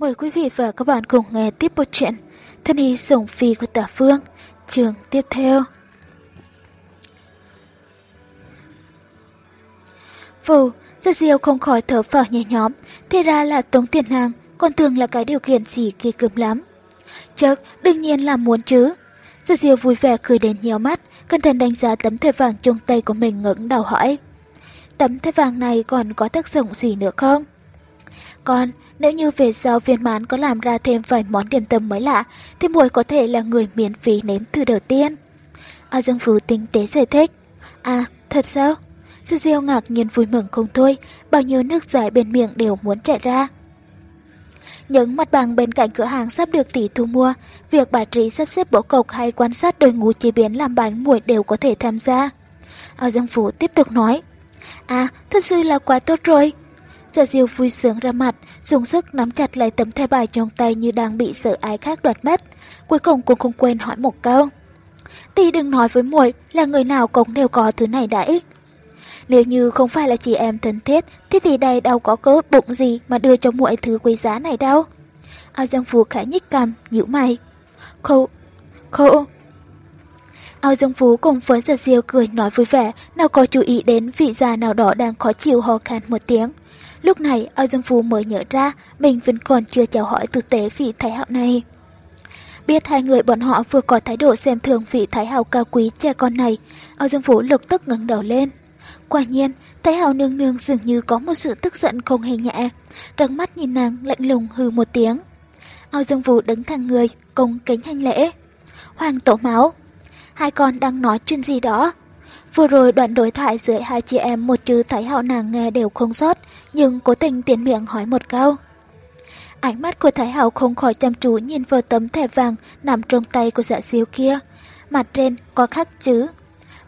Mời quý vị và các bạn cùng nghe tiếp bộ chuyện Thân y sủng phi của tả phương Trường tiếp theo. Phù, Gia Diêu không khỏi thở phào nhẹ nhõm thế ra là tống tiền hàng Còn thường là cái điều kiện gì kỳ cơm lắm. Chắc đương nhiên là muốn chứ. Gia Diêu vui vẻ cười đến nhéo mắt Cẩn thận đánh giá tấm thẻ vàng trong tay của mình ngẩng đầu hỏi. Tấm thẻ vàng này còn có tác dụng gì nữa không? Còn, nếu như về sau viên mãn có làm ra thêm vài món điểm tâm mới lạ, thì muội có thể là người miễn phí nếm thử đầu tiên. A Dương Phú tinh tế giải thích. À, thật sao? Sư Diêu ngạc nhiên vui mừng không thôi, bao nhiêu nước giải bên miệng đều muốn chạy ra. Những mặt bằng bên cạnh cửa hàng sắp được tỷ thu mua, việc bà trí sắp xếp bổ cục hay quan sát đội ngũ chế biến làm bánh muội đều có thể tham gia. Ao Dương Phú tiếp tục nói. À, thật sự là quá tốt rồi. Giả diêu vui sướng ra mặt, dùng sức nắm chặt lấy tấm thẻ bài trong tay như đang bị sợ ai khác đoạt mất. Cuối cùng cũng không quên hỏi một câu. Tỷ đừng nói với muội là người nào cũng đều có thứ này đấy. Nếu như không phải là chị em thân thiết, thì tỷ đây đâu có cớ bụng gì mà đưa cho muội thứ quý giá này đâu. Ao Giang Phú khẽ nhích cằm, nhíu mày. Khô, khô. Ao Dương Phú cùng với Giật Diêu cười nói vui vẻ, nào có chú ý đến vị già nào đó đang khó chịu ho khan một tiếng. Lúc này, Âu Dương Phú mới nhớ ra mình vẫn còn chưa chào hỏi tử tế vị thái hậu này. Biết hai người bọn họ vừa có thái độ xem thường vị thái hậu cao quý trẻ con này, Âu Dương Phú lập tức ngẩng đầu lên. Quả nhiên, thái hậu nương nương dường như có một sự tức giận không hề nhẹ, răng mắt nhìn nàng lạnh lùng hư một tiếng. Âu Dương Vũ đứng thẳng người, cùng kính hành lễ. Hoàng tổ máu, hai con đang nói chuyện gì đó? Vừa rồi đoạn đối thoại giữa hai chị em một chữ thái hậu nàng nghe đều không sót, nhưng cố tình tiến miệng hỏi một câu. Ánh mắt của Thái Hậu không khỏi chăm chú nhìn vào tấm thẻ vàng nằm trong tay của dạ siêu kia. Mặt trên có khắc chữ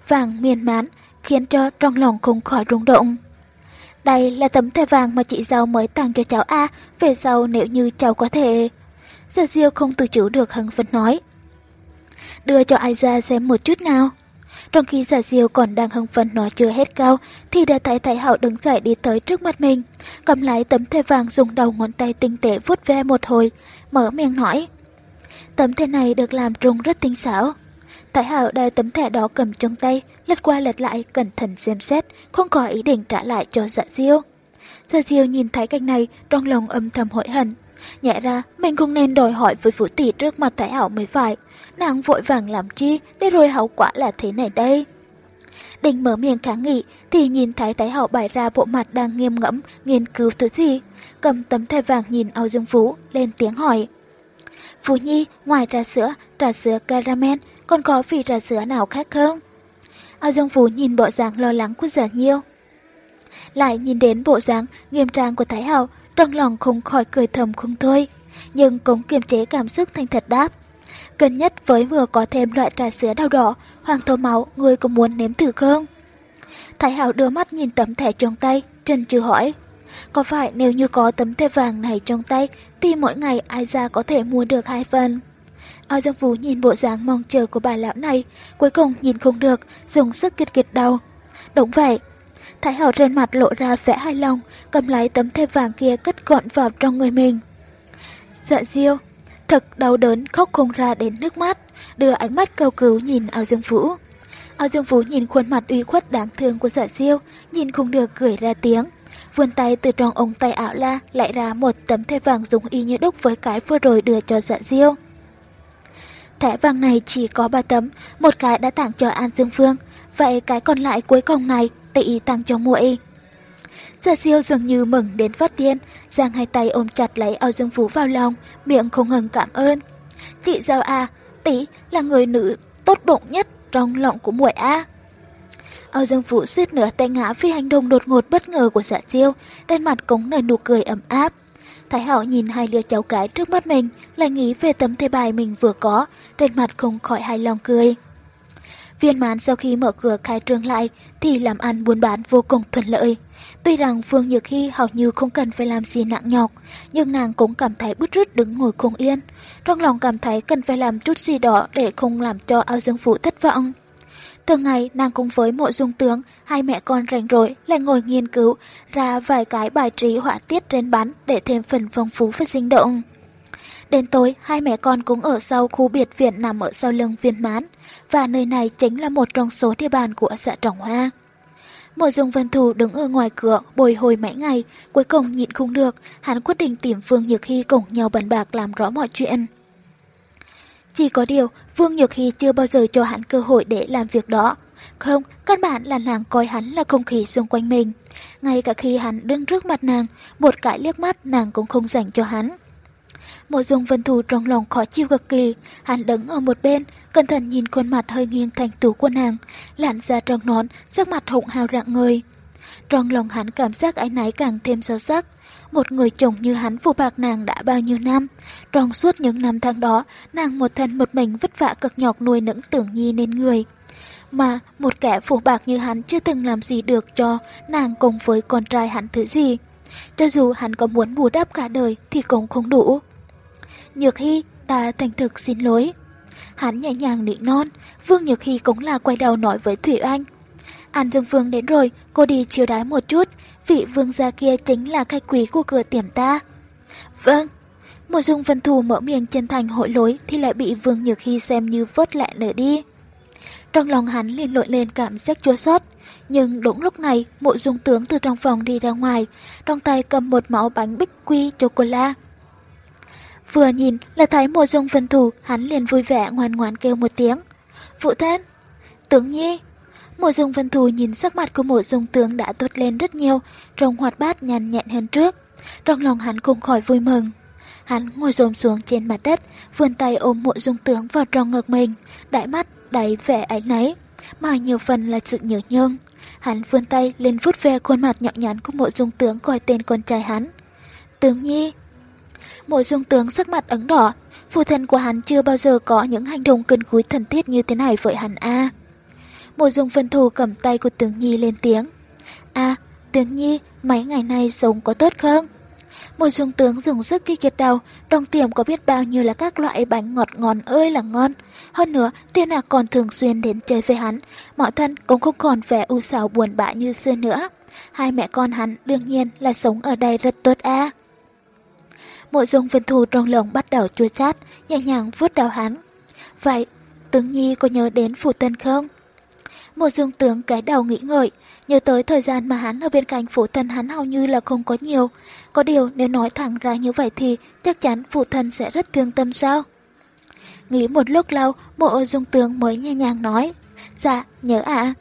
vàng miền mán, khiến cho trong lòng không khỏi rung động. Đây là tấm thẻ vàng mà chị giàu mới tặng cho cháu A, về sau nếu như cháu có thể... Dạ siêu không từ chủ được hưng phấn nói. Đưa cho ai ra xem một chút nào. Trong khi giả diêu còn đang hưng phấn nói chưa hết cao, thì đã thấy Thái Hậu đứng dậy đi tới trước mặt mình, cầm lấy tấm thẻ vàng dùng đầu ngón tay tinh tế vuốt ve một hồi, mở miệng nói. Tấm thẻ này được làm trùng rất tinh xảo. Thái Hậu đeo tấm thẻ đó cầm trong tay, lật qua lật lại, cẩn thận xem xét, không có ý định trả lại cho dạ diêu. Dạ diêu nhìn thấy cảnh này, trong lòng âm thầm hối hận. Nhẹ ra, mình không nên đòi hỏi với Vũ Tỷ trước mặt Thái Hậu mới phải. Nàng vội vàng làm chi, để rồi hậu quả là thế này đây. Định mở miệng kháng nghị, thì nhìn thấy Thái Hậu bày ra bộ mặt đang nghiêm ngẫm, nghiên cứu thứ gì. Cầm tấm thẻ vàng nhìn Âu Dương Phú, lên tiếng hỏi. Phú Nhi, ngoài trà sữa, trà sữa caramel, còn có vị trà sữa nào khác không? Âu Dương Phú nhìn bộ dáng lo lắng của giả nhiêu. Lại nhìn đến bộ dáng nghiêm trang của Thái Hậu, trong lòng không khỏi cười thầm không thôi, nhưng cũng kiềm chế cảm xúc thành thật đáp. Gần nhất với vừa có thêm loại trà sữa đau đỏ, hoàng thổ máu, người có muốn nếm thử không? Thái Hảo đưa mắt nhìn tấm thẻ trong tay, chân chưa hỏi. Có phải nếu như có tấm thẻ vàng này trong tay, thì mỗi ngày ai ra có thể mua được hai phần? Ao Dương Vũ nhìn bộ dáng mong chờ của bà lão này, cuối cùng nhìn không được, dùng sức kiệt kiệt đầu. Đúng vậy. Thái hậu trên mặt lộ ra vẻ hài lòng, cầm lấy tấm thẻ vàng kia cất gọn vào trong người mình. Dạ diêu, thật đau đớn khóc không ra đến nước mắt, đưa ánh mắt cầu cứu nhìn Ao Dương Vũ. Ao Dương Vũ nhìn khuôn mặt uy khuất đáng thương của dạ diêu, nhìn không được cười ra tiếng. Vươn tay từ trong ống tay áo la lại ra một tấm thẻ vàng dùng y như đúc với cái vừa rồi đưa cho dạ diêu. Thẻ vàng này chỉ có ba tấm, một cái đã tặng cho An Dương Phương, vậy cái còn lại cuối cùng này tỷ tăng cho muội. Giả dạ siêu dường như mừng đến phát điên, giang hai tay ôm chặt lấy ao Dương Phú vào lòng, miệng không ngừng cảm ơn. Chị Giao à, tỷ là người nữ tốt bụng nhất trong lòng của muội a. ao Dương Vũ suýt nửa tay ngã vì hành động đột ngột bất ngờ của dạ siêu, đen mặt cống nở nụ cười ấm áp. Thái Hảo nhìn hai đứa cháu cái trước mắt mình, lại nghĩ về tấm thẻ bài mình vừa có, trên mặt không khỏi hài lòng cười. Viên mãn sau khi mở cửa khai trương lại thì làm ăn buôn bán vô cùng thuận lợi. Tuy rằng Phương Nhược Hy hầu như không cần phải làm gì nặng nhọc, nhưng nàng cũng cảm thấy bứt rứt đứng ngồi không yên. Trong lòng cảm thấy cần phải làm chút gì đó để không làm cho ao dương phụ thất vọng. Thường ngày nàng cùng với mộ dung tướng, hai mẹ con rảnh rỗi lại ngồi nghiên cứu ra vài cái bài trí họa tiết trên bán để thêm phần phong phú và sinh động. Đến tối, hai mẹ con cũng ở sau khu biệt viện nằm ở sau lưng viên mãn, và nơi này chính là một trong số địa bàn của xã Trọng Hoa. Mộ dung vân thù đứng ở ngoài cửa bồi hồi mấy ngày, cuối cùng nhịn không được, hắn quyết định tìm Vương Nhược Hy cùng nhau bàn bạc làm rõ mọi chuyện. Chỉ có điều, Vương Nhược Hy chưa bao giờ cho hắn cơ hội để làm việc đó. Không, căn bản là nàng coi hắn là không khí xung quanh mình. Ngay cả khi hắn đứng trước mặt nàng, một cái liếc mắt nàng cũng không dành cho hắn. Mộ dung vân thù trong lòng khó chịu cực kỳ, hắn đứng ở một bên, cẩn thận nhìn khuôn mặt hơi nghiêng thành tú của nàng, lặn ra trong nón, sắc mặt hụng hào rạng người. Trong lòng hắn cảm giác ái náy càng thêm sâu sắc. Một người chồng như hắn phụ bạc nàng đã bao nhiêu năm. Trong suốt những năm tháng đó, nàng một thân một mình vất vả cực nhọc nuôi nấng tưởng nhi nên người. Mà một kẻ phụ bạc như hắn chưa từng làm gì được cho nàng cùng với con trai hắn thứ gì. Cho dù hắn có muốn bù đắp cả đời thì cũng không đủ. Nhược Hy, ta thành thực xin lỗi. Hắn nhẹ nhàng nỉ non, Vương Nhược Hy cũng là quay đầu nói với Thủy Anh. An Dương Vương đến rồi, cô đi chiều đái một chút, vị vương gia kia chính là khách quý của cửa tiệm ta. Vâng. Một dung vân thù mở miệng chân thành hội lối thì lại bị Vương Nhược Hy xem như vớt lại nở đi. Trong lòng hắn liền lội lên cảm giác chua xót nhưng đúng lúc này mộ dung tướng từ trong phòng đi ra ngoài, trong tay cầm một mẫu bánh bích quy chocolate. Vừa nhìn là thấy mộ dung vân thủ hắn liền vui vẻ ngoan ngoãn kêu một tiếng. Phụ thân! Tướng nhi! Mộ dung vân thủ nhìn sắc mặt của mộ dung tướng đã tốt lên rất nhiều, trông hoạt bát nhàn nhẹn hơn trước. Trong lòng hắn cũng khỏi vui mừng. Hắn ngồi rồm xuống trên mặt đất, vươn tay ôm mộ dung tướng vào trong ngực mình, đại mắt đáy vẻ ánh náy, mà nhiều phần là sự nhớ nhung. Hắn vươn tay lên vuốt ve khuôn mặt nhỏ nhắn của mộ dung tướng coi tên con trai hắn. Tướng nhi, Mộ dung tướng sắc mặt ấn đỏ, phụ thân của hắn chưa bao giờ có những hành động cân cúi thân thiết như thế này với hắn a. À. Mộ dung phân thù cầm tay của tướng nhi lên tiếng. a à, tướng nhi, mấy ngày nay sống có tốt không? Mộ dung tướng dùng sức kia kiệt đầu, đồng tiệm có biết bao nhiêu là các loại bánh ngọt ngon ơi là ngon. Hơn nữa, tiên lạc còn thường xuyên đến chơi với hắn, mọi thân cũng không còn vẻ u sầu buồn bã như xưa nữa. Hai mẹ con hắn đương nhiên là sống ở đây rất tốt a. À. Mộ dung vân thu trong lòng bắt đầu chua chát, nhẹ nhàng vuốt đầu hắn. Vậy, tướng nhi có nhớ đến phụ tân không? Mộ dung tướng cái đầu nghĩ ngợi, nhớ tới thời gian mà hắn ở bên cạnh phụ thân hắn hầu như là không có nhiều. Có điều nếu nói thẳng ra như vậy thì chắc chắn phụ thân sẽ rất thương tâm sao? Nghĩ một lúc lâu, mộ dung tướng mới nhẹ nhàng nói. Dạ, nhớ ạ.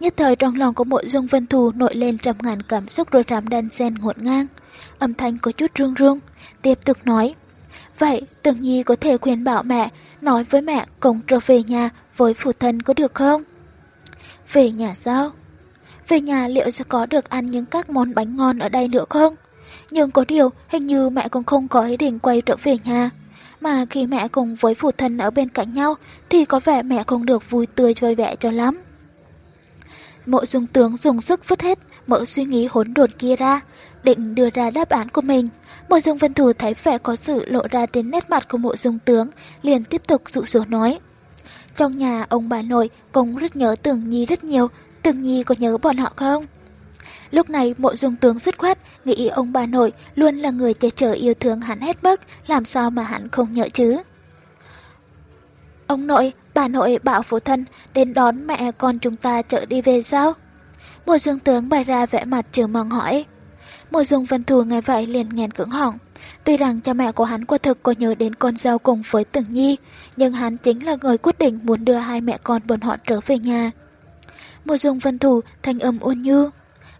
Nhất thời trong lòng của mộ dung vân thù nổi lên trăm ngàn cảm xúc rồi rám đan xen ngột ngang. Âm thanh có chút rung rung tiếp tục nói. Vậy Tường Nhi có thể khuyên bảo mẹ, nói với mẹ cùng trở về nhà với phụ thân có được không? Về nhà sao? Về nhà liệu sẽ có được ăn những các món bánh ngon ở đây nữa không? Nhưng có điều hình như mẹ cũng không có ý định quay trở về nhà. Mà khi mẹ cùng với phụ thân ở bên cạnh nhau thì có vẻ mẹ không được vui tươi vui vẻ cho lắm. Mộ dung tướng dùng sức vứt hết mỡ suy nghĩ hỗn độn kia ra, định đưa ra đáp án của mình. Mộ dung vân thủ thấy vẻ có sự lộ ra trên nét mặt của mộ dung tướng, liền tiếp tục dụ dỗ nói. Trong nhà ông bà nội cũng rất nhớ Tường Nhi rất nhiều, Tường Nhi có nhớ bọn họ không? Lúc này mộ dung tướng dứt khoát, nghĩ ông bà nội luôn là người che chở yêu thương hắn hết mức, làm sao mà hắn không nhớ chứ? Ông nội, bà nội bảo phụ thân đến đón mẹ con chúng ta chở đi về sao? Mộ dương tướng bày ra vẻ mặt chờ mong hỏi. Mộ dung vân thù nghe vậy liền nghẹn cứng họng. Tuy rằng cha mẹ của hắn quả thực có nhớ đến con dâu cùng với Tưởng Nhi, nhưng hắn chính là người quyết định muốn đưa hai mẹ con bọn họ trở về nhà. Mộ dung vân thù thanh âm ôn nhu.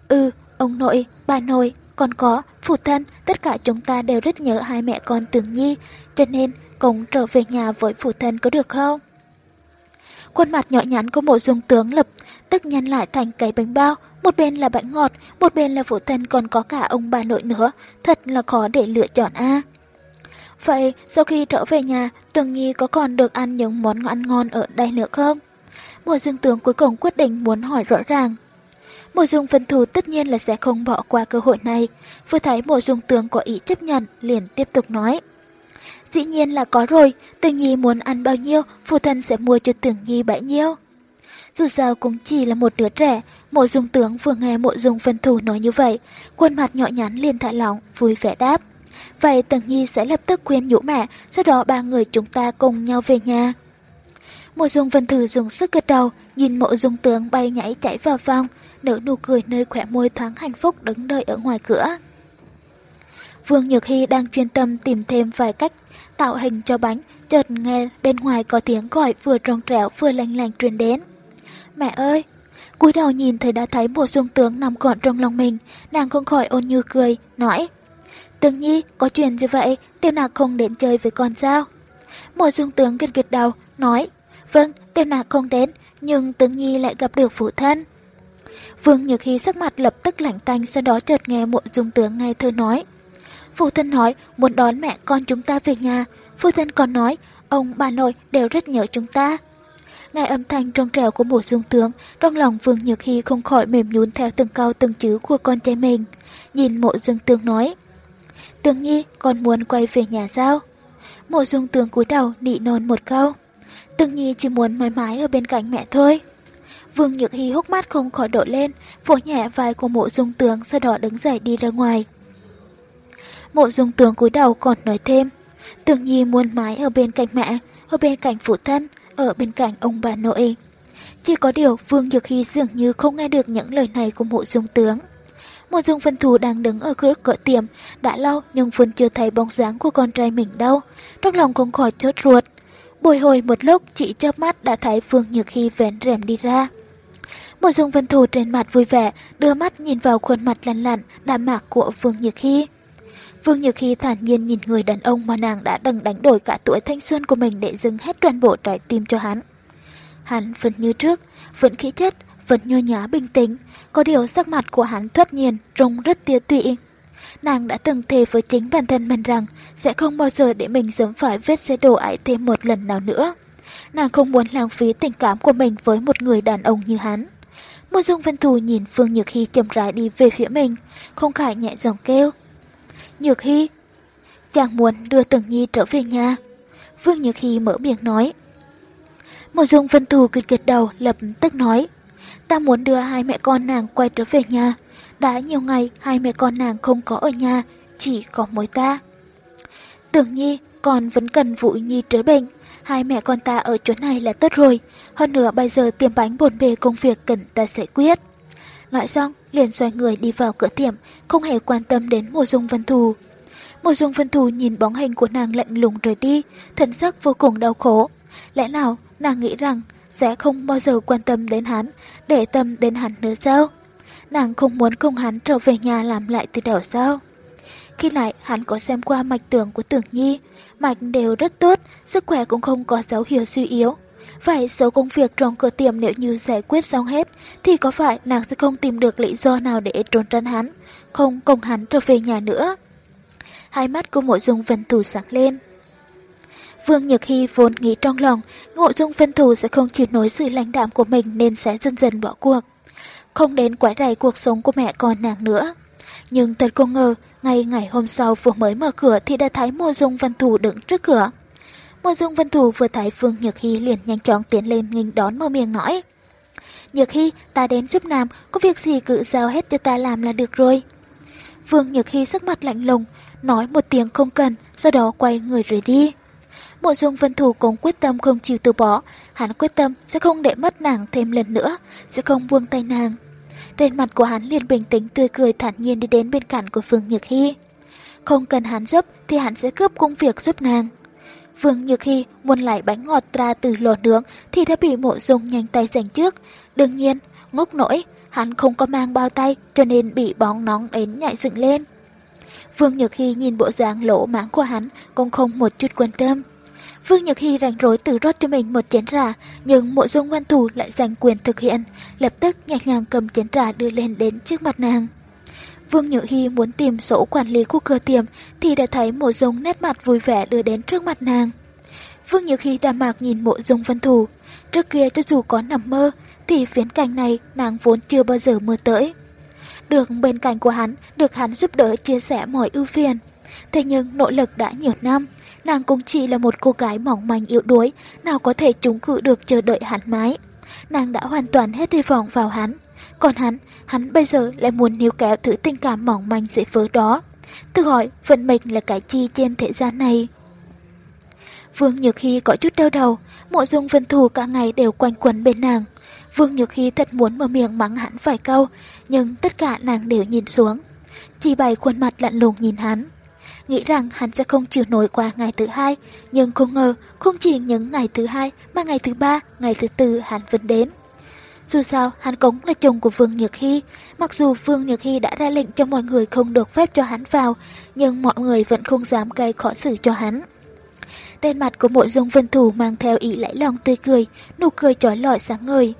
Ừ, ông nội, bà nội, còn có, phụ thân, tất cả chúng ta đều rất nhớ hai mẹ con Tưởng Nhi, cho nên cùng trở về nhà với phụ thân có được không? Khuôn mặt nhỏ nhắn của mộ dung tướng lập tức nhăn lại thành cái bánh bao, một bên là bánh ngọt, một bên là phụ thân còn có cả ông bà nội nữa, thật là khó để lựa chọn a. Vậy sau khi trở về nhà, Tường Nhi có còn được ăn những món ăn ngon ở đây nữa không? Mùa dương tướng cuối cùng quyết định muốn hỏi rõ ràng. Mộ dung Vân thù tất nhiên là sẽ không bỏ qua cơ hội này, vừa thấy mộ dung tướng có ý chấp nhận, liền tiếp tục nói. Dĩ nhiên là có rồi, Tường Nhi muốn ăn bao nhiêu, phụ thân sẽ mua cho Tường Nhi bấy nhiêu dù sao cũng chỉ là một đứa trẻ. Mộ dung tướng vừa nghe mộ dung phân thủ nói như vậy, khuôn mặt nhỏ nhắn liền thả lỏng, vui vẻ đáp. Vậy Tần Nhi sẽ lập tức khuyên nhủ mẹ, sau đó ba người chúng ta cùng nhau về nhà. Mộ dung vân thử dùng sức gật đầu, nhìn mộ dung tướng bay nhảy chạy vào phòng, nở nụ cười nơi khỏe môi thoáng hạnh phúc đứng đợi ở ngoài cửa. Vương Nhược Hy đang chuyên tâm tìm thêm vài cách tạo hình cho bánh, chợt nghe bên ngoài có tiếng gọi vừa trong trẻo vừa lanh lành truyền đến. Mẹ ơi! cúi đầu nhìn thấy đã thấy bộ dung tướng nằm gọn trong lòng mình, nàng không khỏi ôn như cười, nói Tương Nhi, có chuyện gì vậy, tiêu nạc không đến chơi với con sao? Bộ dung tướng gật gật đầu, nói Vâng, tiêu nạc không đến, nhưng Tương Nhi lại gặp được phụ thân. Vương Nhược Hy sắc mặt lập tức lạnh tanh sau đó chợt nghe mộ dung tướng nghe thơ nói. Phụ thân nói muốn đón mẹ con chúng ta về nhà. Phụ thân còn nói ông bà nội đều rất nhớ chúng ta. Nghe âm thanh trong trèo của một dung tướng, trong lòng Vương Nhược Hy không khỏi mềm nhún theo từng câu từng chữ của con trai mình. Nhìn mộ dung tướng nói. Tương Nhi, con muốn quay về nhà sao? Mộ dung tướng cúi đầu nị non một câu. Tương Nhi chỉ muốn mãi mãi ở bên cạnh mẹ thôi. Vương Nhược Hy hốc mắt không khỏi đổ lên, vỗ nhẹ vai của mộ dung tướng sau đó đứng dậy đi ra ngoài. Mộ dung tướng cúi đầu còn nói thêm, Tường Nhi muốn mãi ở bên cạnh mẹ, ở bên cạnh phụ thân, ở bên cạnh ông bà nội. Chỉ có điều Vương Nhược Hy dường như không nghe được những lời này của mộ dung tướng. Mộ dung phân thủ đang đứng ở cửa cửa tiệm, đã lâu nhưng vẫn chưa thấy bóng dáng của con trai mình đâu. Trong lòng không khỏi chốt ruột. Bồi hồi một lúc chị chớp mắt đã thấy Vương Nhược Hy vén rèm đi ra. Mộ dung vân thủ trên mặt vui vẻ, đưa mắt nhìn vào khuôn mặt lăn lặn, đạm mạc của Vương Nhược Hy. Vương Nhược Hy thản nhiên nhìn người đàn ông mà nàng đã từng đánh đổi cả tuổi thanh xuân của mình để dâng hết toàn bộ trái tim cho hắn. Hắn vẫn như trước, vẫn khí chất, vẫn nhu nhã bình tĩnh, có điều sắc mặt của hắn thoát nhiên, trông rất tia tụy. Nàng đã từng thề với chính bản thân mình rằng sẽ không bao giờ để mình dẫm phải vết xe đổ ải thêm một lần nào nữa. Nàng không muốn lãng phí tình cảm của mình với một người đàn ông như hắn. Mộ dung Văn thù nhìn Phương Nhược Hy chậm rãi đi về phía mình, không khải nhẹ giọng kêu. Nhược Hy, chàng muốn đưa Tưởng Nhi trở về nhà. Vương Nhược Hy mở miệng nói. Mộ dung vân thù gật gật đầu lập tức nói. Ta muốn đưa hai mẹ con nàng quay trở về nhà. Đã nhiều ngày hai mẹ con nàng không có ở nhà, chỉ có mỗi ta. Tưởng Nhi còn vẫn cần Vũ Nhi trở bệnh. Hai mẹ con ta ở chỗ này là tốt rồi. Hơn nữa bây giờ tiệm bánh bồn bề công việc cần ta giải quyết. Nói xong, liền xoay người đi vào cửa tiệm, không hề quan tâm đến mùa dung vân thù. Mùa dung vân thù nhìn bóng hình của nàng lạnh lùng rời đi, thần sắc vô cùng đau khổ. Lẽ nào nàng nghĩ rằng sẽ không bao giờ quan tâm đến hắn, để tâm đến hắn nữa sao? Nàng không muốn cùng hắn trở về nhà làm lại từ đầu sao? Khi lại hắn có xem qua mạch tưởng của tưởng nhi, mạch đều rất tốt, sức khỏe cũng không có dấu hiệu suy yếu. Vậy số công việc trong cửa tiệm nếu như giải quyết xong hết, thì có phải nàng sẽ không tìm được lý do nào để trốn tránh hắn, không cùng hắn trở về nhà nữa? Hai mắt của mộ dung vân thủ sáng lên. Vương Nhược Hy vốn nghĩ trong lòng, ngộ dung vân thủ sẽ không chịu nổi sự lãnh đạm của mình nên sẽ dần dần bỏ cuộc. Không đến quái rầy cuộc sống của mẹ con nàng nữa. Nhưng thật không ngờ, ngay ngày hôm sau vừa mới mở cửa thì đã thấy mộ dung văn thủ đứng trước cửa. Mộ dung văn thủ vừa thấy Phương Nhược Hy liền nhanh chóng tiến lên nghênh đón mở miệng nói. Nhược Hy, ta đến giúp Nam, có việc gì cứ giao hết cho ta làm là được rồi. Vương Nhược Hy sắc mặt lạnh lùng, nói một tiếng không cần, sau đó quay người rời đi. Mộ dung vân thủ cũng quyết tâm không chịu từ bỏ, hắn quyết tâm sẽ không để mất nàng thêm lần nữa, sẽ không buông tay nàng. Trên mặt của hắn liền bình tĩnh tươi cười thản nhiên đi đến bên cạnh của Phương Nhược Hy. Không cần hắn giúp thì hắn sẽ cướp công việc giúp nàng. Vương Nhược Hy muốn lại bánh ngọt ra từ lò nướng thì đã bị mộ dung nhanh tay giành trước. Đương nhiên, ngốc nổi, hắn không có mang bao tay cho nên bị bóng nóng đến nhạy dựng lên. Vương Nhược Hy nhìn bộ dạng lỗ mãng của hắn cũng không một chút quan tâm. Vương Nhật Hy rảnh rối tự rót cho mình một chén trà, nhưng mộ dung văn thủ lại giành quyền thực hiện, lập tức nhẹ nhàng cầm chén trà đưa lên đến trước mặt nàng. Vương Nhự Hy muốn tìm sổ quản lý của cửa tiệm thì đã thấy mộ dung nét mặt vui vẻ đưa đến trước mặt nàng. Vương Nhự Hy đàm mạc nhìn mộ dung vân thủ. Trước kia cho dù có nằm mơ thì viễn cảnh này nàng vốn chưa bao giờ mơ tới. Được bên cạnh của hắn, được hắn giúp đỡ chia sẻ mọi ưu phiền. Thế nhưng nỗ lực đã nhiều năm, nàng cũng chỉ là một cô gái mỏng manh yếu đuối, nào có thể chống cự được chờ đợi hắn mái. Nàng đã hoàn toàn hết hy vọng vào hắn. Còn hắn, hắn bây giờ lại muốn níu kéo thử tình cảm mỏng manh dễ vỡ đó. Tự hỏi vận mệnh là cái chi trên thế gian này. Vương Nhược Hy có chút đau đầu, mộ dung vân thù cả ngày đều quanh quẩn bên nàng. Vương Nhược Hy thật muốn mở miệng mắng hắn vài câu, nhưng tất cả nàng đều nhìn xuống. Chỉ bày khuôn mặt lạnh lùng nhìn hắn. Nghĩ rằng hắn sẽ không chịu nổi qua ngày thứ hai, nhưng không ngờ không chỉ những ngày thứ hai mà ngày thứ ba, ngày thứ tư hắn vẫn đến. Dù sao, hắn cũng là chồng của Vương Nhược Hy. Mặc dù Vương Nhược Hy đã ra lệnh cho mọi người không được phép cho hắn vào, nhưng mọi người vẫn không dám gây khó xử cho hắn. Trên mặt của mộ dung vân thủ mang theo ý lãi lòng tươi cười, nụ cười trói lọi sáng ngời.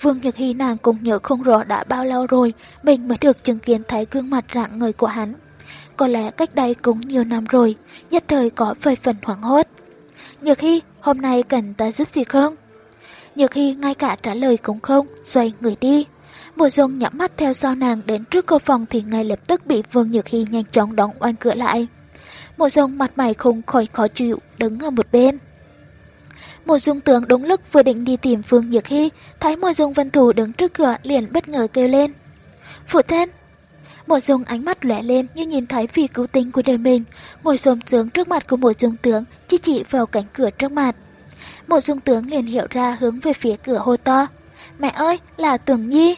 Vương Nhật Hy nàng cũng nhớ không rõ đã bao lâu rồi mình mới được chứng kiến thấy gương mặt rạng người của hắn. Có lẽ cách đây cũng nhiều năm rồi, nhất thời có vài phần hoảng hốt. Nhật Hy, hôm nay cần ta giúp gì không? Nhược Hy ngay cả trả lời cũng không, xoay người đi. bộ dung nhắm mắt theo sau nàng đến trước cơ phòng thì ngay lập tức bị Vương Nhược Hy nhanh chóng đóng oan cửa lại. Mùa dung mặt mày không khỏi khó chịu, đứng ở một bên. Mùa dung tướng đúng lúc vừa định đi tìm Vương Nhược Hy, thấy mùa dung vân thủ đứng trước cửa liền bất ngờ kêu lên. Phụ thân! Mùa dung ánh mắt lẻ lên như nhìn thấy vị cứu tinh của đời mình, ngồi xồm xuống trước mặt của mùa dung tướng, chỉ chỉ vào cánh cửa trước mặt một dung tướng liền hiểu ra hướng về phía cửa hô to. Mẹ ơi, là tưởng nhi.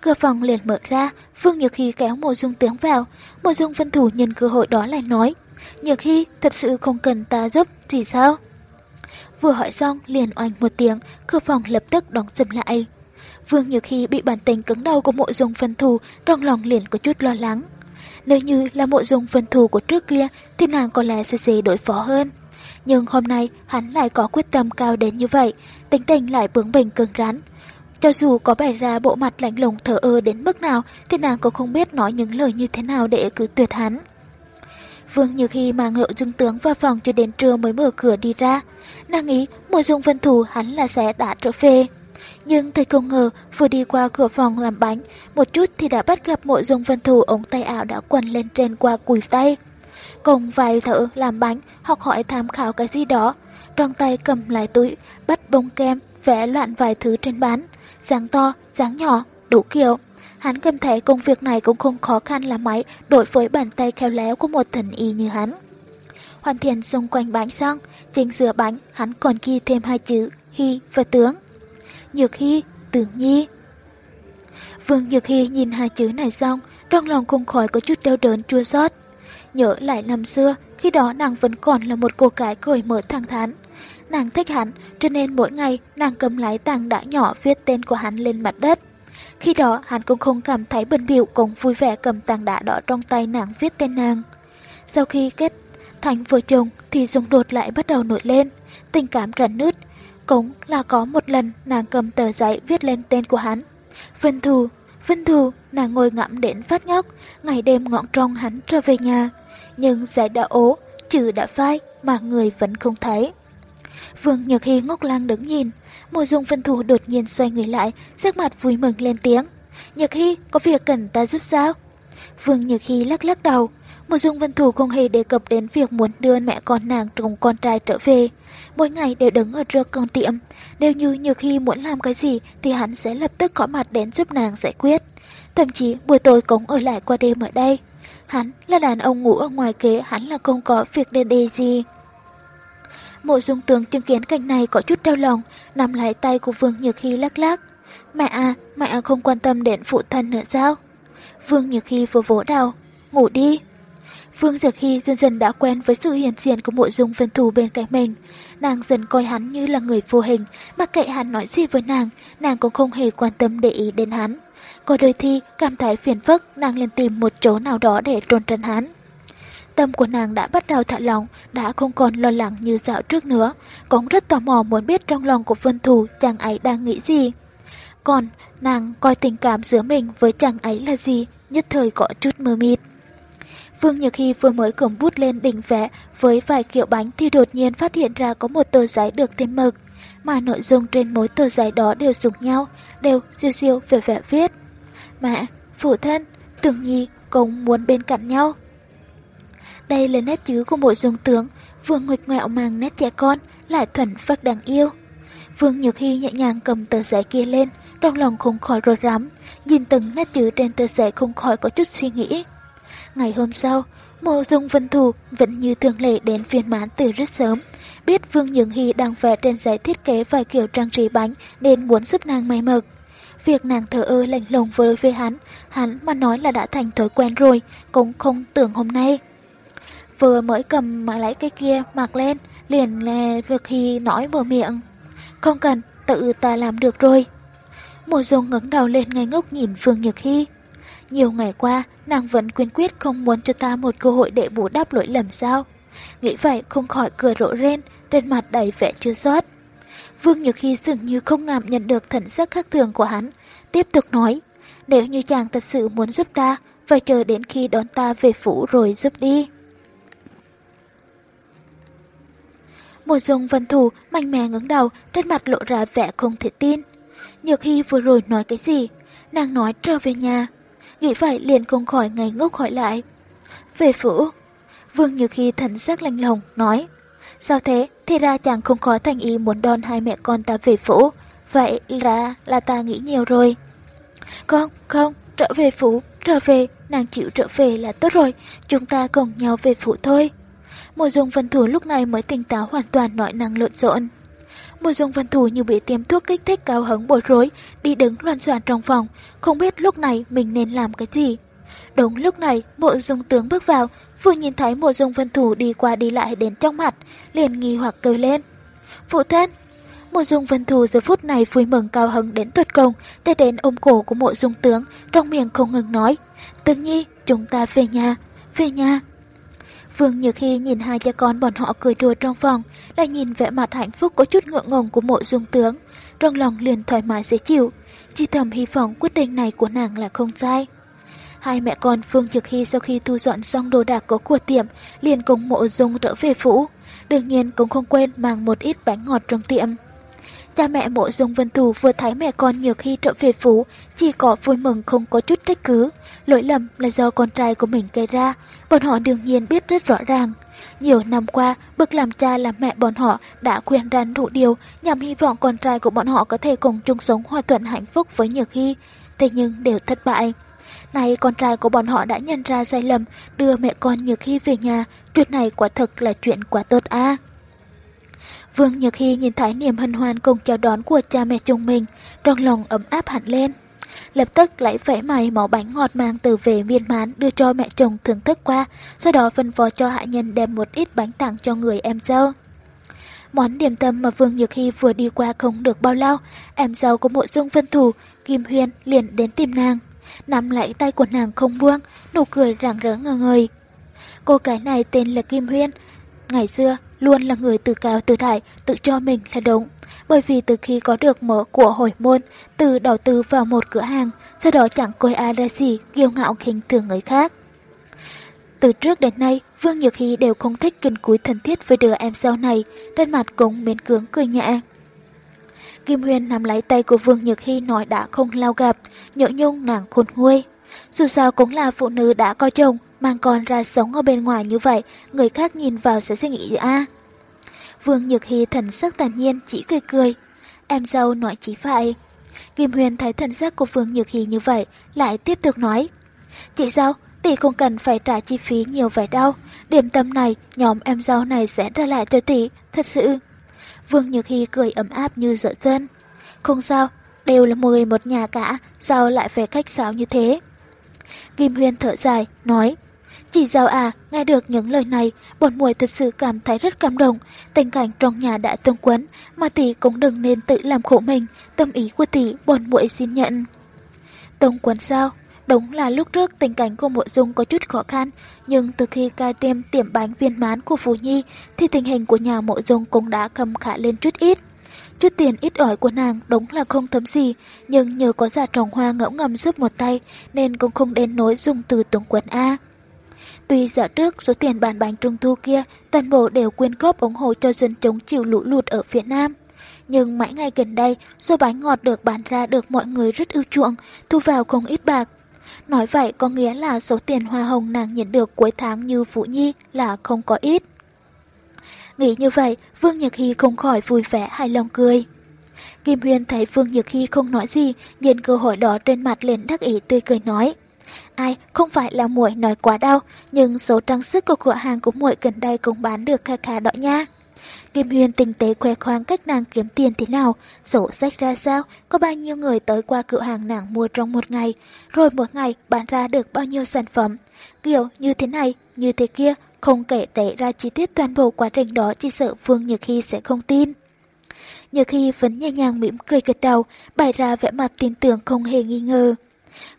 Cửa phòng liền mở ra, Vương Nhược Hy kéo mộ dung tướng vào. Mộ dung Vân thủ nhìn cơ hội đó lại nói. Nhược Hy, thật sự không cần ta giúp, gì sao? Vừa hỏi xong liền oanh một tiếng, cửa phòng lập tức đóng sầm lại. Vương Nhược Hy bị bản tình cứng đầu của mộ dung phân thủ, trong lòng liền có chút lo lắng. Nếu như là mộ dung phân thủ của trước kia thì nàng có lẽ sẽ dễ đối phó hơn. Nhưng hôm nay hắn lại có quyết tâm cao đến như vậy, tính tình lại bướng bỉnh cứng rắn. Cho dù có bày ra bộ mặt lạnh lùng thở ơ đến mức nào thì nàng cũng không biết nói những lời như thế nào để cứ tuyệt hắn. Vương Như Khi mang hậu dung tướng vào phòng cho đến trưa mới mở cửa đi ra. Nàng nghĩ mùa dung vân thủ hắn là sẽ đã trở về. Nhưng thầy không ngờ vừa đi qua cửa phòng làm bánh, một chút thì đã bắt gặp mộ dung vân thủ ống tay áo đã quần lên trên qua cùi tay cùng vài thợ làm bánh học hỏi tham khảo cái gì đó. Trong tay cầm lại túi, bắt bông kem, vẽ loạn vài thứ trên bán, dáng to, dáng nhỏ, đủ kiểu. Hắn cầm thấy công việc này cũng không khó khăn là mấy đối với bàn tay khéo léo của một thần y như hắn. Hoàn thiện xung quanh bánh xong, trên giữa bánh hắn còn ghi thêm hai chữ Hy và Tướng. Nhược Hy, Tướng Nhi. Vương Nhược Hy nhìn hai chữ này xong, trong lòng không khỏi có chút đau đớn chua xót. Nhớ lại năm xưa, khi đó nàng vẫn còn là một cô gái cười mở thẳng thắn. Nàng thích hắn, cho nên mỗi ngày nàng cầm lái tàng đã nhỏ viết tên của hắn lên mặt đất. Khi đó hắn cũng không cảm thấy bận biểu cũng vui vẻ cầm tàng đá đỏ trong tay nàng viết tên nàng. Sau khi kết thành vợ chồng thì xung đột lại bắt đầu nổi lên, tình cảm rắn nứt. Cũng là có một lần nàng cầm tờ giấy viết lên tên của hắn. Vân Thù, Vân Thù, nàng ngồi ngẫm đến phát ngốc, ngày đêm ngọn trong hắn trở về nhà nhưng giải đã ố, chữ đã phai mà người vẫn không thấy. Vương Nhược Hy ngốc lang đứng nhìn, mùa dung phân Thù đột nhiên xoay người lại, sắc mặt vui mừng lên tiếng. Nhược Hy, có việc cần ta giúp sao? Vương Nhược Hy lắc lắc đầu, mùa dung vân thủ không hề đề cập đến việc muốn đưa mẹ con nàng cùng con trai trở về. Mỗi ngày đều đứng ở trước con tiệm, nếu như Nhược Hy muốn làm cái gì thì hắn sẽ lập tức có mặt đến giúp nàng giải quyết. Thậm chí buổi tối cũng ở lại qua đêm ở đây. Hắn là đàn ông ngủ ở ngoài kế, hắn là không có việc đê đê gì. Mộ dung tướng chứng kiến cảnh này có chút đau lòng, nắm lại tay của Vương Nhược Hy lắc lắc. Mẹ à, mẹ à không quan tâm đến phụ thân nữa sao? Vương Nhược Hy vừa vỗ đầu, ngủ đi. Vương Nhược Hy dần dần đã quen với sự hiện diện của mộ dung vân thù bên cạnh mình. Nàng dần coi hắn như là người vô hình, mặc kệ hắn nói gì với nàng, nàng cũng không hề quan tâm để ý đến hắn. Có đôi khi cảm thấy phiền phức, nàng liền tìm một chỗ nào đó để trôn trần hắn. Tâm của nàng đã bắt đầu thả lòng, đã không còn lo lắng như dạo trước nữa, cũng rất tò mò muốn biết trong lòng của Vân Thù chàng ấy đang nghĩ gì. Còn nàng coi tình cảm giữa mình với chàng ấy là gì, nhất thời có chút mơ mịt. Vương Nhược Hy vừa mới cầm bút lên đỉnh vẽ với vài kiểu bánh thì đột nhiên phát hiện ra có một tờ giấy được thêm mực, mà nội dung trên mỗi tờ giấy đó đều dùng nhau, đều siêu siêu về vẻ viết. Mẹ, phụ thân, tưởng nhi cũng muốn bên cạnh nhau. Đây là nét chữ của bộ dung tướng, vừa nguệch ngoẹo mang nét trẻ con, lại thuần phát đáng yêu. Vương Nhược Hy nhẹ nhàng cầm tờ giấy kia lên, trong lòng không khỏi rối rắm, nhìn từng nét chữ trên tờ giấy không khỏi có chút suy nghĩ. Ngày hôm sau, Mộ Dung Vân Thù vẫn như thường lệ đến phiên mãn từ rất sớm. Biết Vương Nhược Hy đang vẽ trên giấy thiết kế vài kiểu trang trí bánh nên muốn giúp nàng may mực. Việc nàng thở ơ lạnh lùng với với hắn, hắn mà nói là đã thành thói quen rồi, cũng không tưởng hôm nay. Vừa mới cầm mà lấy cái kia mặc lên, liền là việc Hy nói mở miệng. Không cần, tự ta làm được rồi. Mùa dung ngẩng đầu lên ngay ngốc nhìn Phương Nhược Hy. Nhiều ngày qua, nàng vẫn quyên quyết không muốn cho ta một cơ hội để bù đắp lỗi lầm sao. Nghĩ vậy không khỏi cười rộ rên, trên mặt đầy vẻ chưa xót Vương Nhược Hy dường như không ngạm nhận được thần sắc khác thường của hắn, tiếp tục nói, nếu như chàng thật sự muốn giúp ta, phải chờ đến khi đón ta về phủ rồi giúp đi. Một dùng vân thủ mạnh mẽ ngẩng đầu, trên mặt lộ ra vẻ không thể tin. Nhược Hy vừa rồi nói cái gì? Nàng nói trở về nhà. Nghĩ vậy liền không khỏi ngày ngốc hỏi lại. Về phủ. Vương Nhược Hy thần sắc lanh lồng, nói. Sao thế? Thì ra chàng không có thành ý muốn đón hai mẹ con ta về phủ. Vậy ra là ta nghĩ nhiều rồi. Không, không, trở về phủ, trở về, nàng chịu trở về là tốt rồi, chúng ta cùng nhau về phủ thôi. Mộ dung vân thủ lúc này mới tỉnh táo hoàn toàn nói năng lộn xộn. Mộ dung vân thủ như bị tiêm thuốc kích thích cao hứng bối rối, đi đứng loạn soạn trong phòng, không biết lúc này mình nên làm cái gì. Đúng lúc này, mộ dung tướng bước vào, vừa nhìn thấy mộ dung vân thủ đi qua đi lại đến trong mặt, liền nghi hoặc kêu lên. Phụ thân! Mộ dung vân thủ giờ phút này vui mừng cao hứng đến tuyệt công, để đến ôm cổ của mộ dung tướng, trong miệng không ngừng nói. Tương nhi, chúng ta về nhà, về nhà. Vương Nhược Hy nhìn hai cha con bọn họ cười đùa trong phòng, lại nhìn vẻ mặt hạnh phúc có chút ngượng ngùng của mộ dung tướng. Trong lòng liền thoải mái dễ chịu, chỉ thầm hy vọng quyết định này của nàng là không sai. Hai mẹ con Phương trực Hy sau khi thu dọn xong đồ đạc có của tiệm, liền cùng mộ dung trở về phủ. Đương nhiên cũng không quên mang một ít bánh ngọt trong tiệm. Cha mẹ mộ dung vân thủ vừa thấy mẹ con Nhược Hy trở về phủ, chỉ có vui mừng không có chút trách cứ. Lỗi lầm là do con trai của mình gây ra, bọn họ đương nhiên biết rất rõ ràng. Nhiều năm qua, bậc làm cha làm mẹ bọn họ đã khuyên răn đủ điều nhằm hy vọng con trai của bọn họ có thể cùng chung sống hòa thuận hạnh phúc với Nhược Hy, thế nhưng đều thất bại. Này con trai của bọn họ đã nhận ra sai lầm, đưa mẹ con Nhược Hy về nhà, chuyện này quả thực là chuyện quá tốt a. Vương Nhược Hy nhìn thấy niềm hân hoan cùng chào đón của cha mẹ chồng mình, trong lòng ấm áp hẳn lên. Lập tức lấy vẽ mày màu bánh ngọt mang từ về viên mán đưa cho mẹ chồng thưởng thức qua, sau đó phân phó cho hạ nhân đem một ít bánh tặng cho người em dâu. Món điểm tâm mà Vương Nhược Hy vừa đi qua không được bao lâu, em dâu của mộ dung vân thủ, Kim Huyên liền đến tìm nàng. Nắm lại tay của nàng không buông, nụ cười rạng rỡ ngờ ngời. Cô gái này tên là Kim Huyên. Ngày xưa, luôn là người tự cao tự đại, tự cho mình là đúng. Bởi vì từ khi có được mở của hồi môn, từ đầu tư vào một cửa hàng, sau đó chẳng coi ai ra gì, kiêu ngạo khinh thường người khác. Từ trước đến nay, Vương Nhược Hy đều không thích kinh cúi thân thiết với đứa em sau này, trên mặt cũng miễn cưỡng cười nhẹ. Kim Huyền nắm lấy tay của Vương Nhược Hy nói đã không lao gặp, nhỡ nhung nàng khôn nguôi. Dù sao cũng là phụ nữ đã có chồng, mang con ra sống ở bên ngoài như vậy, người khác nhìn vào sẽ suy nghĩ a Vương Nhược Hy thần sắc tàn nhiên chỉ cười cười. Em dâu nói chỉ phải. Kim Huyền thấy thần sắc của Vương Nhược Hy như vậy, lại tiếp tục nói. Chị dâu, tỷ không cần phải trả chi phí nhiều vậy đâu. Điểm tâm này, nhóm em dâu này sẽ trả lại cho tỷ, thật sự. Vương Nhược Hy cười ấm áp như dựa chân. Không sao, đều là người một nhà cả, sao lại phải khách sáo như thế? Kim Huyền thở dài, nói. chỉ Giao à, nghe được những lời này, bọn muội thật sự cảm thấy rất cảm động. Tình cảnh trong nhà đã tương quấn, mà tỷ cũng đừng nên tự làm khổ mình. Tâm ý của tỷ, bọn muội xin nhận. Tông quấn sao? Đúng là lúc trước tình cảnh của mộ dung có chút khó khăn, nhưng từ khi ca tiêm tiệm bánh viên mán của Phú Nhi thì tình hình của nhà mộ dung cũng đã khâm khả lên chút ít. Chút tiền ít ỏi của nàng đúng là không thấm gì, nhưng nhờ có giả trồng hoa ngẫu ngầm giúp một tay nên cũng không đến nỗi dùng từ tổng quần A. Tuy giờ trước số tiền bàn bánh trung thu kia toàn bộ đều quyên góp ủng hộ cho dân chống chịu lũ lụt ở việt Nam. Nhưng mãi ngày gần đây, số bánh ngọt được bán ra được mọi người rất ưu chuộng, thu vào không ít bạc. Nói vậy có nghĩa là số tiền hoa hồng nàng nhận được cuối tháng như Vũ Nhi là không có ít. Nghĩ như vậy, Vương Nhật Hy không khỏi vui vẻ hài lòng cười. Kim Huyền thấy Vương Nhược Hy không nói gì, nhìn cơ hội đó trên mặt liền đắc ý tươi cười nói. Ai, không phải là muội nói quá đau, nhưng số trang sức của cửa hàng của muội gần đây cũng bán được kha khá đó nha. Kim Huyền tinh tế khoe khoang cách nàng kiếm tiền thế nào, sổ sách ra sao, có bao nhiêu người tới qua cửa hàng nàng mua trong một ngày, rồi một ngày bán ra được bao nhiêu sản phẩm. Kiểu như thế này, như thế kia, không kể tệ ra chi tiết toàn bộ quá trình đó chỉ sợ Vương Nhược Hy sẽ không tin. Nhược Hy vẫn nhẹ nhàng mỉm cười gật đầu, bày ra vẻ mặt tin tưởng không hề nghi ngờ.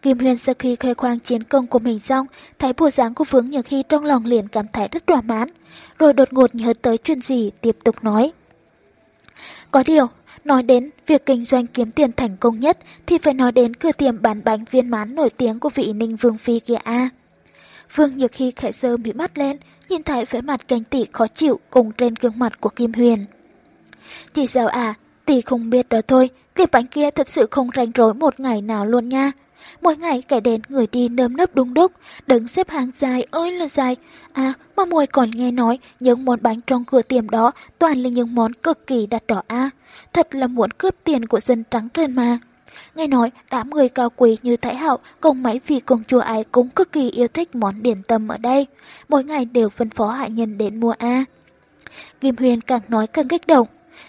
Kim Huyền sau khi khoe khoang chiến công của mình xong, thấy bộ dáng của Vương Nhược Hy trong lòng liền cảm thấy rất thỏa mãn, rồi đột ngột nhớ tới chuyện gì tiếp tục nói. Có điều, nói đến việc kinh doanh kiếm tiền thành công nhất thì phải nói đến cửa tiệm bán bánh viên mán nổi tiếng của vị Ninh Vương Phi kia a. Vương Nhược Hy khẽ dơ bị mắt lên, nhìn thấy vẻ mặt canh tỷ khó chịu cùng trên gương mặt của Kim Huyền. Chị sao à, tỷ không biết đó thôi, cái bánh kia thật sự không rảnh rỗi một ngày nào luôn nha. Mỗi ngày kẻ đến người đi nơm nớp đúng đúc, đứng xếp hàng dài ơi là dài. À, mà mùi còn nghe nói những món bánh trong cửa tiệm đó toàn là những món cực kỳ đắt đỏ a. Thật là muốn cướp tiền của dân trắng trơn mà. Nghe nói đám người cao quý như Thái Hậu cùng mấy vị công chúa ai cũng cực kỳ yêu thích món điển tâm ở đây. Mỗi ngày đều phân phó hạ nhân đến mua A. Kim Huyền càng nói càng kích động.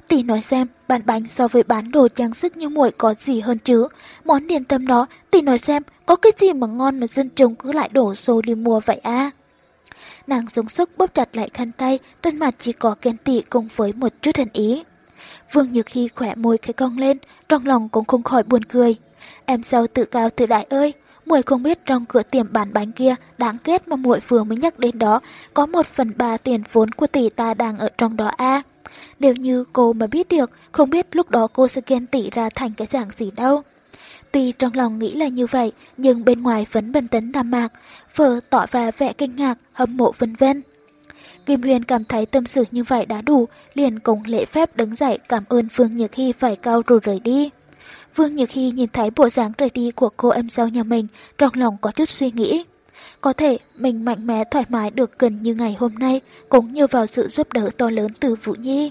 Tỷ nói xem, bán bánh so với bán đồ trang sức như muội có gì hơn chứ? Món điền tâm đó, tỷ nói xem, có cái gì mà ngon mà dân chúng cứ lại đổ xô đi mua vậy a? Nàng dùng sức bóp chặt lại khăn tay, trên mặt chỉ có khen tị cùng với một chút hận ý. Vương Nhược Hy khỏe môi khẽ cong lên, trong lòng cũng không khỏi buồn cười. Em sao tự cao tự đại ơi, muội không biết trong cửa tiệm bán bánh kia đáng kết mà muội vừa mới nhắc đến đó, có một phần ba tiền vốn của tỷ ta đang ở trong đó a. Nếu như cô mà biết được, không biết lúc đó cô sẽ ghen tị ra thành cái dạng gì đâu. Tuy trong lòng nghĩ là như vậy, nhưng bên ngoài vẫn bình tĩnh đàm mạc, vợ tỏ ra vẻ kinh ngạc, hâm mộ vân vân. Kim Huyền cảm thấy tâm sự như vậy đã đủ, liền cùng lễ phép đứng dậy cảm ơn Vương Nhược Hy phải cao rồi rời đi. Vương Nhược Hy nhìn thấy bộ dáng rời đi của cô em dâu nhà mình, trong lòng có chút suy nghĩ. Có thể mình mạnh mẽ thoải mái được gần như ngày hôm nay, cũng nhờ vào sự giúp đỡ to lớn từ Vũ Nhi.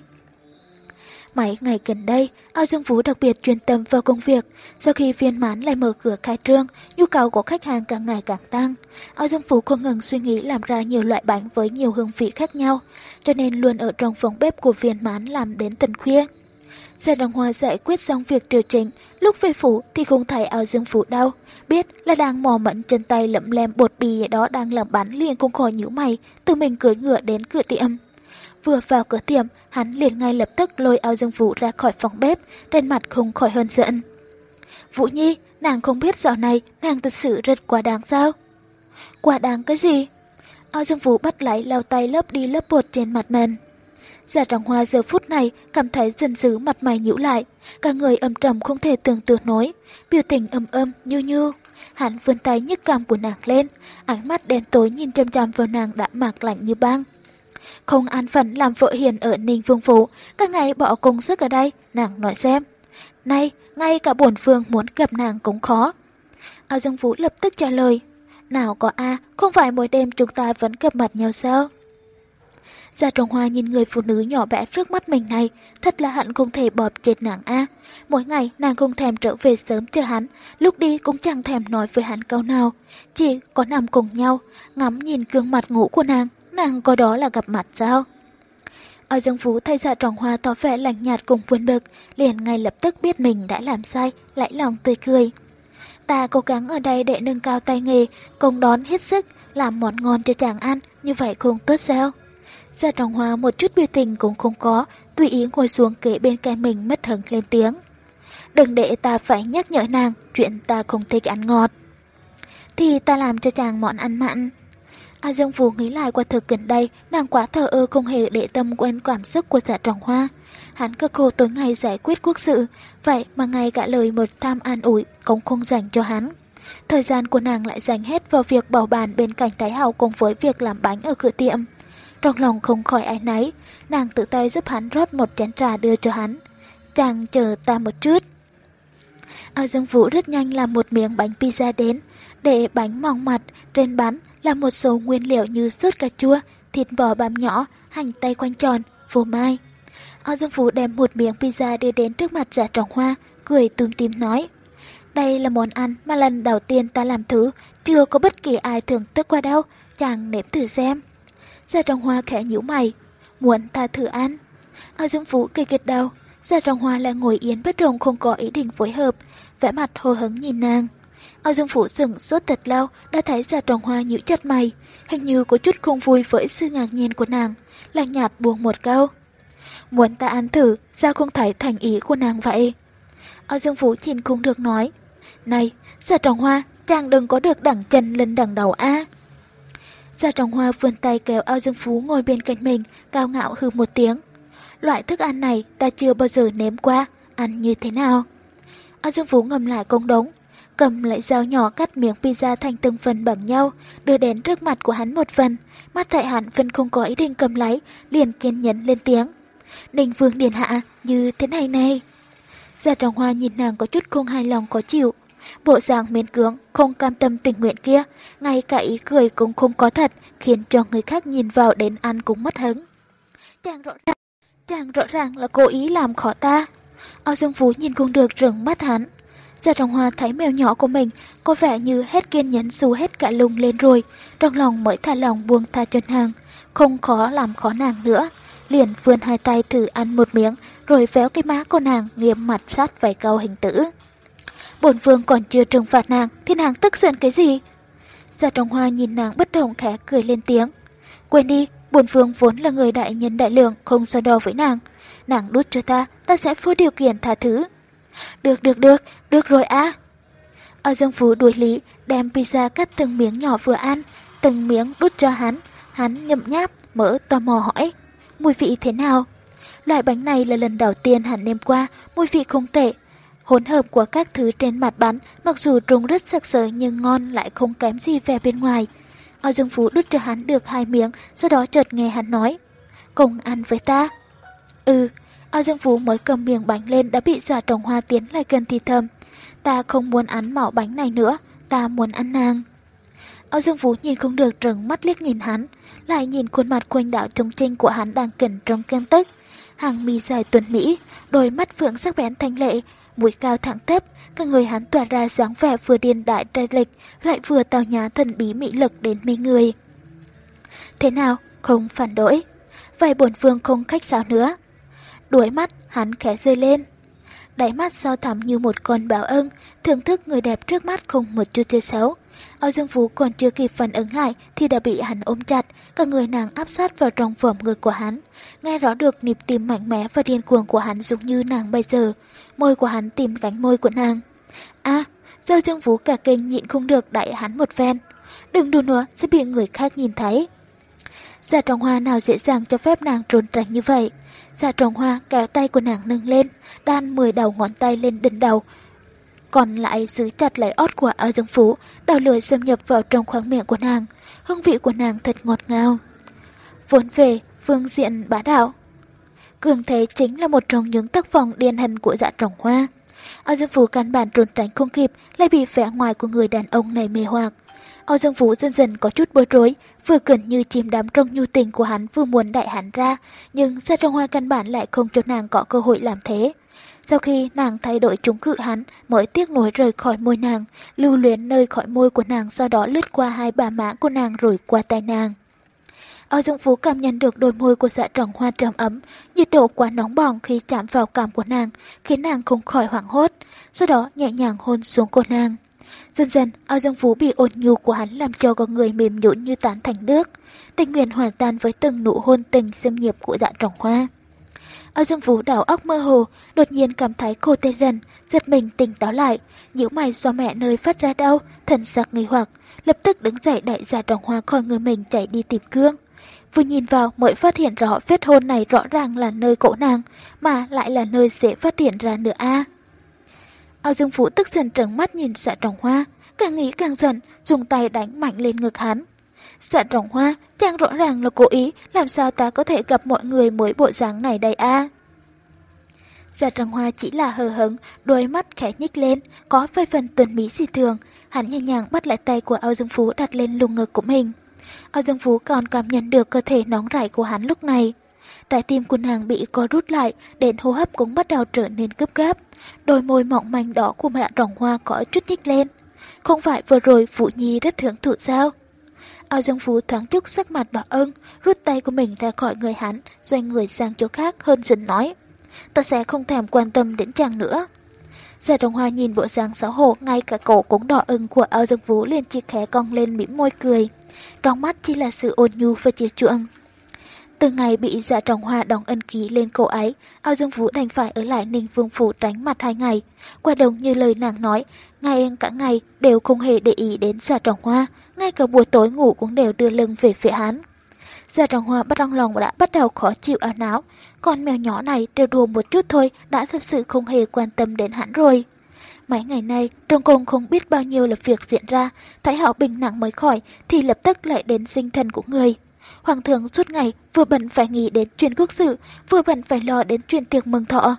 Mấy ngày gần đây, Ao Dương Vũ đặc biệt chuyên tâm vào công việc. Sau khi viên mãn lại mở cửa khai trương, nhu cầu của khách hàng càng ngày càng tăng. Ao Dương Vũ không ngừng suy nghĩ làm ra nhiều loại bánh với nhiều hương vị khác nhau, cho nên luôn ở trong phòng bếp của viên mãn làm đến tận khuya. Giờ Đồng Hoa giải quyết xong việc điều chỉnh, lúc về phủ thì không thấy Ao Dương Vũ đâu. Biết là đang mò mẫn chân tay lẫm lem bột bì đó đang làm bánh liền không khỏi nhíu mày, từ mình cưỡi ngựa đến cửa tiệm. Vừa vào cửa tiệm, hắn liền ngay lập tức lôi ao dương vũ ra khỏi phòng bếp, trên mặt không khỏi hơn giận. Vũ Nhi, nàng không biết dạo này nàng thật sự rất quá đáng sao? Quá đáng cái gì? Ao dương vũ bắt lấy lau tay lớp đi lớp bột trên mặt mình. Giả trọng hoa giờ phút này cảm thấy dần dứ mặt mày nhíu lại, cả người âm trầm không thể tưởng tượng nổi, biểu tình âm âm như như. Hắn vươn tay nhấc cằm của nàng lên, ánh mắt đen tối nhìn chăm chăm vào nàng đã mạc lạnh như băng. Không an phận làm vợ hiền ở Ninh Vương Phủ, các ngày bỏ công sức ở đây, nàng nói xem. Nay, ngay cả bổn phương muốn gặp nàng cũng khó. Ao Dương Vũ lập tức trả lời. Nào có a không phải mỗi đêm chúng ta vẫn gặp mặt nhau sao? Gia Trọng Hoa nhìn người phụ nữ nhỏ bé trước mắt mình này, thật là hận không thể bọp chết nàng a. Mỗi ngày nàng không thèm trở về sớm chờ hắn, lúc đi cũng chẳng thèm nói với hắn câu nào, chỉ có nằm cùng nhau, ngắm nhìn gương mặt ngủ của nàng, nàng có đó là gặp mặt sao? Ở Dương Phú thay dạ tròn hoa tỏ vẻ lạnh nhạt cùng buồn bực, liền ngay lập tức biết mình đã làm sai, lại lòng tươi cười. Ta cố gắng ở đây để nâng cao tay nghề, công đón hết sức, làm món ngon cho chàng ăn, như vậy không tốt sao? Dạ tròn hoa một chút biểu tình cũng không có, tùy ý ngồi xuống kế bên cạnh mình mất hứng lên tiếng. Đừng để ta phải nhắc nhở nàng, chuyện ta không thích ăn ngọt. Thì ta làm cho chàng món ăn mặn. A Dương Vũ nghĩ lại qua thực gần đây, nàng quá thờ ơ không hề để tâm quên cảm xúc của dạ trọng hoa. Hắn cực khổ tối ngày giải quyết quốc sự, vậy mà ngay cả lời một tham an ủi cũng không dành cho hắn. Thời gian của nàng lại dành hết vào việc bảo bàn bên cạnh Thái Hào cùng với việc làm bánh ở cửa tiệm. Trong lòng không khỏi ai nấy, nàng tự tay giúp hắn rót một chén trà đưa cho hắn. Chàng chờ ta một chút. A Dương Vũ rất nhanh làm một miếng bánh pizza đến, để bánh mỏng mặt trên bánh là một số nguyên liệu như sốt cà chua, thịt bò băm nhỏ, hành tây quanh tròn, phô mai. Ao Dương Phú đem một miếng pizza đưa đến trước mặt giả trọng hoa, cười tùm tìm nói. Đây là món ăn mà lần đầu tiên ta làm thứ chưa có bất kỳ ai thưởng thức qua đâu, chàng nếm thử xem. Giả trọng hoa khẽ nhíu mày, muốn ta thử ăn. Ao Dương Phú cây gật đầu, giả trọng hoa lại ngồi yên bất động không có ý định phối hợp, vẻ mặt hồ hứng nhìn nàng. Ao Dương Phủ dừng sốt thật lâu, đã thấy gia trọng hoa nhíu chặt mày, hình như có chút không vui với sự ngạc nhiên của nàng, lạnh nhạt buông một câu. Muốn ta ăn thử, sao không thấy thành ý của nàng vậy? Ao Dương Phủ nhìn không được nói. Này, gia trọng hoa, chàng đừng có được đẳng chân lên đằng đầu a. Gia trọng hoa vươn tay kéo Ao Dương Phú ngồi bên cạnh mình, cao ngạo hư một tiếng. Loại thức ăn này ta chưa bao giờ nếm qua, ăn như thế nào? Ao Dương Phú ngầm lại công đống, cầm lại dao nhỏ cắt miếng pizza thành từng phần bằng nhau, đưa đến trước mặt của hắn một phần. Mắt tại hắn vẫn không có ý định cầm lấy, liền kiên nhẫn lên tiếng. Đình Vương Điền Hạ, như thế này này. Gia Trọng Hoa nhìn nàng có chút không hài lòng có chịu. Bộ dạng miễn cưỡng, không cam tâm tình nguyện kia, ngay cả ý cười cũng không có thật, khiến cho người khác nhìn vào đến ăn cũng mất hứng. Chàng rõ ràng, chàng rõ ràng là cố ý làm khó ta. Ao Dương Phú nhìn không được rừng mắt hắn. Gia Trọng Hoa thấy mèo nhỏ của mình có vẻ như hết kiên nhẫn xù hết cả lùng lên rồi, trong lòng mới thả lòng buông tha chân hàng, không khó làm khó nàng nữa. Liền vươn hai tay thử ăn một miếng, rồi véo cái má của nàng nghiêm mặt sát vài câu hình tử. Bổn vương còn chưa trừng phạt nàng, thì nàng tức giận cái gì? Gia Trọng Hoa nhìn nàng bất động khẽ cười lên tiếng. Quên đi, bổn vương vốn là người đại nhân đại lượng, không so đo với nàng. Nàng đút cho ta, ta sẽ vô điều kiện tha thứ. Được được được, được rồi á. Ở Dương Phú đuổi lý, đem pizza cắt từng miếng nhỏ vừa ăn, từng miếng đút cho hắn. Hắn nhậm nháp, mở tò mò hỏi, mùi vị thế nào? Loại bánh này là lần đầu tiên hắn nêm qua, mùi vị không tệ. Hỗn hợp của các thứ trên mặt bánh, mặc dù trông rất sặc sỡ nhưng ngon lại không kém gì vẻ bên ngoài. Ở Dương Phú đút cho hắn được hai miếng, sau đó chợt nghe hắn nói, cùng ăn với ta. Ừ, Ao Dương Phú mới cầm miếng bánh lên đã bị giả trồng hoa tiến lại gần thì thầm. Ta không muốn ăn mỏ bánh này nữa, ta muốn ăn nàng. Ao Dương Phú nhìn không được trừng mắt liếc nhìn hắn, lại nhìn khuôn mặt quanh đảo trống trinh của hắn đang kẩn trong cơn tức. Hàng mi dài tuần Mỹ, đôi mắt phượng sắc bén thanh lệ, mũi cao thẳng tắp, cả người hắn tỏa ra dáng vẻ vừa điên đại trai lịch, lại vừa tào nhã thần bí mỹ lực đến mê người. Thế nào, không phản đối. Vậy bổn vương không khách sáo nữa. Đuổi mắt, hắn khẽ rơi lên. Đáy mắt sao thẳm như một con báo ưng, thưởng thức người đẹp trước mắt không một chút chơi xấu. Âu Dương Phú còn chưa kịp phản ứng lại thì đã bị hắn ôm chặt, cả người nàng áp sát vào trong vòng ngực của hắn. Nghe rõ được nhịp tim mạnh mẽ và điên cuồng của hắn giống như nàng bây giờ. Môi của hắn tìm vánh môi của nàng. a Âu Dương Phú cả kinh nhịn không được đẩy hắn một ven. Đừng đùa nữa, sẽ bị người khác nhìn thấy. Giả trọng hoa nào dễ dàng cho phép nàng trốn tránh như vậy. Giả trồng hoa kéo tay của nàng nâng lên, đan 10 đầu ngón tay lên đỉnh đầu. Còn lại giữ chặt lấy ót của áo Dương Phú, đào lưỡi xâm nhập vào trong khoang miệng của nàng. Hương vị của nàng thật ngọt ngào. Vốn về, vương diện bá đạo. Cường thế chính là một trong những tác phẩm điển hình của dạ trồng hoa. áo Dương Phú căn bản trốn tránh không kịp, lại bị vẻ ngoài của người đàn ông này mê hoặc. Âu Dương Vũ dần dần có chút bối rối, vừa gần như chìm đắm trong nhu tình của hắn vừa muốn đại hắn ra, nhưng Gia Trong Hoa căn bản lại không cho nàng có cơ hội làm thế. Sau khi nàng thay đổi chúng cự hắn, mỗi tiếc nuối rời khỏi môi nàng, lưu luyến nơi khỏi môi của nàng sau đó lướt qua hai bà mã của nàng rồi qua tay nàng. Âu Dương Phú cảm nhận được đôi môi của dạ trọng hoa trầm ấm, nhiệt độ quá nóng bỏng khi chạm vào cảm của nàng, khiến nàng không khỏi hoảng hốt, sau đó nhẹ nhàng hôn xuống cô nàng. Dần dần, ao dương phú bị ổn nhu của hắn làm cho con người mềm nhũn như tán thành nước. Tình nguyện hoàn tan với từng nụ hôn tình xâm nhập của dạ trọng hoa. Ao dương phú đảo óc mơ hồ, đột nhiên cảm thấy cô tê rần, giật mình tỉnh táo lại, nhíu mày do mẹ nơi phát ra đau, thần sắc nghi hoặc, lập tức đứng dậy đại dạ trọng hoa khỏi người mình chạy đi tìm cương. Vừa nhìn vào mới phát hiện rõ vết hôn này rõ ràng là nơi cổ nàng, mà lại là nơi dễ phát hiện ra nữa a. Ao Dương Phú tức giận trợn mắt nhìn dạ trọng hoa, càng nghĩ càng giận, dùng tay đánh mạnh lên ngực hắn. Dạ trọng hoa, chàng rõ ràng là cố ý, làm sao ta có thể gặp mọi người mới bộ dáng này đây a? Dạ trọng hoa chỉ là hờ hững, đôi mắt khẽ nhích lên, có vài phần tuần mỹ dị thường. Hắn nhẹ nhàng bắt lại tay của Ao Dương Phú đặt lên lùng ngực của mình. Ao Dương Phú còn cảm nhận được cơ thể nóng rảy của hắn lúc này. trái tim của nàng bị co rút lại, đến hô hấp cũng bắt đầu trở nên gấp gáp. Đôi môi mỏng manh đỏ của mẹ rồng hoa có chút nhích lên. Không phải vừa rồi Vũ Nhi rất hưởng thụ sao? Ao Dương Phú thoáng chút sắc mặt đỏ ưng, rút tay của mình ra khỏi người hắn, xoay người sang chỗ khác hơn dần nói. Ta sẽ không thèm quan tâm đến chàng nữa. Dạ Già Đồng Hoa nhìn bộ dáng xấu hổ, ngay cả cổ cũng đỏ ưng của Ao Dương Phú liền chỉ khẽ cong lên mỉm môi cười. Trong mắt chỉ là sự ôn nhu và chiều chuộng. Từ ngày bị dạ trọng hoa đóng ân ký lên cổ ấy, Ao Dương Vũ đành phải ở lại Ninh Vương Phủ tránh mặt hai ngày. Qua đồng như lời nàng nói, ngày em cả ngày đều không hề để ý đến dạ trọng hoa, ngay cả buổi tối ngủ cũng đều đưa lưng về phía hắn. Dạ trọng hoa bắt trong lòng đã bắt đầu khó chịu áo não, con mèo nhỏ này đều đùa một chút thôi đã thật sự không hề quan tâm đến hắn rồi. Mấy ngày nay, trong cung không biết bao nhiêu là việc diễn ra, thấy họ bình nặng mới khỏi thì lập tức lại đến sinh thần của người. Hoàng thượng suốt ngày vừa bận phải nghĩ đến chuyện quốc sự, vừa bận phải lo đến chuyện tiệc mừng thọ.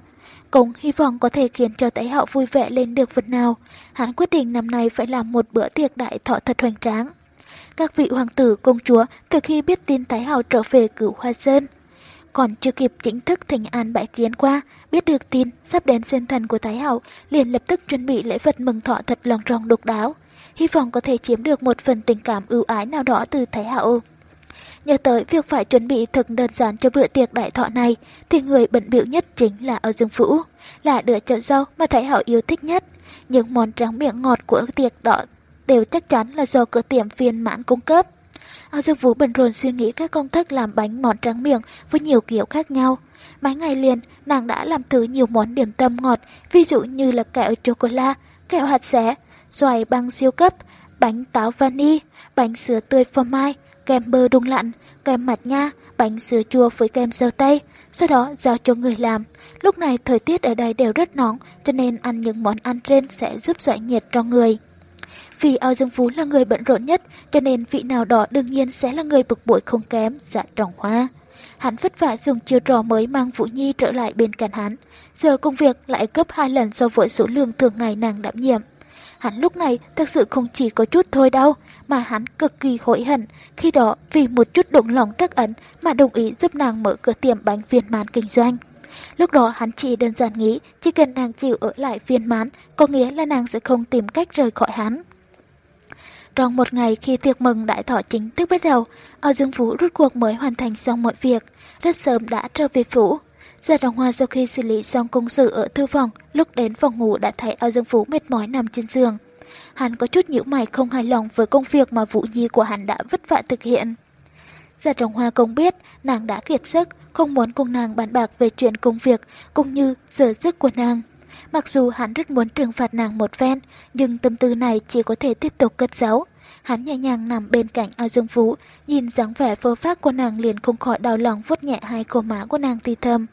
Cũng hy vọng có thể khiến cho Thái Hậu vui vẻ lên được vật nào. Hắn quyết định năm nay phải làm một bữa tiệc đại thọ thật hoành tráng. Các vị hoàng tử, công chúa từ khi biết tin Thái Hậu trở về cửu Hoa Sơn. Còn chưa kịp chính thức thỉnh an bãi kiến qua, biết được tin sắp đến sinh thần của Thái Hậu, liền lập tức chuẩn bị lễ vật mừng thọ thật lòng ròng độc đáo. Hy vọng có thể chiếm được một phần tình cảm ưu ái nào đó từ Thái Hậu. Nhớ tới việc phải chuẩn bị thực đơn giản cho bữa tiệc đại thọ này, thì người bận biểu nhất chính là Âu Dương Vũ, là đứa cháu dâu mà Thái Hậu yêu thích nhất. Những món tráng miệng ngọt của tiệc đó đều chắc chắn là do cửa tiệm phiên mãn cung cấp. Âu Dương Vũ bận rộn suy nghĩ các công thức làm bánh món tráng miệng với nhiều kiểu khác nhau. Mấy ngày liền, nàng đã làm thử nhiều món điểm tâm ngọt, ví dụ như là kẹo chocolate, kẹo hạt xé, xoài băng siêu cấp, bánh táo vani, bánh sữa tươi phô mai, kem bơ đun lạnh, kem mạch nha, bánh sữa chua với kem dâu tây, sau đó giao cho người làm. Lúc này thời tiết ở đây đều rất nóng, cho nên ăn những món ăn trên sẽ giúp giải nhiệt cho người. Vì ao dương phú là người bận rộn nhất, cho nên vị nào đó đương nhiên sẽ là người bực bội không kém, dạ trọng hoa. Hắn vất vả dùng chiêu trò mới mang Vũ Nhi trở lại bên cạnh hắn. Giờ công việc lại gấp hai lần so với số lượng thường ngày nàng đảm nhiệm. Hắn lúc này thực sự không chỉ có chút thôi đâu, mà hắn cực kỳ hối hận. Khi đó vì một chút động lòng trắc ẩn mà đồng ý giúp nàng mở cửa tiệm bánh viên mãn kinh doanh. Lúc đó hắn chỉ đơn giản nghĩ chỉ cần nàng chịu ở lại viên mãn có nghĩa là nàng sẽ không tìm cách rời khỏi hắn. Trong một ngày khi tiệc mừng đại thọ chính thức bắt đầu, Âu Dương Vũ rút cuộc mới hoàn thành xong mọi việc, rất sớm đã trở về phủ. Gia đồng Hoa sau khi xử lý xong công sự ở thư phòng, lúc đến phòng ngủ đã thấy ao Dương phú mệt mỏi nằm trên giường. Hắn có chút nhíu mày không hài lòng với công việc mà Vũ Nhi của hắn đã vất vả thực hiện. Giả Trọng Hoa không biết nàng đã kiệt sức, không muốn cùng nàng bàn bạc về chuyện công việc cũng như giờ giấc của nàng. Mặc dù hắn rất muốn trừng phạt nàng một phen, nhưng tâm tư này chỉ có thể tiếp tục cất giấu. Hắn nhẹ nhàng nằm bên cạnh ao dương phú, nhìn dáng vẻ phơ phác của nàng liền không khỏi đau lòng vuốt nhẹ hai cô má của nàng thì thầm.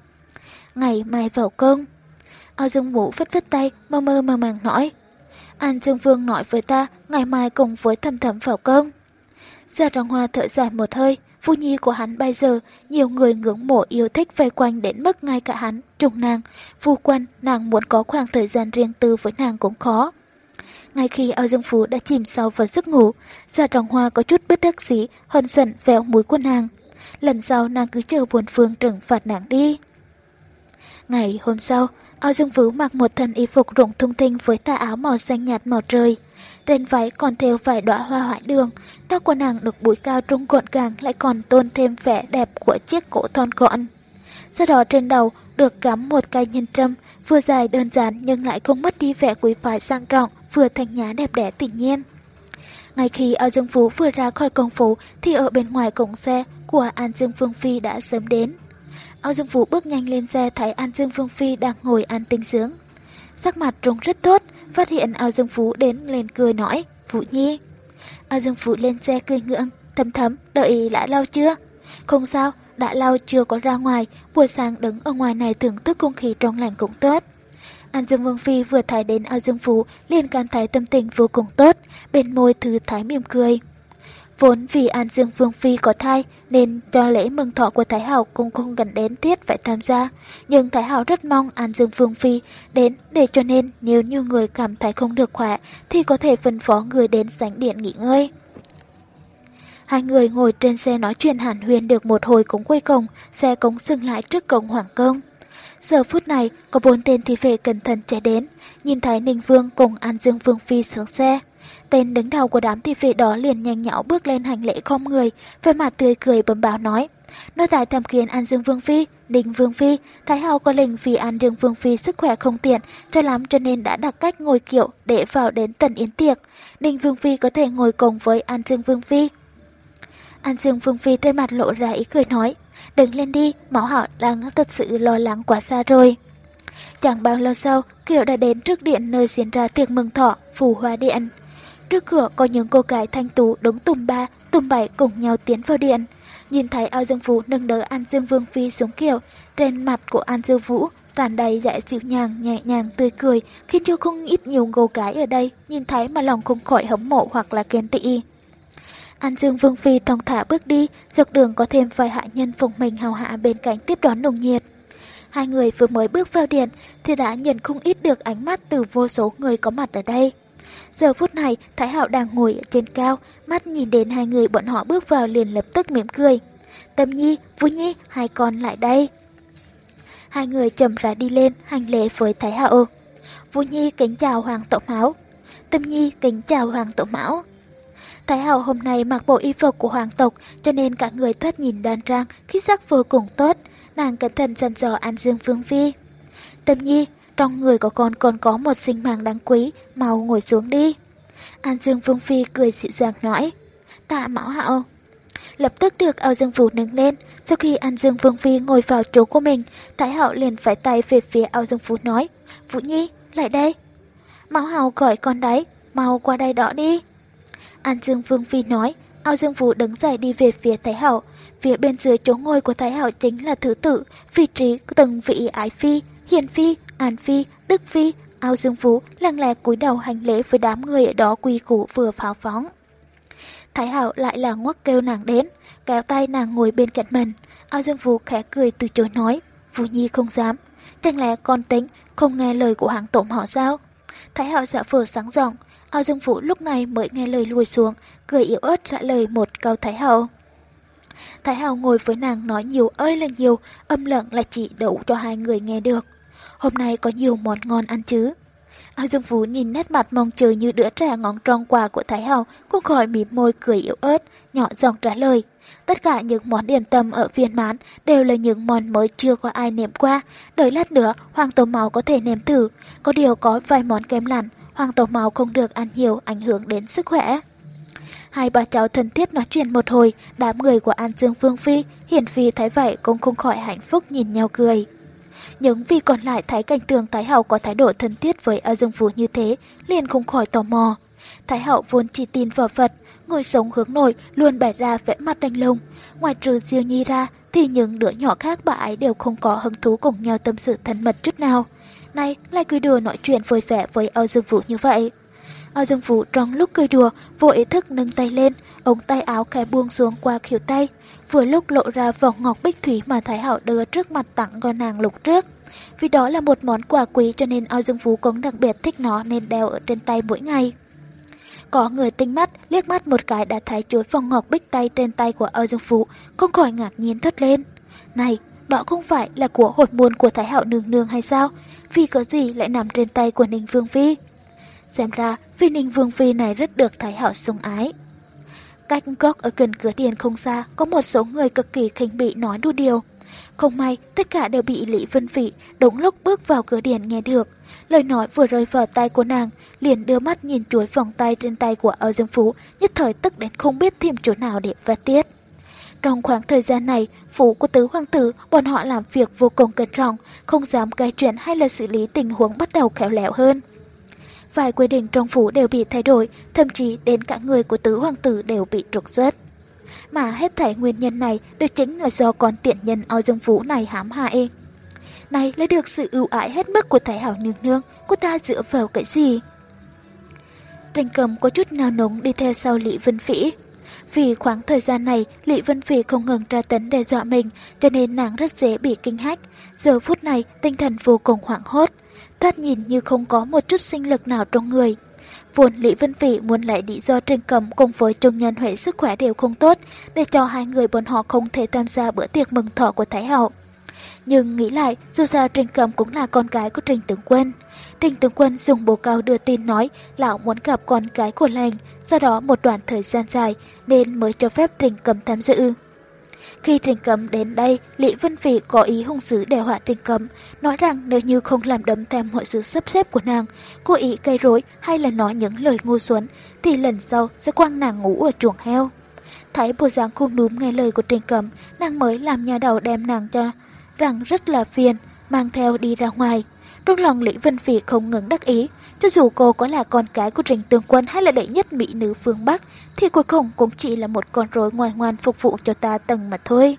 Ngày mai vào công. Ao dương vũ vứt vứt tay, mơ mơ mơ màng nói. An Dương Vương nói với ta, ngày mai cùng với thầm thầm vào công. Gia Trọng Hoa thở dài một hơi, phu nhi của hắn bây giờ, nhiều người ngưỡng mộ yêu thích vây quanh đến mức ngay cả hắn, trùng nàng, phu quân, nàng muốn có khoảng thời gian riêng tư với nàng cũng khó. Ngay khi ao dương phú đã chìm sâu vào giấc ngủ, Gia Trọng Hoa có chút bất đắc dĩ, hân giận vẹo mũi của nàng. Lần sau nàng cứ chờ buồn phương trừng phạt nàng đi. Ngày hôm sau, ao dương vũ mặc một thân y phục rụng thung tinh với tà áo màu xanh nhạt màu trời. Trên váy còn theo vài đóa hoa hoại đường, tóc của nàng được búi cao trung gọn gàng lại còn tôn thêm vẻ đẹp của chiếc cổ thon gọn. Sau đó trên đầu được cắm một cây nhân trâm, vừa dài đơn giản nhưng lại không mất đi vẻ quý phái sang trọng, vừa thanh nhã đẹp đẽ tự nhiên. Ngay khi Ao Dương Phú vừa ra khỏi công phủ thì ở bên ngoài cổng xe của An Dương Phương Phi đã sớm đến. Âu Dương Vũ bước nhanh lên xe thấy An Dương Vương Phi đang ngồi ăn tinh sướng. Sắc mặt trông rất tốt, phát hiện Âu Dương Vũ đến lên cười nói, Vũ Nhi. Âu Dương Vũ lên xe cười ngưỡng, thấm thấm, đợi đã lâu chưa? Không sao, đã lâu chưa có ra ngoài, buổi sáng đứng ở ngoài này thưởng thức không khí trong lành cũng tốt. An Dương Vương Phi vừa thấy đến Âu Dương Vũ liền cảm thấy tâm tình vô cùng tốt, bên môi thư thái mỉm cười. Vốn vì An Dương Vương Phi có thai nên cho lễ mừng thọ của Thái Hảo cũng không gần đến tiết phải tham gia. Nhưng Thái Hảo rất mong An Dương Vương Phi đến để cho nên nếu như người cảm thấy không được khỏe thì có thể phân phó người đến sánh điện nghỉ ngơi. Hai người ngồi trên xe nói chuyện hàn huyền được một hồi cũng quay cổng, xe cống dừng lại trước cổng Hoàng Công. Giờ phút này, có bốn tên thị vệ cẩn thận chạy đến, nhìn thấy Ninh Vương cùng An Dương Vương Phi xuống xe. Tên đứng đầu của đám thị vệ đó liền nhanh nhảu bước lên hành lễ khom người, về mặt tươi cười bấm báo nói. Nô tài thầm kiến An Dương Vương Phi, Ninh Vương Phi, Thái Hậu có lệnh vì An Dương Vương Phi sức khỏe không tiện, cho lắm cho nên đã đặt cách ngồi kiệu để vào đến tần yến tiệc. Ninh Vương Phi có thể ngồi cùng với An Dương Vương Phi. An Dương Vương Phi trên mặt lộ ra ý cười nói, đừng lên đi, máu họ đang thật sự lo lắng quá xa rồi. Chẳng bao lâu sau, kiệu đã đến trước điện nơi diễn ra tiệc mừng thọ, phù hoa điện. Trước cửa có những cô gái thanh tú đứng tùm ba, tùm bảy cùng nhau tiến vào điện. Nhìn thấy ao dương vũ nâng đỡ An Dương Vương Phi xuống kiệu, trên mặt của An Dương Vũ tràn đầy vẻ dịu nhàng, nhẹ nhàng, tươi cười, khiến cho không ít nhiều cô gái ở đây nhìn thấy mà lòng không khỏi hấm mộ hoặc là ghen tị. An Dương Vương Phi thong thả bước đi, dọc đường có thêm vài hạ nhân phụng mình hào hạ bên cạnh tiếp đón nồng nhiệt. Hai người vừa mới bước vào điện thì đã nhận không ít được ánh mắt từ vô số người có mặt ở đây. Giờ phút này, Thái Hạo đang ngồi ở trên cao, mắt nhìn đến hai người bọn họ bước vào liền lập tức mỉm cười. Tâm Nhi, Vũ Nhi, hai con lại đây. Hai người chậm rãi đi lên, hành lễ với Thái Hạo. Vũ Nhi kính chào Hoàng Tổ Mão. Tâm Nhi kính chào Hoàng Tổ Mão. Thái Hạo hôm nay mặc bộ y phục của hoàng tộc cho nên cả người thoát nhìn đàn rang khí sắc vô cùng tốt. Nàng cẩn thận dần dò An Dương Vương Phi. Tâm Nhi, trong người của con còn có một sinh mạng đáng quý, mau ngồi xuống đi. An Dương Vương Phi cười dịu dàng nói. Tạ Mão Hạo. Lập tức được Ao Dương Vũ nâng lên, sau khi An Dương Vương Phi ngồi vào chỗ của mình, Thái hậu liền phải tay về phía Ao Dương Vũ nói. Vũ Nhi, lại đây. Mão Hạo gọi con đấy, mau qua đây đó đi. An Dương Vương Phi nói, Ao Dương Vũ đứng dậy đi về phía Thái Hậu. Phía bên dưới chỗ ngồi của Thái Hậu chính là thứ tự, vị trí từng vị ái phi, hiền phi, an phi, đức phi. Ao Dương Vũ lặng lẽ cúi đầu hành lễ với đám người ở đó quy củ vừa pháo phóng. Thái Hậu lại là ngoắc kêu nàng đến, kéo tay nàng ngồi bên cạnh mình. Ao Dương Vũ khẽ cười từ chối nói, Vũ Nhi không dám. Chẳng lẽ con tính không nghe lời của hàng tổng họ sao? Thái Hậu giả vờ sáng giọng, Ao Dương Vũ lúc này mới nghe lời lùi xuống, cười yếu ớt trả lời một câu Thái Hậu. Thái Hậu ngồi với nàng nói nhiều ơi là nhiều, âm lặng là chỉ đủ cho hai người nghe được. Hôm nay có nhiều món ngon ăn chứ. Ao Dương phú nhìn nét mặt mong chờ như đứa trẻ ngóng tròn quà của Thái Hậu, cũng khỏi mỉm môi cười yếu ớt, nhỏ giọng trả lời. Tất cả những món điểm tâm ở viên mãn đều là những món mới chưa có ai nếm qua. Đợi lát nữa, Hoàng Tổ Máu có thể nếm thử. Có điều có vài món kém lặn, Hoàng Tổ Máu không được ăn nhiều ảnh hưởng đến sức khỏe. Hai bà cháu thân thiết nói chuyện một hồi, đám người của An Dương Vương Phi, Hiển Phi thấy vậy cũng không khỏi hạnh phúc nhìn nhau cười. Những vị còn lại thấy cảnh tường Thái Hậu có thái độ thân thiết với A Dương Phú như thế, liền không khỏi tò mò. Thái Hậu vốn chỉ tin vào Phật, người sống hướng nội luôn bày ra vẽ mặt đanh lông. Ngoài trừ Diêu Nhi ra, thì những đứa nhỏ khác bà ấy đều không có hứng thú cùng nhau tâm sự thân mật chút nào. Nay lại cười đùa nói chuyện vui vẻ với Âu Dương Vũ như vậy. Âu Dương Vũ trong lúc cười đùa, vô ý thức nâng tay lên, ống tay áo khẽ buông xuống qua khỉu tay, vừa lúc lộ ra vòng ngọc bích thủy mà Thái Hậu đưa trước mặt tặng con nàng lục trước. Vì đó là một món quà quý cho nên Âu Dương phú cũng đặc biệt thích nó nên đeo ở trên tay mỗi ngày. Có người tinh mắt, liếc mắt một cái đã thấy chuối vòng ngọc bích tay trên tay của Âu Dương phú không khỏi ngạc nhiên thốt lên. Này, đó không phải là của hồn muôn của Thái Hậu nương nương hay sao? Vì có gì lại nằm trên tay của Ninh Vương Phi? Xem ra, vì Ninh Vương Phi này rất được Thái Hậu sung ái. Cách góc ở gần cửa điện không xa, có một số người cực kỳ khinh bị nói đu điều. Không may, tất cả đều bị Lý Vân Vị đúng lúc bước vào cửa điện nghe được. Lời nói vừa rơi vào tay của nàng, liền đưa mắt nhìn chuối vòng tay trên tay của Âu Dương Phú, nhất thời tức đến không biết thêm chỗ nào để phát tiết. Trong khoảng thời gian này, phủ của tứ hoàng tử, bọn họ làm việc vô cùng cẩn trọng, không dám gây chuyện hay là xử lý tình huống bắt đầu khéo léo hơn. Vài quy định trong phủ đều bị thay đổi, thậm chí đến cả người của tứ hoàng tử đều bị trục xuất. Mà hết thảy nguyên nhân này được chính là do con tiện nhân ao dương vũ này hãm hại. Này lấy được sự ưu ái hết mức của Thái Hảo Nương Nương, cô ta dựa vào cái gì? Tranh cầm có chút nào nóng đi theo sau Lý Vân Phỉ. Vì khoảng thời gian này, Lý Vân Phỉ không ngừng tra tấn đe dọa mình, cho nên nàng rất dễ bị kinh hách. Giờ phút này, tinh thần vô cùng hoảng hốt thoát nhìn như không có một chút sinh lực nào trong người. Vốn Lý Vân Vĩ muốn lấy lý do Trình Cẩm cùng với Trung Nhân Huệ sức khỏe đều không tốt để cho hai người bọn họ không thể tham gia bữa tiệc mừng thọ của Thái Hậu. Nhưng nghĩ lại, dù sao Trình Cẩm cũng là con gái của Trình Tướng Quân. Trình Tướng Quân dùng bố cao đưa tin nói lão muốn gặp con gái của lành, sau đó một đoạn thời gian dài nên mới cho phép Trình Cẩm tham dự. Khi Trình Cấm đến đây, Lý Vân Phỉ có ý hung sứ đe họa Trình Cấm, nói rằng nếu như không làm đấm theo mọi sự sắp xếp của nàng, cố ý gây rối hay là nói những lời ngu xuẩn, thì lần sau sẽ quăng nàng ngủ ở chuồng heo. Thấy bộ dáng không đúng nghe lời của Trình Cấm, nàng mới làm nhà đầu đem nàng cho rằng rất là phiền, mang theo đi ra ngoài. Trong lòng Lý Vân Phỉ không ngừng đắc ý, cho dù cô có là con cái của Trình Tương Quân hay là đệ nhất mỹ nữ phương Bắc, thì cuối cùng cũng chỉ là một con rối ngoan ngoan phục vụ cho ta tầng mà thôi.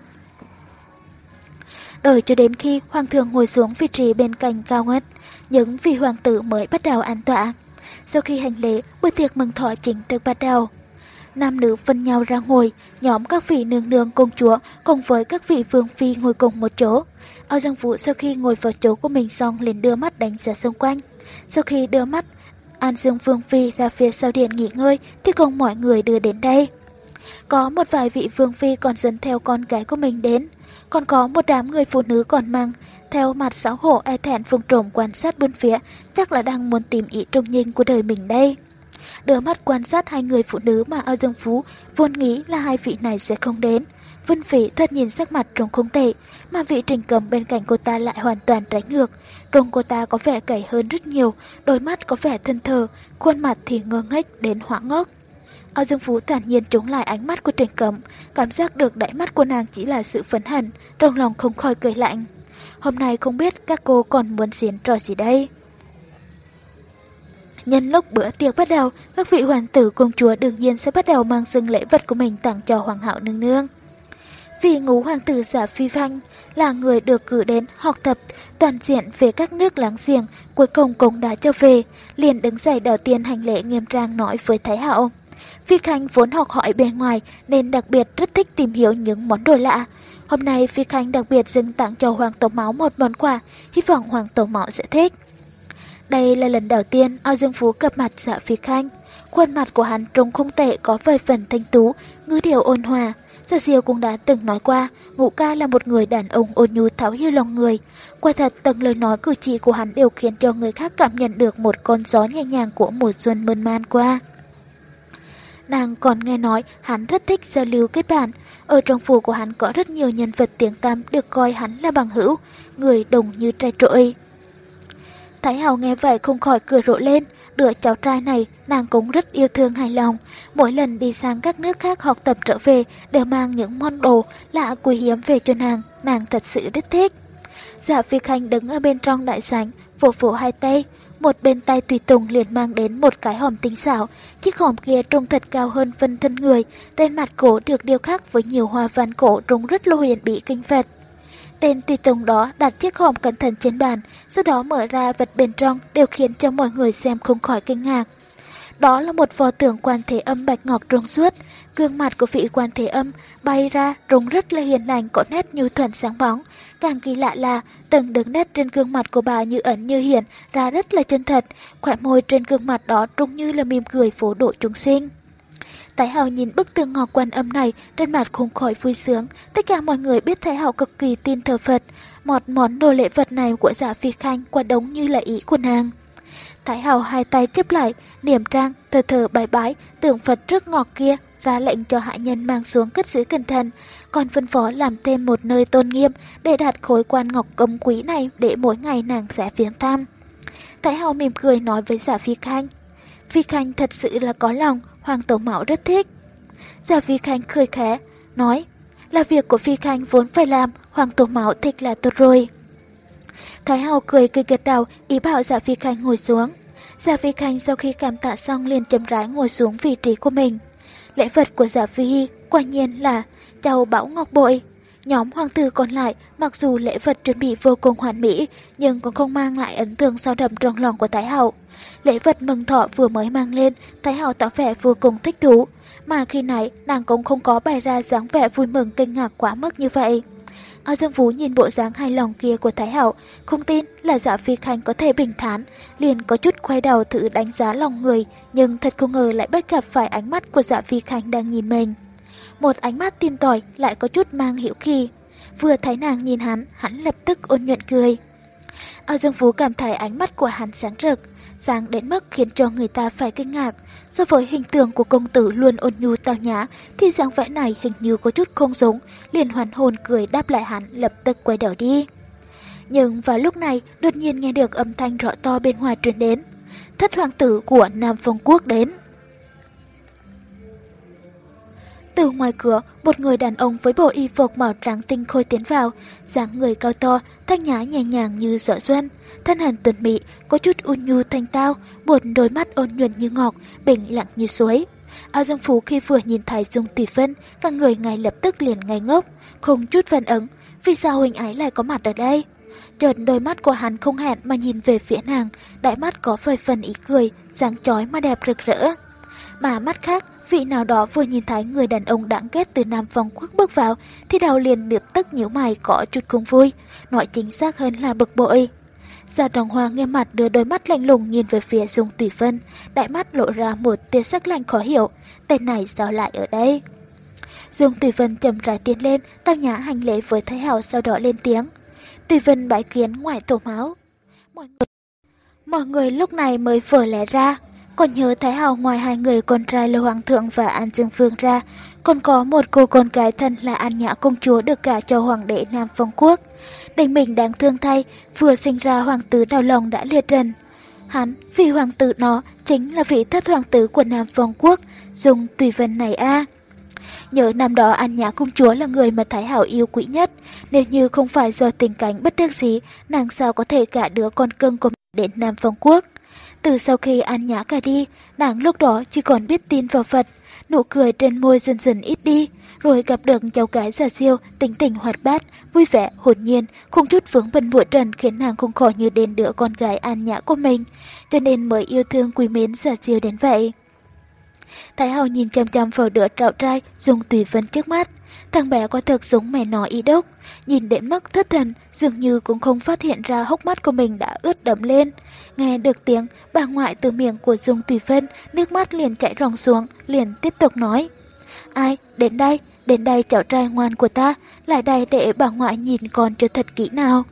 Đợi cho đến khi hoàng thượng ngồi xuống vị trí bên cạnh cao ngất, những vị hoàng tử mới bắt đầu an tọa. Sau khi hành lễ, bữa tiệc mừng thọ chính thức bắt đầu. Nam nữ phân nhau ra ngồi, nhóm các vị nương nương công chúa cùng với các vị vương phi ngồi cùng một chỗ. Ao Giang Vũ sau khi ngồi vào chỗ của mình xong liền đưa mắt đánh giá xung quanh. Sau khi đưa mắt, An Dương Vương Phi ra phía sau điện nghỉ ngơi thì cùng mọi người đưa đến đây. Có một vài vị Vương Phi còn dẫn theo con gái của mình đến. Còn có một đám người phụ nữ còn mang theo mặt xấu hổ e thẹn phùng trộm quan sát bên phía, chắc là đang muốn tìm ý trung nhìn của đời mình đây. Đưa mắt quan sát hai người phụ nữ mà Ao Dương Phú vốn nghĩ là hai vị này sẽ không đến. Vân Phỉ thật nhìn sắc mặt trông không tệ, mà vị trình cầm bên cạnh cô ta lại hoàn toàn trái ngược. Trông cô ta có vẻ gầy hơn rất nhiều, đôi mắt có vẻ thân thờ, khuôn mặt thì ngơ ngách đến hoảng ngốc. Ao Dương Phú thản nhiên chống lại ánh mắt của Trình Cẩm, cảm giác được đáy mắt của nàng chỉ là sự phấn hận, trong lòng không khỏi cười lạnh. Hôm nay không biết các cô còn muốn diễn trò gì đây? Nhân lúc bữa tiệc bắt đầu, các vị hoàng tử công chúa đương nhiên sẽ bắt đầu mang dâng lễ vật của mình tặng cho hoàng hậu nương nương. Vì ngũ hoàng tử giả phi văn là người được cử đến học tập toàn diện về các nước láng giềng, cuối cùng cũng đã trở về, liền đứng dậy đầu tiên hành lễ nghiêm trang nói với Thái Hậu. Phi Khanh vốn học hỏi bên ngoài nên đặc biệt rất thích tìm hiểu những món đồ lạ. Hôm nay Phi Khanh đặc biệt dâng tặng cho Hoàng Tổ Máu một món quà, hy vọng Hoàng Tổ Máu sẽ thích. Đây là lần đầu tiên Ao Dương Phú gặp mặt dạ Phi Khanh. Khuôn mặt của hắn trông không tệ có vài phần thanh tú, ngữ điệu ôn hòa, Gia Diêu cũng đã từng nói qua, Ngũ ca là một người đàn ông ôn nhu tháo hiểu lòng người. Quả thật từng lời nói cử chỉ của hắn đều khiến cho người khác cảm nhận được một con gió nhẹ nhàng của mùa xuân mơn man qua. Nàng còn nghe nói hắn rất thích giao lưu kết bạn. Ở trong phủ của hắn có rất nhiều nhân vật tiếng tăm được coi hắn là bằng hữu, người đồng như trai trội. Thái Hào nghe vậy không khỏi cười rộ lên, đứa cháu trai này nàng cũng rất yêu thương hài lòng. Mỗi lần đi sang các nước khác học tập trở về đều mang những món đồ lạ quý hiếm về cho nàng, nàng thật sự rất thích. Dạ phi khanh đứng ở bên trong đại sảnh, vỗ vỗ hai tay, một bên tay tùy tùng liền mang đến một cái hòm tinh xảo, chiếc hòm kia trông thật cao hơn phân thân người, trên mặt cổ được điêu khắc với nhiều hoa văn cổ trông rất là huyền bị kinh phật. Tên tùy tùng đó đặt chiếc hòm cẩn thận trên bàn, sau đó mở ra vật bên trong đều khiến cho mọi người xem không khỏi kinh ngạc. Đó là một vò tượng quan thế âm bạch ngọc trong suốt, gương mặt của vị quan thế âm bay ra trông rất là hiền lành có nét như thuần sáng bóng. Càng kỳ lạ là từng đường nét trên gương mặt của bà như ẩn như hiện ra rất là chân thật, khỏe môi trên gương mặt đó trông như là mỉm cười phố độ chúng sinh. Thái Hào nhìn bức tường ngọc quan âm này, trên mặt không khỏi vui sướng. Tất cả mọi người biết Thái Hào cực kỳ tin thờ Phật. Một món đồ lễ vật này của giả phi khanh quả đống như là ý của nàng. Thái Hào hai tay tiếp lại, niệm trang, thờ thờ bài bái, tưởng Phật trước ngọt kia, ra lệnh cho hạ nhân mang xuống cất giữ cẩn thận, còn phân phó làm thêm một nơi tôn nghiêm để đặt khối quan ngọc cấm quý này để mỗi ngày nàng sẽ viếng thăm. Thái Hào mỉm cười nói với giả phi khanh. Phi khanh thật sự là có lòng, Hoàng Tổ Mạo rất thích. Giả Phi Khanh cười khẽ, nói, là việc của Phi Khanh vốn phải làm, Hoàng Tổ Mạo thích là tốt rồi. Thái hậu cười cười gật đầu, ý bảo Giả Phi Khanh ngồi xuống. Giả Phi Khanh sau khi cảm tạ xong liền chậm rãi ngồi xuống vị trí của mình. Lễ vật của Giả Phi quả nhiên là châu bảo ngọc bội. Nhóm hoàng tử còn lại, mặc dù lễ vật chuẩn bị vô cùng hoàn mỹ, nhưng cũng không mang lại ấn tượng sao đậm trong lòng của Thái Hậu. Lễ vật mừng thọ vừa mới mang lên, Thái Hậu tỏ vẻ vô cùng thích thú, mà khi nãy nàng cũng không có bày ra dáng vẻ vui mừng kinh ngạc quá mức như vậy. Ao Dương vũ nhìn bộ dáng hài lòng kia của Thái Hậu, không tin là dạ phi khanh có thể bình thản, liền có chút quay đầu thử đánh giá lòng người, nhưng thật không ngờ lại bắt gặp phải ánh mắt của dạ phi khanh đang nhìn mình. Một ánh mắt tin tỏi lại có chút mang hiểu kỳ. Vừa thấy nàng nhìn hắn, hắn lập tức ôn nhuận cười. Ao Dương Phú cảm thấy ánh mắt của hắn sáng rực, sáng đến mức khiến cho người ta phải kinh ngạc. So với hình tượng của công tử luôn ôn nhu tao nhã, thì dáng vẻ này hình như có chút không giống, liền hoàn hồn cười đáp lại hắn lập tức quay đầu đi. Nhưng vào lúc này, đột nhiên nghe được âm thanh rõ to bên ngoài truyền đến. Thất hoàng tử của Nam Phong Quốc đến. Từ ngoài cửa, một người đàn ông với bộ y phục màu trắng tinh khôi tiến vào, dáng người cao to, thanh nhã nhẹ nhàng như sợ xuân, thân hình tuần mỹ, có chút ôn nhu thanh tao, buồn đôi mắt ôn nhuận như ngọc, bình lặng như suối. Ao Dương Phú khi vừa nhìn thấy Dung Tỷ Vân, cả người ngay lập tức liền ngay ngốc, không chút phản ứng, vì sao huynh ấy lại có mặt ở đây? Chợt đôi mắt của hắn không hẹn mà nhìn về phía nàng, đại mắt có vài phần ý cười, dáng chói mà đẹp rực rỡ. Mà mắt khác vị nào đó vừa nhìn thấy người đàn ông đáng ghét từ Nam Phong Quốc bước vào, thì đầu liền lập tức nhíu mày có chút không vui, nói chính xác hơn là bực bội. Gia Trọng Hoa nghe mặt đưa đôi mắt lạnh lùng nhìn về phía Dung Tùy Vân, đại mắt lộ ra một tia sắc lạnh khó hiểu, tên này sao lại ở đây? Dung Tùy Vân chậm rãi tiến lên, tao nhã hành lễ với Thái Hảo sau đó lên tiếng. Tùy Vân bái kiến ngoại tổ máu. Mọi người, mọi người lúc này mới vừa lẽ ra, còn nhớ Thái Hào ngoài hai người con trai là Hoàng thượng và An Dương Vương ra, còn có một cô con gái thân là An Nhã công chúa được cả cho Hoàng đế Nam Phong Quốc. Đình mình đáng thương thay, vừa sinh ra hoàng tử đau lòng đã liệt trần. Hắn, vì hoàng tử nó, chính là vị thất hoàng tử của Nam Phong Quốc, dùng tùy vân này a Nhớ năm đó An Nhã công chúa là người mà Thái Hảo yêu quý nhất, nếu như không phải do tình cảnh bất đắc dĩ, nàng sao có thể cả đứa con cưng của mình đến Nam Phong Quốc. Từ sau khi An Nhã cả đi, nàng lúc đó chỉ còn biết tin vào Phật, nụ cười trên môi dần dần ít đi, rồi gặp được cháu gái giả siêu, tính tình hoạt bát, vui vẻ, hồn nhiên, không chút vướng bần bụi trần khiến nàng không khỏi như đến đứa con gái An Nhã của mình, cho nên mới yêu thương quý mến giả siêu đến vậy. Thái Hậu nhìn chăm chăm vào đứa trạo trai dùng tùy vân trước mắt. Thằng bé có thực giống mẹ nó y đốc, nhìn đến mức thất thần, dường như cũng không phát hiện ra hốc mắt của mình đã ướt đẫm lên. Nghe được tiếng bà ngoại từ miệng của Dung Tùy Vân, nước mắt liền chảy ròng xuống, liền tiếp tục nói. Ai, đến đây, đến đây cháu trai ngoan của ta, lại đây để bà ngoại nhìn con cho thật kỹ nào.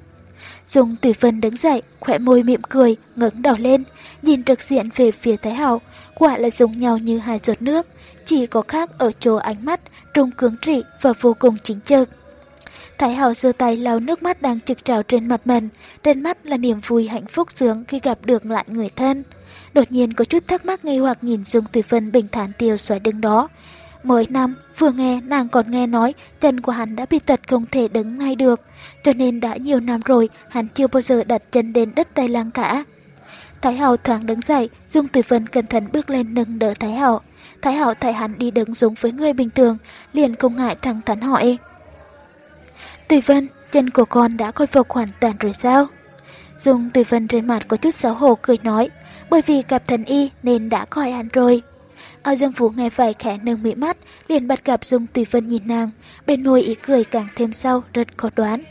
Dung Tử Vân đứng dậy, khỏe môi mỉm cười, ngẩng đầu lên, nhìn trực diện về phía Thái Hậu, quả là giống nhau như hai giọt nước, chỉ có khác ở chỗ ánh mắt, trung cứng trị và vô cùng chính trực. Thái Hậu giơ tay lau nước mắt đang trực trào trên mặt mình, trên mắt là niềm vui hạnh phúc sướng khi gặp được lại người thân. Đột nhiên có chút thắc mắc nghi hoặc nhìn Dung Tử Vân bình thản tiêu xóa đứng đó. Mới năm, vừa nghe nàng còn nghe nói chân của hắn đã bị tật không thể đứng ngay được, cho nên đã nhiều năm rồi hắn chưa bao giờ đặt chân đến đất Tây Lang cả. Thái Hậu thoáng đứng dậy, Dung Tử Vân cẩn thận bước lên nâng đỡ Thái Hậu. Thái Hậu thấy hắn đi đứng giống với người bình thường, liền không ngại thẳng thắn hỏi. Tử Vân, chân của con đã khôi phục hoàn toàn rồi sao? Dung Tử Vân trên mặt có chút xấu hổ cười nói, bởi vì gặp thần y nên đã khỏi hắn rồi. Ao Dương Phú nghe vậy khẽ nâng mỹ mắt, liền bắt gặp Dung Tùy Vân nhìn nàng, bên môi ý cười càng thêm sâu, rất khó đoán.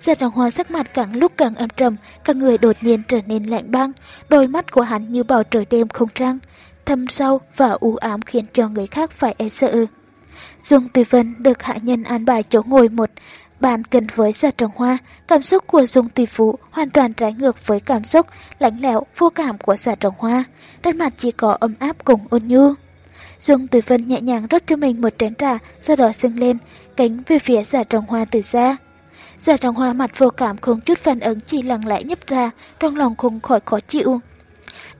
Giật Đồng hoa sắc mặt càng lúc càng âm trầm, cả người đột nhiên trở nên lạnh băng, đôi mắt của hắn như bầu trời đêm không trăng, thâm sâu và u ám khiến cho người khác phải e sợ. Dung Tùy Vân được hạ nhân an bài chỗ ngồi một bàn gần với giật trồng hoa, cảm xúc của Dung Tùy Phú hoàn toàn trái ngược với cảm xúc lãnh lẽo vô cảm của giật trồng hoa, trên mặt chỉ có ấm áp cùng ôn nhu. Dung Tử Vân nhẹ nhàng rót cho mình một chén trà, sau đó xưng lên, cánh về phía dạ giả trồng hoa từ xa. Dạ giả trồng hoa mặt vô cảm không chút phản ứng chỉ lặng lẽ nhấp ra, trong lòng không khỏi khó chịu.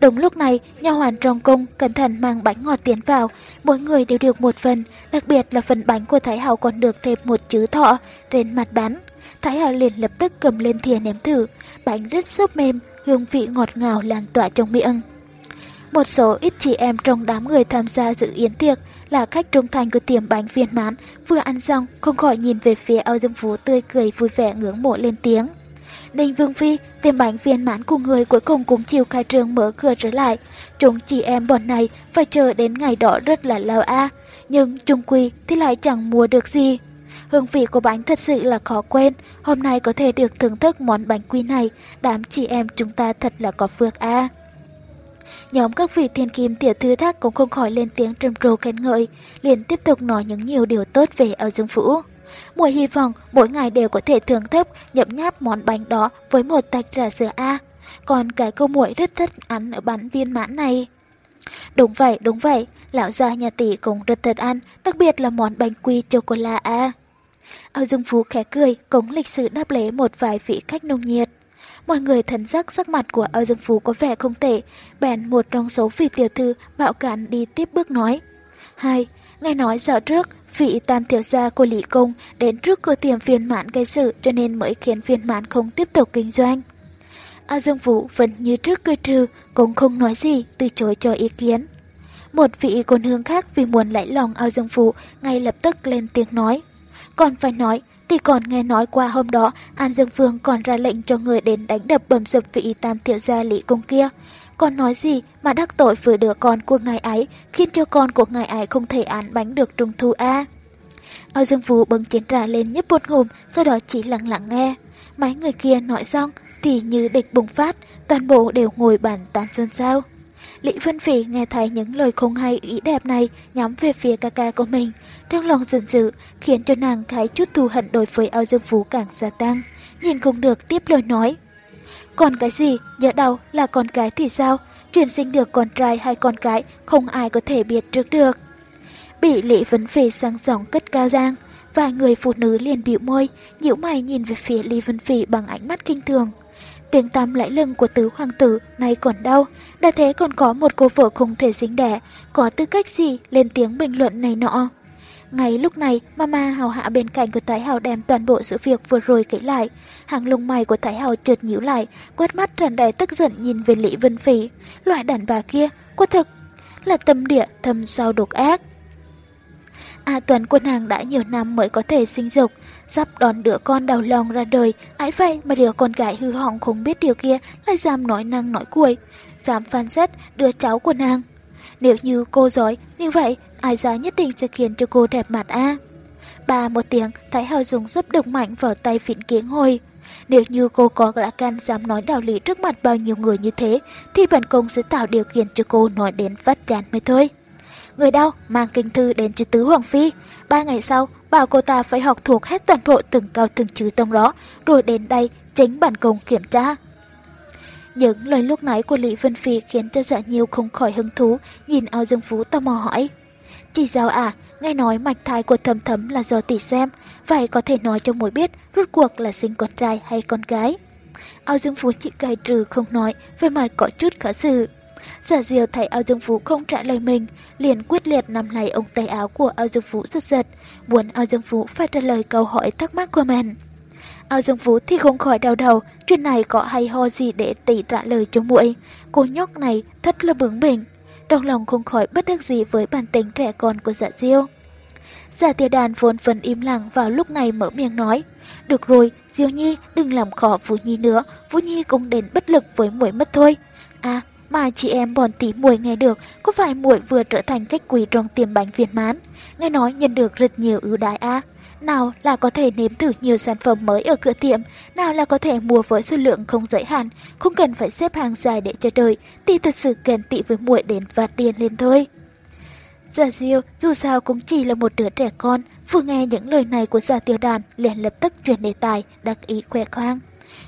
Đúng lúc này, nha hoàn trong cung cẩn thận mang bánh ngọt tiến vào, mỗi người đều được một phần, đặc biệt là phần bánh của Thái Hậu còn được thêm một chữ thọ trên mặt bánh. Thái Hậu liền lập tức cầm lên thìa ném thử, bánh rất xốp mềm, hương vị ngọt ngào lan tỏa trong miệng. Một số ít chị em trong đám người tham gia dự yến tiệc là khách trung thành của tiệm bánh viên mãn, vừa ăn xong không khỏi nhìn về phía Âu Dương Phú tươi cười vui vẻ ngưỡng mộ lên tiếng. Ninh Vương Phi, tiệm bánh viên mãn của người cuối cùng cũng chịu khai trương mở cửa trở lại. Chúng chị em bọn này phải chờ đến ngày đó rất là lâu a nhưng trung quy thì lại chẳng mua được gì. hương vị của bánh thật sự là khó quên. Hôm nay có thể được thưởng thức món bánh quy này, đám chị em chúng ta thật là có phước a. Nhóm các vị thiên kim tiểu thư thác cũng không khỏi lên tiếng trầm trồ khen ngợi, liền tiếp tục nói những nhiều điều tốt về Âu Dương Vũ. Mùa hy vọng mỗi ngày đều có thể thưởng thức nhậm nháp món bánh đó với một tách trà sữa A. Còn cái cô muội rất thích ăn ở bánh viên mãn này. Đúng vậy, đúng vậy, lão gia nhà tỷ cũng rất thích ăn, đặc biệt là món bánh quy chocolate A. Âu Dương Phú khẽ cười, cống lịch sự đáp lễ một vài vị khách nông nhiệt. Mọi người thần sắc sắc mặt của Âu Dương Phú có vẻ không tệ, bèn một trong số vị tiểu thư bạo cản đi tiếp bước nói. Hai, nghe nói dạo trước, vị tam tiểu gia của Lý Công đến trước cửa tiệm phiên mãn gây sự cho nên mới khiến phiên mãn không tiếp tục kinh doanh. Âu Dương Phú vẫn như trước cười trừ, cũng không nói gì, từ chối cho ý kiến. Một vị côn hương khác vì muốn lấy lòng Âu Dương Vũ ngay lập tức lên tiếng nói. Còn phải nói, thì còn nghe nói qua hôm đó An Dương Vương còn ra lệnh cho người đến đánh đập bầm dập vị tam tiểu gia Lý Công kia. Còn nói gì mà đắc tội với đứa con của ngài ấy khiến cho con của ngài ấy không thể án bánh được trung thu A. ao Dương Vũ bưng chén trà lên nhấp một ngụm, sau đó chỉ lặng lặng nghe. Mấy người kia nói xong thì như địch bùng phát, toàn bộ đều ngồi bàn tán xôn xao. Lý Vân Phỉ nghe thấy những lời không hay ý đẹp này nhắm về phía ca ca của mình. Trong lòng giận dữ, khiến cho nàng thấy chút thù hận đối với Âu Dương Phú càng gia tăng. Nhìn không được tiếp lời nói. Còn cái gì, nhớ đâu là con cái thì sao? Chuyển sinh được con trai hay con cái, không ai có thể biết trước được. Bị Lý Vân Phỉ sang giọng cất cao giang. Vài người phụ nữ liền bĩu môi, nhíu mày nhìn về phía Lý Vân Phỉ bằng ánh mắt kinh thường. Tiếng tăm lẫy lưng của tứ hoàng tử này còn đau, đã thế còn có một cô vợ không thể dính đẻ, có tư cách gì lên tiếng bình luận này nọ. Ngay lúc này, Mama hào hạ bên cạnh của Thái Hào đem toàn bộ sự việc vừa rồi kể lại. Hàng lông mày của Thái Hào chợt nhíu lại, quát mắt tràn đầy tức giận nhìn về Lý Vân Phỉ. Loại đàn bà kia, quả thực là tâm địa thâm sâu độc ác. À, A Tuấn quân hàng đã nhiều năm mới có thể sinh dục, sắp đón đứa con đau lòng ra đời, ái vậy mà đứa con gái hư hỏng không biết điều kia lại dám nói năng nói cuội, dám phán xét đứa cháu của nàng. Nếu như cô giỏi, như vậy ai ra nhất định sẽ khiến cho cô đẹp mặt a. Ba một tiếng, Thái Hào dùng giúp độc mạnh vào tay phỉnh kiến hồi. Nếu như cô có lạ can dám nói đạo lý trước mặt bao nhiêu người như thế, thì bản công sẽ tạo điều kiện cho cô nói đến phát chán mới thôi. Người đau mang kinh thư đến cho tứ hoàng phi. Ba ngày sau, bảo cô ta phải học thuộc hết toàn bộ từng câu từng chữ trong đó, rồi đến đây tránh bản công kiểm tra. Những lời lúc nãy của Lý Vân Phi khiến cho dạ nhiều không khỏi hứng thú, nhìn ao dương phú tò mò hỏi. Chị giáo à, nghe nói mạch thai của thầm thấm là do tỷ xem, vậy có thể nói cho muội biết rốt cuộc là sinh con trai hay con gái. Ao dương phú chỉ cài trừ không nói, về mặt có chút khả sự. Giả diều thấy ao dương phú không trả lời mình, liền quyết liệt nằm lấy ông tay áo của ao dương phú giật giật, muốn ao dương phú phải trả lời câu hỏi thắc mắc của mình. Ao Dương Phú thì không khỏi đau đầu, chuyện này có hay ho gì để tỷ trả lời cho muội. Cô nhóc này thật là bướng bỉnh. Trong lòng không khỏi bất đắc gì với bản tính trẻ con của dạ diêu. Giả tiêu đàn vốn phần im lặng vào lúc này mở miệng nói. Được rồi, Diêu Nhi đừng làm khó Vũ Nhi nữa, Vũ Nhi cũng đến bất lực với muội mất thôi. À, mà chị em bọn tỷ muội nghe được, có phải muội vừa trở thành cách quỷ trong tiệm bánh viên mãn? Nghe nói nhận được rất nhiều ưu đãi á. nào là có thể nếm thử nhiều sản phẩm mới ở cửa tiệm, nào là có thể mua với số lượng không giới hạn, không cần phải xếp hàng dài để chờ đợi, thì thật sự ghen tị với muội đến và tiền lên thôi. Giả Diêu dù sao cũng chỉ là một đứa trẻ con, vừa nghe những lời này của dạ Giả Tiêu Đàn liền lập tức chuyển đề tài, đặc ý khoe khoang.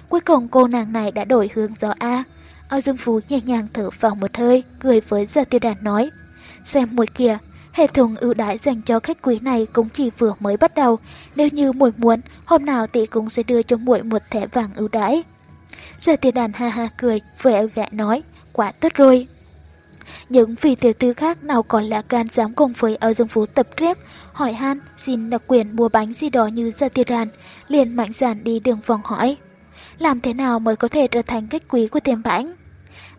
Cuối cùng cô nàng này đã đổi hướng gió A. Ao Dương Phú nhẹ nhàng thở vào một hơi, cười với Giả Tiêu Đàn nói. Xem muội kìa, Hệ thống ưu đãi dành cho khách quý này cũng chỉ vừa mới bắt đầu. Nếu như muội muốn, hôm nào tỷ cũng sẽ đưa cho muội một thẻ vàng ưu đãi. Gia Tiêu đàn ha ha cười, vẻ vẻ nói, quá tốt rồi. Những vị tiểu tư khác nào còn là gan dám cùng với Âu dương phú tập trép, hỏi han, xin đặc quyền mua bánh gì đó như Gia Tiêu đàn, liền mạnh dạn đi đường vòng hỏi. Làm thế nào mới có thể trở thành khách quý của tiệm bánh?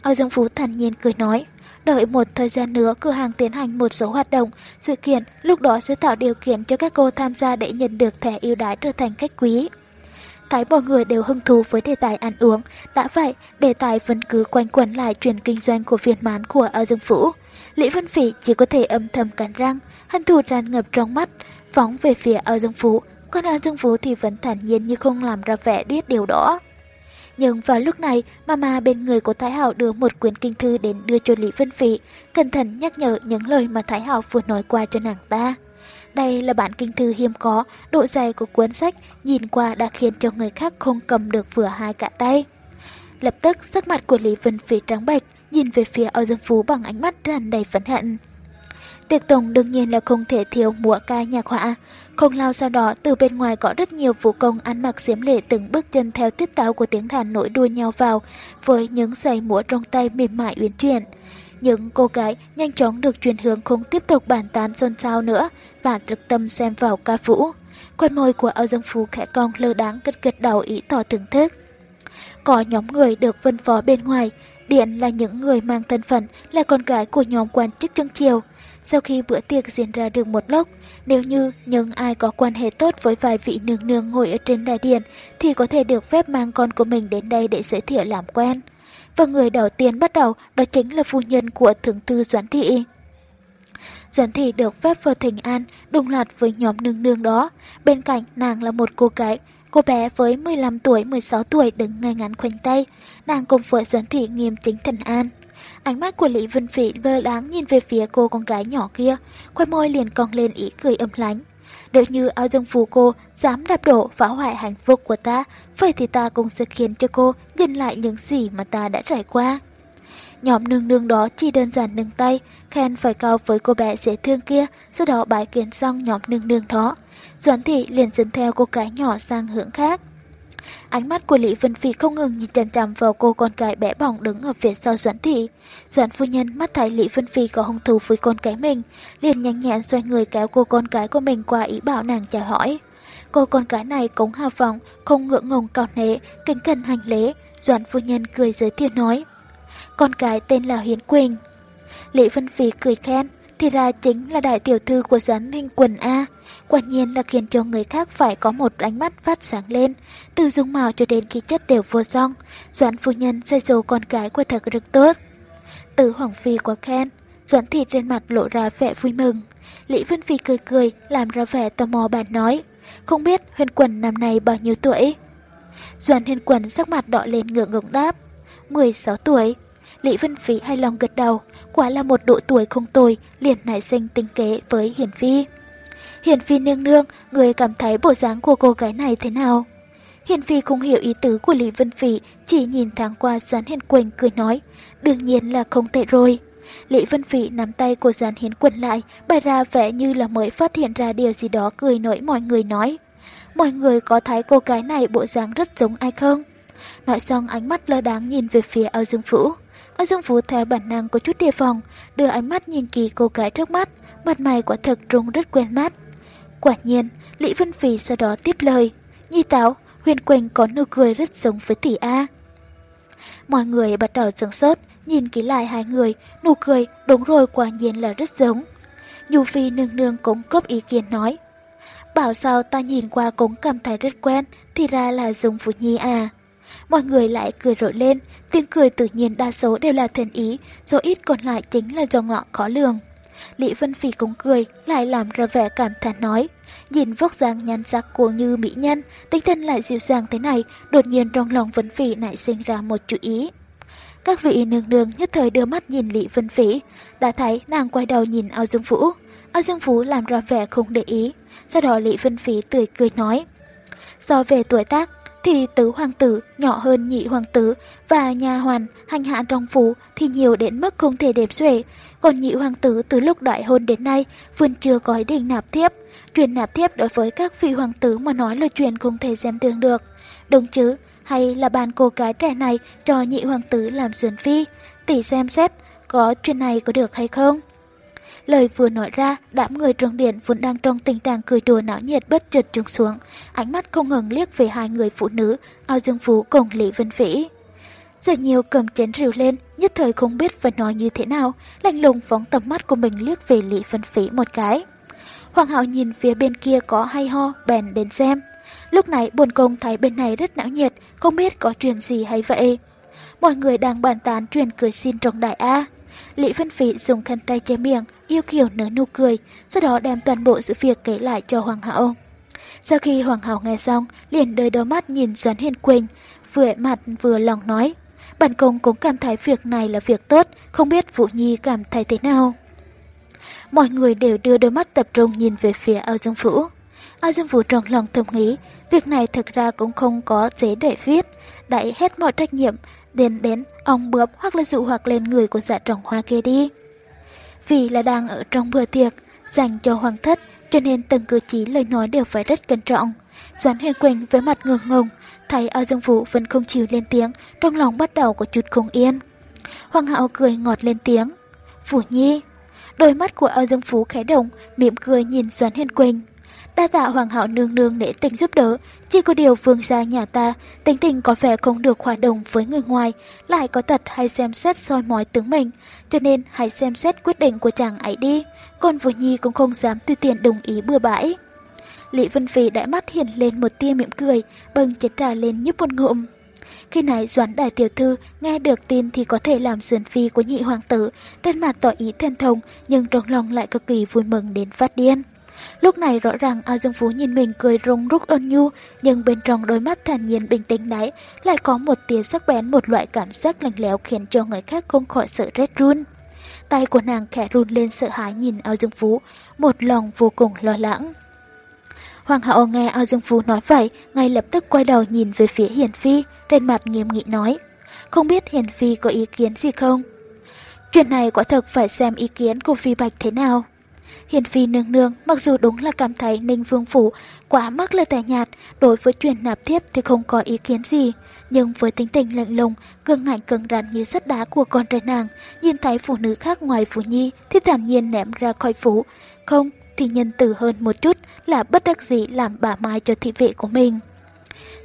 Âu Dương Phú thản nhiên cười nói, Đợi một thời gian nữa, cửa hàng tiến hành một số hoạt động, sự kiện lúc đó sẽ tạo điều kiện cho các cô tham gia để nhận được thẻ ưu đãi trở thành khách quý. Thấy mọi người đều hứng thú với đề tài ăn uống, đã vậy, đề tài vẫn cứ quanh quẩn lại chuyện kinh doanh của viên mán của Âu Dương Phú. Lý Vân Phỉ chỉ có thể âm thầm cắn răng, hân thù tràn ngập trong mắt, phóng về phía Âu Dương Phú, còn Âu Dương Phú thì vẫn thản nhiên như không làm ra vẻ biết điều đó. Nhưng vào lúc này, mama bên người của Thái Hảo đưa một quyển kinh thư đến đưa cho Lý Vân Phỉ, cẩn thận nhắc nhở những lời mà Thái Hảo vừa nói qua cho nàng ta. Đây là bản kinh thư hiếm có, độ dày của cuốn sách nhìn qua đã khiến cho người khác không cầm được vừa hai cả tay. Lập tức sắc mặt của Lý Vân Phỉ trắng bệch, nhìn về phía Âu Dương Phú bằng ánh mắt tràn đầy phẫn hận. Tiệc tùng đương nhiên là không thể thiếu múa ca nhạc họa. Không lâu sau đó, từ bên ngoài có rất nhiều vũ công ăn mặc xiếm lệ từng bước chân theo tiết táo của tiếng đàn nổi đuôi nhau vào, với những giày múa trong tay mềm mại uyển chuyển. Những cô gái nhanh chóng được chuyển hướng không tiếp tục bàn tán xôn xao nữa và trực tâm xem vào ca vũ. Quay môi của Âu Dương Phú khẽ cong lơ đáng gật gật đầu ý tỏ thưởng thức. Có nhóm người được phân phó bên ngoài, điện là những người mang thân phận là con gái của nhóm quan chức trong triều. Sau khi bữa tiệc diễn ra được một lúc, nếu như những ai có quan hệ tốt với vài vị nương nương ngồi ở trên đại điện thì có thể được phép mang con của mình đến đây để giới thiệu làm quen. Và người đầu tiên bắt đầu đó chính là phu nhân của thượng thư Doãn Thị. Doãn Thị được phép vào thành an đồng loạt với nhóm nương nương đó. Bên cạnh nàng là một cô gái Cô bé với 15 tuổi, 16 tuổi đứng ngay ngắn khoanh tay, nàng cùng với Doãn Thị nghiêm chính thần an. Ánh mắt của Lý Vân Phỉ lơ láng nhìn về phía cô con gái nhỏ kia, khoai môi liền cong lên ý cười âm lánh. Nếu như ao dương phù cô dám đạp đổ phá hoại hạnh phúc của ta, vậy thì ta cũng sẽ khiến cho cô nhìn lại những gì mà ta đã trải qua. Nhóm nương nương đó chỉ đơn giản nâng tay, khen phải cao với cô bé dễ thương kia, sau đó bái kiến xong nhóm nương nương đó. Doãn thị liền dẫn theo cô gái nhỏ sang hướng khác. Ánh mắt của Lý Vân Phi không ngừng nhìn chằm chằm vào cô con gái bé bỏng đứng ở phía sau Doãn Thị. Doãn phu nhân mắt thấy Lý Vân Phi có hung thù với con cái mình, liền nhanh nhẹn xoay người kéo cô con gái của mình qua ý bảo nàng chào hỏi. Cô con gái này cũng hào phóng, không ngượng ngùng cao nế, kính cẩn hành lễ. Doãn phu nhân cười giới thiệu nói. Con gái tên là Hiến Quỳnh. Lý Vân Phi cười khen, thì ra chính là đại tiểu thư của gián Ninh Quần A. Quả nhiên là khiến cho người khác phải có một ánh mắt phát sáng lên, từ dung mạo cho đến khí chất đều vô song. Doãn phu nhân xây dấu con gái của thật rất tốt. Từ Hoàng Phi quá khen, Doãn thị trên mặt lộ ra vẻ vui mừng. Lý Vân Phi cười cười, làm ra vẻ tò mò bạn nói. Không biết huyền quần năm nay bao nhiêu tuổi? Doãn huyền quần sắc mặt đỏ lên ngượng ngùng đáp. 16 tuổi. Lý Vân Phí hài lòng gật đầu, quả là một độ tuổi không tồi, liền nảy sinh tính kế với Hiển Phi. Hiển Phi nương nương, người cảm thấy bộ dáng của cô gái này thế nào? Hiển Phi không hiểu ý tứ của Lý Vân Phỉ, chỉ nhìn tháng qua Gián Hiền Quỳnh cười nói, đương nhiên là không tệ rồi. Lý Vân Phỉ nắm tay của Gián Hiến quần lại, bày ra vẻ như là mới phát hiện ra điều gì đó cười nổi mọi người nói. Mọi người có thấy cô gái này bộ dáng rất giống ai không? Nói xong ánh mắt lơ đáng nhìn về phía ao Dương phủ Âu Dương Vũ theo bản năng có chút đề phòng, đưa ánh mắt nhìn kỳ cô gái trước mắt, mặt mày quả thực trông rất quen mắt. Quả nhiên, Lý Vân Phi sau đó tiếp lời. Nhi táo, Huyền Quỳnh có nụ cười rất giống với tỷ A. Mọi người bắt đầu sửng sốt, nhìn kỹ lại hai người, nụ cười đúng rồi quả nhiên là rất giống. Nhu Phi nương nương cũng góp ý kiến nói. Bảo sao ta nhìn qua cũng cảm thấy rất quen, thì ra là giống Phú Nhi à. Mọi người lại cười rộ lên, tiếng cười tự nhiên đa số đều là thiện ý, số ít còn lại chính là do ngọ khó lường. Lý Vân Phi cũng cười, lại làm ra vẻ cảm thán nói. Nhìn vóc dáng nhăn sắc của như mỹ nhân, tinh thần lại dịu dàng thế này, đột nhiên trong lòng Vân Phi nảy sinh ra một chú ý. Các vị nương nương nhất thời đưa mắt nhìn Lý Vân Phỉ, đã thấy nàng quay đầu nhìn Ao Dương Vũ. Ao Dương Vũ làm ra vẻ không để ý, sau đó Lý Vân Phỉ tươi cười nói. Do về tuổi tác, thì tứ hoàng tử nhỏ hơn nhị hoàng tử và nhà hoàn hành hạ trong phủ thì nhiều đến mức không thể đếm xuể. Còn nhị hoàng tử từ lúc đại hôn đến nay vẫn chưa có ý định nạp thiếp. Truyền nạp thiếp đối với các vị hoàng tử mà nói là chuyện không thể xem tương được. Đúng chứ, hay là bàn cô gái trẻ này cho nhị hoàng tử làm sườn phi, tỷ xem xét có chuyện này có được hay không? Lời vừa nói ra, đám người trong điện vốn đang trong tình trạng cười đùa náo nhiệt bất chợt trùng xuống, ánh mắt không ngừng liếc về hai người phụ nữ, Ao Dương Phú cùng Lý Vân Vĩ. Giờ nhiều cầm chén rượu lên, nhất thời không biết phải nói như thế nào, lạnh lùng phóng tầm mắt của mình liếc về Lý Vân Vĩ một cái. Hoàng hậu nhìn phía bên kia có hay ho, bèn đến xem. Lúc này buồn công thấy bên này rất náo nhiệt, không biết có chuyện gì hay vậy. Mọi người đang bàn tán chuyện cười xin trong đại A. Lý Vân Phỉ dùng khăn tay che miệng, yêu kiều nở nụ cười, sau đó đem toàn bộ sự việc kể lại cho Hoàng hậu. Sau khi Hoàng hậu nghe xong, liền đôi đôi mắt nhìn Doãn Hiền Quỳnh, vừa mặt vừa lòng nói. Bản công cũng cảm thấy việc này là việc tốt, không biết Vũ Nhi cảm thấy thế nào. Mọi người đều đưa đôi mắt tập trung nhìn về phía ao dương phủ. Ao dương phủ trong lòng thầm nghĩ, việc này thực ra cũng không có giấy để viết, đẩy hết mọi trách nhiệm, đến đến ông bướm hoặc là dụ hoặc lên người của dạ trọng hoa kia đi. Vì là đang ở trong bữa tiệc, dành cho hoàng thất, cho nên từng cử chỉ lời nói đều phải rất cẩn trọng. Doãn Huyền Quỳnh với mặt ngượng ngùng, thấy ao dương vũ vẫn không chịu lên tiếng, trong lòng bắt đầu có chút không yên. Hoàng hậu cười ngọt lên tiếng. Vũ Nhi. Đôi mắt của ao dương phú khẽ động, mỉm cười nhìn Doãn Huyền Quỳnh. Đa tạ hoàng hậu nương nương để tình giúp đỡ, chỉ có điều vương gia nhà ta, tính tình có vẻ không được hòa đồng với người ngoài, lại có tật hay xem xét soi mói tướng mình, cho nên hãy xem xét quyết định của chàng ấy đi, còn Vũ Nhi cũng không dám tùy tiện đồng ý bừa bãi. Lý Vân Phi đã mắt hiện lên một tia mỉm cười, bưng chén trà lên nhấp một ngụm. Khi nãy Doãn Đại Tiểu Thư nghe được tin thì có thể làm sườn phi của nhị hoàng tử, trên mặt tỏ ý thân thông nhưng trong lòng lại cực kỳ vui mừng đến phát điên. Lúc này rõ ràng ao dương phú nhìn mình cười rung rúc ôn nhu, nhưng bên trong đôi mắt thản nhiên bình tĩnh đấy lại có một tia sắc bén một loại cảm giác lạnh lẽo khiến cho người khác không khỏi sợ rét run. Tay của nàng khẽ run lên sợ hãi nhìn ao dương phú, một lòng vô cùng lo lắng. Hoàng hậu nghe ao dương phú nói vậy, ngay lập tức quay đầu nhìn về phía Hiền Phi, trên mặt nghiêm nghị nói. Không biết Hiền Phi có ý kiến gì không? Chuyện này quả thực phải xem ý kiến của Phi Bạch thế nào. Hiền Phi nương nương mặc dù đúng là cảm thấy Ninh Vương Phủ quá mắc là tẻ nhạt, đối với chuyện nạp thiếp thì không có ý kiến gì. Nhưng với tính tình lạnh lùng, gương ngạnh cứng rắn như sắt đá của con trai nàng, nhìn thấy phụ nữ khác ngoài Phủ Nhi thì thản nhiên ném ra khỏi phủ. Không, thì nhân từ hơn một chút là bất đắc dĩ làm bà mai cho thị vệ của mình.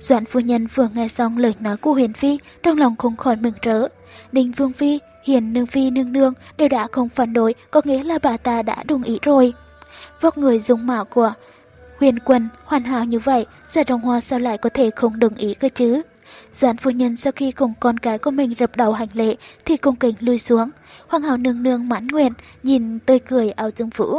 Doãn phu nhân vừa nghe xong lời nói của Huyền Phi, trong lòng không khỏi mừng rỡ. Ninh Vương Phi Hiền nương phi nương nương đều đã không phản đối, có nghĩa là bà ta đã đồng ý rồi. Vóc người dùng mạo của huyền quân hoàn hảo như vậy, giả đồng hoa sao lại có thể không đồng ý cơ chứ? Doãn phu nhân sau khi cùng con cái của mình rập đầu hành lễ thì cung kính lui xuống. Hoàng hậu nương nương mãn nguyện, nhìn tươi cười áo dương vũ.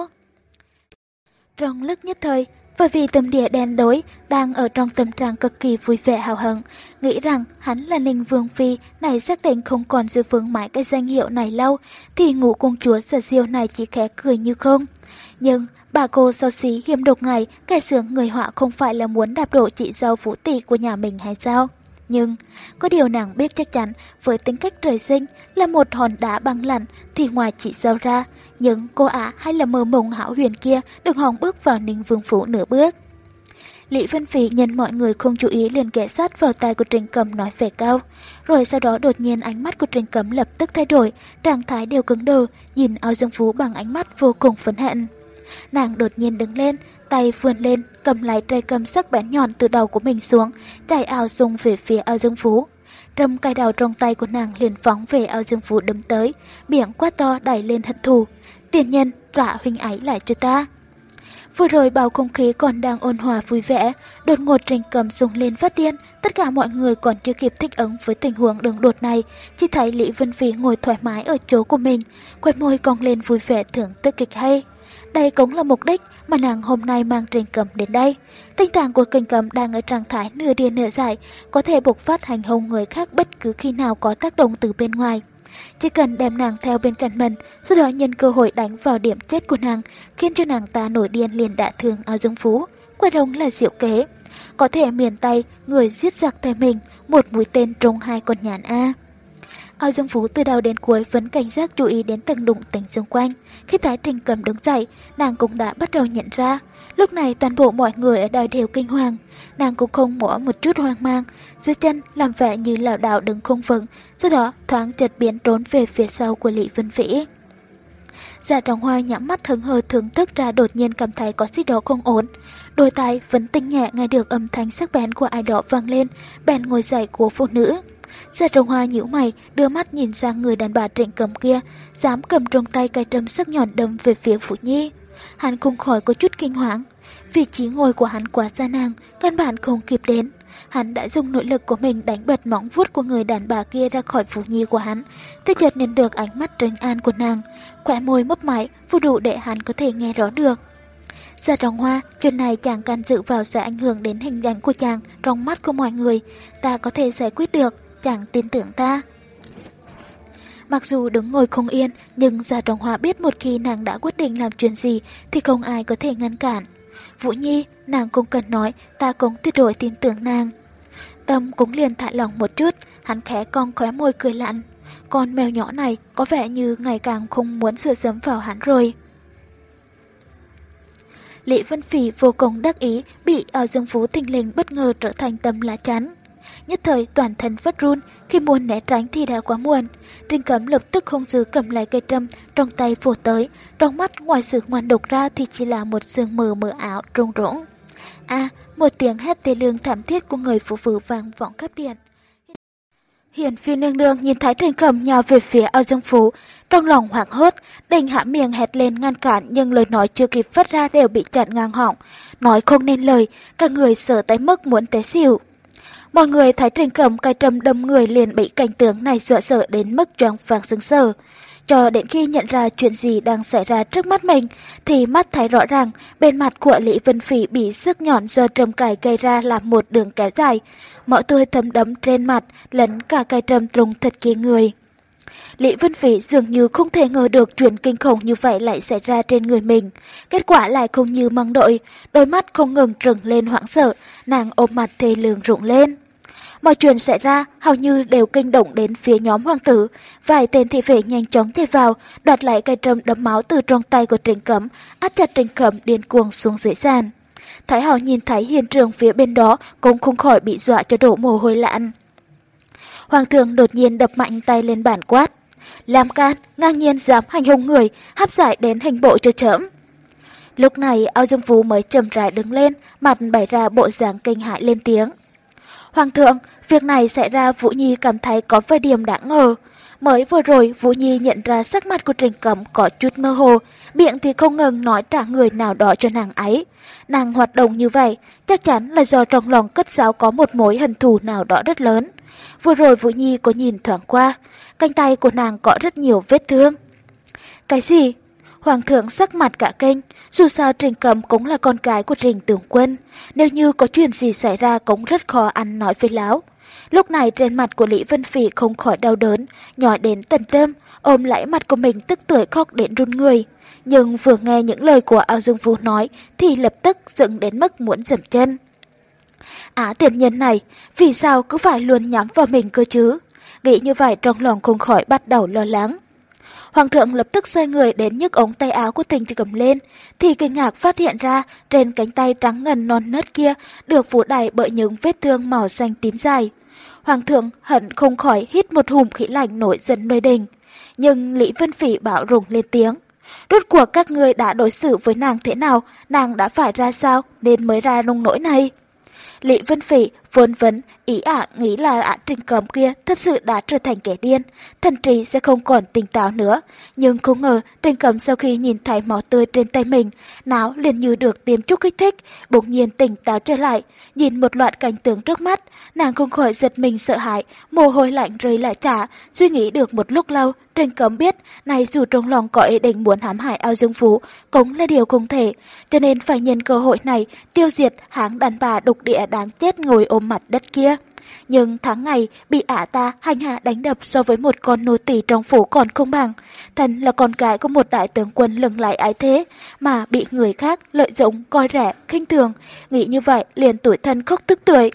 Trong lúc nhất thời, bởi vì tâm địa đen tối, đang ở trong tâm trạng cực kỳ vui vẻ hào hứng, nghĩ rằng hắn là Ninh Vương Phi, này xác định không còn giữ vững mãi cái danh hiệu này lâu, thì ngũ công chúa sở diêu này chỉ khẽ cười như không. Nhưng bà cô sau xí hiểm độc này, kẻ sướng người họa không phải là muốn đạp đổ chị dâu vũ tỷ của nhà mình hay sao? Nhưng, có điều nàng biết chắc chắn, với tính cách trời sinh, là một hòn đá băng lạnh, thì ngoài chị dâu ra, những cô ả hay là mơ mộng hảo huyền kia đừng hòng bước vào ninh vương phủ nửa bước. Lý Vân Phỉ nhìn mọi người không chú ý liền ghé sát vào tai của Trình Cầm nói về cao. Rồi sau đó đột nhiên ánh mắt của Trình Cầm lập tức thay đổi, trạng thái đều cứng đờ, nhìn ao dương phú bằng ánh mắt vô cùng phấn hận. Nàng đột nhiên đứng lên, tay vươn lên, cầm lại trai cầm sắc bén nhọn từ đầu của mình xuống, chạy ao dung về phía ao dương phú. Trâm cài đào trong tay của nàng liền phóng về ao dương phú đâm tới, miệng quá to đẩy lên hận thù. Tiền nhân, trả huynh ấy lại cho ta. Vừa rồi bầu không khí còn đang ôn hòa vui vẻ, đột ngột trình cầm súng lên phát điên, tất cả mọi người còn chưa kịp thích ứng với tình huống đường đột này, chỉ thấy Lý Vân Phi ngồi thoải mái ở chỗ của mình, quẹt môi cong lên vui vẻ thưởng thức kịch hay. Đây cũng là mục đích mà nàng hôm nay mang trình cầm đến đây. Tinh thần của kình cầm đang ở trạng thái nửa điên nửa dại, có thể bộc phát hành hung người khác bất cứ khi nào có tác động từ bên ngoài. Chỉ cần đem nàng theo bên cạnh mình, sau đó nhân cơ hội đánh vào điểm chết của nàng, khiến cho nàng ta nổi điên liền đả thương ao dung phú. Quả đông là diệu kế. Có thể miền tay, người giết giặc thay mình, một mũi tên trúng hai con nhàn A. Ao Dương Phú từ đầu đến cuối vẫn cảnh giác chú ý đến từng đụng tình xung quanh. Khi Thái Trình cầm đứng dậy, nàng cũng đã bắt đầu nhận ra. Lúc này toàn bộ mọi người ở đây đều kinh hoàng. Nàng cũng không mỏ một chút hoang mang, dưới chân làm vẻ như lảo đảo đứng không vững, sau đó thoáng chợt biến trốn về phía sau của Lý Vân Vĩ. Dạ trọng hoa nhắm mắt hứng hờ thưởng thức ra đột nhiên cảm thấy có gì đó không ổn. Đôi tay vẫn tinh nhẹ nghe được âm thanh sắc bén của ai đó vang lên, bèn ngồi dậy của phụ nữ. Dạ rồng hoa nhíu mày, đưa mắt nhìn sang người đàn bà trịnh cầm kia, dám cầm trong tay cây trâm sắc nhọn đâm về phía Phụ Nhi. Hắn không khỏi có chút kinh hoàng. Vị trí ngồi của hắn quá xa nàng, căn bản không kịp đến. Hắn đã dùng nội lực của mình đánh bật móng vuốt của người đàn bà kia ra khỏi phụ nhi của hắn. Thế chợt nhận được ánh mắt trấn an của nàng. Khỏe môi mấp máy, vô đủ để hắn có thể nghe rõ được. Gia trồng Hoa, chuyện này chàng can dự vào sẽ ảnh hưởng đến hình ảnh của chàng trong mắt của mọi người. Ta có thể giải quyết được, chàng tin tưởng ta. Mặc dù đứng ngồi không yên, nhưng Gia Trọng Hoa biết một khi nàng đã quyết định làm chuyện gì thì không ai có thể ngăn cản. Vũ Nhi, nàng cũng cần nói, ta cũng tuyệt đối tin tưởng nàng. Tâm cũng liền thả lòng một chút, hắn khẽ con khóe môi cười lạnh. Con mèo nhỏ này có vẻ như ngày càng không muốn sửa sớm vào hắn rồi. Lý Vân Phỉ vô cùng đắc ý bị ở dương phú thình lình bất ngờ trở thành tâm lá chắn. Nhất thời toàn thân phát run, khi muốn né tránh thì đã quá muộn. Trình cấm lập tức không giữ cầm lại cây trâm trong tay vồ tới, trong mắt ngoài sự ngoan độc ra thì chỉ là một sương mờ mờ ảo rung rỗng. A, một tiếng hét tê lương thảm thiết của người phụ nữ vang vọng khắp điện. Hiền phi nương nương nhìn thấy trình cầm nhào về phía ao dương phú, trong lòng hoảng hốt, đành hạ miệng hét lên ngăn cản nhưng lời nói chưa kịp phát ra đều bị chặn ngang họng. Nói không nên lời, cả người sợ tới mức muốn té xỉu. Mọi người thấy trên cầm cây trầm đâm người liền bị cảnh tướng này dọa sợ đến mức choáng vàng sững sờ. Cho đến khi nhận ra chuyện gì đang xảy ra trước mắt mình, thì mắt thấy rõ ràng bên mặt của Lý Vân Phỉ bị sức nhọn do trầm cài gây ra là một đường kéo dài. Mọi tôi thấm đấm trên mặt, lẫn cả cây trầm trùng thật kia người. Lý Vân Phỉ dường như không thể ngờ được chuyện kinh khủng như vậy lại xảy ra trên người mình. Kết quả lại không như mong đợi, đôi mắt không ngừng trừng lên hoảng sợ, nàng ôm mặt thê lường rụng lên. Mọi chuyện xảy ra hầu như đều kinh động đến phía nhóm hoàng tử. Vài tên thị vệ nhanh chóng thi vào, đoạt lại cây trâm đấm máu từ trong tay của Trình Cẩm, áp chặt Trình Cẩm điên cuồng xuống dưới sàn. Thái hậu nhìn thấy hiện trường phía bên đó cũng không khỏi bị dọa cho đổ mồ hôi lạnh. Hoàng thượng đột nhiên đập mạnh tay lên bàn quát. Làm can, ngang nhiên dám hành hung người, hấp giải đến hình bộ cho chấm. Lúc này, ao dương phú mới chậm rãi đứng lên, mặt bày ra bộ dáng kinh hại lên tiếng. Hoàng thượng, việc này xảy ra Vũ Nhi cảm thấy có vài điểm đáng ngờ. Mới vừa rồi, Vũ Nhi nhận ra sắc mặt của Trình Cẩm có chút mơ hồ, miệng thì không ngừng nói trả người nào đó cho nàng ấy. Nàng hoạt động như vậy, chắc chắn là do trong lòng cất giáo có một mối hận thù nào đó rất lớn. Vừa rồi Vũ Nhi có nhìn thoáng qua, cánh tay của nàng có rất nhiều vết thương. Cái gì? Hoàng thượng sắc mặt cả kênh, dù sao Trình Cẩm cũng là con gái của Trình Tưởng Quân. Nếu như có chuyện gì xảy ra cũng rất khó ăn nói với láo. Lúc này trên mặt của Lý Vân Phỉ không khỏi đau đớn, nhỏ đến tần tâm, ôm lại mặt của mình tức tuổi khóc đến run người. Nhưng vừa nghe những lời của Ao Dương Vũ nói thì lập tức dựng đến mức muốn dầm chân. Á tiền nhân này, vì sao cứ phải luôn nhắm vào mình cơ chứ? Nghĩ như vậy trong lòng không khỏi bắt đầu lo lắng. Hoàng thượng lập tức xoay người đến nhấc ống tay áo của tình cầm lên, thì kinh ngạc phát hiện ra trên cánh tay trắng ngần non nớt kia được phủ đầy bởi những vết thương màu xanh tím dài. Hoàng thượng hận không khỏi hít một hùm khí lạnh nổi dần nơi đình. Nhưng Lý Vân Phỉ bảo rùng lên tiếng. Rốt cuộc các người đã đối xử với nàng thế nào, nàng đã phải ra sao nên mới ra nông nỗi này. Lý Vân Phỉ vốn vấn ý ả nghĩ là ả trình cấm kia thật sự đã trở thành kẻ điên, thần trí sẽ không còn tỉnh táo nữa. Nhưng không ngờ trình cấm sau khi nhìn thấy máu tươi trên tay mình, não liền như được tiêm chút kích thích, bỗng nhiên tỉnh táo trở lại. Nhìn một loạt cảnh tượng trước mắt, nàng không khỏi giật mình sợ hãi, mồ hôi lạnh rơi lại trả, suy nghĩ được một lúc lâu, Trình Cấm biết, này dù trong lòng có ý định muốn hãm hại ao dương phú, cũng là điều không thể, cho nên phải nhân cơ hội này tiêu diệt hãng đàn bà đục địa đáng chết ngồi ôm mặt đất kia. Nhưng tháng ngày bị ả ta hành hạ đánh đập so với một con nô tỳ trong phủ còn không bằng. Thần là con gái của một đại tướng quân lừng lại ái thế, mà bị người khác lợi dụng, coi rẻ, khinh thường. Nghĩ như vậy liền tuổi thân khóc tức tuổi.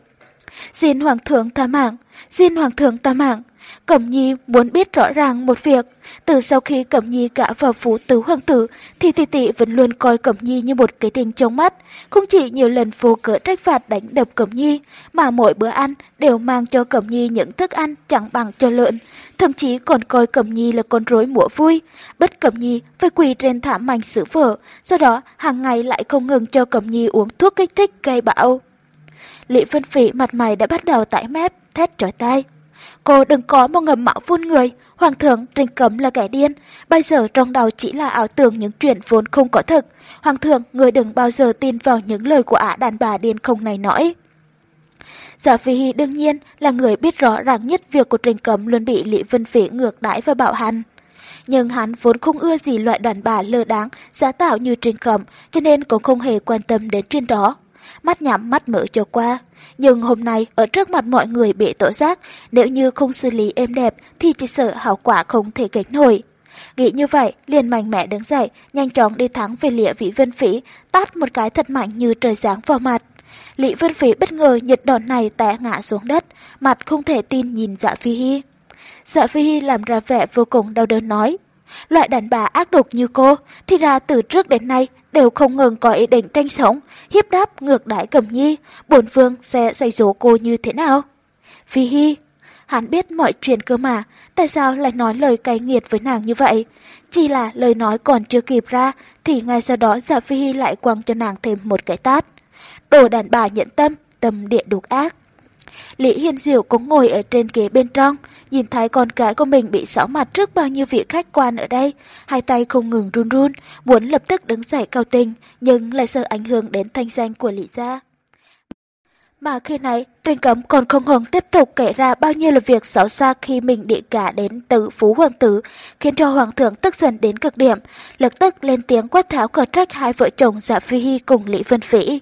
Xin hoàng thượng tha mạng, xin hoàng thượng tha mạng. Cẩm Nhi muốn biết rõ ràng một việc. Từ sau khi Cẩm Nhi gã vào phú tứ hoàng tử, thì tỷ tỷ vẫn luôn coi Cẩm Nhi như một cái đinh trong mắt. Không chỉ nhiều lần vô cỡ trách phạt đánh đập Cẩm Nhi, mà mỗi bữa ăn đều mang cho Cẩm Nhi những thức ăn chẳng bằng cho lợn. Thậm chí còn coi Cẩm Nhi là con rối mũa vui. Bất Cẩm Nhi phải quỳ trên thảm mảnh sữa vợ, do đó hàng ngày lại không ngừng cho Cẩm Nhi uống thuốc kích thích gây bão. Lý Vân Phỉ mặt mày đã bắt đầu tải mép, thét trói tai. Cô đừng có một ngầm mạo phun người, hoàng thượng trình cấm là kẻ điên, bây giờ trong đầu chỉ là ảo tưởng những chuyện vốn không có thực. Hoàng thượng, người đừng bao giờ tin vào những lời của ả đàn bà điên không này nói. Giả Phi Hy đương nhiên là người biết rõ ràng nhất việc của Trình Cấm luôn bị Lý Vân Phỉ ngược đãi và bạo hành. nhưng hắn vốn không ưa gì loại đàn bà lơ đáng, giả tạo như trình cẩm, cho nên cũng không hề quan tâm đến chuyện đó. Mắt nhắm mắt mở cho qua. Nhưng hôm nay, ở trước mặt mọi người bị tội giác, nếu như không xử lý êm đẹp thì chỉ sợ hậu quả không thể gánh nổi. Nghĩ như vậy, liền mạnh mẽ đứng dậy, nhanh chóng đi thắng về lịa vị vân phỉ, tát một cái thật mạnh như trời giáng vào mặt. Lý Vân Phỉ bất ngờ nhật đòn này té ngã xuống đất, mặt không thể tin nhìn dạ phi hi Dạ phi hi làm ra vẻ vô cùng đau đớn nói, loại đàn bà ác độc như cô, thì ra từ trước đến nay đều không ngừng có ý định tranh sống, hiếp đáp ngược đãi cầm nhi, bổn vương sẽ dạy dỗ cô như thế nào? Phi Hi, hắn biết mọi chuyện cơ mà, tại sao lại nói lời cay nghiệt với nàng như vậy? Chỉ là lời nói còn chưa kịp ra, thì ngay sau đó dạ phi Hi lại quăng cho nàng thêm một cái tát. Đồ đàn bà nhận tâm, tâm địa đục ác. Lý Hiên Diệu cũng ngồi ở trên ghế bên trong, nhìn thấy con cái của mình bị xảo mặt trước bao nhiêu vị khách quan ở đây, hai tay không ngừng run run, muốn lập tức đứng dậy cao tình, nhưng lại sợ ảnh hưởng đến thanh danh của Lý gia. Mà khi này, Trình Cấm còn không hứng tiếp tục kể ra bao nhiêu là việc xấu xa khi mình địa cả đến Tử phú hoàng tử, khiến cho hoàng thượng tức giận đến cực điểm, lập tức lên tiếng quát tháo cờ trách hai vợ chồng Dạ Phi Hy cùng Lý Vân Phỉ.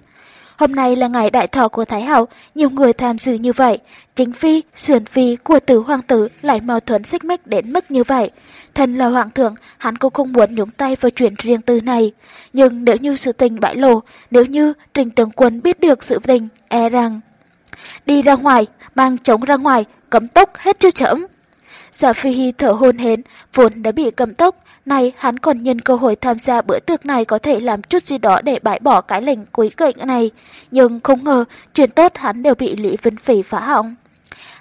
Hôm nay là ngày đại thọ của Thái Hậu, nhiều người tham dự như vậy. Chính phi, sườn phi của tử hoàng tử lại mâu thuẫn xích mích đến mức như vậy. Thần là hoàng thượng, hắn cũng không muốn nhúng tay vào chuyện riêng tư này. Nhưng nếu như sự tình bại lộ, nếu như trình tướng quân biết được sự tình, e rằng... Đi ra ngoài, mang trống ra ngoài, cấm tốc hết chưa chậm. Giả Phi Hy thở hôn hến, vốn đã bị cầm tốc, nay hắn còn nhân cơ hội tham gia bữa tiệc này có thể làm chút gì đó để bãi bỏ cái lệnh quý cạnh này. Nhưng không ngờ, chuyện tốt hắn đều bị Lý Vân Phỉ phá hỏng.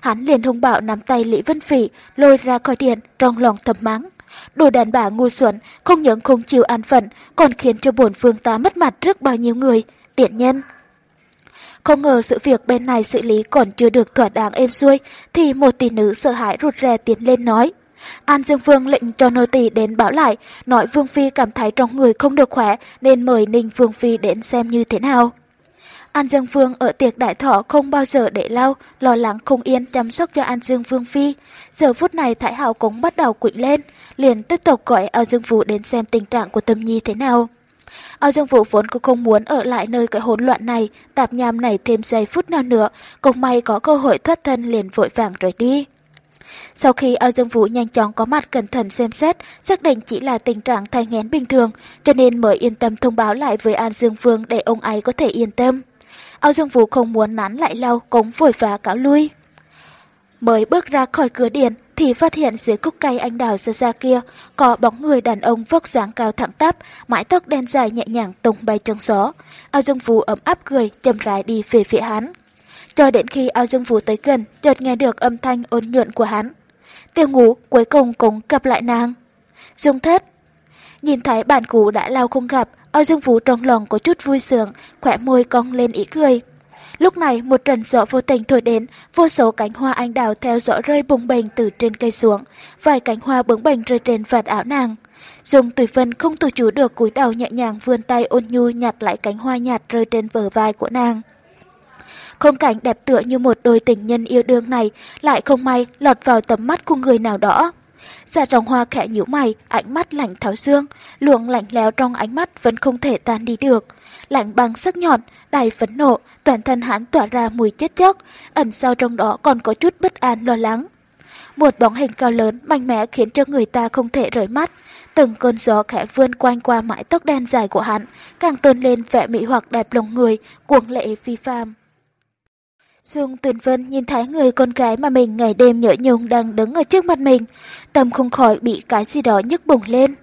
Hắn liền hung bạo nắm tay Lý Vân Phỉ, lôi ra khỏi điện, trong lòng thầm mắng. Đồ đàn bà ngu xuẩn, không những không chịu an phận, còn khiến cho bổn phương ta mất mặt trước bao nhiêu người, tiện nhân. Không ngờ sự việc bên này xử lý còn chưa được thỏa đáng êm xuôi, thì một tỷ nữ sợ hãi rụt rè tiến lên nói. An Dương Vương lệnh cho nô tỳ đến báo lại, nói Vương Phi cảm thấy trong người không được khỏe nên mời Ninh Vương Phi đến xem như thế nào. An Dương Vương ở tiệc đại thọ không bao giờ để lâu, lo lắng không yên chăm sóc cho An Dương Vương Phi. Giờ phút này Thái Hảo cũng bắt đầu quỵnh lên, liền tiếp tục gọi An Dương Vũ đến xem tình trạng của Tâm Nhi thế nào. Ao Dương Vũ vốn cũng không muốn ở lại nơi cái hỗn loạn này, tạp nham này thêm giây phút nào nữa, cũng may có cơ hội thoát thân liền vội vàng rời đi. Sau khi Ao Dương Vũ nhanh chóng có mặt cẩn thận xem xét, xác định chỉ là tình trạng thai nghén bình thường, cho nên mới yên tâm thông báo lại với An Dương Vương để ông ấy có thể yên tâm. Ao Dương Vũ không muốn nán lại lâu, cũng vội vã cáo lui. Mới bước ra khỏi cửa điện thì phát hiện dưới cúc cây anh đào xa xa kia có bóng người đàn ông vóc dáng cao thẳng tắp, mái tóc đen dài nhẹ nhàng tung bay trong gió. Ao Dương Vũ ấm áp cười, chậm rãi đi về phía hắn. Cho đến khi Ao Dương Vũ tới gần, chợt nghe được âm thanh ôn nhuận của hắn. Tiêu ngủ cuối cùng cũng gặp lại nàng. Dung thất. Nhìn thấy bạn cũ đã lao không gặp, Ao Dương Vũ trong lòng có chút vui sướng, khỏe môi cong lên ý cười. Lúc này một trận gió vô tình thổi đến, vô số cánh hoa anh đào theo gió rơi bùng bềnh từ trên cây xuống, vài cánh hoa bướng bềnh rơi trên vạt áo nàng. Dung Tùy Vân không tự chủ được cúi đầu nhẹ nhàng vươn tay ôn nhu nhặt lại cánh hoa nhạt rơi trên bờ vai của nàng. Không cảnh đẹp tựa như một đôi tình nhân yêu đương này lại không may lọt vào tầm mắt của người nào đó. giả rồng hoa khẽ nhíu mày, ánh mắt lạnh tháo xương, luồng lạnh lẽo trong ánh mắt vẫn không thể tan đi được. Lạnh bằng sắc nhọn, đầy phấn nộ, toàn thân hắn tỏa ra mùi chết chóc, ẩn sau trong đó còn có chút bất an lo lắng. Một bóng hình cao lớn, mạnh mẽ khiến cho người ta không thể rời mắt. Từng cơn gió khẽ vươn quanh qua mái tóc đen dài của hắn, càng tôn lên vẻ mỹ hoặc đẹp lòng người, cuồng lệ phi phàm. Dương Tuyền Vân nhìn thấy người con gái mà mình ngày đêm nhớ nhung đang đứng ở trước mặt mình, tâm không khỏi bị cái gì đó nhức bùng lên.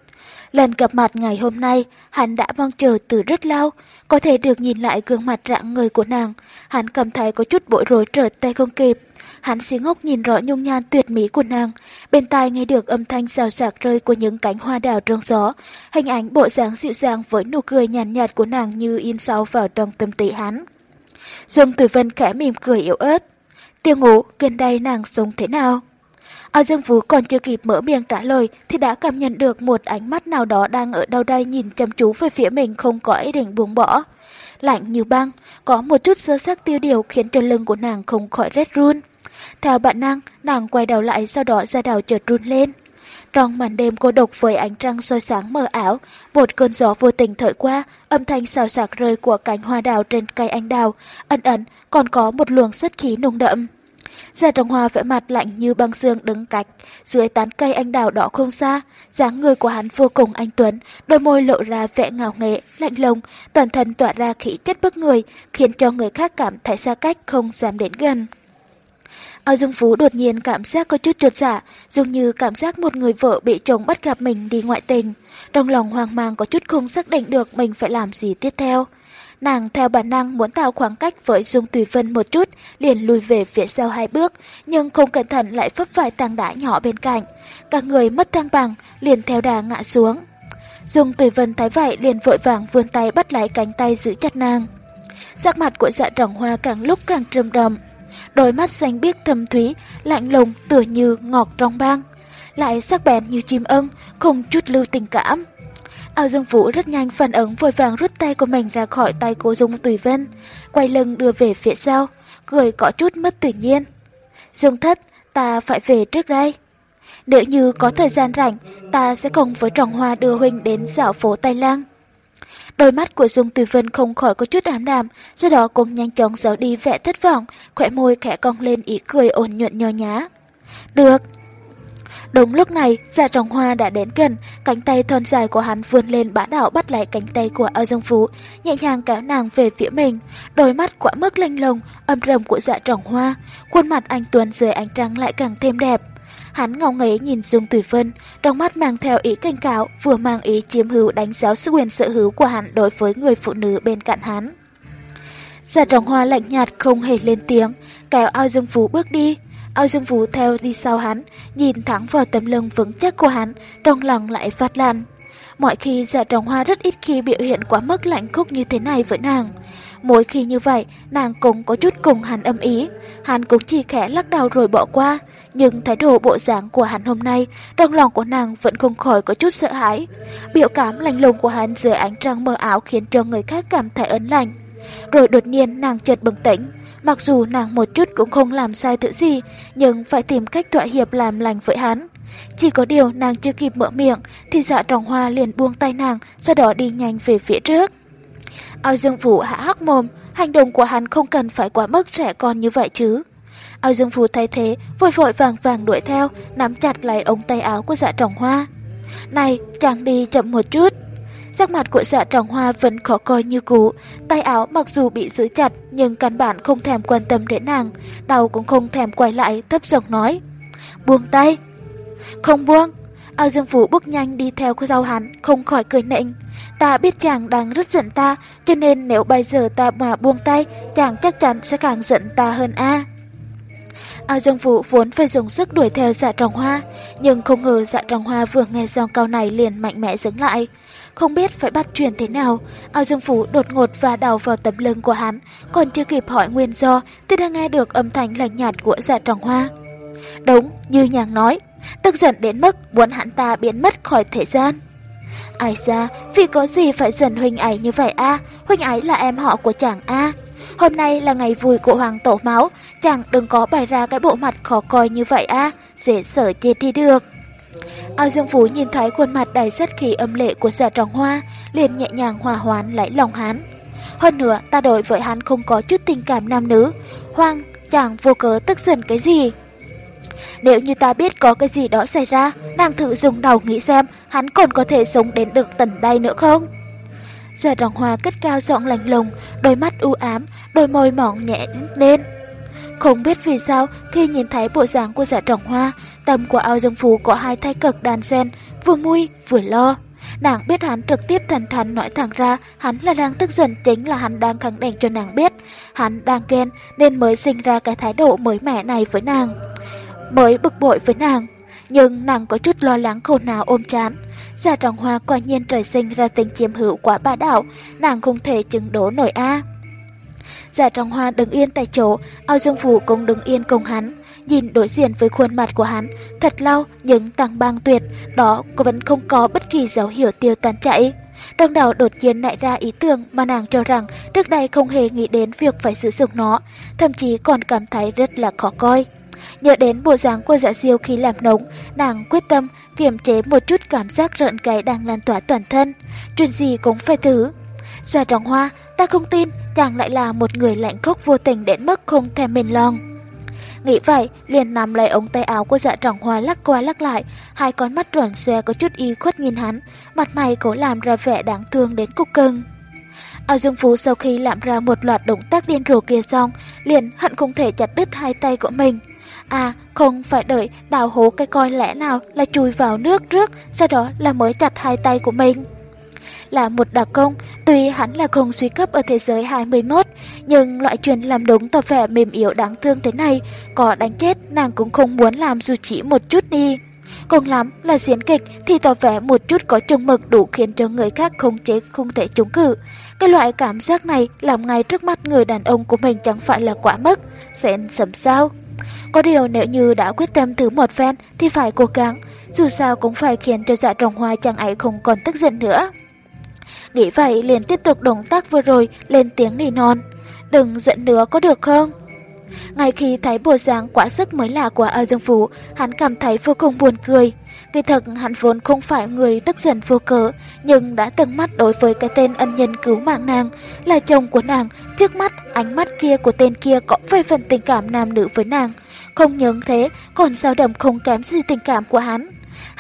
Lần gặp mặt ngày hôm nay, hắn đã mong chờ từ rất lâu, có thể được nhìn lại gương mặt rạng người của nàng. Hắn cảm thấy có chút bối rối trở tay không kịp. Hắn xí ngốc nhìn rõ nhung nhan tuyệt mỹ của nàng, bên tai nghe được âm thanh xào sạc rơi của những cánh hoa đào trong gió. Hình ảnh bộ dáng dịu dàng với nụ cười nhàn nhạt, nhạt của nàng như in sâu vào trong tâm trí hắn. Dương Tử Vân khẽ mỉm cười yếu ớt. Tiêu ngủ, gần đây nàng sống thế nào? A Dương Vũ còn chưa kịp mở miệng trả lời thì đã cảm nhận được một ánh mắt nào đó đang ở đâu đây nhìn chăm chú về phía mình không có ý định buông bỏ. Lạnh như băng, có một chút sơ sắc tiêu điều khiến cho lưng của nàng không khỏi rét run. Theo bản năng, nàng quay đầu lại sau đó ra đầu chợt run lên. Trong màn đêm cô độc với ánh trăng soi sáng mờ ảo, một cơn gió vô tình thổi qua, âm thanh xào xạc rơi của cánh hoa đào trên cây anh đào, ẩn ẩn còn có một luồng sất khí nung đậm. Gia Trọng Hoa vẽ mặt lạnh như băng xương đứng cách, dưới tán cây anh đào đỏ không xa, dáng người của hắn vô cùng anh tuấn, đôi môi lộ ra vẻ ngạo nghệ, lạnh lùng, toàn thân tỏa ra khí chất bức người, khiến cho người khác cảm thấy xa cách không dám đến gần. Ao Dương Phú đột nhiên cảm giác có chút trượt giả, dường như cảm giác một người vợ bị chồng bắt gặp mình đi ngoại tình. Trong lòng hoang mang có chút không xác định được mình phải làm gì tiếp theo. Nàng theo bản năng muốn tạo khoảng cách với Dung Tùy Vân một chút, liền lùi về phía sau hai bước, nhưng không cẩn thận lại vấp phải tảng đá nhỏ bên cạnh. Cả người mất thăng bằng, liền theo đà ngã xuống. Dung Tùy Vân thấy vậy liền vội vàng vươn tay bắt lấy cánh tay giữ chặt nàng. Sắc mặt của dạ trọng hoa càng lúc càng trầm đầm, đôi mắt xanh biếc thâm thúy, lạnh lùng tựa như ngọt trong băng, lại sắc bén như chim ưng, không chút lưu tình cảm. Ao Dương Vũ rất nhanh phản ứng vội vàng rút tay của mình ra khỏi tay cô Dung Tùy Vân, quay lưng đưa về phía sau, cười có chút mất tự nhiên. Dung thất, ta phải về trước đây. Nếu như có thời gian rảnh, ta sẽ cùng với Trọng Hoa đưa Huynh đến dạo phố Tây Lang. Đôi mắt của Dung Tùy Vân không khỏi có chút ám đàm, sau đó cũng nhanh chóng giấu đi vẻ thất vọng, khỏe môi khẽ cong lên ý cười ổn nhuận nhò nhá. Được. Đúng lúc này, Dạ Trọng Hoa đã đến gần, cánh tay thon dài của hắn vươn lên bá đạo bắt lại cánh tay của Âu Dương Phú, nhẹ nhàng kéo nàng về phía mình. Đôi mắt quả mức lanh lồng, âm trầm của Dạ Trọng Hoa, khuôn mặt anh Tuấn dưới ánh trăng lại càng thêm đẹp. Hắn ngầu nghế nhìn Dung Tùy Vân, trong mắt mang theo ý cảnh cáo, vừa mang ý chiếm hữu đánh giáo sự quyền sở hữu của hắn đối với người phụ nữ bên cạnh hắn. Giả trọng hoa lạnh nhạt không hề lên tiếng, kéo ao dương phú bước đi. Âu dương Vũ theo đi sau hắn, nhìn thẳng vào tấm lưng vững chắc của hắn, trong lòng lại phát lan. Mọi khi dạ trồng hoa rất ít khi biểu hiện quá mức lạnh khúc như thế này với nàng. Mỗi khi như vậy, nàng cũng có chút cùng hắn âm ý, hắn cũng chỉ khẽ lắc đầu rồi bỏ qua, nhưng thái độ bộ dáng của hắn hôm nay, trong lòng của nàng vẫn không khỏi có chút sợ hãi. Biểu cảm lạnh lùng của hắn dưới ánh trăng mờ ảo khiến cho người khác cảm thấy ấn lạnh. Rồi đột nhiên nàng chợt bừng tỉnh, mặc dù nàng một chút cũng không làm sai thứ gì, nhưng phải tìm cách thỏa hiệp làm lành với hắn. Chỉ có điều nàng chưa kịp mở miệng thì dạ trọng hoa liền buông tay nàng, sau đó đi nhanh về phía trước. Ao Dương Vũ hạ hắc mồm, hành động của hắn không cần phải quá mức trẻ con như vậy chứ. Ao Dương vũ thay thế, vội vội vàng vàng đuổi theo, nắm chặt lấy ống tay áo của dạ trọng hoa. Này, chàng đi chậm một chút. Sắc mặt của dạ trọng hoa vẫn khó coi như cũ, tay áo mặc dù bị giữ chặt nhưng căn bản không thèm quan tâm đến nàng, đầu cũng không thèm quay lại thấp giọng nói. Buông tay. Không buông. Ao Dương Phú bước nhanh đi theo cô giao hắn, không khỏi cười nịnh. Ta biết chàng đang rất giận ta, cho nên nếu bây giờ ta mà buông tay, chàng chắc chắn sẽ càng giận ta hơn a. Ao Dương Vũ vốn phải dùng sức đuổi theo dạ trọng hoa, nhưng không ngờ dạ trọng hoa vừa nghe giọng cao này liền mạnh mẽ dừng lại. Không biết phải bắt chuyện thế nào, Ao Dương Phú đột ngột và đầu vào tấm lưng của hắn, còn chưa kịp hỏi nguyên do thì đã nghe được âm thanh lạnh nhạt của dạ tròn hoa. Đúng, như nhàng nói, tức giận đến mức muốn hắn ta biến mất khỏi thế gian. Ai ra, vì có gì phải giận huynh ấy như vậy a huynh ấy là em họ của chàng a Hôm nay là ngày vui của hoàng tổ máu, chàng đừng có bày ra cái bộ mặt khó coi như vậy a dễ sở chết đi được. Ao Dương Phú nhìn thấy khuôn mặt đầy rất khí âm lệ của giả trọng hoa, liền nhẹ nhàng hòa hoán lấy lòng hắn. Hơn nữa, ta đối với hắn không có chút tình cảm nam nữ. Hoang, chàng vô cớ tức giận cái gì. Nếu như ta biết có cái gì đó xảy ra, nàng thử dùng đầu nghĩ xem hắn còn có thể sống đến được tận đây nữa không? Giả trọng hoa cất cao giọng lạnh lùng, đôi mắt u ám, đôi môi mỏng nhẹ lên. Không biết vì sao, khi nhìn thấy bộ dáng của giả trọng hoa, tâm của ao dương phú có hai thay cực đàn sen, vừa mui vừa lo. Nàng biết hắn trực tiếp thần thần nói thẳng ra hắn là đang tức giận chính là hắn đang khẳng định cho nàng biết. Hắn đang ghen nên mới sinh ra cái thái độ mới mẻ này với nàng. Mới bực bội với nàng. Nhưng nàng có chút lo lắng khổ nào ôm chán. Giả trọng hoa quả nhiên trời sinh ra tình chiếm hữu quá bá đạo, nàng không thể chứng đố nổi a. Giả trọng hoa đứng yên tại chỗ, ao dương phủ cũng đứng yên cùng hắn, nhìn đối diện với khuôn mặt của hắn, thật lâu nhưng tăng băng tuyệt, đó vẫn không có bất kỳ dấu hiệu tiêu tan chảy. Trong đầu đột nhiên nảy ra ý tưởng mà nàng cho rằng trước đây không hề nghĩ đến việc phải sử dụng nó, thậm chí còn cảm thấy rất là khó coi. Nhớ đến bộ dáng của dạ diêu khi làm nóng, nàng quyết tâm kiềm chế một chút cảm giác rợn gáy đang lan tỏa toàn thân. Chuyện gì cũng phải thử. Dạ trọng hoa, ta không tin chàng lại là một người lạnh khốc vô tình đến mức không thèm mềm lòng. Nghĩ vậy, liền nắm lấy ống tay áo của dạ trọng hoa lắc qua lắc lại, hai con mắt tròn xe có chút y khuất nhìn hắn, mặt mày cố làm ra vẻ đáng thương đến cục cưng. Ao Dương Phú sau khi làm ra một loạt động tác điên rồ kia xong, liền hận không thể chặt đứt hai tay của mình. À, không phải đợi đào hố cái coi lẽ nào là chui vào nước trước, sau đó là mới chặt hai tay của mình. Là một đặc công, tuy hắn là không suy cấp ở thế giới 21, nhưng loại chuyện làm đúng tỏ vẻ mềm yếu đáng thương thế này, có đánh chết nàng cũng không muốn làm dù chỉ một chút đi. Cùng lắm là diễn kịch thì tỏ vẻ một chút có trùng mực đủ khiến cho người khác không chế không thể chống cự. Cái loại cảm giác này làm ngay trước mắt người đàn ông của mình chẳng phải là quá mức, sẽ sầm sao. Có điều nếu như đã quyết tâm thử một phen thì phải cố gắng, dù sao cũng phải khiến cho dạ trồng hoa chàng ấy không còn tức giận nữa. Nghĩ vậy liền tiếp tục động tác vừa rồi lên tiếng nỉ non. Đừng giận nữa có được không? Ngay khi thấy bộ dáng quá sức mới lạ của A Dương Phú, hắn cảm thấy vô cùng buồn cười. Kỳ thật hắn vốn không phải người tức giận vô cớ, nhưng đã từng mắt đối với cái tên ân nhân cứu mạng nàng, là chồng của nàng, trước mắt ánh mắt kia của tên kia có vài phần tình cảm nam nữ với nàng. Không những thế, còn dao động không kém gì tình cảm của hắn.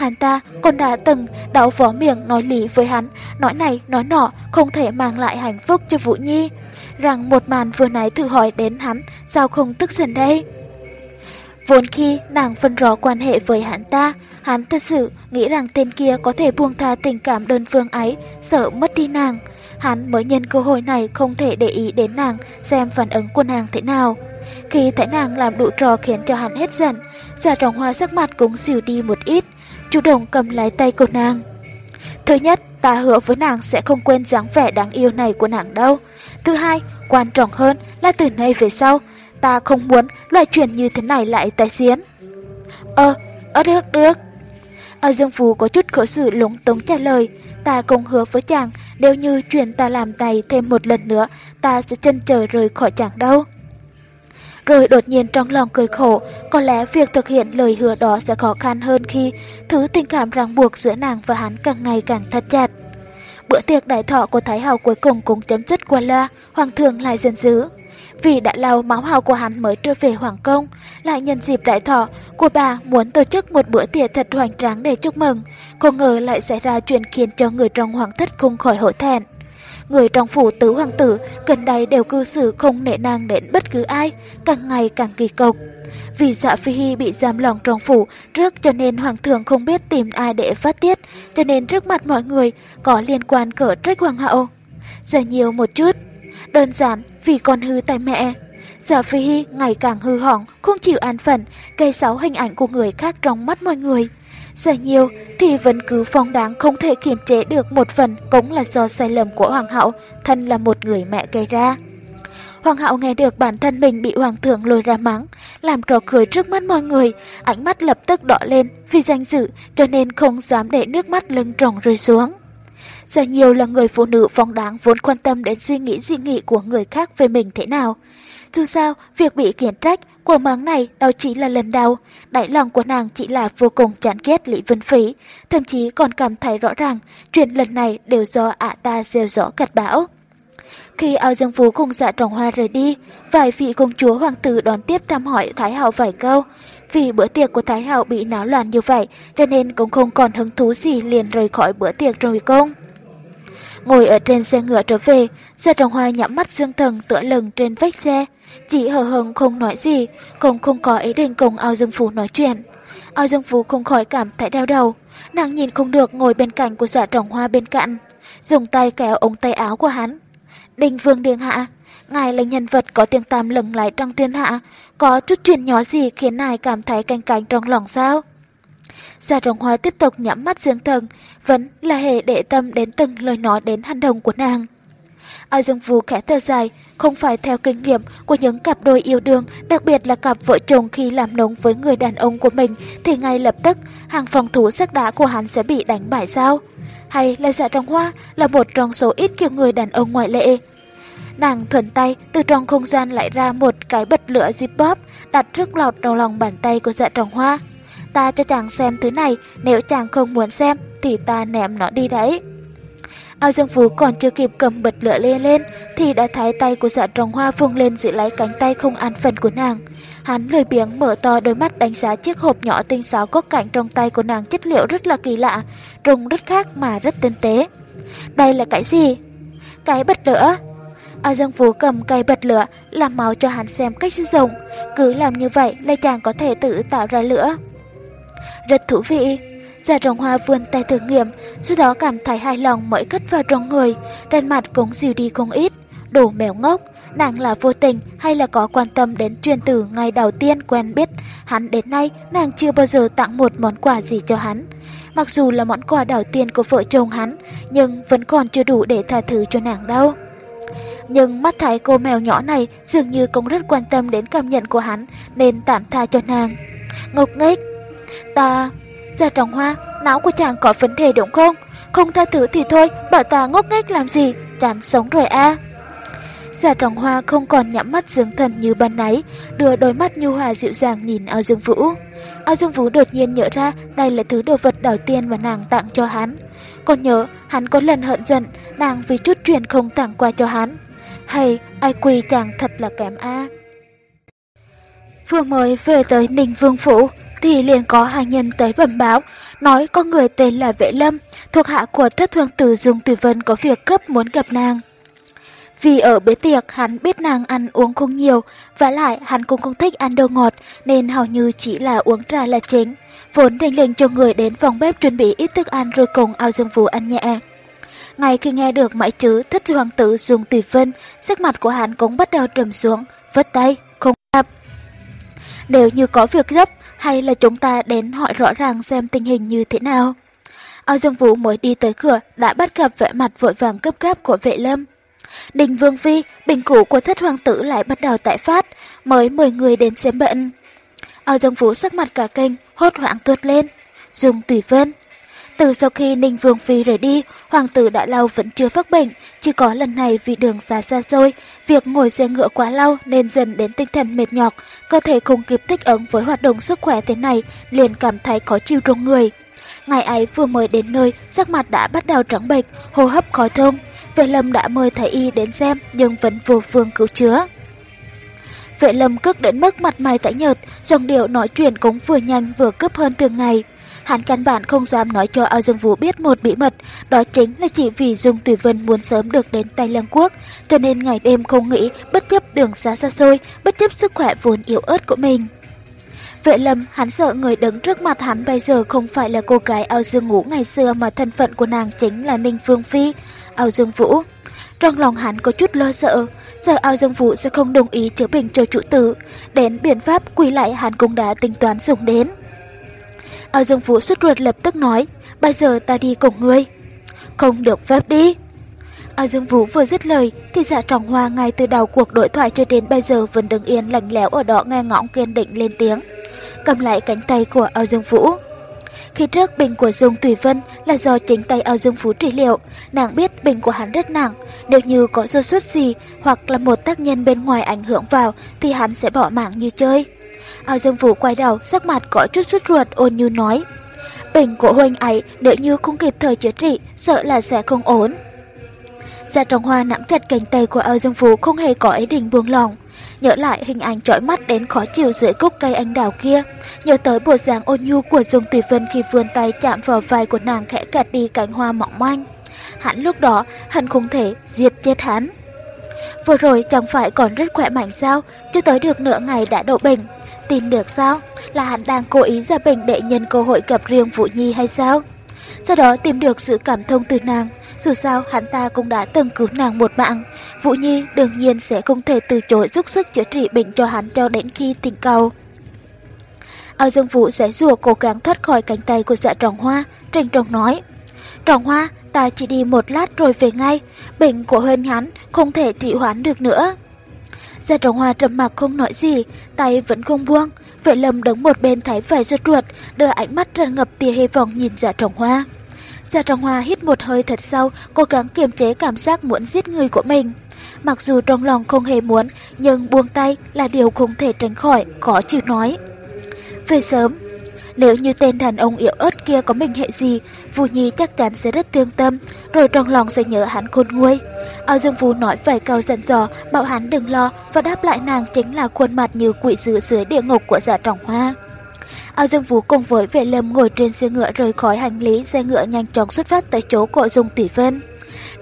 Hắn ta còn đã từng đau vó miệng nói lý với hắn, nói này nói nọ không thể mang lại hạnh phúc cho Vũ Nhi. Rằng một màn vừa nãy thử hỏi đến hắn, sao không tức giận đây? Vốn khi nàng phân rõ quan hệ với hắn ta, hắn thật sự nghĩ rằng tên kia có thể buông tha tình cảm đơn phương ấy, sợ mất đi nàng. Hắn mới nhân cơ hội này không thể để ý đến nàng, xem phản ứng của nàng thế nào. Khi thấy nàng làm đủ trò khiến cho hắn hết giận, giả trọng hoa sắc mặt cũng xỉu đi một ít, chủ động cầm lấy tay cô nàng. Thứ nhất, ta hứa với nàng sẽ không quên dáng vẻ đáng yêu này của nàng đâu. Thứ hai, quan trọng hơn là từ nay về sau, ta không muốn loại chuyện như thế này lại tái diễn. Ờ, ờ được, được. Ở Dương Phú có chút khổ sự lúng túng trả lời, ta cũng hứa với chàng, nếu như chuyện ta làm tay thêm một lần nữa, ta sẽ chân chờ rời khỏi chàng đâu. Rồi đột nhiên trong lòng cười khổ, có lẽ việc thực hiện lời hứa đó sẽ khó khăn hơn khi thứ tình cảm ràng buộc giữa nàng và hắn càng ngày càng thắt chặt. Bữa tiệc đại thọ của Thái hậu cuối cùng cũng chấm dứt qua loa, Hoàng thượng lại giận dữ. Vì đã lâu máu hào của hắn mới trở về Hoàng Công, lại nhân dịp đại thọ, của bà muốn tổ chức một bữa tiệc thật hoành tráng để chúc mừng, không ngờ lại xảy ra chuyện khiến cho người trong hoàng thất không khỏi hổ thẹn. Người trong phủ tứ hoàng tử gần đây đều cư xử không nể nang đến bất cứ ai, càng ngày càng kỳ cục. Vì dạ phi hy bị giam lòng trong phủ trước cho nên hoàng thượng không biết tìm ai để phát tiết, cho nên trước mặt mọi người có liên quan cỡ trách hoàng hậu. Giờ nhiều một chút, đơn giản vì con hư tay mẹ. Dạ phi hy ngày càng hư hỏng, không chịu an phận, gây xấu hình ảnh của người khác trong mắt mọi người. Giờ nhiều thì vẫn cứ phong đáng không thể kiềm chế được một phần cũng là do sai lầm của hoàng hậu, thân là một người mẹ gây ra. Hoàng hậu nghe được bản thân mình bị hoàng thượng lôi ra mắng, làm trò cười trước mắt mọi người, ánh mắt lập tức đỏ lên vì danh dự cho nên không dám để nước mắt lưng tròng rơi xuống. Giờ nhiều là người phụ nữ phong đáng vốn quan tâm đến suy nghĩ dị nghị của người khác về mình thế nào. Dù sao, việc bị khiển trách của mắng này đó chỉ là lần đầu. Đại lòng của nàng chỉ là vô cùng chán ghét Lý Vân Phí, thậm chí còn cảm thấy rõ ràng chuyện lần này đều do ả ta gieo rõ cật bão. Khi ao dương phú cùng dạ trọng hoa rời đi, vài vị công chúa hoàng tử đón tiếp thăm hỏi Thái Hậu vài câu. Vì bữa tiệc của Thái Hậu bị náo loạn như vậy, cho nên cũng không còn hứng thú gì liền rời khỏi bữa tiệc rồi công. Ngồi ở trên xe ngựa trở về, Dạ trọng hoa nhắm mắt dương thần tựa lưng trên vách xe. Chỉ hờ hững không nói gì, cũng không có ý định cùng ao dương phú nói chuyện. Ao dương phú không khỏi cảm thấy đau đầu. Nàng nhìn không được ngồi bên cạnh của dạ trọng hoa bên cạnh. Dùng tay kéo ống tay áo của hắn, Đình Vương Điện Hạ, ngài là nhân vật có tiếng tam lừng lại trong thiên hạ, có chút chuyện nhỏ gì khiến ngài cảm thấy canh cánh trong lòng sao? Gia Trọng Hoa tiếp tục nhắm mắt dưỡng thần, vẫn là hệ để tâm đến từng lời nói đến hành động của nàng. Ao Dương Vũ khẽ thở dài, không phải theo kinh nghiệm của những cặp đôi yêu đương, đặc biệt là cặp vợ chồng khi làm nóng với người đàn ông của mình, thì ngay lập tức hàng phòng thủ sắc đá của hắn sẽ bị đánh bại sao? hay là dạ trọng hoa là một trong số ít kiểu người đàn ông ngoại lệ. Nàng thuần tay từ trong không gian lại ra một cái bật lửa zip bóp đặt trước lọt đầu lòng bàn tay của dạ trồng hoa. Ta cho chàng xem thứ này, nếu chàng không muốn xem thì ta ném nó đi đấy. Ao Dương Phú còn chưa kịp cầm bật lửa lên lên thì đã thấy tay của dạ trồng hoa phung lên giữ lấy cánh tay không an phận của nàng. Hắn lười biếng mở to đôi mắt đánh giá chiếc hộp nhỏ tinh xảo có cạnh trong tay của nàng chất liệu rất là kỳ lạ, trông rất khác mà rất tinh tế. Đây là cái gì? Cái bật lửa. Ao Dương Phú cầm cây bật lửa, làm máu cho hắn xem cách sử dụng. Cứ làm như vậy là chàng có thể tự tạo ra lửa. Rất thú vị. Dạ Giả trồng hoa vươn tay thử nghiệm, sau đó cảm thấy hài lòng mới cất vào trong người, trên mặt cũng dịu đi không ít. Đồ mèo ngốc, nàng là vô tình hay là có quan tâm đến truyền tử ngày đầu tiên quen biết, hắn đến nay nàng chưa bao giờ tặng một món quà gì cho hắn. Mặc dù là món quà đầu tiên của vợ chồng hắn, nhưng vẫn còn chưa đủ để tha thứ cho nàng đâu. Nhưng mắt thấy cô mèo nhỏ này dường như cũng rất quan tâm đến cảm nhận của hắn nên tạm tha cho nàng. ngục nghếch, ta... Gia Trọng Hoa, não của chàng có vấn đề đúng không? Không tha thứ thì thôi, bảo ta ngốc nghếch làm gì, chán sống rồi a. Giả trọng hoa không còn nhắm mắt dưỡng thần như ban nãy, đưa đôi mắt nhu hòa dịu dàng nhìn ao dương vũ. Ao dương vũ đột nhiên nhớ ra đây là thứ đồ vật đầu tiên mà nàng tặng cho hắn. Còn nhớ, hắn có lần hận giận, nàng vì chút chuyện không tặng qua cho hắn. Hay, ai quỳ chàng thật là kém a. Vừa mới về tới Ninh Vương Phủ, thì liền có hàng nhân tới bẩm báo, nói có người tên là Vệ Lâm, thuộc hạ của thất thương tử Dung Tùy Vân có việc cấp muốn gặp nàng. Vì ở bế tiệc hắn biết nàng ăn uống không nhiều, và lại hắn cũng không thích ăn đồ ngọt nên hầu như chỉ là uống trà là chính. Vốn định lệnh cho người đến phòng bếp chuẩn bị ít thức ăn rồi cùng ao dương vũ ăn nhẹ. Ngay khi nghe được mãi chữ thất hoàng tử dùng tùy vân, sắc mặt của hắn cũng bắt đầu trầm xuống, vất tay, không gặp. Nếu như có việc gấp, hay là chúng ta đến hỏi rõ ràng xem tình hình như thế nào? Ao Dương Vũ mới đi tới cửa đã bắt gặp vẻ mặt vội vàng cấp gáp của vệ lâm. Đình Vương Phi, bình cũ của thất hoàng tử lại bắt đầu tại phát, mới mời người đến xem bệnh. Ao Dương Vũ sắc mặt cả kênh, hốt hoảng tuột lên. Dùng tùy vân. Từ sau khi Ninh Vương Phi rời đi, hoàng tử đã lâu vẫn chưa phát bệnh, chỉ có lần này vì đường xa xa xôi, việc ngồi xe ngựa quá lâu nên dần đến tinh thần mệt nhọc, cơ thể không kịp thích ứng với hoạt động sức khỏe thế này, liền cảm thấy khó chịu trong người. Ngày ấy vừa mới đến nơi, sắc mặt đã bắt đầu trắng bệch, hô hấp khó thông. Vệ Lâm đã mời thầy y đến xem nhưng vẫn vô phương cứu chữa. Vệ Lâm cước đến mức mặt mày tái nhợt, dòng điệu nói chuyện cũng vừa nhanh vừa cấp hơn thường ngày. Hắn căn bản không dám nói cho Ao Dương Vũ biết một bí mật, đó chính là chỉ vì Dung Tùy Vân muốn sớm được đến Tây Lăng Quốc, cho nên ngày đêm không nghĩ, bất chấp đường xa xa xôi, bất chấp sức khỏe vốn yếu ớt của mình. Vệ lâm, hắn sợ người đứng trước mặt hắn bây giờ không phải là cô gái ao dương ngủ ngày xưa mà thân phận của nàng chính là Ninh Phương Phi, ao dương vũ. Trong lòng hắn có chút lo sợ, giờ ao dương vũ sẽ không đồng ý chữa bình cho chủ tử, đến biện pháp quỳ lại hắn cũng đã tính toán dùng đến. Ở dương vũ xuất ruột lập tức nói, bây giờ ta đi cùng ngươi. Không được phép đi. Ở Dương Vũ vừa dứt lời thì dạ trọng hoa ngay từ đầu cuộc đối thoại cho đến bây giờ vẫn đứng yên lạnh lẽo ở đó nghe ngóng kiên định lên tiếng cầm lại cánh tay của Âu Dương Vũ. Khi trước bệnh của Dung Tùy Vân là do chính tay Âu Dương Vũ trị liệu, nàng biết bệnh của hắn rất nặng, nếu như có sơ suất gì hoặc là một tác nhân bên ngoài ảnh hưởng vào thì hắn sẽ bỏ mạng như chơi. Âu Dương Vũ quay đầu, sắc mặt có chút rứt ruột ôn nhu nói. Bệnh của huynh ấy nếu như không kịp thời chữa trị, sợ là sẽ không ổn. Gia Trọng Hoa nắm chặt cánh tay của Âu Dương Vũ không hề có ý định buông lòng. Nhớ lại hình ảnh trói mắt đến khó chịu dưới gốc cây anh đào kia, nhớ tới bộ dáng ôn nhu của Dung Tùy Vân khi vươn tay chạm vào vai của nàng khẽ gạt đi cánh hoa mỏng manh. Hắn lúc đó, hắn không thể diệt chết hắn. Vừa rồi chẳng phải còn rất khỏe mạnh sao, chưa tới được nửa ngày đã đậu bệnh. Tin được sao? Là hắn đang cố ý ra bệnh để nhân cơ hội gặp riêng Vũ Nhi hay sao? Sau đó tìm được sự cảm thông từ nàng, dù sao hắn ta cũng đã từng cứu nàng một mạng. Vũ Nhi đương nhiên sẽ không thể từ chối giúp sức chữa trị bệnh cho hắn cho đến khi tình cầu. Ao Dương Vũ sẽ rùa cố gắng thoát khỏi cánh tay của dạ tròn hoa, trình trọng nói. Tròn hoa, ta chỉ đi một lát rồi về ngay, bệnh của huynh hắn không thể trị hoãn được nữa. Gia Trọng hoa trầm mặc không nói gì, tay vẫn không buông. Vệ lâm đứng một bên thấy phải rốt ruột, đưa ánh mắt tràn ngập tia hy vọng nhìn Gia Trọng hoa. Gia Trọng Hoa hít một hơi thật sâu, cố gắng kiềm chế cảm giác muốn giết người của mình. Mặc dù trong lòng không hề muốn, nhưng buông tay là điều không thể tránh khỏi, khó chịu nói. Về sớm, nếu như tên đàn ông yếu ớt kia có mình hệ gì, Vũ Nhi chắc chắn sẽ rất thương tâm, rồi trong lòng sẽ nhớ hắn khôn nguôi. Ao Dương Vũ nói vài câu dặn dò, bảo hắn đừng lo và đáp lại nàng chính là khuôn mặt như quỷ dữ dưới địa ngục của giả trọng hoa. Ao Dương Vũ cùng với vệ lâm ngồi trên xe ngựa rời khỏi hành lý, xe ngựa nhanh chóng xuất phát tới chỗ của Dung Tỷ Vân.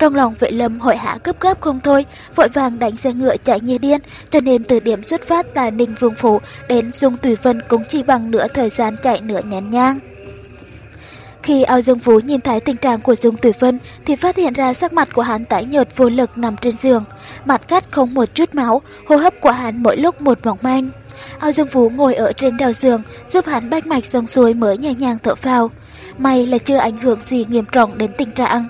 Trong lòng vệ lâm hội hạ cấp gấp không thôi, vội vàng đánh xe ngựa chạy như điên, cho nên từ điểm xuất phát là Ninh Vương Phủ đến Dung Tùy Vân cũng chỉ bằng nửa thời gian chạy nửa nén nhang. Khi ao dương Vũ nhìn thấy tình trạng của Dung Tùy Vân thì phát hiện ra sắc mặt của hắn tái nhợt vô lực nằm trên giường, mặt cắt không một chút máu, hô hấp của hắn mỗi lúc một mỏng manh. Ao Dương Vũ ngồi ở trên đầu giường, giúp hắn bách mạch dòng suối mới nhẹ nhàng thở phào. May là chưa ảnh hưởng gì nghiêm trọng đến tình trạng.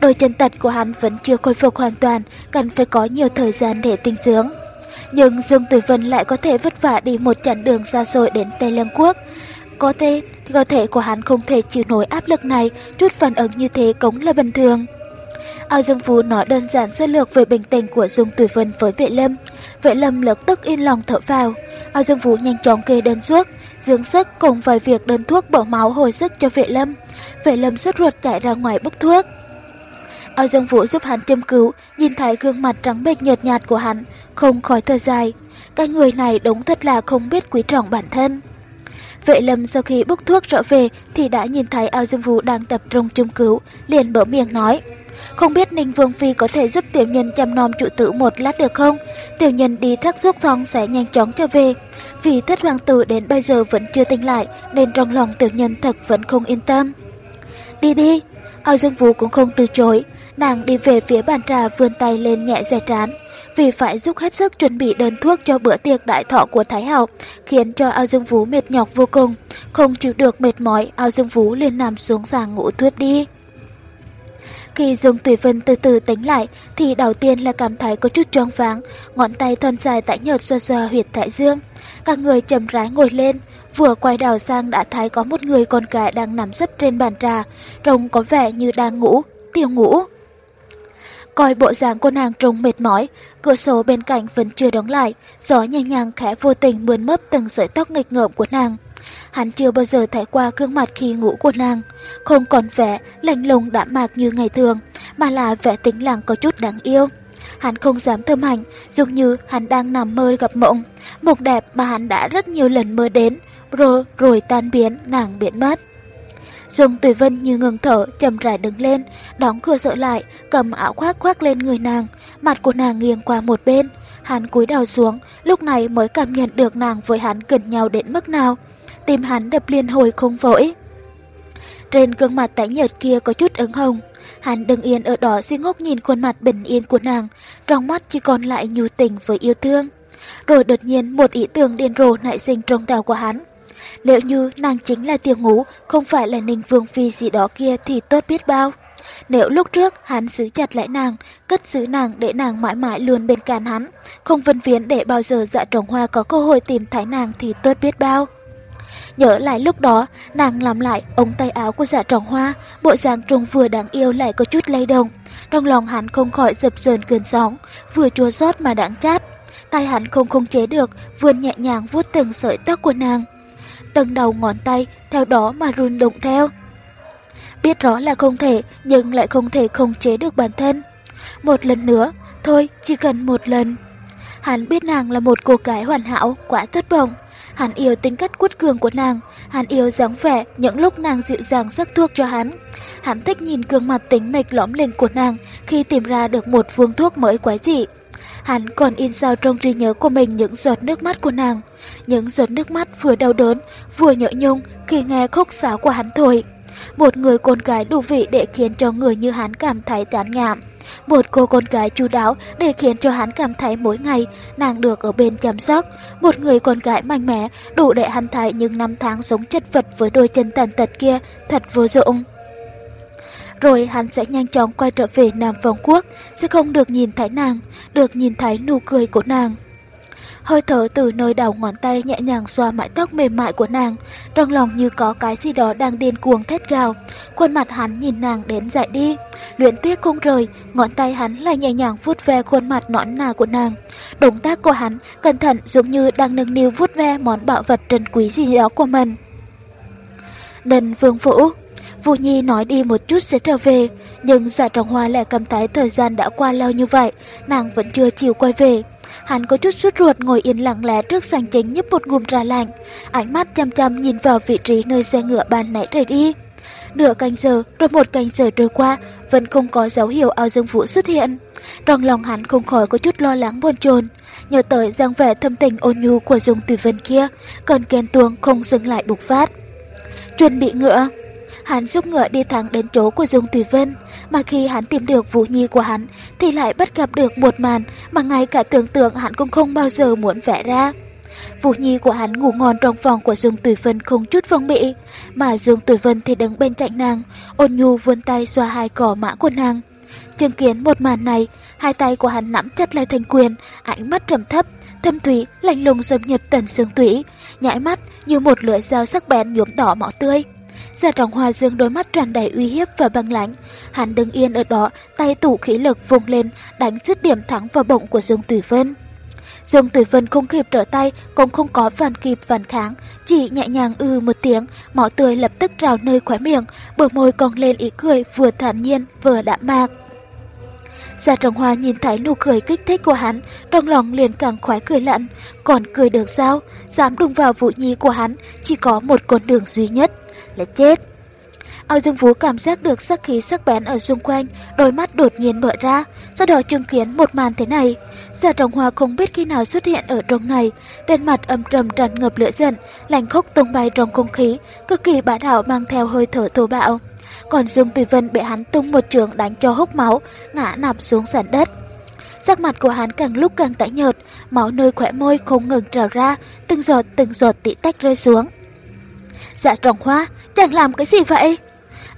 Đôi chân tật của hắn vẫn chưa khôi phục hoàn toàn, cần phải có nhiều thời gian để tinh dưỡng. Nhưng Dương Tử Vân lại có thể vất vả đi một chặng đường xa xôi đến Tây Lương Quốc. Có thể, cơ thể của hắn không thể chịu nổi áp lực này, chút phản ứng như thế cũng là bình thường. Ao Dương Phú nói đơn giản sơ lược về bình tình của Dung Tử Vân với Vệ Lâm. Vệ Lâm lập tức yên lòng thở vào. Ao Dương Phú nhanh chóng kê đơn thuốc, dưỡng sức cùng vài việc đơn thuốc bỏ máu hồi sức cho Vệ Lâm. Vệ Lâm sốt ruột chạy ra ngoài bốc thuốc. Ao Dương Vũ giúp hắn châm cứu, nhìn thấy gương mặt trắng bệch nhợt nhạt của hắn, không khỏi thở dài. Cái người này đúng thật là không biết quý trọng bản thân. Vệ lâm sau khi bốc thuốc trở về thì đã nhìn thấy Ao Dương Vũ đang tập trung châm cứu, liền bở miệng nói. Không biết Ninh Vương Phi có thể giúp tiểu nhân chăm nom trụ tử một lát được không? Tiểu nhân đi thác giúp xong sẽ nhanh chóng trở về. Vì thất hoàng tử đến bây giờ vẫn chưa tỉnh lại nên trong lòng tiểu nhân thật vẫn không yên tâm. Đi đi, Ao Dương Vũ cũng không từ chối, Nàng đi về phía bàn trà vươn tay lên nhẹ dè trán, vì phải giúp hết sức chuẩn bị đơn thuốc cho bữa tiệc đại thọ của Thái Hậu, khiến cho Ao Dương Vũ mệt nhọc vô cùng. Không chịu được mệt mỏi, Ao Dương Vũ liền nằm xuống sàn ngủ thuyết đi. Khi Dương Tùy Vân từ từ tính lại thì đầu tiên là cảm thấy có chút choáng váng, ngón tay thon dài tải nhợt xoa xoa huyệt thái dương. Các người chầm rãi ngồi lên, vừa quay đầu sang đã thấy có một người con gái đang nằm sấp trên bàn trà, trông có vẻ như đang ngủ, tiểu ngủ. Coi bộ dạng của nàng trông mệt mỏi, cửa sổ bên cạnh vẫn chưa đóng lại, gió nhẹ nhàng khẽ vô tình mướn mấp từng sợi tóc nghịch ngợm của nàng. Hắn chưa bao giờ thấy qua gương mặt khi ngủ của nàng, không còn vẻ lạnh lùng đạm mạc như ngày thường, mà là vẻ tính lặng có chút đáng yêu. Hắn không dám thơm hành, dường như hắn đang nằm mơ gặp mộng, mộng đẹp mà hắn đã rất nhiều lần mơ đến, rồi rồi tan biến, nàng biến mất. Dương Tùy Vân như ngừng thở, chậm rãi đứng lên, đóng cửa sợ lại, cầm áo khoác khoác lên người nàng, mặt của nàng nghiêng qua một bên. Hắn cúi đầu xuống, lúc này mới cảm nhận được nàng với hắn gần nhau đến mức nào. Tim hắn đập liên hồi không vội. Trên gương mặt tái nhợt kia có chút ửng hồng. Hắn đứng yên ở đó si ngốc nhìn khuôn mặt bình yên của nàng, trong mắt chỉ còn lại nhu tình với yêu thương. Rồi đột nhiên một ý tưởng điên rồ nảy sinh trong đầu của hắn. Nếu như nàng chính là tiểu ngũ, không phải là Ninh Vương Phi gì đó kia thì tốt biết bao. Nếu lúc trước hắn giữ chặt lại nàng, cất giữ nàng để nàng mãi mãi luôn bên cạnh hắn, không vân viễn để bao giờ dạ trồng hoa có cơ hội tìm thấy nàng thì tốt biết bao. Nhớ lại lúc đó, nàng làm lại ống tay áo của dạ trồng hoa, bộ dạng trùng vừa đáng yêu lại có chút lay động. Trong lòng hắn không khỏi dập dờn cơn sóng, vừa chua xót mà đáng chát. Tay hắn không không chế được, vươn nhẹ nhàng vuốt từng sợi tóc của nàng từng đầu ngón tay theo đó mà run động theo. Biết rõ là không thể, nhưng lại không thể khống chế được bản thân. Một lần nữa, thôi, chỉ cần một lần. Hắn biết nàng là một cô gái hoàn hảo, quá thất vọng. Hắn yêu tính cách quất cường của nàng, hắn yêu dáng vẻ những lúc nàng dịu dàng sắc thuốc cho hắn. Hắn thích nhìn gương mặt tính mịch lõm lên của nàng khi tìm ra được một phương thuốc mới quái dị. Hắn còn in sâu trong trí nhớ của mình những giọt nước mắt của nàng. Những giọt nước mắt vừa đau đớn, vừa nhỡ nhung khi nghe khúc sáo của hắn thổi. Một người con gái đủ vị để khiến cho người như hắn cảm thấy tán ngạm. Một cô con gái chu đáo để khiến cho hắn cảm thấy mỗi ngày nàng được ở bên chăm sóc. Một người con gái mạnh mẽ đủ để hắn thấy những năm tháng sống chất vật với đôi chân tàn tật kia thật vô dụng rồi hắn sẽ nhanh chóng quay trở về Nam Phong Quốc, sẽ không được nhìn thấy nàng, được nhìn thấy nụ cười của nàng. Hơi thở từ nơi đầu ngón tay nhẹ nhàng xoa mái tóc mềm mại của nàng, trong lòng như có cái gì đó đang điên cuồng thét gào. Khuôn mặt hắn nhìn nàng đến dậy đi. Luyện tiếc không rời, ngón tay hắn lại nhẹ nhàng vuốt ve khuôn mặt nõn nà của nàng. Động tác của hắn cẩn thận giống như đang nâng niu vuốt ve món bảo vật trân quý gì đó của mình. Đần vương vũ Vũ Nhi nói đi một chút sẽ trở về, nhưng giả trọng hoa lại cảm thấy thời gian đã qua lâu như vậy, nàng vẫn chưa chịu quay về. Hắn có chút sốt ruột ngồi yên lặng lẽ trước sàn chính nhấp một ngụm trà lạnh, ánh mắt chăm chăm nhìn vào vị trí nơi xe ngựa ban nãy rời đi. Nửa canh giờ, rồi một canh giờ trôi qua, vẫn không có dấu hiệu ao dương vũ xuất hiện. Trong lòng hắn không khỏi có chút lo lắng buồn chồn, nhớ tới dáng vẻ thâm tình ôn nhu của Dung Tử Vân kia, còn ghen tuông không dừng lại bục phát. Chuẩn bị ngựa, Hắn giúp ngựa đi thẳng đến chỗ của Dung Tùy Vân, mà khi hắn tìm được Vũ Nhi của hắn thì lại bắt gặp được một màn mà ngay cả tưởng tượng hắn cũng không bao giờ muốn vẽ ra. Vũ Nhi của hắn ngủ ngon trong phòng của Dung Tùy Vân không chút phong bị, mà Dung Tùy Vân thì đứng bên cạnh nàng, ôn nhu vươn tay xoa hai cỏ mã của nàng. Chứng kiến một màn này, hai tay của hắn nắm chặt lại thành quyền, ánh mắt trầm thấp, thâm thủy, lạnh lùng dâm nhập tần xương tủy, nhãi mắt như một lưỡi dao sắc bén nhuốm đỏ máu tươi. Giả trọng hoa dương đôi mắt tràn đầy uy hiếp và băng lãnh. Hắn đứng yên ở đó, tay tủ khí lực vùng lên, đánh dứt điểm thẳng vào bụng của Dương Tùy Vân. Dương Tùy Vân không kịp trở tay, cũng không có phản kịp phản kháng, chỉ nhẹ nhàng ư một tiếng, máu tươi lập tức trào nơi khóe miệng, bờ môi còn lên ý cười vừa thản nhiên vừa đạm mạc. Gia Trọng Hoa nhìn thấy nụ cười kích thích của hắn, trong lòng liền càng khoái cười lặn, còn cười được sao, dám đụng vào vũ nhi của hắn, chỉ có một con đường duy nhất là chết. Ao Dương Vũ cảm giác được sắc khí sắc bén ở xung quanh, đôi mắt đột nhiên mở ra, sau đó chứng kiến một màn thế này. Giả Trọng Hoa không biết khi nào xuất hiện ở trong này, trên mặt âm trầm tràn ngập lửa giận, lạnh khốc tung bay trong không khí, cực kỳ bá đạo mang theo hơi thở thô bạo. Còn Dương Tùy Vân bị hắn tung một trường đánh cho hốc máu, ngã nằm xuống sàn đất. Sắc mặt của hắn càng lúc càng tái nhợt, máu nơi khỏe môi không ngừng trào ra, từng giọt từng giọt tị tách rơi xuống. Dạ trọng hoa, chàng làm cái gì vậy?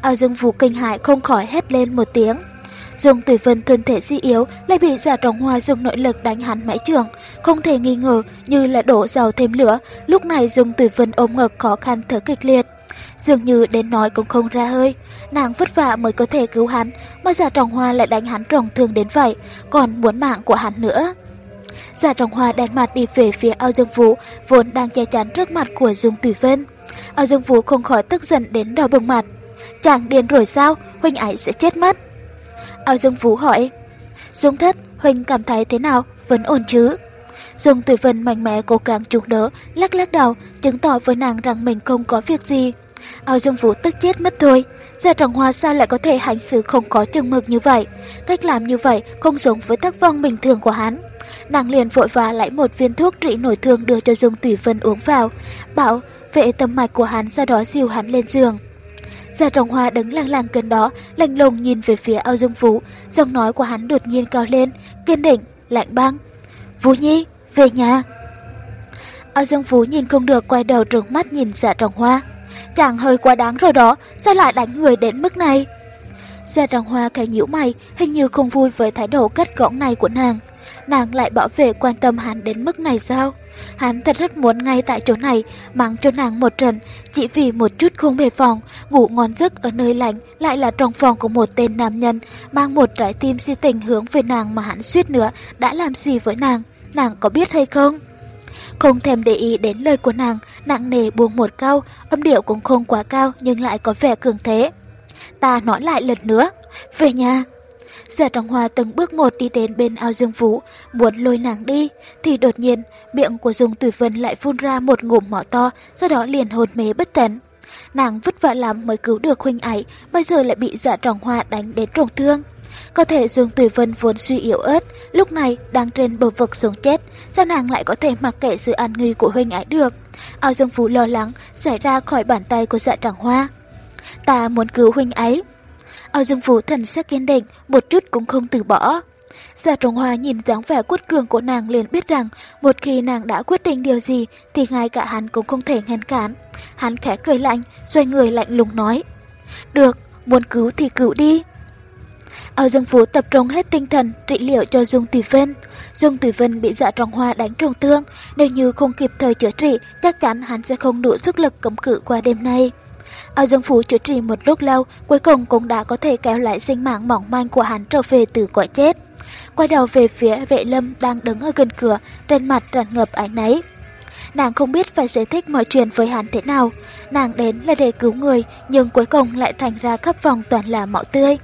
Ao Dương Vũ kinh hại không khỏi hét lên một tiếng. Dung Tùy Vân thân thể di yếu lại bị giả trọng hoa dùng nội lực đánh hắn mãi trường, không thể nghi ngờ như là đổ dầu thêm lửa. Lúc này Dung Tùy Vân ôm ngực khó khăn thở kịch liệt. Dường như đến nói cũng không ra hơi, nàng vất vả mới có thể cứu hắn, mà giả trọng hoa lại đánh hắn trọng thương đến vậy, còn muốn mạng của hắn nữa. Giả trọng hoa đèn mặt đi về phía ao dương vũ, vốn đang che chắn trước mặt của Dung Tùy Vân. Ao Dương Vũ không khỏi tức giận đến đỏ bừng mặt. Chàng điên rồi sao, huynh ấy sẽ chết mất. Ao Dương Vũ hỏi, Dung thất, huynh cảm thấy thế nào, vẫn ổn chứ? Dung Tử Vân mạnh mẽ cố gắng chống đỡ, lắc lắc đầu, chứng tỏ với nàng rằng mình không có việc gì. Ao Dương Vũ tức chết mất thôi. Gia Trọng Hoa sao lại có thể hành xử không có chừng mực như vậy? Cách làm như vậy không giống với tác phong bình thường của hắn. Nàng liền vội vã lấy một viên thuốc trị nổi thương đưa cho Dung Tử Vân uống vào, bảo vệ tâm mạch của hắn sau đó dìu hắn lên giường. Gia Trọng Hoa đứng lang lang gần đó, lạnh lùng nhìn về phía Ao Dương Vũ, giọng nói của hắn đột nhiên cao lên, kiên định, lạnh băng. Vũ Nhi, về nhà. Ao Dương Vũ nhìn không được quay đầu trừng mắt nhìn Gia Trọng Hoa. Chàng hơi quá đáng rồi đó, sao lại đánh người đến mức này? Gia Trọng Hoa cái nhíu mày, hình như không vui với thái độ cắt gõng này của nàng. Nàng lại bảo vệ quan tâm hắn đến mức này sao? Hắn thật rất muốn ngay tại chỗ này mang cho nàng một trận, chỉ vì một chút không bề phòng, ngủ ngon giấc ở nơi lạnh lại là trong phòng của một tên nam nhân, mang một trái tim si tình hướng về nàng mà hắn suýt nữa đã làm gì với nàng, nàng có biết hay không? Không thèm để ý đến lời của nàng, nặng nề buông một câu, âm điệu cũng không quá cao nhưng lại có vẻ cường thế. Ta nói lại lần nữa, về nhà. Giả Trọng Hoa từng bước một đi đến bên ao Dương Vũ, muốn lôi nàng đi, thì đột nhiên miệng của Dung Tử Vân lại phun ra một ngụm mỏ to, sau đó liền hồn mê bất tỉnh. Nàng vất vả lắm mới cứu được huynh ấy, bây giờ lại bị dạ Giả Trọng Hoa đánh đến trọng thương. Có thể Dương tùy Vân vốn suy yếu ớt, lúc này đang trên bờ vực xuống chết, sao nàng lại có thể mặc kệ sự an nguy của huynh ấy được? Ao Dương Vũ lo lắng, giải ra khỏi bàn tay của Dạ Trọng Hoa. Ta muốn cứu huynh ấy. Ao Dương Vũ thần sắc kiên định, một chút cũng không từ bỏ. Giả Trọng Hoa nhìn dáng vẻ quất cường của nàng liền biết rằng một khi nàng đã quyết định điều gì thì ngay cả hắn cũng không thể ngăn cản. Hắn khẽ cười lạnh, xoay người lạnh lùng nói. Được, muốn cứu thì cứu đi. Âu Dương Phú tập trung hết tinh thần trị liệu cho Dung Tùy Vân. Dung Tùy Vân bị dạ trọng hoa đánh trùng thương, nếu như không kịp thời chữa trị, chắc chắn hắn sẽ không đủ sức lực cầm cự qua đêm nay. Âu Dương Phú chữa trị một lúc lâu, cuối cùng cũng đã có thể kéo lại sinh mạng mỏng manh của hắn trở về từ cõi chết. Quay đầu về phía vệ lâm đang đứng ở gần cửa, trên mặt tràn ngập ánh náy. Nàng không biết phải giải thích mọi chuyện với hắn thế nào. Nàng đến là để cứu người, nhưng cuối cùng lại thành ra khắp phòng toàn là máu tươi.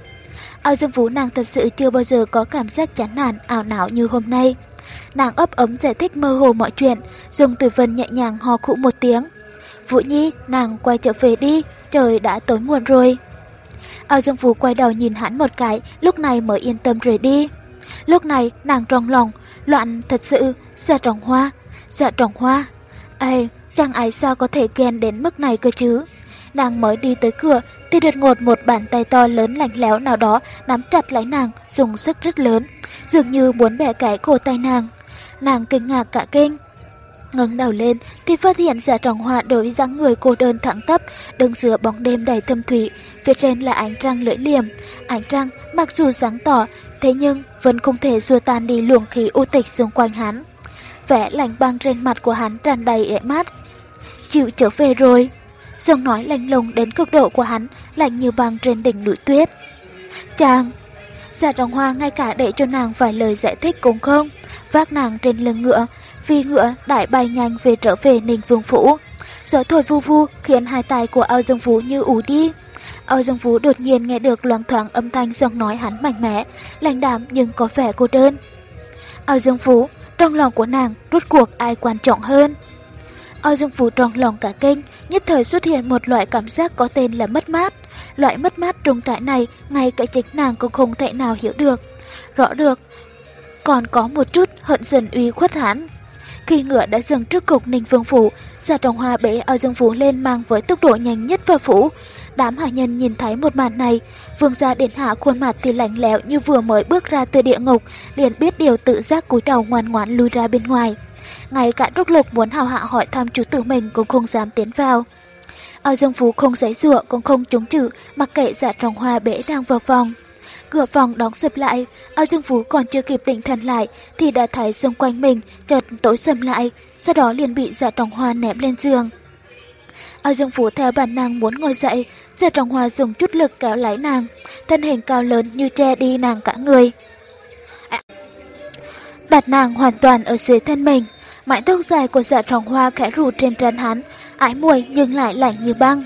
Ao Dương Vũ nàng thật sự chưa bao giờ có cảm giác chán nản, ảo não như hôm nay. Nàng ấp ấm giải thích mơ hồ mọi chuyện, dùng từ vân nhẹ nhàng hò khụ một tiếng. Vũ Nhi, nàng quay trở về đi, trời đã tối muộn rồi. Ao Dương Vũ quay đầu nhìn hắn một cái, lúc này mới yên tâm rời đi. Lúc này nàng trong lòng, loạn thật sự, dạ trọng hoa, dạ trọng hoa. Ê, chàng ấy sao có thể ghen đến mức này cơ chứ. Nàng mới đi tới cửa thì đột ngột một bàn tay to lớn lạnh lẽo nào đó nắm chặt lấy nàng, dùng sức rất lớn, dường như muốn bẻ cái cổ tay nàng. Nàng kinh ngạc cả kinh ngẩng đầu lên thì phát hiện giả trọng hoa đối dáng người cô đơn thẳng tắp, đứng giữa bóng đêm đầy thâm thủy, phía trên là ánh trăng lưỡi liềm. Ánh trăng mặc dù sáng tỏ, thế nhưng vẫn không thể xua tan đi luồng khí u tịch xung quanh hắn. Vẻ lạnh băng trên mặt của hắn tràn đầy ế mát. Chịu trở về rồi. Giọng nói lạnh lùng đến cực độ của hắn, lạnh như băng trên đỉnh núi tuyết. Chàng! Giả trọng hoa ngay cả để cho nàng vài lời giải thích cũng không. Vác nàng trên lưng ngựa, vì ngựa đại bay nhanh về trở về Ninh Vương Phủ. Gió thổi vu vu khiến hai tay của Âu Dương vũ như ủ đi. Âu Dương vũ đột nhiên nghe được loáng thoáng âm thanh giọng nói hắn mạnh mẽ, lãnh đạm nhưng có vẻ cô đơn. Âu Dương vũ trong lòng của nàng rốt cuộc ai quan trọng hơn? Âu Dương vũ trong lòng cả kinh, nhất thời xuất hiện một loại cảm giác có tên là mất mát. Loại mất mát trung trại này, ngay cả chính nàng cũng không thể nào hiểu được. Rõ được, còn có một chút hận dần uy khuất hắn. Khi ngựa đã dừng trước cục Ninh Vương Phủ, Giả Trọng Hoa bế ao Dương Phú lên mang với tốc độ nhanh nhất vào phủ. Đám hạ nhân nhìn thấy một màn này, vương gia điện hạ khuôn mặt thì lạnh lẽo như vừa mới bước ra từ địa ngục, liền biết điều tự giác cúi đầu ngoan ngoãn lui ra bên ngoài. Ngay cả Trúc Lục muốn hào hạ hỏi thăm chú tử mình cũng không dám tiến vào. Ao Dương Phú không giấy rụa cũng không chống chữ, mặc kệ Giả Trọng Hoa bế đang vào phòng. Cửa phòng đóng sập lại, Âu Dương Phú còn chưa kịp định thần lại thì đã thấy xung quanh mình chợt tối sầm lại, sau đó liền bị dạ Trọng Hoa ném lên giường. Âu Dương Phú theo bản năng muốn ngồi dậy, Giả Trọng Hoa dùng chút lực kéo lái nàng, thân hình cao lớn như che đi nàng cả người. Đặt nàng hoàn toàn ở dưới thân mình, mái tóc dài của Giả Trọng Hoa khẽ rủ trên trán hắn, ái muội nhưng lại lạnh như băng.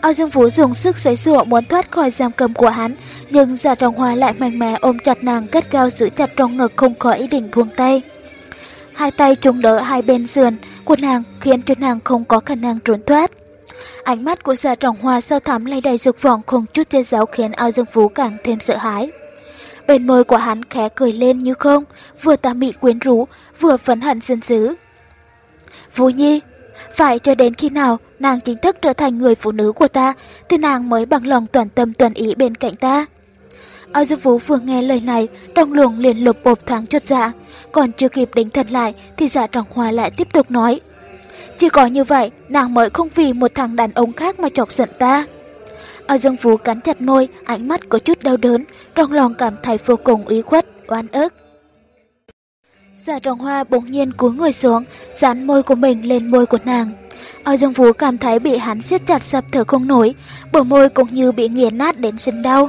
Âu Dương Vũ dùng sức giấy rụa muốn thoát khỏi giam cầm của hắn, nhưng Giả Trọng Hoa lại mạnh mẽ ôm chặt nàng cất cao giữ chặt trong ngực không có ý định buông tay. Hai tay chống đỡ hai bên sườn của nàng khiến cho nàng không có khả năng trốn thoát. Ánh mắt của Giả Trọng Hoa sâu thẳm lay đầy dục vọng không chút che giấu khiến Âu Dương Vũ càng thêm sợ hãi. Bên môi của hắn khẽ cười lên như không, vừa tà mị quyến rũ, vừa phấn hận dân dữ. Vũ Nhi, phải cho đến khi nào nàng chính thức trở thành người phụ nữ của ta, thì nàng mới bằng lòng toàn tâm toàn ý bên cạnh ta. Âu Dương Vũ vừa nghe lời này, trong luồng liền lục bộp thoáng chốt dạ, còn chưa kịp đánh thật lại thì giả trọng hoa lại tiếp tục nói. Chỉ có như vậy, nàng mới không vì một thằng đàn ông khác mà chọc giận ta. Âu Dương Vũ cắn chặt môi, ánh mắt có chút đau đớn, trong lòng cảm thấy vô cùng ủy khuất, oan ức. Dạ Giả trọng hoa bỗng nhiên cúi người xuống, dán môi của mình lên môi của nàng. Âu Dương Vũ cảm thấy bị hắn siết chặt sập thở không nổi, bờ môi cũng như bị nghiền nát đến sinh đau.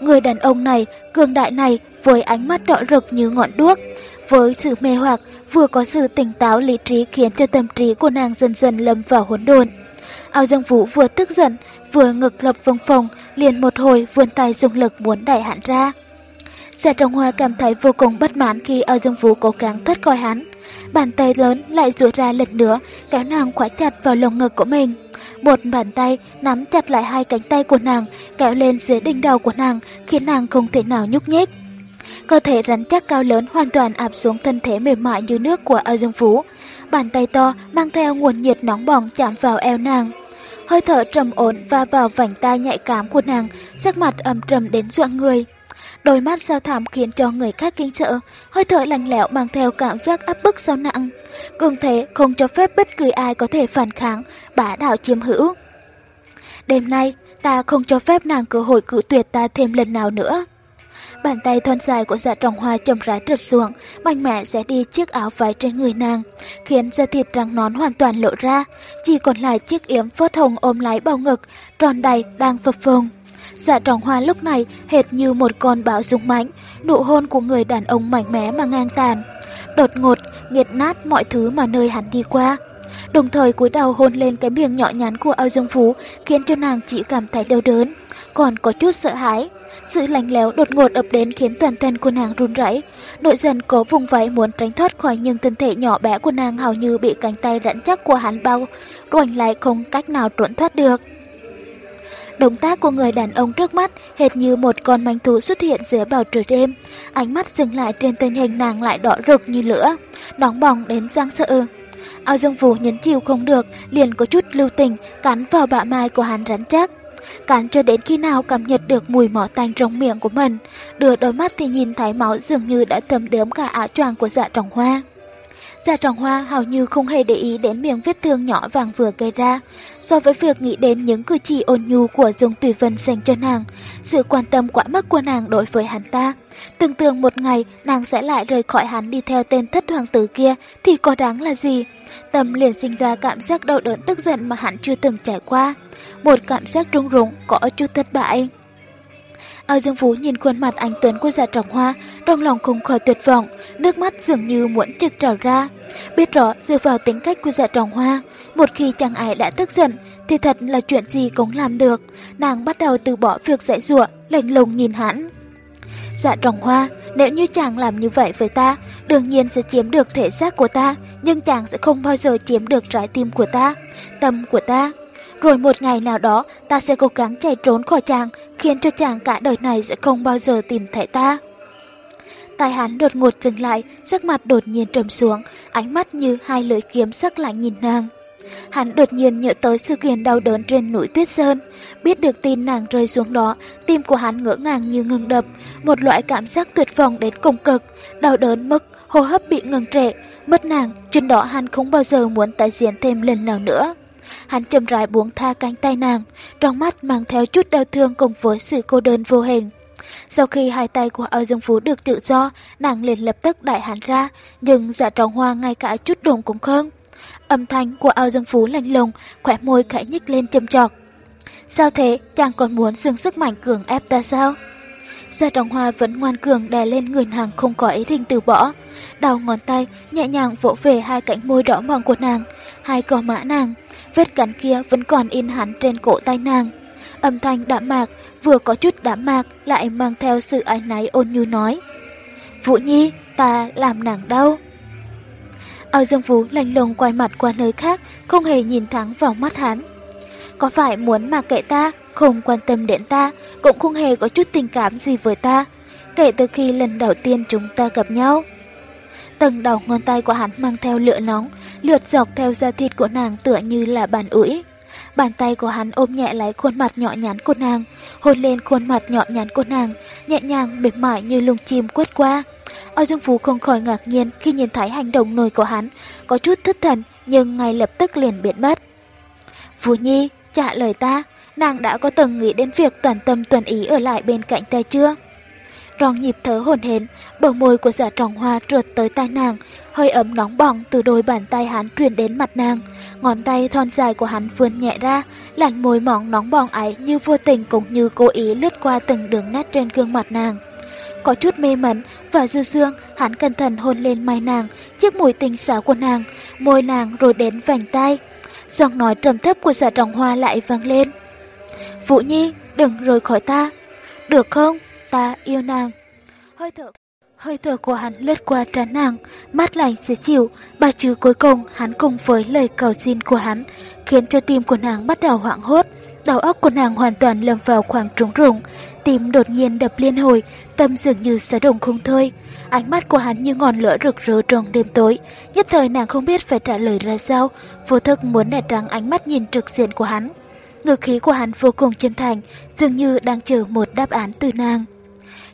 Người đàn ông này, cường đại này, với ánh mắt đỏ rực như ngọn đuốc, với sự mê hoặc, vừa có sự tỉnh táo lý trí khiến cho tâm trí của nàng dần dần lâm vào hỗn độn. Âu Dương Vũ vừa tức giận, vừa ngực lập vòng phòng, liền một hồi vươn tay dùng lực muốn đẩy hắn ra. Dạ Giả Trọng Hoa cảm thấy vô cùng bất mãn khi Âu Dương Vũ cố gắng thoát khỏi hắn. Bàn tay lớn lại duỗi ra lần nữa, kéo nàng khóa chặt vào lồng ngực của mình. Một bàn tay nắm chặt lại hai cánh tay của nàng, kéo lên dưới đỉnh đầu của nàng, khiến nàng không thể nào nhúc nhích. Cơ thể rắn chắc cao lớn hoàn toàn áp xuống thân thể mềm mại như nước của Âu Dương Phú. Bàn tay to mang theo nguồn nhiệt nóng bỏng chạm vào eo nàng. Hơi thở trầm ổn va vào vành tai nhạy cảm của nàng, sắc mặt ẩm trầm đến dọa người. Đôi mắt sao thảm khiến cho người khác kinh sợ, hơi thở lạnh lẽo mang theo cảm giác áp bức sâu nặng. Cường thế không cho phép bất cứ ai có thể phản kháng, bá đạo chiếm hữu. Đêm nay, ta không cho phép nàng cơ hội cử tuyệt ta thêm lần nào nữa. Bàn tay thon dài của dạ trọng hoa chậm rãi trượt xuống, mạnh mẽ sẽ đi chiếc áo váy trên người nàng, khiến da thịt trắng nón hoàn toàn lộ ra, chỉ còn lại chiếc yếm phớt hồng ôm lấy bao ngực, tròn đầy đang phập phồng. Dạ trọng hoa lúc này hệt như một con bão rung mãnh, nụ hôn của người đàn ông mạnh mẽ mà ngang tàn. Đột ngột, nghiệt nát mọi thứ mà nơi hắn đi qua. Đồng thời cúi đầu hôn lên cái miệng nhỏ nhắn của Âu Dương Phú, khiến cho nàng chỉ cảm thấy đau đớn, còn có chút sợ hãi. Sự lạnh lẽo đột ngột ập đến khiến toàn thân của nàng run rẩy. Nội dần cố vùng vẫy muốn tránh thoát khỏi nhưng thân thể nhỏ bé của nàng hầu như bị cánh tay rắn chắc của hắn bao, đoành lại không cách nào trốn thoát được. Động tác của người đàn ông trước mắt hệt như một con manh thú xuất hiện giữa bầu trời đêm. Ánh mắt dừng lại trên tình hình nàng lại đỏ rực như lửa, nóng bỏng đến giang sợ. Ao Dương Vũ nhấn chịu không được, liền có chút lưu tình, cắn vào bạ mai của hắn rắn chắc. Cắn cho đến khi nào cảm nhận được mùi mỏ tanh trong miệng của mình, đưa đôi mắt thì nhìn thấy máu dường như đã thấm đớm cả áo choàng của dạ trọng hoa. Dạ trọng hoa hầu như không hề để ý đến miếng vết thương nhỏ vàng vừa gây ra. So với việc nghĩ đến những cử chỉ ôn nhu của Dương Tùy Vân dành cho nàng, sự quan tâm quá mức của nàng đối với hắn ta. Tưởng tượng một ngày nàng sẽ lại rời khỏi hắn đi theo tên thất hoàng tử kia thì có đáng là gì? Tâm liền sinh ra cảm giác đau đớn tức giận mà hắn chưa từng trải qua. Một cảm giác rung rung có chút thất bại. Ao Dương Phú nhìn khuôn mặt anh Tuấn của dạ trọng hoa, trong lòng không khỏi tuyệt vọng, nước mắt dường như muốn trực trào ra. Biết rõ dựa vào tính cách của dạ trọng hoa, một khi chàng ai đã tức giận, thì thật là chuyện gì cũng làm được. Nàng bắt đầu từ bỏ việc dạy dụa, lạnh lùng nhìn hắn. Dạ trọng hoa, nếu như chàng làm như vậy với ta, đương nhiên sẽ chiếm được thể xác của ta, nhưng chàng sẽ không bao giờ chiếm được trái tim của ta, tâm của ta. Rồi một ngày nào đó, ta sẽ cố gắng chạy trốn khỏi chàng, khiến cho chàng cả đời này sẽ không bao giờ tìm thấy ta. Tai hắn đột ngột dừng lại, sắc mặt đột nhiên trầm xuống, ánh mắt như hai lưỡi kiếm sắc lạnh nhìn nàng. Hắn đột nhiên nhớ tới sự kiện đau đớn trên núi Tuyết Sơn. Biết được tin nàng rơi xuống đó, tim của hắn ngỡ ngàng như ngừng đập, một loại cảm giác tuyệt vọng đến cùng cực, đau đớn mức, hô hấp bị ngừng trệ. Mất nàng, chuyện đó hắn không bao giờ muốn tái diễn thêm lần nào nữa. Hắn chậm rãi buông tha cánh tay nàng, trong mắt mang theo chút đau thương cùng với sự cô đơn vô hình. Sau khi hai tay của Âu Dương Phú được tự do, nàng liền lập tức đại hắn ra, nhưng dạ trọng hoa ngay cả chút đồn cũng không. Âm thanh của Âu Dương Phú lạnh lùng, khỏe môi khẽ nhích lên châm chọc. Sao thế, chàng còn muốn dừng sức mạnh cường ép ta sao? Gia Trọng Hoa vẫn ngoan cường đè lên người nàng không có ý định từ bỏ. Đầu ngón tay nhẹ nhàng vỗ về hai cánh môi đỏ mọng của nàng, hai cò mã nàng. Vết cắn kia vẫn còn in hẳn trên cổ tay nàng. Âm thanh đã mạc, vừa có chút đã mạc lại mang theo sự ái náy ôn nhu nói. Vũ Nhi, ta làm nàng đau. Âu Dương Vũ lạnh lùng quay mặt qua nơi khác, không hề nhìn thẳng vào mắt hắn. Có phải muốn mà kệ ta, không quan tâm đến ta, cũng không hề có chút tình cảm gì với ta, kể từ khi lần đầu tiên chúng ta gặp nhau. Tầng đầu ngón tay của hắn mang theo lửa nóng, lượt dọc theo da thịt của nàng tựa như là bàn ủi. Bàn tay của hắn ôm nhẹ lấy khuôn mặt nhỏ nhắn của nàng, hôn lên khuôn mặt nhỏ nhắn của nàng, nhẹ nhàng mềm mại như lông chim quét qua. Âu Dương Phú không khỏi ngạc nhiên khi nhìn thấy hành động nổi của hắn, có chút thất thần nhưng ngay lập tức liền biến mất. Phú Nhi, trả lời ta, nàng đã có từng nghĩ đến việc toàn tâm toàn ý ở lại bên cạnh ta chưa? Rong nhịp thở hồn hển, bờ môi của dạ giả trọng hoa trượt tới tai nàng, hơi ấm nóng bỏng từ đôi bàn tay hắn truyền đến mặt nàng. Ngón tay thon dài của hắn vươn nhẹ ra, làn môi mỏng nóng bỏng ấy như vô tình cũng như cố ý lướt qua từng đường nét trên gương mặt nàng. Có chút mê mẩn và dư dương, hắn cẩn thận hôn lên mai nàng, chiếc mũi tình xảo của nàng, môi nàng rồi đến vành tay. Giọng nói trầm thấp của dạ giả trọng hoa lại vang lên. Vũ Nhi, đừng rời khỏi ta. Được không? Ta yêu nàng. Hơi thở Hơi thở của hắn lướt qua trán nàng, mát lạnh dễ chịu, ba chữ cuối cùng hắn cùng với lời cầu xin của hắn, khiến cho tim của nàng bắt đầu hoảng hốt. Đầu óc của nàng hoàn toàn lâm vào khoảng trống rỗng, tim đột nhiên đập liên hồi, tâm dường như sẽ đồng không thôi. Ánh mắt của hắn như ngọn lửa rực rỡ trong đêm tối, nhất thời nàng không biết phải trả lời ra sao, vô thức muốn né trắng ánh mắt nhìn trực diện của hắn. ngực khí của hắn vô cùng chân thành, dường như đang chờ một đáp án từ nàng.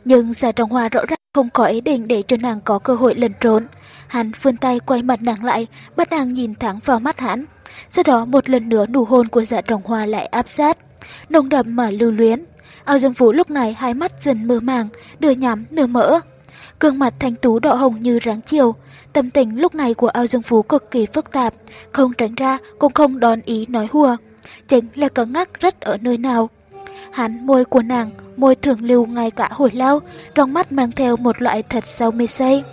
Nhưng Gia trọng hoa rõ ràng không có ý định để cho nàng có cơ hội lẩn trốn. Hắn vươn tay quay mặt nàng lại, bắt nàng nhìn thẳng vào mắt hắn. Sau đó một lần nữa nụ hôn của dạ trọng hoa lại áp sát, nồng đậm mà lưu luyến. Ao Dương Vũ lúc này hai mắt dần mơ màng, nửa nhắm nửa mở. Gương mặt thanh tú đỏ hồng như ráng chiều. Tâm tình lúc này của Ao Dương Vũ cực kỳ phức tạp, không tránh ra cũng không đón ý nói hùa. Chính là cứng ngắc rất ở nơi nào. Hắn môi của nàng, môi thường lưu ngay cả hồi lâu, trong mắt mang theo một loại thật sâu mê say.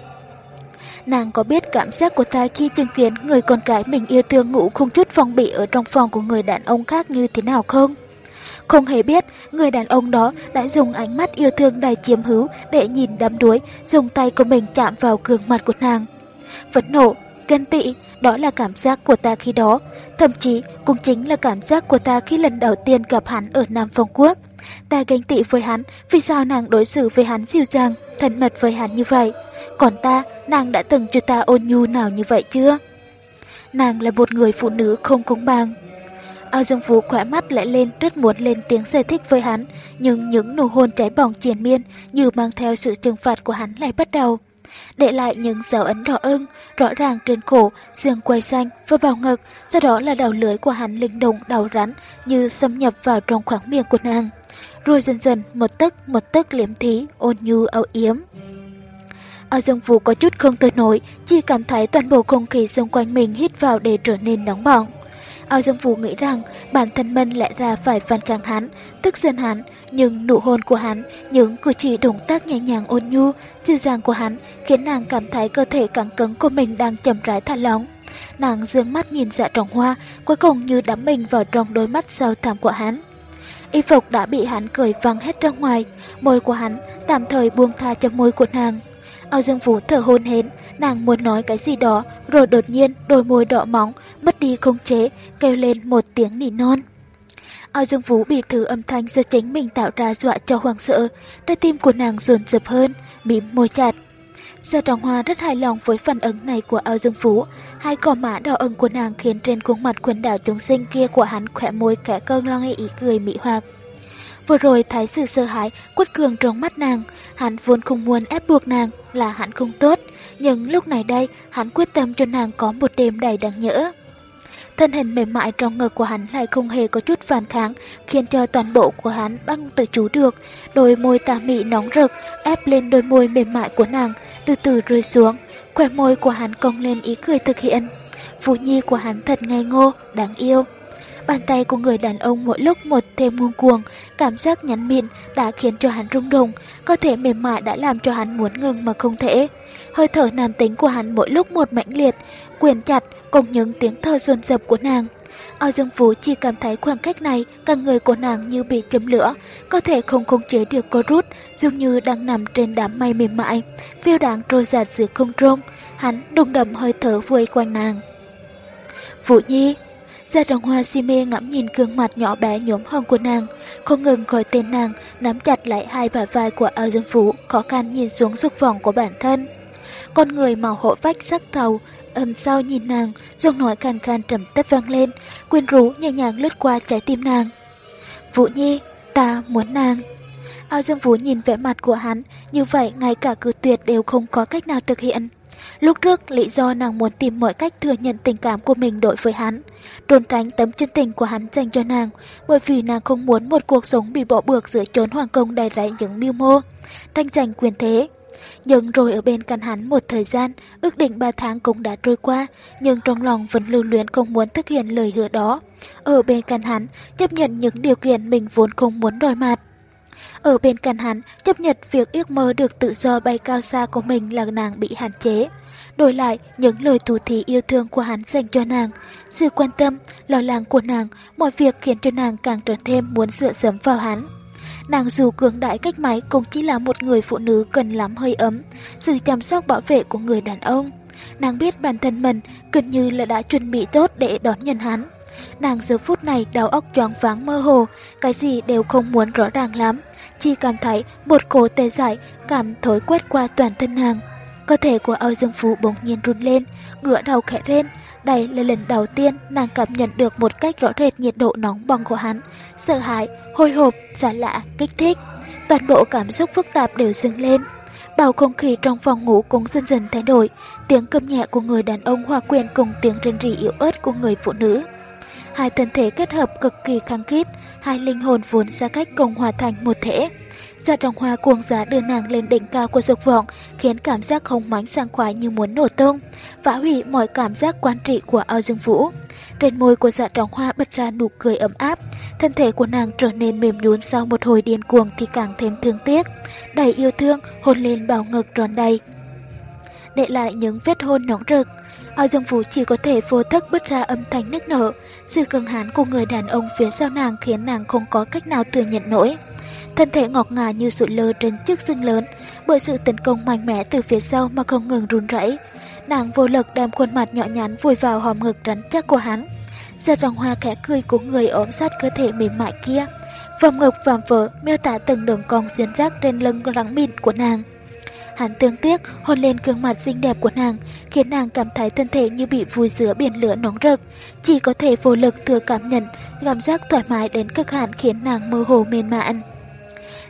Nàng có biết cảm giác của ta khi chứng kiến người con gái mình yêu thương ngủ không chút phong bị ở trong phòng của người đàn ông khác như thế nào không? Không hề biết, người đàn ông đó đã dùng ánh mắt yêu thương đầy chiếm hữu để nhìn đắm đuối, dùng tay của mình chạm vào gương mặt của nàng. Phẫn nộ, ghen tị, đó là cảm giác của ta khi đó. Thậm chí cũng chính là cảm giác của ta khi lần đầu tiên gặp hắn ở Nam Phong Quốc. Ta ganh tị với hắn, vì sao nàng đối xử với hắn dịu dàng, thân mật với hắn như vậy? Còn ta, nàng đã từng cho ta ôn nhu nào như vậy chưa? Nàng là một người phụ nữ không công bằng. Ao Dương Vũ khỏe mắt lại lên rất muốn lên tiếng giải thích với hắn, nhưng những nụ hôn cháy bỏng triền miên như mang theo sự trừng phạt của hắn lại bắt đầu. Để lại những dấu ấn đỏ ưng, rõ ràng trên cổ, xương quay xanh và bào ngực, do đó là đầu lưỡi của hắn linh động đầu rắn như xâm nhập vào trong khoảng miệng của nàng. Rồi dần dần một tức một tức liếm thí, ôn nhu âu yếm. Ở Dương Vũ có chút không tự nổi, chỉ cảm thấy toàn bộ không khí xung quanh mình hít vào để trở nên nóng bỏng. Ao Dương Vũ nghĩ rằng bản thân mình lại ra phải phản kháng hắn, tức giận hắn, nhưng nụ hôn của hắn, những cử chỉ động tác nhẹ nhàng ôn nhu, dịu dàng của hắn khiến nàng cảm thấy cơ thể căng cứng của mình đang chậm rãi thả lỏng. Nàng dương mắt nhìn dạ trọng hoa, cuối cùng như đắm mình vào trong đôi mắt sâu thẳm của hắn. Y phục đã bị hắn cởi văng hết ra ngoài, môi của hắn tạm thời buông tha cho môi của nàng. Ao Dương Vũ thở hôn hến, nàng muốn nói cái gì đó, rồi đột nhiên đôi môi đỏ móng, mất đi không chế, kêu lên một tiếng nỉ non. Ao Dương Vũ bị thứ âm thanh do chính mình tạo ra dọa cho hoàng sợ, trái tim của nàng dồn dập hơn, mím môi chặt. Gia Trọng Hoa rất hài lòng với phản ứng này của Ao Dương Vũ, hai cỏ mã đỏ ửng của nàng khiến trên khuôn mặt quần đảo chúng sinh kia của hắn khỏe môi kẻ cơn lo nghe ý cười mỹ hoặc. Vừa rồi thái sự sợ hãi quất cường trong mắt nàng, hắn vốn không muốn ép buộc nàng là hắn không tốt, nhưng lúc này đây hắn quyết tâm cho nàng có một đêm đầy đáng nhớ. Thân hình mềm mại trong ngực của hắn lại không hề có chút phản kháng, khiến cho toàn bộ của hắn băng tự chú được. Đôi môi tà mị nóng rực ép lên đôi môi mềm mại của nàng, từ từ rơi xuống. Khỏe môi của hắn cong lên ý cười thực hiện. Vũ nhi của hắn thật ngây ngô, đáng yêu. Bàn tay của người đàn ông mỗi lúc một thêm nguồn cuồng, cảm giác nhắn mịn đã khiến cho hắn rung động, có thể mềm mại đã làm cho hắn muốn ngừng mà không thể. Hơi thở nam tính của hắn mỗi lúc một mãnh liệt, quyền chặt cùng những tiếng thở rồn rập của nàng. Ao Dương Phú chỉ cảm thấy khoảng cách này, cả người của nàng như bị châm lửa, có thể không khống chế được cô rút, dường như đang nằm trên đám mây mềm mại, phiêu đáng trôi giạt giữa không trung. Hắn đùng đầm hơi thở vây quanh nàng. Vũ Nhi, Gia đồng Hoa si mê ngắm nhìn gương mặt nhỏ bé nhóm hồng của nàng, không ngừng gọi tên nàng, nắm chặt lại hai bả vai của Ao Dương Phú, khó khăn nhìn xuống dục vọng của bản thân. Con người màu hộ vách sắc thầu, ầm sau nhìn nàng, giọng nói khàn khàn trầm thấp vang lên, quyến rũ nhẹ nhàng lướt qua trái tim nàng. Vũ Nhi, ta muốn nàng. Ao Dương Vũ nhìn vẻ mặt của hắn, như vậy ngay cả cử tuyệt đều không có cách nào thực hiện. Lúc trước, lý do nàng muốn tìm mọi cách thừa nhận tình cảm của mình đối với hắn, trốn tránh tấm chân tình của hắn dành cho nàng, bởi vì nàng không muốn một cuộc sống bị bỏ bược giữa chốn hoàng công đầy rẫy những mưu mô, tranh giành quyền thế. Nhưng rồi ở bên cạnh hắn một thời gian, ước định 3 tháng cũng đã trôi qua, nhưng trong lòng vẫn lưu luyến không muốn thực hiện lời hứa đó. Ở bên cạnh hắn, chấp nhận những điều kiện mình vốn không muốn đòi mặt. Ở bên cạnh hắn, chấp nhận việc ước mơ được tự do bay cao xa của mình là nàng bị hạn chế. Đổi lại, những lời thủ thí yêu thương của hắn dành cho nàng, sự quan tâm, lo lắng của nàng, mọi việc khiến cho nàng càng trở thêm muốn dựa dẫm vào hắn. Nàng dù cường đại cách máy cũng chỉ là một người phụ nữ cần lắm hơi ấm, sự chăm sóc bảo vệ của người đàn ông. Nàng biết bản thân mình gần như là đã chuẩn bị tốt để đón nhận hắn. Nàng giờ phút này đầu óc choáng váng mơ hồ, cái gì đều không muốn rõ ràng lắm, chỉ cảm thấy một cổ tê dại cảm thối quét qua toàn thân nàng. Cơ thể của Âu Dương Phú bỗng nhiên run lên, ngửa đầu khẽ lên. Đây là lần đầu tiên nàng cảm nhận được một cách rõ rệt nhiệt độ nóng bỏng của hắn. Sợ hãi, hồi hộp, giả lạ, kích thích. Toàn bộ cảm xúc phức tạp đều dâng lên. Bầu không khí trong phòng ngủ cũng dần dần thay đổi. Tiếng câm nhẹ của người đàn ông hòa quyền cùng tiếng rên rỉ yếu ớt của người phụ nữ. hai thân thể kết hợp cực kỳ khăng khít, hai linh hồn vốn xa cách cùng hòa thành một thể. Dạ trọng hoa cuồng giá đưa nàng lên đỉnh cao của dục vọng, khiến cảm giác hồng mánh sang khoái như muốn nổ tung, phá hủy mọi cảm giác quan trị của ao dương vũ. Trên môi của dạ trọng hoa bật ra nụ cười ấm áp, thân thể của nàng trở nên mềm nhún sau một hồi điên cuồng thì càng thêm thương tiếc, đầy yêu thương, hôn lên bào ngực tròn đầy. Để lại những vết hôn nóng rực, ao dương vũ chỉ có thể vô thức bứt ra âm thanh nức nở, sự cường hãn của người đàn ông phía sau nàng khiến nàng không có cách nào thừa nhận nổi thân thể ngọt ngà như sụi lơ trên chiếc xương lớn, bởi sự tấn công mạnh mẽ từ phía sau mà không ngừng run rẩy. Nàng vô lực đem khuôn mặt nhỏ nhắn vùi vào hòm ngực rắn chắc của hắn. giờ ròng hoa khẽ cười của người ốm sát cơ thể mềm mại kia. Vòng ngực vàm vỡ miêu tả từng đường cong duyên dác trên lưng rắn mịn của nàng. Hắn tương tiếc hôn lên gương mặt xinh đẹp của nàng, khiến nàng cảm thấy thân thể như bị vùi giữa biển lửa nóng rực. Chỉ có thể vô lực thừa cảm nhận, cảm giác thoải mái đến cực hạn khiến nàng mơ hồ mê mạn.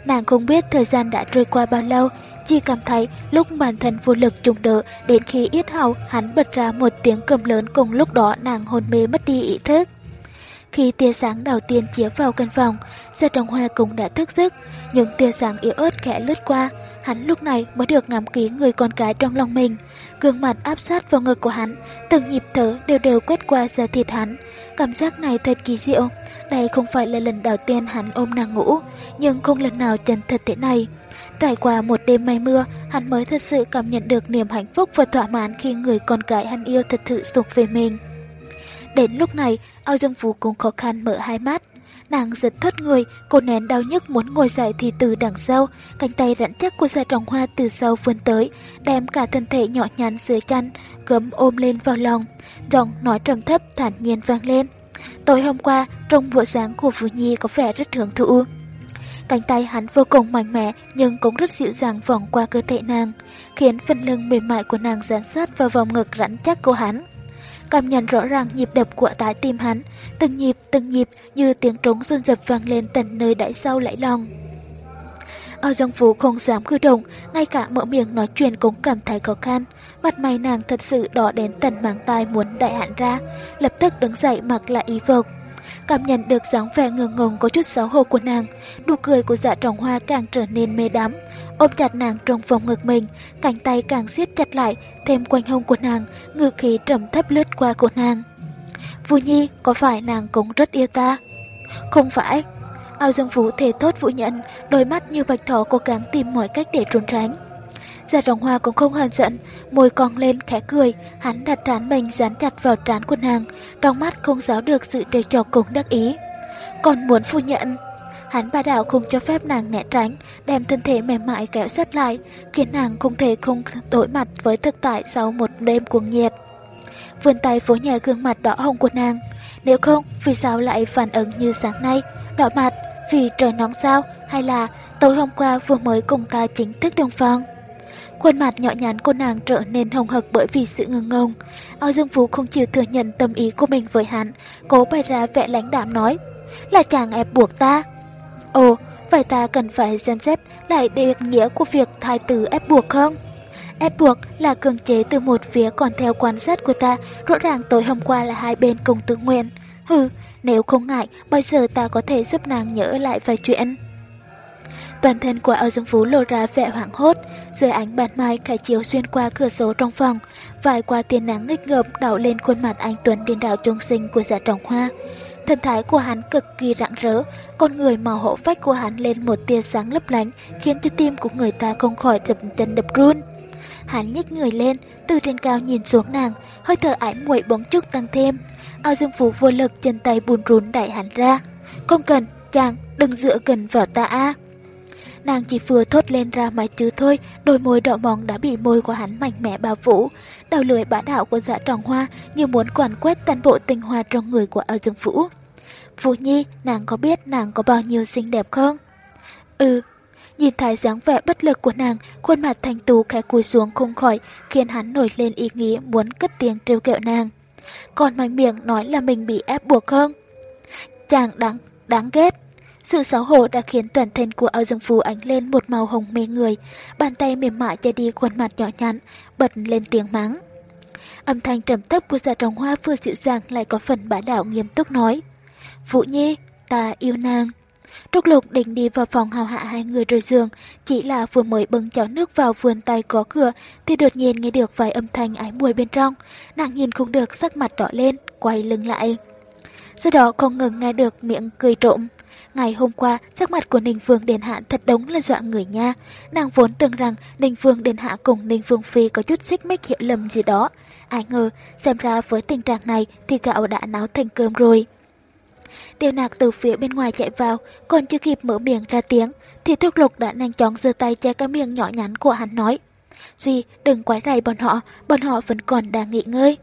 Nàng không biết thời gian đã trôi qua bao lâu, chỉ cảm thấy lúc bản thân vô lực trùng đỡ đến khi ít hầu hắn bật ra một tiếng cầm lớn cùng lúc đó nàng hôn mê mất đi ý thức. Khi tia sáng đầu tiên chiếu vào căn phòng, Gia Trọng Hoa cũng đã thức giấc, những tia sáng yếu ớt khẽ lướt qua, hắn lúc này mới được ngắm kỹ người con gái trong lòng mình. Gương mặt áp sát vào ngực của hắn, từng nhịp thở đều đều quét qua da thịt hắn. Cảm giác này thật kỳ diệu, đây không phải là lần đầu tiên hắn ôm nàng ngủ, nhưng không lần nào chân thật thế này. Trải qua một đêm mây mưa, hắn mới thật sự cảm nhận được niềm hạnh phúc và thỏa mãn khi người con gái hắn yêu thật sự thuộc về mình. Đến lúc này, Ao Dương Phú cũng khó khăn mở hai mắt. Nàng giật thoát người, cô nén đau nhức muốn ngồi dậy thì từ đằng sau, cánh tay rắn chắc của dạ trọng hoa từ sau vươn tới, đem cả thân thể nhỏ nhắn dưới chân, gấm ôm lên vào lòng. Giọng nói trầm thấp thản nhiên vang lên. Tối hôm qua, trong bộ dáng của Vũ Nhi có vẻ rất hưởng thụ. Cánh tay hắn vô cùng mạnh mẽ nhưng cũng rất dịu dàng vòng qua cơ thể nàng, khiến phần lưng mềm mại của nàng dán sát vào vòng ngực rắn chắc của hắn. Cảm nhận rõ ràng nhịp đập của trái tim hắn, từng nhịp từng nhịp như tiếng trống run rập vang lên tận nơi đáy sâu lãi lòng. Ao Dương Phú không dám cử động, ngay cả mở miệng nói chuyện cũng cảm thấy khó khăn. Mặt mày nàng thật sự đỏ đến tận màng tai muốn đại hạn ra, lập tức đứng dậy mặc lại y phục. Cảm nhận được dáng vẻ ngượng ngùng có chút xấu hổ của nàng, nụ cười của dạ trọng hoa càng trở nên mê đắm. Ôm chặt nàng trong vòng ngực mình, cánh tay càng siết chặt lại, thêm quanh hông của nàng, ngự khí trầm thấp lướt qua của nàng. Vũ Nhi, có phải nàng cũng rất yêu ta? Không phải. Ao Dương Vũ thề thốt vũ nhận, đôi mắt như bạch thỏ cố gắng tìm mọi cách để trốn tránh. Giả rồng hoa cũng không hờn giận, môi cong lên khẽ cười, hắn đặt trán mình dán chặt vào trán của nàng, trong mắt không giấu được sự trêu chọc cùng đắc ý. Còn muốn phu nhận, hắn ba đạo không cho phép nàng né tránh, đem thân thể mềm mại kéo sát lại, khiến nàng không thể không đối mặt với thực tại sau một đêm cuồng nhiệt. Vươn tay vỗ nhẹ gương mặt đỏ hồng của nàng, nếu không, vì sao lại phản ứng như sáng nay, đỏ mặt, vì trời nóng sao, hay là tối hôm qua vừa mới cùng ta chính thức đồng phong. Khuôn mặt nhỏ nhắn của nàng trở nên hồng hực bởi vì sự ngừng ngông. Ao Dương Phú không chịu thừa nhận tâm ý của mình với hắn, cố bày ra vẻ lãnh đạm nói, là chàng ép buộc ta. Ồ, vậy ta cần phải xem xét lại định nghĩa của việc thái tử ép buộc không? Ép buộc là cường chế từ một phía còn theo quan sát của ta, rõ ràng tối hôm qua là hai bên cùng tự nguyện. Hừ, nếu không ngại, bây giờ ta có thể giúp nàng nhớ lại vài chuyện. Toàn thân của Âu Dương Phú lộ ra vẻ hoảng hốt, dưới ánh bàn mai khải chiếu xuyên qua cửa sổ trong phòng, vài qua tia nắng nghịch ngợm đảo lên khuôn mặt anh Tuấn điên đảo trung sinh của giả trọng hoa. Thần thái của hắn cực kỳ rạng rỡ, con người màu hổ phách của hắn lên một tia sáng lấp lánh, khiến cho tim của người ta không khỏi đập chân đập run. Hắn nhích người lên, từ trên cao nhìn xuống nàng, hơi thở ải muội bỗng chút tăng thêm. Ao Dương Phú vô lực chân tay buồn rún đẩy hắn ra. Không cần, chàng, đừng dựa gần vào ta a. Nàng chỉ vừa thốt lên ra mấy chữ thôi, đôi môi đỏ mòn đã bị môi của hắn mạnh mẽ bao phủ. Đầu lưỡi bá đạo của dạ tròn hoa như muốn quản quét toàn bộ tình hoa trong người của Âu Dương Vũ. Vũ Nhi, nàng có biết nàng có bao nhiêu xinh đẹp không? Ừ. Nhìn thấy dáng vẻ bất lực của nàng, khuôn mặt thanh tú khẽ cúi xuống không khỏi, khiến hắn nổi lên ý nghĩ muốn cất tiếng trêu kẹo nàng. Còn mạnh miệng nói là mình bị ép buộc không? Chàng đáng, đáng ghét. Sự xấu hổ đã khiến toàn thân của Âu Dương Phú ánh lên một màu hồng mê người, bàn tay mềm mại che đi khuôn mặt nhỏ nhắn, bật lên tiếng mắng. Âm thanh trầm thấp của dạ giả trồng hoa vừa dịu dàng lại có phần bá đạo nghiêm túc nói. Vũ Nhi, ta yêu nàng. Trúc Lục định đi vào phòng hào hạ hai người rồi giường, chỉ là vừa mới bưng cháo nước vào vườn tay có cửa thì đột nhiên nghe được vài âm thanh ái mùi bên trong. Nàng nhìn không được sắc mặt đỏ lên, quay lưng lại. Sau đó không ngừng nghe được miệng cười trộm. Ngày hôm qua, sắc mặt của Ninh Vương Đền Hạ thật đúng là dọa người nha. Nàng vốn tưởng rằng Ninh Vương Đền Hạ cùng Ninh Vương Phi có chút xích mích hiểu lầm gì đó. Ai ngờ, xem ra với tình trạng này thì gạo đã náo thành cơm rồi. Tiêu nạc từ phía bên ngoài chạy vào, còn chưa kịp mở miệng ra tiếng, thì Trúc Lục đã nhanh chóng giơ tay che cái miệng nhỏ nhắn của hắn nói. Duy, đừng quái rầy bọn họ, bọn họ vẫn còn đang nghỉ ngơi.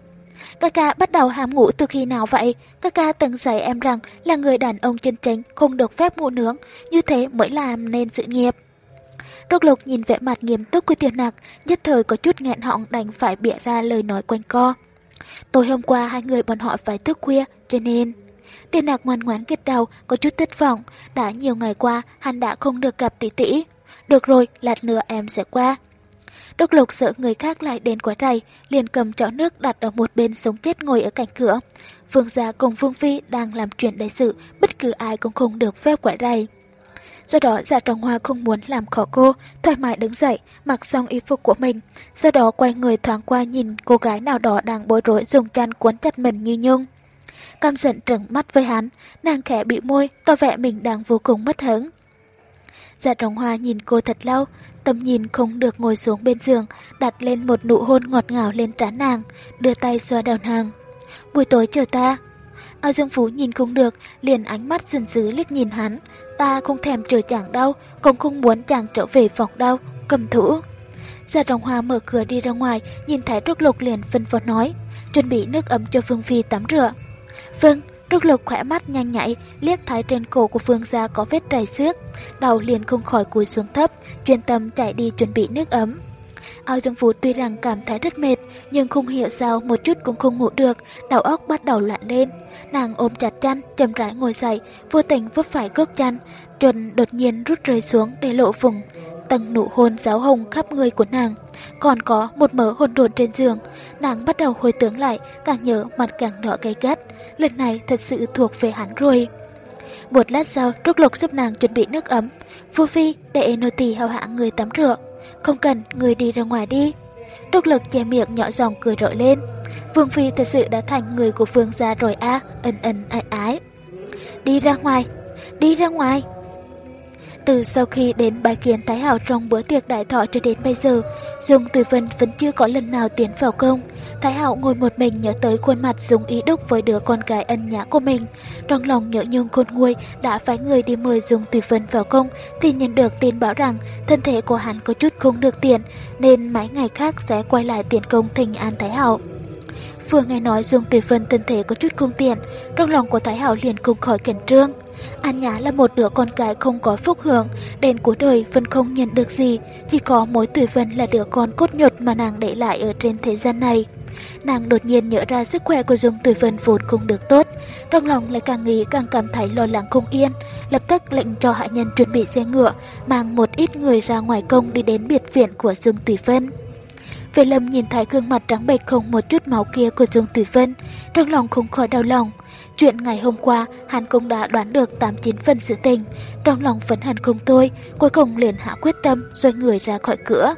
Các ca bắt đầu hàm ngủ từ khi nào vậy? Các ca từng dạy em rằng là người đàn ông chân chính không được phép ngủ nướng, như thế mới làm nên sự nghiệp. Rốt Lục nhìn vẻ mặt nghiêm túc của Tiêu nặc, nhất thời có chút nghẹn họng đành phải bịa ra lời nói quanh co. Tối hôm qua hai người bọn họ phải thức khuya, cho nên... Tiểu nặc ngoan ngoãn gật đầu, có chút thất vọng. Đã nhiều ngày qua, hắn đã không được gặp tỷ tỷ. Được rồi, lát nữa em sẽ qua. Đốc lục sợ người khác lại đến quá rầy, liền cầm chảo nước đặt ở một bên sống chết ngồi ở cạnh cửa. Vương gia cùng Vương Phi đang làm chuyện đại sự, bất cứ ai cũng không được phép quả rầy. Do đó dạ trọng hoa không muốn làm khó cô, thoải mái đứng dậy, mặc xong y phục của mình. Sau đó quay người thoáng qua nhìn cô gái nào đó đang bối rối dùng chăn cuốn chặt mình như nhung. Cam giận trừng mắt với hắn, nàng khẽ bị môi, tỏ vẻ mình đang vô cùng mất hứng. Dạ trọng hoa nhìn cô thật lâu, tầm nhìn không được ngồi xuống bên giường, đặt lên một nụ hôn ngọt ngào lên trán nàng, đưa tay xoa đầu nàng. Buổi tối chờ ta. Ao Dương Phú nhìn không được, liền ánh mắt dần dứ liếc nhìn hắn. Ta không thèm chờ chàng đâu, cũng không muốn chàng trở về phòng đâu, cầm thủ. Gia Trọng Hoa mở cửa đi ra ngoài, nhìn thấy Trúc Lục liền phân phó nói, chuẩn bị nước ấm cho Phương Phi tắm rửa. Vâng, Trúc lực khỏe mắt nhanh nhạy, liếc thấy trên cổ của Phương Gia có vết trầy xước. Đầu liền không khỏi cúi xuống thấp, chuyên tâm chạy đi chuẩn bị nước ấm. Ao Dương Phú tuy rằng cảm thấy rất mệt, nhưng không hiểu sao một chút cũng không ngủ được, đầu óc bắt đầu loạn lên. Nàng ôm chặt chăn, chậm rãi ngồi dậy, vô tình vấp phải cước chăn, chuẩn đột nhiên rút rơi xuống để lộ vùng tầng nụ hôn giáo hồng khắp người của nàng. Còn có một mớ hồn đồn trên giường, nàng bắt đầu hồi tưởng lại, càng nhớ mặt càng đỏ gay gắt. Lần này thật sự thuộc về hắn rồi. Một lát sau, Trúc Lục giúp nàng chuẩn bị nước ấm. Vô Phi, để nô tỳ hào hạ người tắm rửa. Không cần, người đi ra ngoài đi. Trúc lục che miệng nhỏ giọng cười rội lên. Vương Phi thật sự đã thành người của Vương gia rồi a à, ân ân ái ái. Đi ra ngoài, đi ra ngoài. Từ sau khi đến bài kiến Thái Hảo trong bữa tiệc đại thọ cho đến bây giờ, Dung Từ Vân vẫn chưa có lần nào tiến vào công. Thái Hảo ngồi một mình nhớ tới khuôn mặt Dung ý đúc với đứa con gái ân nhã của mình. Trong lòng nhớ nhung khôn nguôi đã phái người đi mời Dung Từ Vân vào công thì nhận được tin báo rằng thân thể của hắn có chút không được tiện nên mấy ngày khác sẽ quay lại tiến công thành an Thái Hảo. Vừa nghe nói Dung tử Vân thân thể có chút không tiện trong lòng của Thái Hảo liền không khỏi cảnh trương. An Nhã là một đứa con gái không có phúc hưởng, đến cuối đời vẫn không nhận được gì, chỉ có mối tử Vân là đứa con cốt nhột mà nàng để lại ở trên thế gian này. Nàng đột nhiên nhớ ra sức khỏe của Dung tử Vân vốn không được tốt, trong lòng lại càng nghĩ càng cảm thấy lo lắng không yên, lập tức lệnh cho hạ nhân chuẩn bị xe ngựa, mang một ít người ra ngoài công đi đến biệt viện của Dung tử Vân. Vệ lâm nhìn thấy gương mặt trắng bệch không một chút máu kia của Dung Tử Vân, trong lòng không khỏi đau lòng. Chuyện ngày hôm qua, hắn cũng đã đoán được 89 phần sự tình, trong lòng phấn hẳn không thôi, cuối cùng liền hạ quyết tâm xoay người ra khỏi cửa.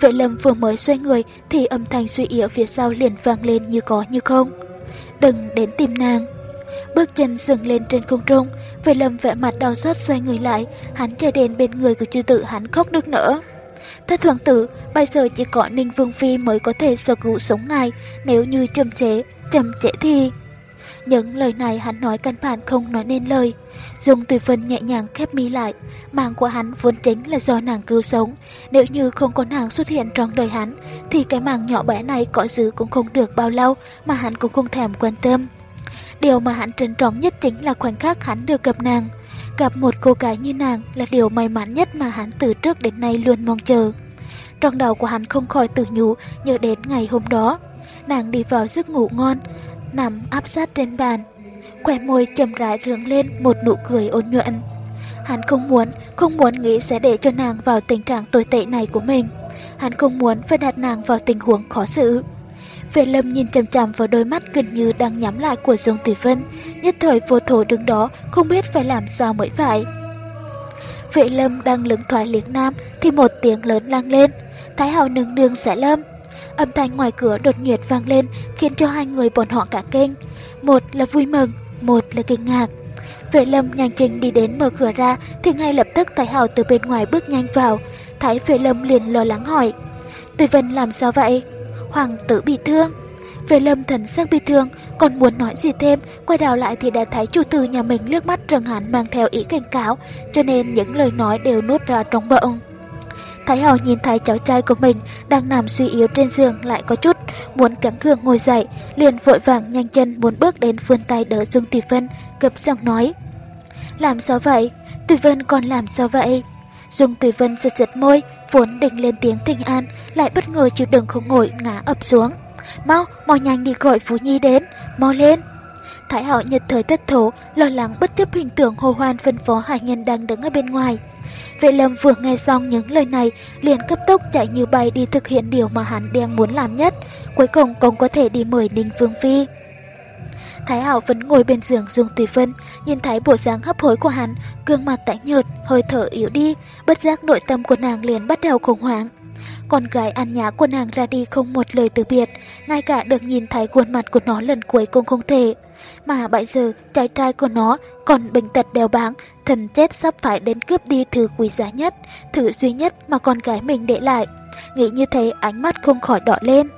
Vệ lâm vừa mới xoay người thì âm thanh suy yếu phía sau liền vang lên như có như không. Đừng đến tìm nàng. Bước chân dừng lên trên không trung, vệ lâm vẻ mặt đau xót xoay người lại, hắn chạy đến bên người của chư Tử hắn khóc nước nở. Thất hoàng tử, bây giờ chỉ có Ninh Vương Phi mới có thể sở cứu sống ngài, nếu như chậm chế, chậm chế thì... Những lời này hắn nói căn bản không nói nên lời. Dung Tùy Vân nhẹ nhàng khép mi lại. Mạng của hắn vốn chính là do nàng cứu sống. Nếu như không có nàng xuất hiện trong đời hắn, thì cái mạng nhỏ bé này có giữ cũng không được bao lâu mà hắn cũng không thèm quan tâm. Điều mà hắn trân trọng nhất chính là khoảnh khắc hắn được gặp nàng. Gặp một cô gái như nàng là điều may mắn nhất mà hắn từ trước đến nay luôn mong chờ. Trong đầu của hắn không khỏi tự nhủ nhớ đến ngày hôm đó. Nàng đi vào giấc ngủ ngon, nằm áp sát trên bàn. Khỏe môi chầm rãi rướng lên một nụ cười ôn nhuận. Hắn không muốn, không muốn nghĩ sẽ để cho nàng vào tình trạng tồi tệ này của mình. Hắn không muốn phải đặt nàng vào tình huống khó xử. Vệ lâm nhìn chằm chằm vào đôi mắt gần như đang nhắm lại của Dương Tử Vân, nhất thời vô thổ đứng đó, không biết phải làm sao mới phải. Vệ lâm đang lững thoại liếc nam thì một tiếng lớn lang lên. Thái hậu nương nương sẽ lâm. Âm thanh ngoài cửa đột nhiệt vang lên khiến cho hai người bọn họ cả kinh. Một là vui mừng, một là kinh ngạc. Vệ lâm nhanh chân đi đến mở cửa ra thì ngay lập tức Thái hậu từ bên ngoài bước nhanh vào. Thái vệ lâm liền lo lắng hỏi. Tùy Vân làm sao vậy? Hoàng tử bị thương. Về lâm thần sắc bị thương, còn muốn nói gì thêm, quay đầu lại thì đã thấy chủ tử nhà mình liếc mắt trần hắn mang theo ý cảnh cáo, cho nên những lời nói đều nuốt ra trong bụng. Thái Hào nhìn thấy cháu trai của mình đang nằm suy yếu trên giường lại có chút, muốn cắn cường ngồi dậy, liền vội vàng nhanh chân muốn bước đến vươn tay đỡ Dung Tùy Vân, gập giọng nói. Làm sao vậy? Tùy Vân còn làm sao vậy? Dung Tùy Vân giật giật môi, vốn định lên tiếng thanh an, lại bất ngờ chịu đựng không ngồi ngã ập xuống. Mau, mau nhanh đi gọi Phú Nhi đến, mau lên. Thái hậu nhật thời thất thố, lo lắng bất chấp hình tượng hồ hoan phân phó hải nhân đang đứng ở bên ngoài. Vệ lâm vừa nghe xong những lời này, liền cấp tốc chạy như bay đi thực hiện điều mà hắn đang muốn làm nhất, cuối cùng cũng có thể đi mời Ninh Vương Phi. Thái Hảo vẫn ngồi bên giường Dung Tùy Vân, nhìn thấy bộ dáng hấp hối của hắn, gương mặt tái nhợt, hơi thở yếu đi, bất giác nội tâm của nàng liền bắt đầu khủng hoảng. Con gái ăn nhã của nàng ra đi không một lời từ biệt, ngay cả được nhìn thấy khuôn mặt của nó lần cuối cũng không thể. Mà bây giờ, trai trai của nó còn bệnh tật đeo báng, thần chết sắp phải đến cướp đi thứ quý giá nhất, thứ duy nhất mà con gái mình để lại. Nghĩ như thế ánh mắt không khỏi đỏ lên.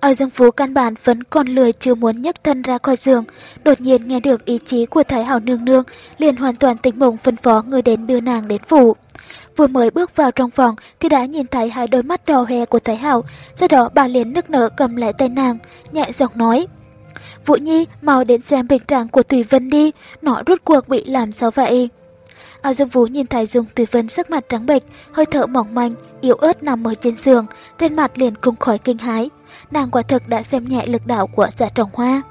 Ở Dương Phú căn bản vẫn còn lười chưa muốn nhấc thân ra khỏi giường, đột nhiên nghe được ý chí của Thái Hảo Nương Nương, liền hoàn toàn tỉnh mộng phân phó người đến đưa nàng đến phủ. Vừa mới bước vào trong phòng thì đã nhìn thấy hai đôi mắt đỏ hoe của Thái Hảo, sau đó bà liền nức nở cầm lại tay nàng, nhẹ giọng nói. Vũ Nhi, mau đến xem bệnh trạng của Tùy Vân đi, nó rút cuộc bị làm sao vậy? Ao Dương Vũ nhìn thấy Dung Tùy Vân sắc mặt trắng bệch, hơi thở mỏng manh, yếu ớt nằm ở trên giường, trên mặt liền cung khỏi kinh hái. Nàng quả thực đã xem nhẹ lực đạo của dạ giả trồng hoa.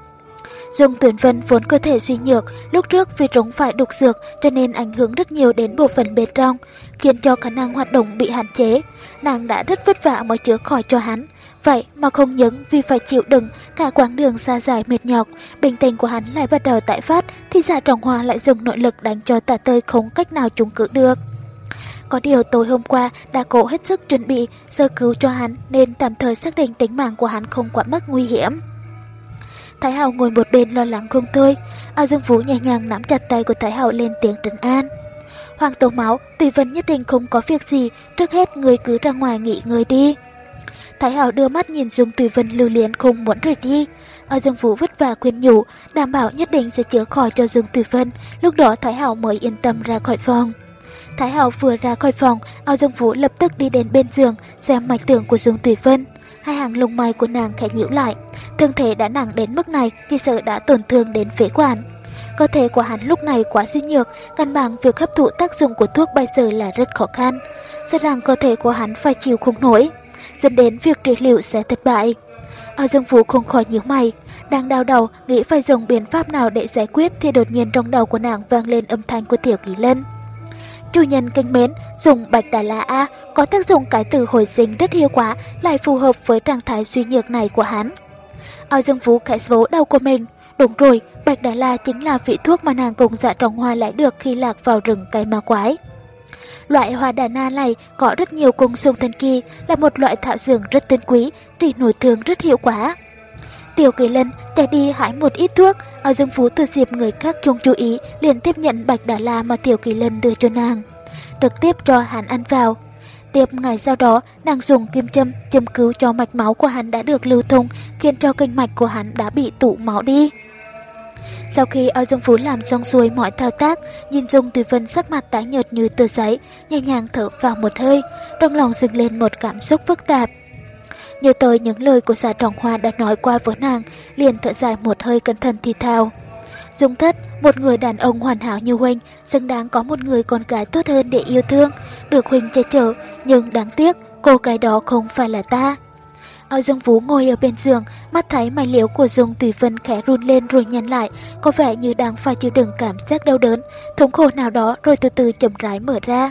Dung Tuyển Vân vốn cơ thể suy nhược, lúc trước vì trúng phải đục dược cho nên ảnh hưởng rất nhiều đến bộ phận bên trong, khiến cho khả năng hoạt động bị hạn chế. Nàng đã rất vất vả mới chữa khỏi cho hắn. Vậy mà không những vì phải chịu đựng cả quãng đường xa dài mệt nhọc, bình tình của hắn lại bắt đầu tái phát thì giả trọng hoa lại dùng nội lực đánh cho tà tơi không cách nào trúng cự được. Có điều tối hôm qua đã cố hết sức chuẩn bị sơ cứu cho hắn nên tạm thời xác định tính mạng của hắn không quá mức nguy hiểm. Thái Hậu ngồi một bên lo lắng không thôi, A Dương Vũ nhẹ nhàng nắm chặt tay của Thái Hậu lên tiếng trấn an. Hoàng Tố Máu, Tùy Vân nhất định không có việc gì, trước hết người cứ ra ngoài nghỉ ngơi đi. Thái Hảo đưa mắt nhìn Dương Tùy Vân lưu luyến không muốn rời đi. A Dương Vũ vất vả khuyên nhủ, đảm bảo nhất định sẽ chữa khỏi cho Dương Tùy Vân, lúc đó Thái Hảo mới yên tâm ra khỏi phòng. Thái Hảo vừa ra khỏi phòng, A Dương Vũ lập tức đi đến bên giường xem mạch tưởng của Dương Tùy Vân. Hai hàng lông mày của nàng khẽ nhíu lại, thương thể đã nặng đến mức này thì sợ đã tổn thương đến phế quản. Cơ thể của hắn lúc này quá suy nhược, căn bản việc hấp thụ tác dụng của thuốc bây giờ là rất khó khăn. Rất rằng cơ thể của hắn phải chịu không nổi, dẫn đến việc trị liệu sẽ thất bại. Ở Dương Vũ không khỏi nhíu mày, đang đau đầu nghĩ phải dùng biện pháp nào để giải quyết thì đột nhiên trong đầu của nàng vang lên âm thanh của Tiểu Kỳ Lân. Chủ nhân kinh mến, dùng bạch đà la A có tác dụng cái từ hồi sinh rất hiệu quả, lại phù hợp với trạng thái suy nhược này của hắn. Ao Dương Vũ khẽ vỗ đầu của mình. Đúng rồi, bạch đà la chính là vị thuốc mà nàng cùng dạ trọng hoa lại được khi lạc vào rừng cây ma quái. Loại hoa đà na này có rất nhiều công dụng thần kỳ, là một loại thảo dược rất tinh quý, trị nổi thương rất hiệu quả. Tiểu kỳ lân chạy đi hái một ít thuốc, ở dương phú từ dịp người khác chung chú ý, liền tiếp nhận bạch đà la mà tiểu kỳ lân đưa cho nàng. Trực tiếp cho hắn ăn vào. Tiếp ngày sau đó, nàng dùng kim châm châm cứu cho mạch máu của hắn đã được lưu thông, khiến cho kinh mạch của hắn đã bị tụ máu đi. Sau khi Âu Dương Phú làm xong xuôi mọi thao tác, nhìn Dung Tùy Vân sắc mặt tái nhợt như tờ giấy, nhẹ nhàng thở vào một hơi, trong lòng dừng lên một cảm xúc phức tạp. Nhớ tới những lời của xã Trọng Hoa đã nói qua với nàng, liền thở dài một hơi cẩn thận thì thào. Dung thất, một người đàn ông hoàn hảo như Huynh, xứng đáng có một người con gái tốt hơn để yêu thương, được Huynh che chở, nhưng đáng tiếc, cô gái đó không phải là ta. Ao Dương Vũ ngồi ở bên giường, mắt thấy mày liễu của Dung Tùy Vân khẽ run lên rồi nhăn lại, có vẻ như đang phải chịu đựng cảm giác đau đớn, thống khổ nào đó rồi từ từ chậm rãi mở ra.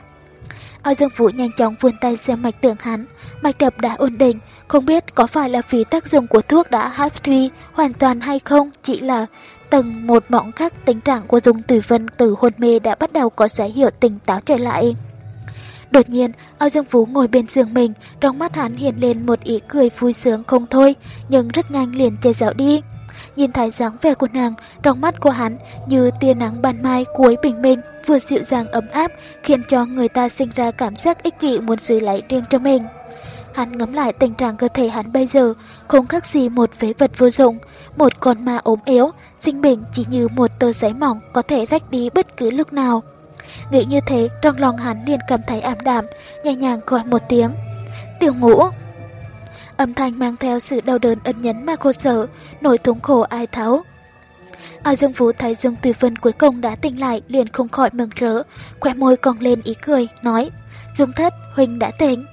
Ao Dương Vũ nhanh chóng vươn tay xem mạch tưởng hắn, mạch đập đã ổn định, không biết có phải là vì tác dụng của thuốc đã half thuy hoàn toàn hay không, chỉ là tầng một mỏng khác tình trạng của Dung Tử Vân từ hôn mê đã bắt đầu có dấu hiệu tỉnh táo trở lại. Đột nhiên, Âu Dương Vũ ngồi bên giường mình, trong mắt hắn hiện lên một ý cười vui sướng không thôi, nhưng rất nhanh liền che giấu đi. Nhìn thấy dáng vẻ của nàng, trong mắt của hắn như tia nắng ban mai cuối bình minh, vừa dịu dàng ấm áp, khiến cho người ta sinh ra cảm giác ích kỷ muốn giữ lấy riêng cho mình. Hắn ngắm lại tình trạng cơ thể hắn bây giờ, không khác gì một phế vật vô dụng, một con ma ốm yếu, sinh bệnh chỉ như một tờ giấy mỏng có thể rách đi bất cứ lúc nào. Nghĩ như thế, trong lòng hắn liền cảm thấy ảm đạm, nhẹ nhàng gọi một tiếng. Tiểu ngũ! Âm thanh mang theo sự đau đớn ân nhấn mà khô sở, nỗi thống khổ ai thấu. Ở Dương Vũ thấy Dương Tử Vân cuối cùng đã tỉnh lại liền không khỏi mừng rỡ, khỏe môi cong lên ý cười, nói, Dương Thất, Huynh đã tỉnh.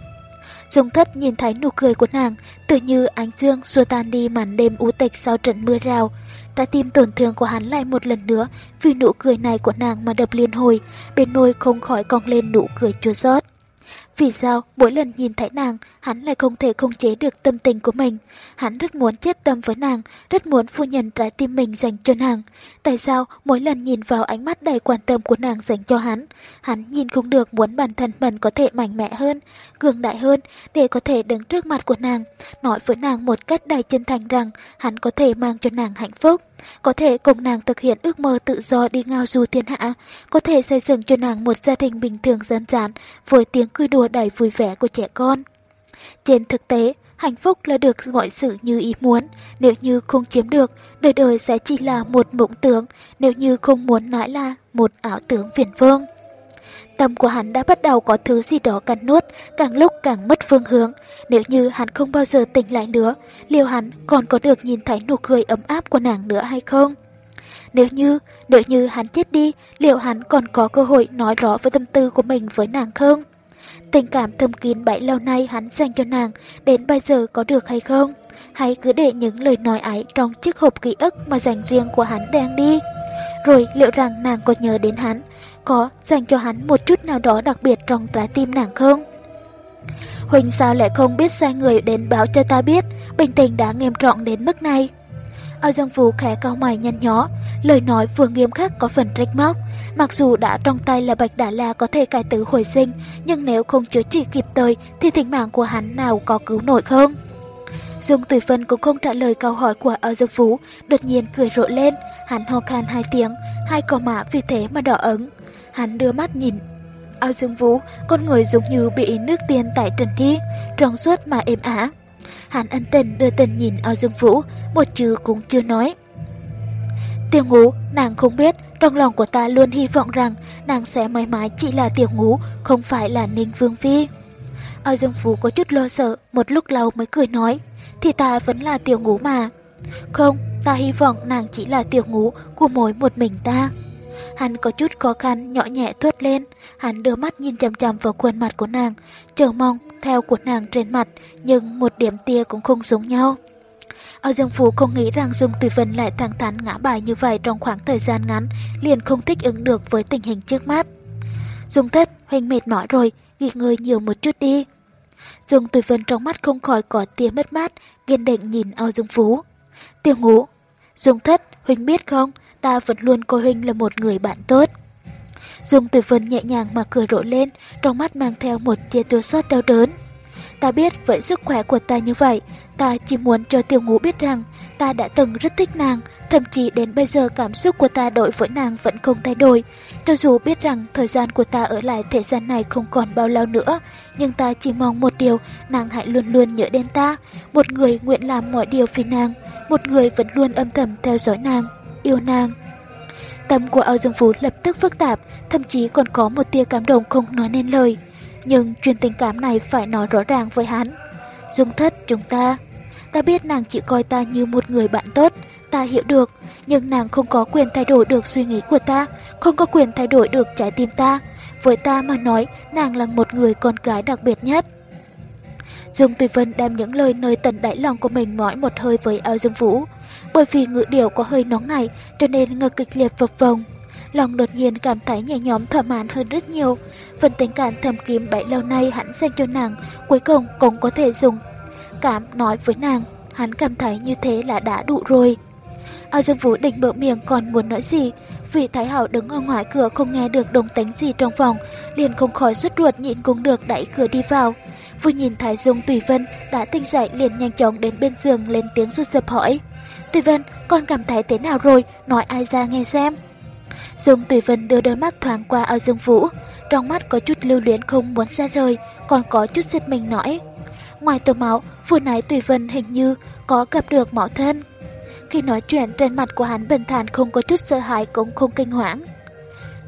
Dương Thất nhìn thấy nụ cười của nàng, tự như ánh dương xua tan đi màn đêm u tịch sau trận mưa rào. Trái tim tổn thương của hắn lại một lần nữa vì nụ cười này của nàng mà đập liên hồi, bên môi không khỏi cong lên nụ cười chua xót. Vì sao mỗi lần nhìn thấy nàng, hắn lại không thể không chế được tâm tình của mình. Hắn rất muốn chết tâm với nàng, rất muốn phu nhân trái tim mình dành cho nàng. Tại sao mỗi lần nhìn vào ánh mắt đầy quan tâm của nàng dành cho hắn, hắn nhìn không được muốn bản thân mình có thể mạnh mẽ hơn, cường đại hơn để có thể đứng trước mặt của nàng, nói với nàng một cách đầy chân thành rằng hắn có thể mang cho nàng hạnh phúc có thể cùng nàng thực hiện ước mơ tự do đi ngao du thiên hạ, có thể xây dựng cho nàng một gia đình bình thường dân giản với tiếng cười đùa đầy vui vẻ của trẻ con. Trên thực tế, hạnh phúc là được mọi sự như ý muốn, nếu như không chiếm được, đời đời sẽ chỉ là một mộng tưởng, nếu như không muốn nói là một ảo tưởng phiền vương. Tâm của hắn đã bắt đầu có thứ gì đó cắn nuốt, càng lúc càng mất phương hướng. Nếu như hắn không bao giờ tỉnh lại nữa, liệu hắn còn có được nhìn thấy nụ cười ấm áp của nàng nữa hay không? Nếu như, nếu như hắn chết đi, liệu hắn còn có cơ hội nói rõ với tâm tư của mình với nàng không? Tình cảm thâm kín bảy lâu nay hắn dành cho nàng, đến bây giờ có được hay không? hãy cứ để những lời nói ấy trong chiếc hộp ký ức mà dành riêng của hắn đang đi? Rồi liệu rằng nàng có nhớ đến hắn, có dành cho hắn một chút nào đó đặc biệt trong trái tim nàng không? Huỳnh sao lại không biết sai người đến báo cho ta biết bình tình đã nghiêm trọng đến mức này? Ao Dương Phú khẽ cao mày nhăn nhó, lời nói vừa nghiêm khắc có phần trách móc. Mặc dù đã trong tay là Bạch Đà La có thể cải tử hồi sinh, nhưng nếu không chữa trị kịp thời thì tính mạng của hắn nào có cứu nổi không? Dung Tử Vân cũng không trả lời câu hỏi của Ao Dương Phú, đột nhiên cười rộ lên, hắn ho khan hai tiếng, hai cò mã vì thế mà đỏ ấn. Hắn đưa mắt nhìn ao dương vũ, con người giống như bị nước tiên tại trần thi, trong suốt mà êm ả. Hắn ân tình đưa tình nhìn ao dương vũ, một chữ cũng chưa nói. Tiểu ngũ, nàng không biết, trong lòng của ta luôn hy vọng rằng nàng sẽ mãi mãi chỉ là tiểu ngũ, không phải là ninh vương phi. Ao dương Phú có chút lo sợ, một lúc lâu mới cười nói, thì ta vẫn là tiểu ngũ mà. Không, ta hy vọng nàng chỉ là tiểu ngũ của mỗi một mình ta. Hắn có chút khó khăn, nhỏ nhẹ thốt lên. Hắn đưa mắt nhìn chằm chằm vào khuôn mặt của nàng, chờ mong theo của nàng trên mặt, nhưng một điểm tia cũng không giống nhau. Ở Dương Phú không nghĩ rằng Dung Tử Vân lại thẳng thắn ngã bài như vậy trong khoảng thời gian ngắn, liền không thích ứng được với tình hình trước mắt. Dung thất, huynh mệt mỏi rồi, nghỉ ngơi nhiều một chút đi. Dung Tử Vân trong mắt không khỏi có tia mất mát, kiên định nhìn Âu Dương Phú. Tiêu ngủ. Dung thất, huynh biết không, ta vẫn luôn coi Huynh là một người bạn tốt. Dung Tử Vân nhẹ nhàng mà cười rộ lên, trong mắt mang theo một tia tiêu xót đau đớn. Ta biết với sức khỏe của ta như vậy, ta chỉ muốn cho tiểu ngũ biết rằng ta đã từng rất thích nàng, thậm chí đến bây giờ cảm xúc của ta đối với nàng vẫn không thay đổi. Cho dù biết rằng thời gian của ta ở lại thế gian này không còn bao lâu nữa, nhưng ta chỉ mong một điều, nàng hãy luôn luôn nhớ đến ta, một người nguyện làm mọi điều vì nàng, một người vẫn luôn âm thầm theo dõi nàng yêu nàng. Tâm của Âu Dương Phú lập tức phức tạp, thậm chí còn có một tia cảm động không nói nên lời. Nhưng truyền tình cảm này phải nói rõ ràng với hắn. Dung thất chúng ta. Ta biết nàng chỉ coi ta như một người bạn tốt, ta hiểu được, nhưng nàng không có quyền thay đổi được suy nghĩ của ta, không có quyền thay đổi được trái tim ta. Với ta mà nói, nàng là một người con gái đặc biệt nhất. Dương Tùy Vân đem những lời nơi tận đáy lòng của mình nói một hơi với Âu Dương Vũ. Bởi vì ngữ điệu có hơi nóng này cho nên ngực kịch liệt phập vồng, lòng đột nhiên cảm thấy nhẹ nhóm thỏa mãn hơn rất nhiều. Phần tình cảm thầm kín bấy lâu nay hắn dành cho nàng, cuối cùng cũng có thể dùng cảm nói với nàng. Hắn cảm thấy như thế là đã đủ rồi. Ao Dương Vũ định bỡ miệng còn muốn nói gì, vị Thái Hảo đứng ở ngoài cửa không nghe được đồng tính gì trong phòng, liền không khỏi xuất ruột nhịn cũng được đẩy cửa đi vào. Vừa nhìn Thái Dung Tùy Vân đã tỉnh dậy liền nhanh chóng đến bên giường lên tiếng rút dập hỏi. Tùy Vân, con cảm thấy thế nào rồi, nói ai ra nghe xem. Dung Tùy Vân đưa đôi mắt thoáng qua ao Dương Vũ, trong mắt có chút lưu luyến không muốn xa rời, còn có chút giật mình nói. Ngoài tổ máu, vừa nãy Tùy Vân hình như có gặp được máu thân. Khi nói chuyện trên mặt của hắn bình thản không có chút sợ hãi cũng không kinh hoảng.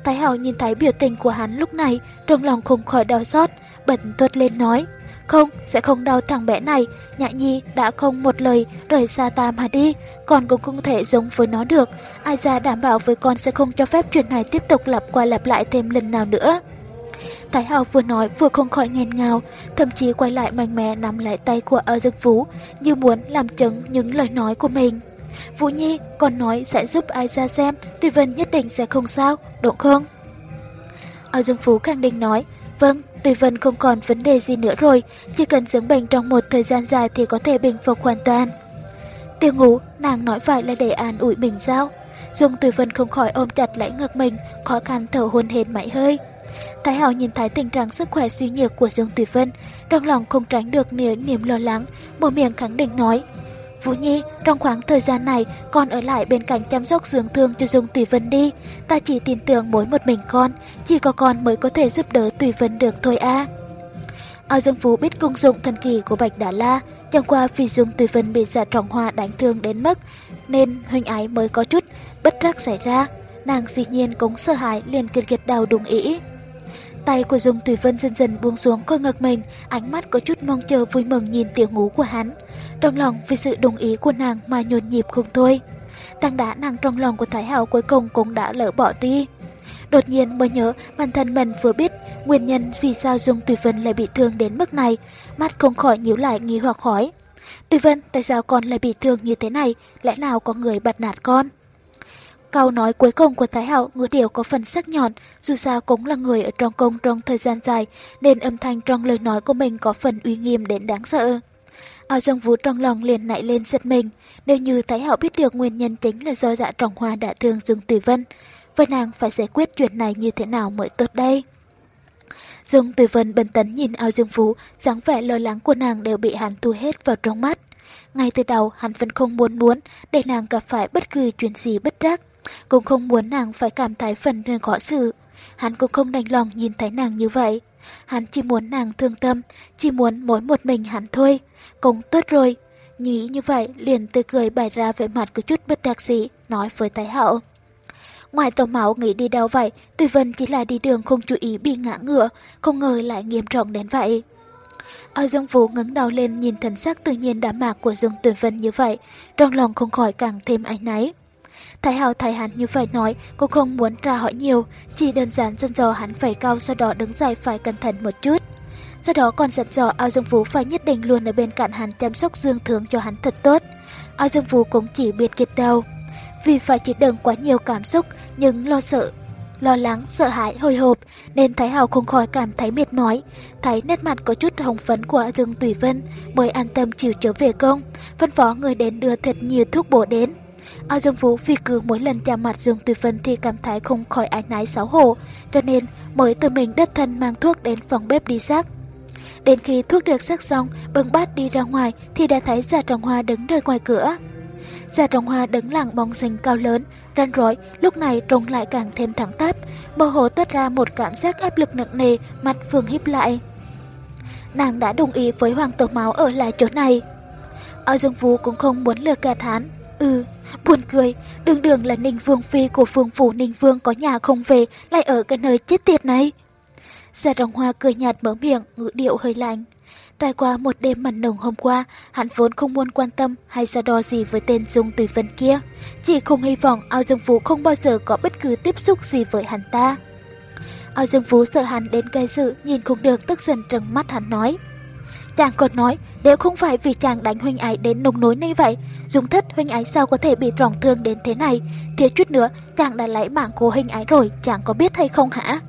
Thái Hậu nhìn thấy biểu tình của hắn lúc này, trong lòng không khỏi đau xót, bật tuột lên nói. Không, sẽ không đau thằng bé này, Nhã Nhi đã không một lời rời xa ta mà đi, con cũng không thể giống với nó được. Ai ra đảm bảo với con sẽ không cho phép chuyện này tiếp tục lặp qua lặp lại thêm lần nào nữa. Thái Hào vừa nói vừa không khỏi nghẹn ngào, thậm chí quay lại mạnh mẽ nắm lại tay của Âu Dương Vũ, như muốn làm chứng những lời nói của mình. Vũ Nhi, còn nói sẽ giúp ai ra xem, Tuy Vân nhất định sẽ không sao, đúng không? Âu Dương Phú khẳng định nói, vâng, Tuy Vân không còn vấn đề gì nữa rồi, chỉ cần dưỡng bệnh trong một thời gian dài thì có thể bình phục hoàn toàn. Tiêu ngủ, nàng nói vậy là để an ủi mình sao? Dung Tùy Vân không khỏi ôm chặt lấy ngực mình, khó khăn thở hồn hển mãi hơi. Thái Hảo nhìn thấy tình trạng sức khỏe suy nhược của Dung tử Vân, trong lòng không tránh được niềm niềm lo lắng, một miệng khẳng định nói. Vũ Nhi, trong khoảng thời gian này, con ở lại bên cạnh chăm sóc dưỡng thương cho Dung Tùy Vân đi. Ta chỉ tin tưởng mỗi một mình con, chỉ có con mới có thể giúp đỡ Tùy Vân được thôi a. À. Ao Dương Phú biết công dụng thần kỳ của Bạch Đà La, chẳng qua vì Dung Tùy Vân bị giả trọng hoa đánh thương đến mức, nên huynh ái mới có chút bất rắc xảy ra. Nàng dĩ nhiên cũng sợ hãi liền kiệt kiệt đầu đúng ý. Tay của Dung Tùy Vân dần dần buông xuống coi ngực mình, ánh mắt có chút mong chờ vui mừng nhìn tiểu ngũ của hắn. Trong lòng vì sự đồng ý của nàng mà nhộn nhịp không thôi. Tăng đá nàng trong lòng của Thái Hảo cuối cùng cũng đã lỡ bỏ đi. Đột nhiên mới nhớ bản thân mình vừa biết nguyên nhân vì sao Dung Tùy Vân lại bị thương đến mức này, mắt không khỏi nhíu lại nghi hoặc hỏi. Tùy Vân, tại sao con lại bị thương như thế này, lẽ nào có người bật nạt con? Câu nói cuối cùng của Thái Hậu ngữ điệu có phần sắc nhọn, dù sao cũng là người ở trong cung trong thời gian dài, nên âm thanh trong lời nói của mình có phần uy nghiêm đến đáng sợ. Ao Dương Vũ trong lòng liền nảy lên giật mình, nếu như Thái Hậu biết được nguyên nhân chính là do dạ trọng hoa đã thương Dương tử Vân, vậy nàng phải giải quyết chuyện này như thế nào mới tốt đây? Dương tử Vân bần tấn nhìn Ao Dương Vũ, dáng vẻ lo lắng của nàng đều bị hắn thu hết vào trong mắt. Ngay từ đầu hắn vẫn không muốn muốn để nàng gặp phải bất cứ chuyện gì bất trắc cũng không muốn nàng phải cảm thấy phần nên khó xử. Hắn cũng không đành lòng nhìn thấy nàng như vậy. Hắn chỉ muốn nàng thương tâm, chỉ muốn mỗi một mình hắn thôi. Cũng tốt rồi. Nghĩ như vậy liền tươi cười bày ra vẻ mặt có chút bất đặc dĩ, nói với Thái Hậu. Ngoài tổ máu nghĩ đi đâu vậy, Tùy Vân chỉ là đi đường không chú ý bị ngã ngựa, không ngờ lại nghiêm trọng đến vậy. Ôi Dương Vũ ngẩng đầu lên nhìn thần sắc tự nhiên đã mạc của Dương Tùy Vân như vậy, trong lòng không khỏi càng thêm ánh náy. Thái Hào thấy hắn như vậy nói, cô không muốn ra hỏi nhiều, chỉ đơn giản dặn dò hắn phải cao sau đó đứng dậy phải cẩn thận một chút. Sau đó còn dặn dò Ao Dương Vũ phải nhất định luôn ở bên cạnh hắn chăm sóc dương thướng cho hắn thật tốt. Ao Dương Vũ cũng chỉ biết kiệt đầu. Vì phải chịu đựng quá nhiều cảm xúc, nhưng lo sợ, lo lắng, sợ hãi, hồi hộp, nên Thái Hào không khỏi cảm thấy mệt mỏi. Thấy nét mặt có chút hồng phấn của Dương Tùy Vân mới an tâm chịu trở về công, phân phó người đến đưa thật nhiều thuốc bổ đến. Ao Dương Vũ vì cứ mỗi lần chạm mặt Dương Tùy Vân thì cảm thấy không khỏi ái nái xấu hổ, cho nên mới tự mình đích thân mang thuốc đến phòng bếp đi sắc. Đến khi thuốc được sắc xong, bưng bát đi ra ngoài thì đã thấy già Trọng Hoa đứng đợi ngoài cửa. Già Trọng Hoa đứng lặng bóng xanh cao lớn, răn rối, lúc này trông lại càng thêm thẳng tắp, mơ hồ toát ra một cảm giác áp lực nặng nề, mặt Phương híp lại. Nàng đã đồng ý với Hoàng Tổ Máu ở lại chỗ này. Ao Dương Vũ cũng không muốn lừa cả thán, Ừ, Buồn cười, đường đường là Ninh Vương Phi của Phương Phủ Ninh Vương có nhà không về, lại ở cái nơi chết tiệt này. Già Rồng Hoa cười nhạt mở miệng, ngữ điệu hơi lạnh. Trải qua một đêm mặn nồng hôm qua, hắn vốn không muốn quan tâm hay so đo gì với tên Dung Tùy Vân kia. Chỉ không hy vọng Ao Dương phú không bao giờ có bất cứ tiếp xúc gì với hắn ta. Ao Dương phú sợ hắn đến gây sự, nhìn không được tức giận trừng mắt hắn nói chàng còn nói, nếu không phải vì chàng đánh huynh ấy đến nông nối như vậy, Dùng thất huynh ấy sao có thể bị trọng thương đến thế này, thiếu chút nữa chàng đã lấy mạng của huynh ấy rồi, chàng có biết hay không hả?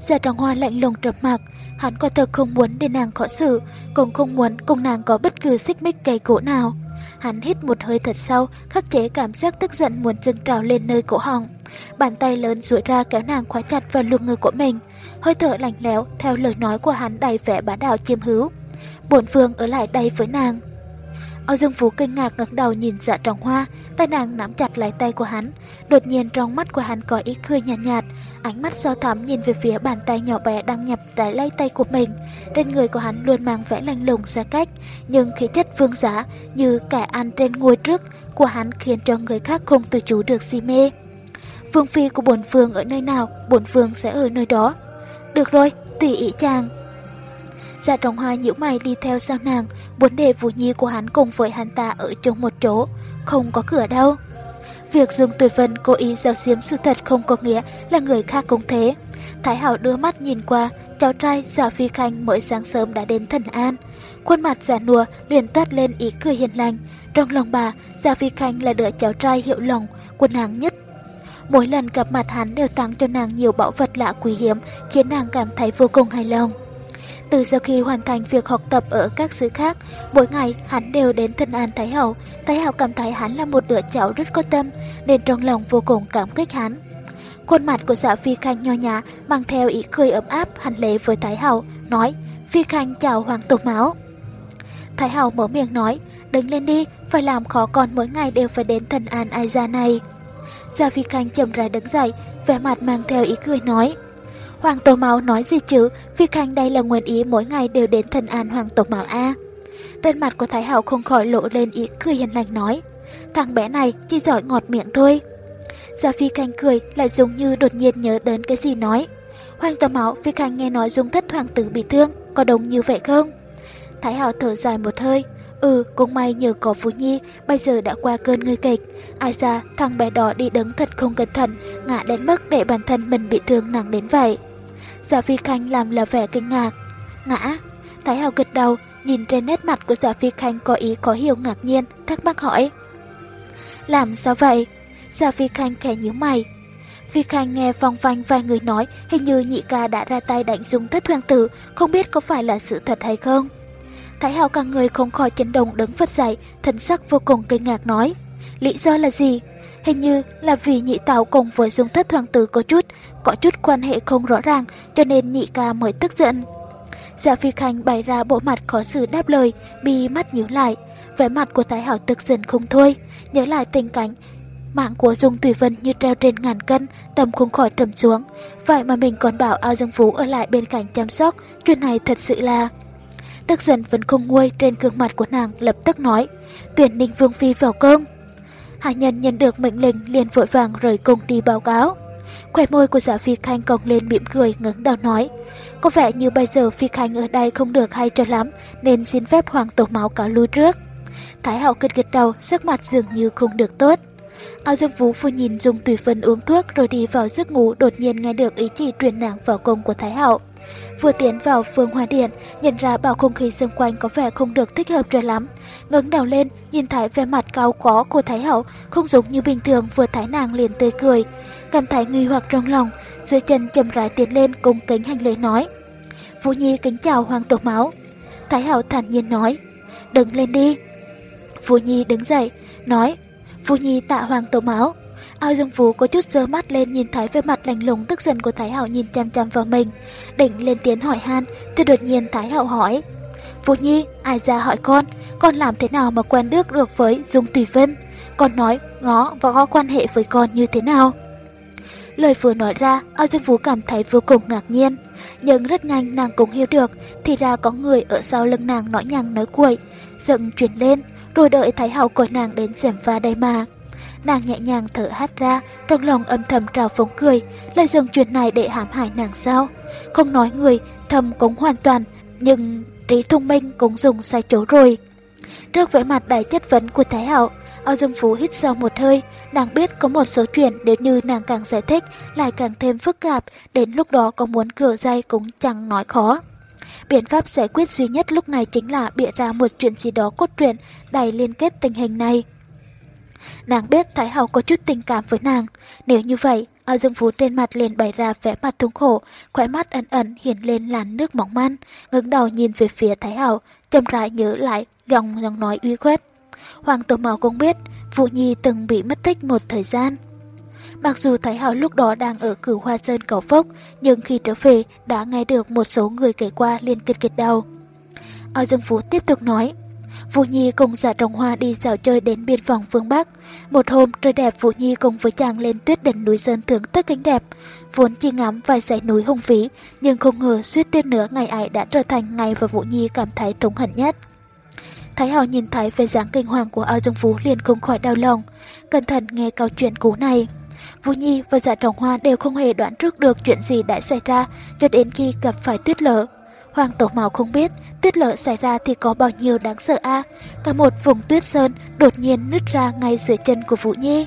Gia Trọng Hoa lạnh lùng trầm mặc, hắn có thật không muốn để nàng khó xử, cũng không muốn cùng nàng có bất cứ xích mích cây cổ nào. Hắn hít một hơi thật sâu, khắc chế cảm giác tức giận muốn dâng trào lên nơi cổ họng. Bàn tay lớn duỗi ra kéo nàng khóa chặt vào lưng ngực của mình. Hơi thở lạnh lẽo theo lời nói của hắn đầy vẻ bá đạo chiêm hữu. Bổn phương ở lại đây với nàng. Âu Dương Phú kinh ngạc ngẩng đầu nhìn dạ trọng hoa, tay nàng nắm chặt lấy tay của hắn. Đột nhiên trong mắt của hắn có ý cười nhạt, nhạt, ánh mắt sâu thắm nhìn về phía bàn tay nhỏ bé đang nhập tại lấy tay của mình. Trên người của hắn luôn mang vẻ lạnh lùng xa cách, nhưng khí chất vương giá như kẻ ăn trên ngôi trước của hắn khiến cho người khác không từ chủ được si mê. Vương phi của bổn vương ở nơi nào, bổn vương sẽ ở nơi đó. Được rồi, tùy ý chàng. Dạ trọng hoa nhíu mày đi theo sau nàng, muốn để Vũ Nhi của hắn cùng với hắn ta ở chung một chỗ, không có cửa đâu. Việc dùng tuổi vân cố ý giấu xiếm sự thật không có nghĩa là người khác cũng thế. Thái Hảo đưa mắt nhìn qua, cháu trai Giả Phi Khanh mỗi sáng sớm đã đến thần an. Khuôn mặt giả nùa liền toát lên ý cười hiền lành. Trong lòng bà, Giả Phi Khanh là đứa cháu trai hiệu lòng của nàng nhất. Mỗi lần gặp mặt hắn đều tặng cho nàng nhiều bảo vật lạ quý hiếm, khiến nàng cảm thấy vô cùng hài lòng. Từ sau khi hoàn thành việc học tập ở các xứ khác, mỗi ngày hắn đều đến thân an Thái Hậu. Thái Hậu cảm thấy hắn là một đứa cháu rất có tâm, nên trong lòng vô cùng cảm kích hắn. Khuôn mặt của dạ Phi Khanh nho nhã mang theo ý cười ấm áp hành lễ với Thái Hậu, nói Phi Khanh chào Hoàng Tục Máu. Thái Hậu mở miệng nói, đứng lên đi, phải làm khó con mỗi ngày đều phải đến thân an ai ra này. Gia Phi Khanh chậm rãi đứng dậy, vẻ mặt mang theo ý cười nói, Hoàng Tổ Mạo nói gì chứ, Phi Khanh đây là nguyện ý mỗi ngày đều đến thần an Hoàng Tổ Mạo A. Trên mặt của Thái Hậu không khỏi lộ lên ý cười hiền lành nói, thằng bé này chỉ giỏi ngọt miệng thôi. Gia Phi Khanh cười lại giống như đột nhiên nhớ đến cái gì nói. Hoàng Tổ Mạo, Phi Khanh nghe nói dung thất hoàng tử bị thương, có đúng như vậy không? Thái Hậu thở dài một hơi, Ừ, cũng may nhờ có Phú Nhi, bây giờ đã qua cơn nguy kịch. Ai ra, thằng bé đó đi đứng thật không cẩn thận, ngã đến mức để bản thân mình bị thương nặng đến vậy. Giả Phi Khanh làm là vẻ kinh ngạc. Ngã, Thái Hào gật đầu, nhìn trên nét mặt của Giả Phi Khanh có ý có hiểu ngạc nhiên, thắc mắc hỏi. Làm sao vậy? Giả Phi Khanh khẽ nhíu mày. Phi Khanh nghe vòng vanh vài người nói hình như nhị ca đã ra tay đánh dung thất hoàng tử, không biết có phải là sự thật hay không. Thái Hào cả người không khỏi chấn động đứng phật dậy, thần sắc vô cùng kinh ngạc nói. Lý do là gì? Hình như là vì nhị tàu cùng với dung thất hoàng tử có chút, có chút quan hệ không rõ ràng, cho nên nhị ca mới tức giận. Dạ phi khanh bày ra bộ mặt khó xử đáp lời, bi mắt nhíu lại. Vẻ mặt của Thái Hảo tức giận không thôi, nhớ lại tình cảnh Mạng của Dung Tùy Vân như treo trên ngàn cân, tầm không khỏi trầm xuống. Vậy mà mình còn bảo ao Dương Phú ở lại bên cạnh chăm sóc, chuyện này thật sự là... Tức giận vẫn không nguôi trên gương mặt của nàng lập tức nói, tuyển Ninh Vương Phi vào công. Hạ nhân nhận được mệnh lệnh liền vội vàng rời cung đi báo cáo. Khỏe môi của giả Phi Khanh cong lên mỉm cười ngẩng đầu nói, có vẻ như bây giờ Phi Khanh ở đây không được hay cho lắm, nên xin phép Hoàng Tổ Máu cáo lui trước. Thái hậu gật gật đầu, sắc mặt dường như không được tốt. Ao Dương Vũ phu nhìn dùng tùy phân uống thuốc rồi đi vào giấc ngủ đột nhiên nghe được ý chỉ truyền nàng vào cung của Thái hậu. Vừa tiến vào phương hoa điện, nhận ra bầu không khí xung quanh có vẻ không được thích hợp cho lắm. Ngẩng đầu lên, nhìn thấy vẻ mặt cao có của Thái Hậu, không giống như bình thường vừa thấy nàng liền tươi cười. Cảm thấy nghi hoặc trong lòng, dưới chân chậm rãi tiến lên cung kính hành lễ nói. Vũ Nhi kính chào Hoàng tộc Máu. Thái Hậu thản nhiên nói, đứng lên đi. Vũ Nhi đứng dậy, nói, Vũ Nhi tạ Hoàng tộc Máu. Ao Dương Phú có chút dơ mắt lên nhìn thấy vẻ mặt lạnh lùng tức giận của Thái Hậu nhìn chăm chăm vào mình, định lên tiếng hỏi han, thì đột nhiên Thái Hậu hỏi. Phú Nhi, ai ra hỏi con, con làm thế nào mà quen được được với Dung Tùy Vân? Con nói nó và có quan hệ với con như thế nào? Lời vừa nói ra, Ao Dương Phú cảm thấy vô cùng ngạc nhiên. Nhưng rất nhanh nàng cũng hiểu được, thì ra có người ở sau lưng nàng nói nhằng nói cuội, giận chuyển lên, rồi đợi Thái Hậu gọi nàng đến xem pha đây mà. Nàng nhẹ nhàng thở hát ra, trong lòng âm thầm trào phóng cười, lại dừng chuyện này để hãm hại nàng sao? Không nói người, thầm cũng hoàn toàn, nhưng trí thông minh cũng dùng sai chỗ rồi. Trước vẻ mặt đầy chất vấn của Thái Hậu, Âu Dương Phú hít sâu một hơi, nàng biết có một số chuyện nếu như nàng càng giải thích lại càng thêm phức tạp, đến lúc đó có muốn cửa dây cũng chẳng nói khó. biện pháp giải quyết duy nhất lúc này chính là bịa ra một chuyện gì đó cốt truyện đầy liên kết tình hình này. Nàng biết Thái Hậu có chút tình cảm với nàng, nếu như vậy, Ao Dương Phú trên mặt liền bày ra vẻ mặt thống khổ, khóe mắt ẩn ẩn hiện lên làn nước mỏng man, ngẩng đầu nhìn về phía Thái Hậu, chậm rãi nhớ lại dòng dòng nói uy khuất. Hoàng Tổ Mẫu cũng biết, Vũ Nhi từng bị mất tích một thời gian. Mặc dù Thái Hảo lúc đó đang ở cửu Hoa Sơn cầu phốc, nhưng khi trở về đã nghe được một số người kể qua liên kết kết đầu. Ao Dương Phú tiếp tục nói, Vũ Nhi cùng dạ giả trồng hoa đi dạo chơi đến biên phòng phương Bắc. Một hôm trời đẹp Vũ Nhi cùng với chàng lên tuyết đỉnh núi Sơn thưởng tất cảnh đẹp. Vốn chỉ ngắm vài dãy núi hùng vĩ, nhưng không ngờ suýt đến nữa ngày ấy đã trở thành ngày và Vũ Nhi cảm thấy thống hận nhất. Thái Hào nhìn thấy về dáng kinh hoàng của Ao Dương Phú liền không khỏi đau lòng, cẩn thận nghe câu chuyện cũ này. Vũ Nhi và dạ trọng hoa đều không hề đoán trước được chuyện gì đã xảy ra cho đến khi gặp phải tuyết lở. Hoàng Tổ Mạo không biết tuyết lở xảy ra thì có bao nhiêu đáng sợ a Cả một vùng tuyết sơn đột nhiên nứt ra ngay dưới chân của Vũ Nhi.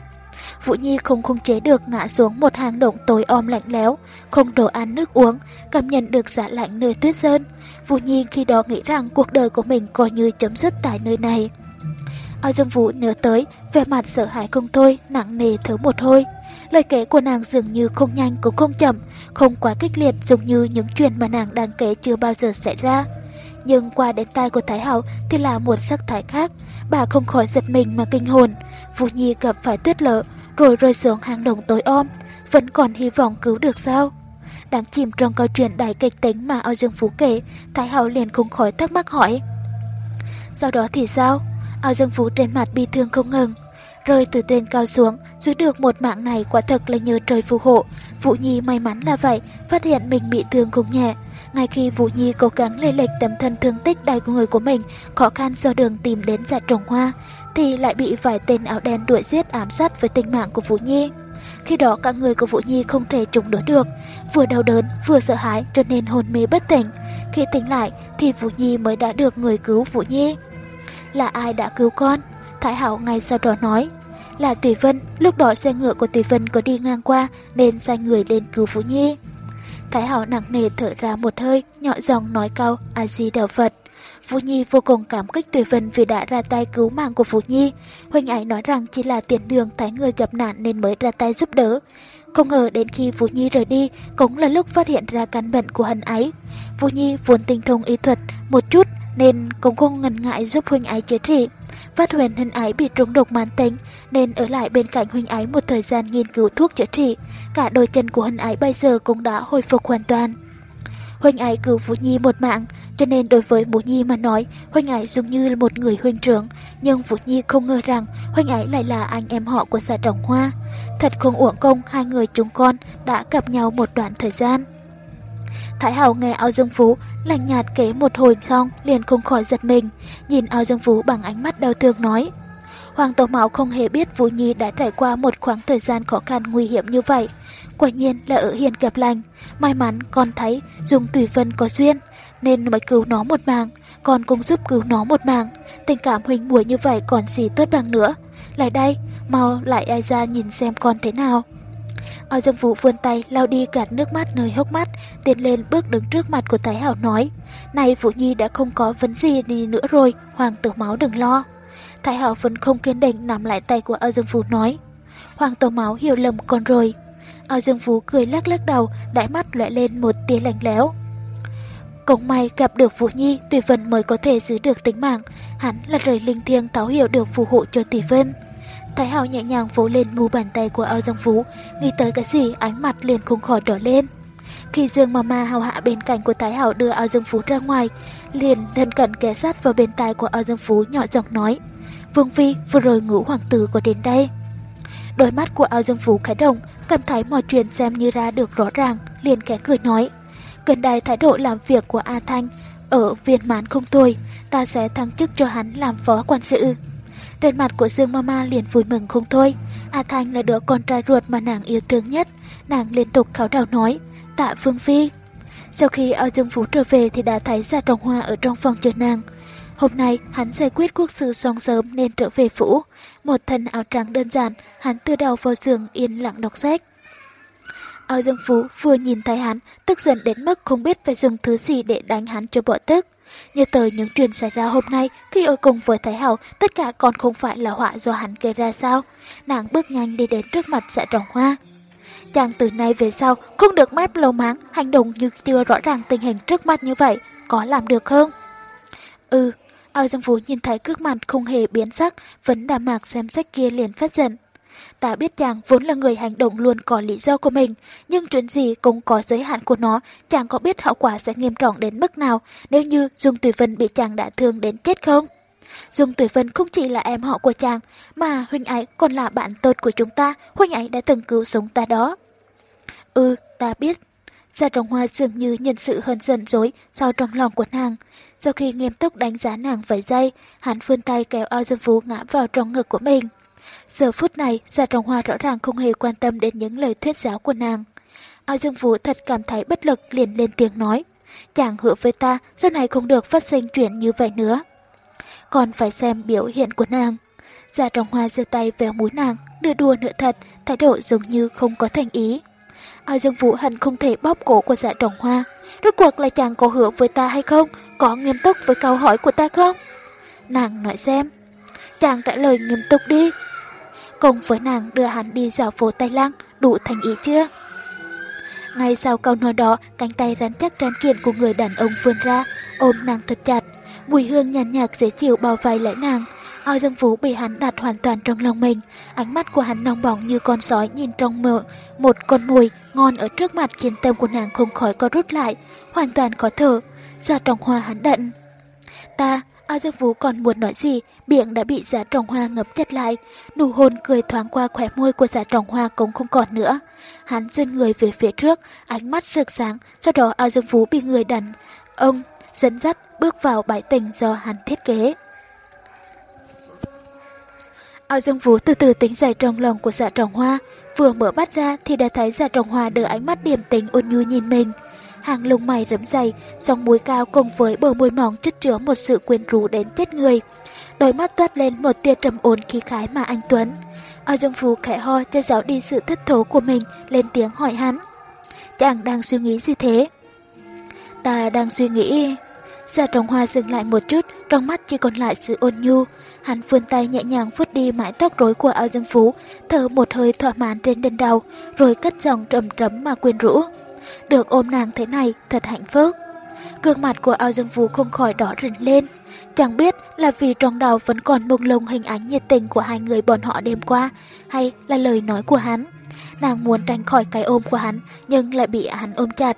Vũ Nhi không khống chế được ngã xuống một hang động tối om lạnh lẽo, không đồ ăn nước uống, cảm nhận được giá lạnh nơi tuyết sơn. Vũ Nhi khi đó nghĩ rằng cuộc đời của mình coi như chấm dứt tại nơi này. Ao Dương Vũ nhớ tới, vẻ mặt sợ hãi không thôi, nặng nề thở một hơi. Lời kể của nàng dường như không nhanh cũng không chậm, không quá kích liệt giống như những chuyện mà nàng đang kể chưa bao giờ xảy ra. Nhưng qua đến tai của Thái Hậu thì là một sắc thái khác, bà không khỏi giật mình mà kinh hồn. Vũ Nhi gặp phải tuyết lở, rồi rơi xuống hang động tối om, vẫn còn hy vọng cứu được sao? Đang chìm trong câu chuyện đại kịch tính mà Ao Dương Phú kể, Thái Hậu liền không khỏi thắc mắc hỏi. Sau đó thì sao? Ao Dương Phú trên mặt bi thương không ngừng. Rơi từ trên cao xuống, giữ được một mạng này quả thật là nhờ trời phù hộ. Vũ Nhi may mắn là vậy, phát hiện mình bị thương không nhẹ. Ngay khi Vũ Nhi cố gắng lê lệch tấm thân thương tích đầy của người của mình, khó khăn do đường tìm đến dạ trồng hoa, thì lại bị vài tên áo đen đuổi giết ám sát với tính mạng của Vũ Nhi. Khi đó cả người của Vũ Nhi không thể chống đỡ được, vừa đau đớn vừa sợ hãi cho nên hôn mê bất tỉnh. Khi tỉnh lại thì Vũ Nhi mới đã được người cứu Vũ Nhi. Là ai đã cứu con? Thái Hảo ngay sau đó nói. Là Tùy Vân, lúc đó xe ngựa của Tùy Vân có đi ngang qua nên sai người lên cứu Vũ Nhi. Thái Hảo nặng nề thở ra một hơi, nhỏ giọng nói cao A-di Đà Phật. Vũ Nhi vô cùng cảm kích Tùy Vân vì đã ra tay cứu mạng của Vũ Nhi. Huynh ấy nói rằng chỉ là tiền đường thấy người gặp nạn nên mới ra tay giúp đỡ. Không ngờ đến khi Vũ Nhi rời đi cũng là lúc phát hiện ra căn bệnh của hắn ấy. Vũ Nhi vốn tinh thông y thuật một chút nên cũng không ngần ngại giúp huynh ấy chữa trị. Phát huyền huynh ái bị trúng độc mãn tính nên ở lại bên cạnh huynh ái một thời gian nghiên cứu thuốc chữa trị. Cả đôi chân của huynh ái bây giờ cũng đã hồi phục hoàn toàn. Huynh ái cứu Vũ Nhi một mạng, cho nên đối với Vũ Nhi mà nói, Huynh ái giống như một người huynh trưởng, nhưng Vũ Nhi không ngờ rằng Huynh ái lại là anh em họ của xã Trọng Hoa. Thật không uổng công hai người chúng con đã gặp nhau một đoạn thời gian. Thái Hảo nghe Ao Dương Phú lạnh nhạt kế một hồi xong liền không khỏi giật mình, nhìn Ao Dương vũ bằng ánh mắt đau thương nói. Hoàng Tổ Mạo không hề biết Vũ Nhi đã trải qua một khoảng thời gian khó khăn nguy hiểm như vậy. Quả nhiên là ở hiền gặp lành. May mắn con thấy dùng tùy vân có duyên, nên mới cứu nó một mạng. Con cũng giúp cứu nó một mạng. Tình cảm huynh muội như vậy còn gì tốt bằng nữa. Lại đây, mau lại ai ra nhìn xem con thế nào. Ao Dương Vũ vươn tay lau đi gạt nước mắt nơi hốc mắt, tiến lên bước đứng trước mặt của Thái Hảo nói, này Vũ Nhi đã không có vấn gì đi nữa rồi, Hoàng tử máu đừng lo. Thái Hảo vẫn không kiên định nắm lại tay của Ao Dương Vũ nói, Hoàng tử máu hiểu lầm con rồi. Ao Dương Vũ cười lắc lắc đầu, đại mắt lóe lên một tia lạnh lẽo. Cũng may gặp được Vũ Nhi, Tùy Vân mới có thể giữ được tính mạng. Hắn là rời linh thiêng tháo hiểu được phù hộ cho Tùy Vân. Thái Hào nhẹ nhàng vỗ lên mu bàn tay của Ao Dương Phú, nghĩ tới cái gì ánh mặt liền không khỏi đỏ lên. Khi Dương Mama hào hạ bên cạnh của Thái Hảo đưa Ao Dương Phú ra ngoài, liền thân cận ghé sát vào bên tai của Ao Dương Phú nhỏ giọng nói, Vương Phi vừa rồi ngũ hoàng tử có đến đây. Đôi mắt của Ao Dương Phú khẽ động, cảm thấy mọi chuyện xem như ra được rõ ràng, liền khẽ cười nói, gần đây thái độ làm việc của A Thanh ở viên mãn không tồi, ta sẽ thăng chức cho hắn làm phó quan sự. Trên mặt của Dương Mama liền vui mừng không thôi. A Thanh là đứa con trai ruột mà nàng yêu thương nhất. Nàng liên tục kháo đào nói, tạ Phương Phi. Sau khi ao Dương Phú trở về thì đã thấy ra trồng hoa ở trong phòng chờ nàng. Hôm nay hắn giải quyết quốc sự xong sớm nên trở về phủ. Một thân áo trắng đơn giản, hắn từ đầu vào giường yên lặng đọc sách. Ao Dương Phú vừa nhìn thấy hắn, tức giận đến mức không biết phải dùng thứ gì để đánh hắn cho bỏ tức. Như tới những chuyện xảy ra hôm nay khi ở cùng với Thái Hậu, tất cả còn không phải là họa do hắn gây ra sao. Nàng bước nhanh đi đến trước mặt dạ trọng hoa. Chàng từ nay về sau không được mép lâu máng, hành động như chưa rõ ràng tình hình trước mắt như vậy, có làm được không? Ừ, ao dương phú nhìn thấy cước mặt không hề biến sắc, vẫn đà mạc xem sách kia liền phát giận. Ta biết chàng vốn là người hành động luôn có lý do của mình, nhưng chuyện gì cũng có giới hạn của nó, chàng có biết hậu quả sẽ nghiêm trọng đến mức nào nếu như Dung Tùy Vân bị chàng đã thương đến chết không? Dung Tùy Vân không chỉ là em họ của chàng, mà huynh ấy còn là bạn tốt của chúng ta, huynh ấy đã từng cứu sống ta đó. Ừ, ta biết. Gia Trọng Hoa dường như nhận sự hơn giận dối sau trong lòng của nàng. Sau khi nghiêm túc đánh giá nàng vài giây, hắn vươn tay kéo ao dương phú ngã vào trong ngực của mình. Giờ phút này, giả Trọng Hoa rõ ràng không hề quan tâm đến những lời thuyết giáo của nàng. Ao Dương Vũ thật cảm thấy bất lực liền lên tiếng nói. Chàng hứa với ta, sau này không được phát sinh chuyện như vậy nữa. Còn phải xem biểu hiện của nàng. giả Trọng Hoa giơ tay véo mũi nàng, đưa đùa nửa thật, thái độ giống như không có thành ý. Ao Dương Vũ hận không thể bóp cổ của dạ trọng hoa. Rốt cuộc là chàng có hứa với ta hay không? Có nghiêm túc với câu hỏi của ta không? Nàng nói xem. Chàng trả lời nghiêm túc đi. Cùng với nàng đưa hắn đi dạo phố Tây Lăng, đủ thành ý chưa? Ngay sau câu nói đó, cánh tay rắn chắc rắn kiện của người đàn ông vươn ra, ôm nàng thật chặt. Mùi hương nhàn nhạt dễ chịu bao vây lấy nàng. Ao Dương Vũ bị hắn đặt hoàn toàn trong lòng mình. Ánh mắt của hắn nóng bỏng như con sói nhìn trong mơ. Một con mùi ngon ở trước mặt khiến tâm của nàng không khỏi có rút lại, hoàn toàn khó thở. Ra trong hoa hắn đận. Ta, Ao Dương Vũ còn muốn nói gì, miệng đã bị giả trọng hoa ngập chặt lại. Nụ hôn cười thoáng qua khỏe môi của giả trọng hoa cũng không còn nữa. Hắn dâng người về phía trước, ánh mắt rực sáng, sau đó Ao Dương Vũ bị người đàn ông dẫn dắt bước vào bãi tình do hắn thiết kế. Ao Dương Vũ từ từ tính dậy trong lòng của dạ trọng hoa, vừa mở mắt ra thì đã thấy dạ trọng hoa đưa ánh mắt điềm tĩnh ôn nhu nhìn mình. Hàng lông mày rậm dày, song mũi cao cùng với bờ môi mỏng chất chứa một sự quyến rũ đến chết người. Đôi mắt toát lên một tia trầm ổn khí khái mà anh Tuấn. Ao Dương Phú khẽ ho cho giáo đi sự thất thố của mình, lên tiếng hỏi hắn. Chàng đang suy nghĩ gì thế? Ta đang suy nghĩ... Giả trồng hoa dừng lại một chút, trong mắt chỉ còn lại sự ôn nhu. Hắn vươn tay nhẹ nhàng vuốt đi mái tóc rối của ao dương phú, thở một hơi thỏa mãn trên đỉnh đầu, rồi cất giọng trầm trầm mà quyến rũ. Được ôm nàng thế này, thật hạnh phúc. Gương mặt của ao dương Vũ không khỏi đỏ rừng lên. Chẳng biết là vì trong đầu vẫn còn mông lung hình ảnh nhiệt tình của hai người bọn họ đêm qua, hay là lời nói của hắn. Nàng muốn tránh khỏi cái ôm của hắn, nhưng lại bị hắn ôm chặt.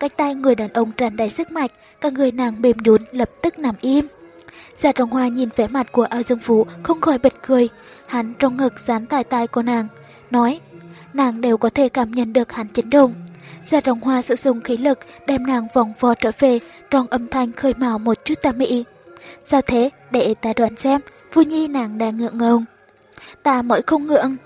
Cách tay người đàn ông tràn đầy sức mạnh, cả người nàng mềm nhún lập tức nằm im. Giả trọng hoa nhìn vẻ mặt của ao dương phú không khỏi bật cười. Hắn trong ngực dán tại tai của nàng, nói, nàng đều có thể cảm nhận được hắn chấn động. Gia trọng hoa sử dụng khí lực đem nàng vòng vo trở về trong âm thanh khơi mào một chút ta mị. Sao thế, để ta đoán xem, phu nhi nàng đang ngượng ngùng. Ta mới không ngượng.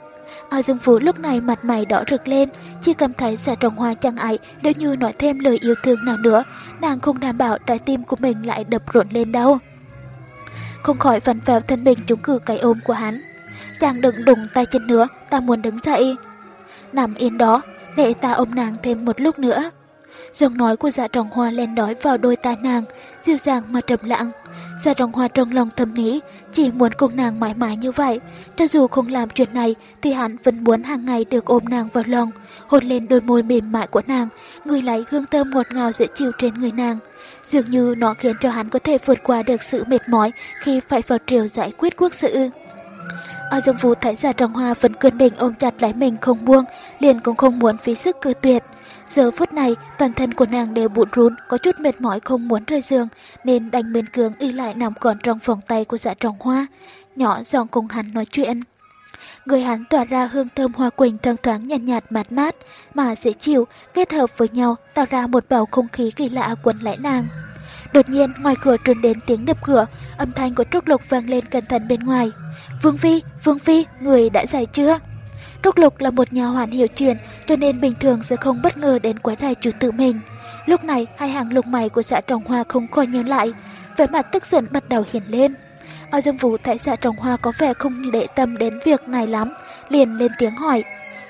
Ao Dương Phú lúc này mặt mày đỏ rực lên, chỉ cảm thấy Gia trọng hoa chẳng ấy nếu như nói thêm lời yêu thương nào nữa, nàng không đảm bảo trái tim của mình lại đập rộn lên đâu. Không khỏi vặn vẹo thân mình chống cử cái ôm của hắn. Chàng đừng đụng tay chân nữa, ta muốn đứng dậy. Nằm yên đó, để ta ôm nàng thêm một lúc nữa. Giọng nói của dạ trọng hoa len đói vào đôi tai nàng, dịu dàng mà trầm lặng. Dạ trọng hoa trong lòng thầm nghĩ, chỉ muốn cùng nàng mãi mãi như vậy. Cho dù không làm chuyện này, thì hắn vẫn muốn hàng ngày được ôm nàng vào lòng, hôn lên đôi môi mềm mại của nàng, người lấy hương thơm ngọt ngào dễ chịu trên người nàng. Dường như nó khiến cho hắn có thể vượt qua được sự mệt mỏi khi phải vào triều giải quyết quốc sự. Ao Dương Vũ thấy giả trọng hoa vẫn cơn định ôm chặt lấy mình không buông, liền cũng không muốn phí sức cư tuyệt. Giờ phút này, toàn thân của nàng đều bụn rún, có chút mệt mỏi không muốn rơi giường, nên đành bên cường y lại nằm còn trong vòng tay của dạ trọng hoa, nhỏ giọng cùng hắn nói chuyện. Người hắn tỏa ra hương thơm hoa quỳnh thoang thoáng nhàn nhạt, nhạt mát mát, mà dễ chịu, kết hợp với nhau tạo ra một bầu không khí kỳ lạ quấn lại nàng. Đột nhiên, ngoài cửa truyền đến tiếng đập cửa, âm thanh của Trúc Lục vang lên cẩn thận bên ngoài. Vương Phi, Vương Phi, người đã dậy chưa? Trúc Lục là một nhà hoàn hiểu chuyện, cho nên bình thường sẽ không bất ngờ đến quái đài chủ tự mình. Lúc này, hai hàng lục mày của xã Trọng Hoa không coi nhớ lại, vẻ mặt tức giận bắt đầu hiện lên. Ao Dương Vũ thấy xã Trọng Hoa có vẻ không để tâm đến việc này lắm, liền lên tiếng hỏi,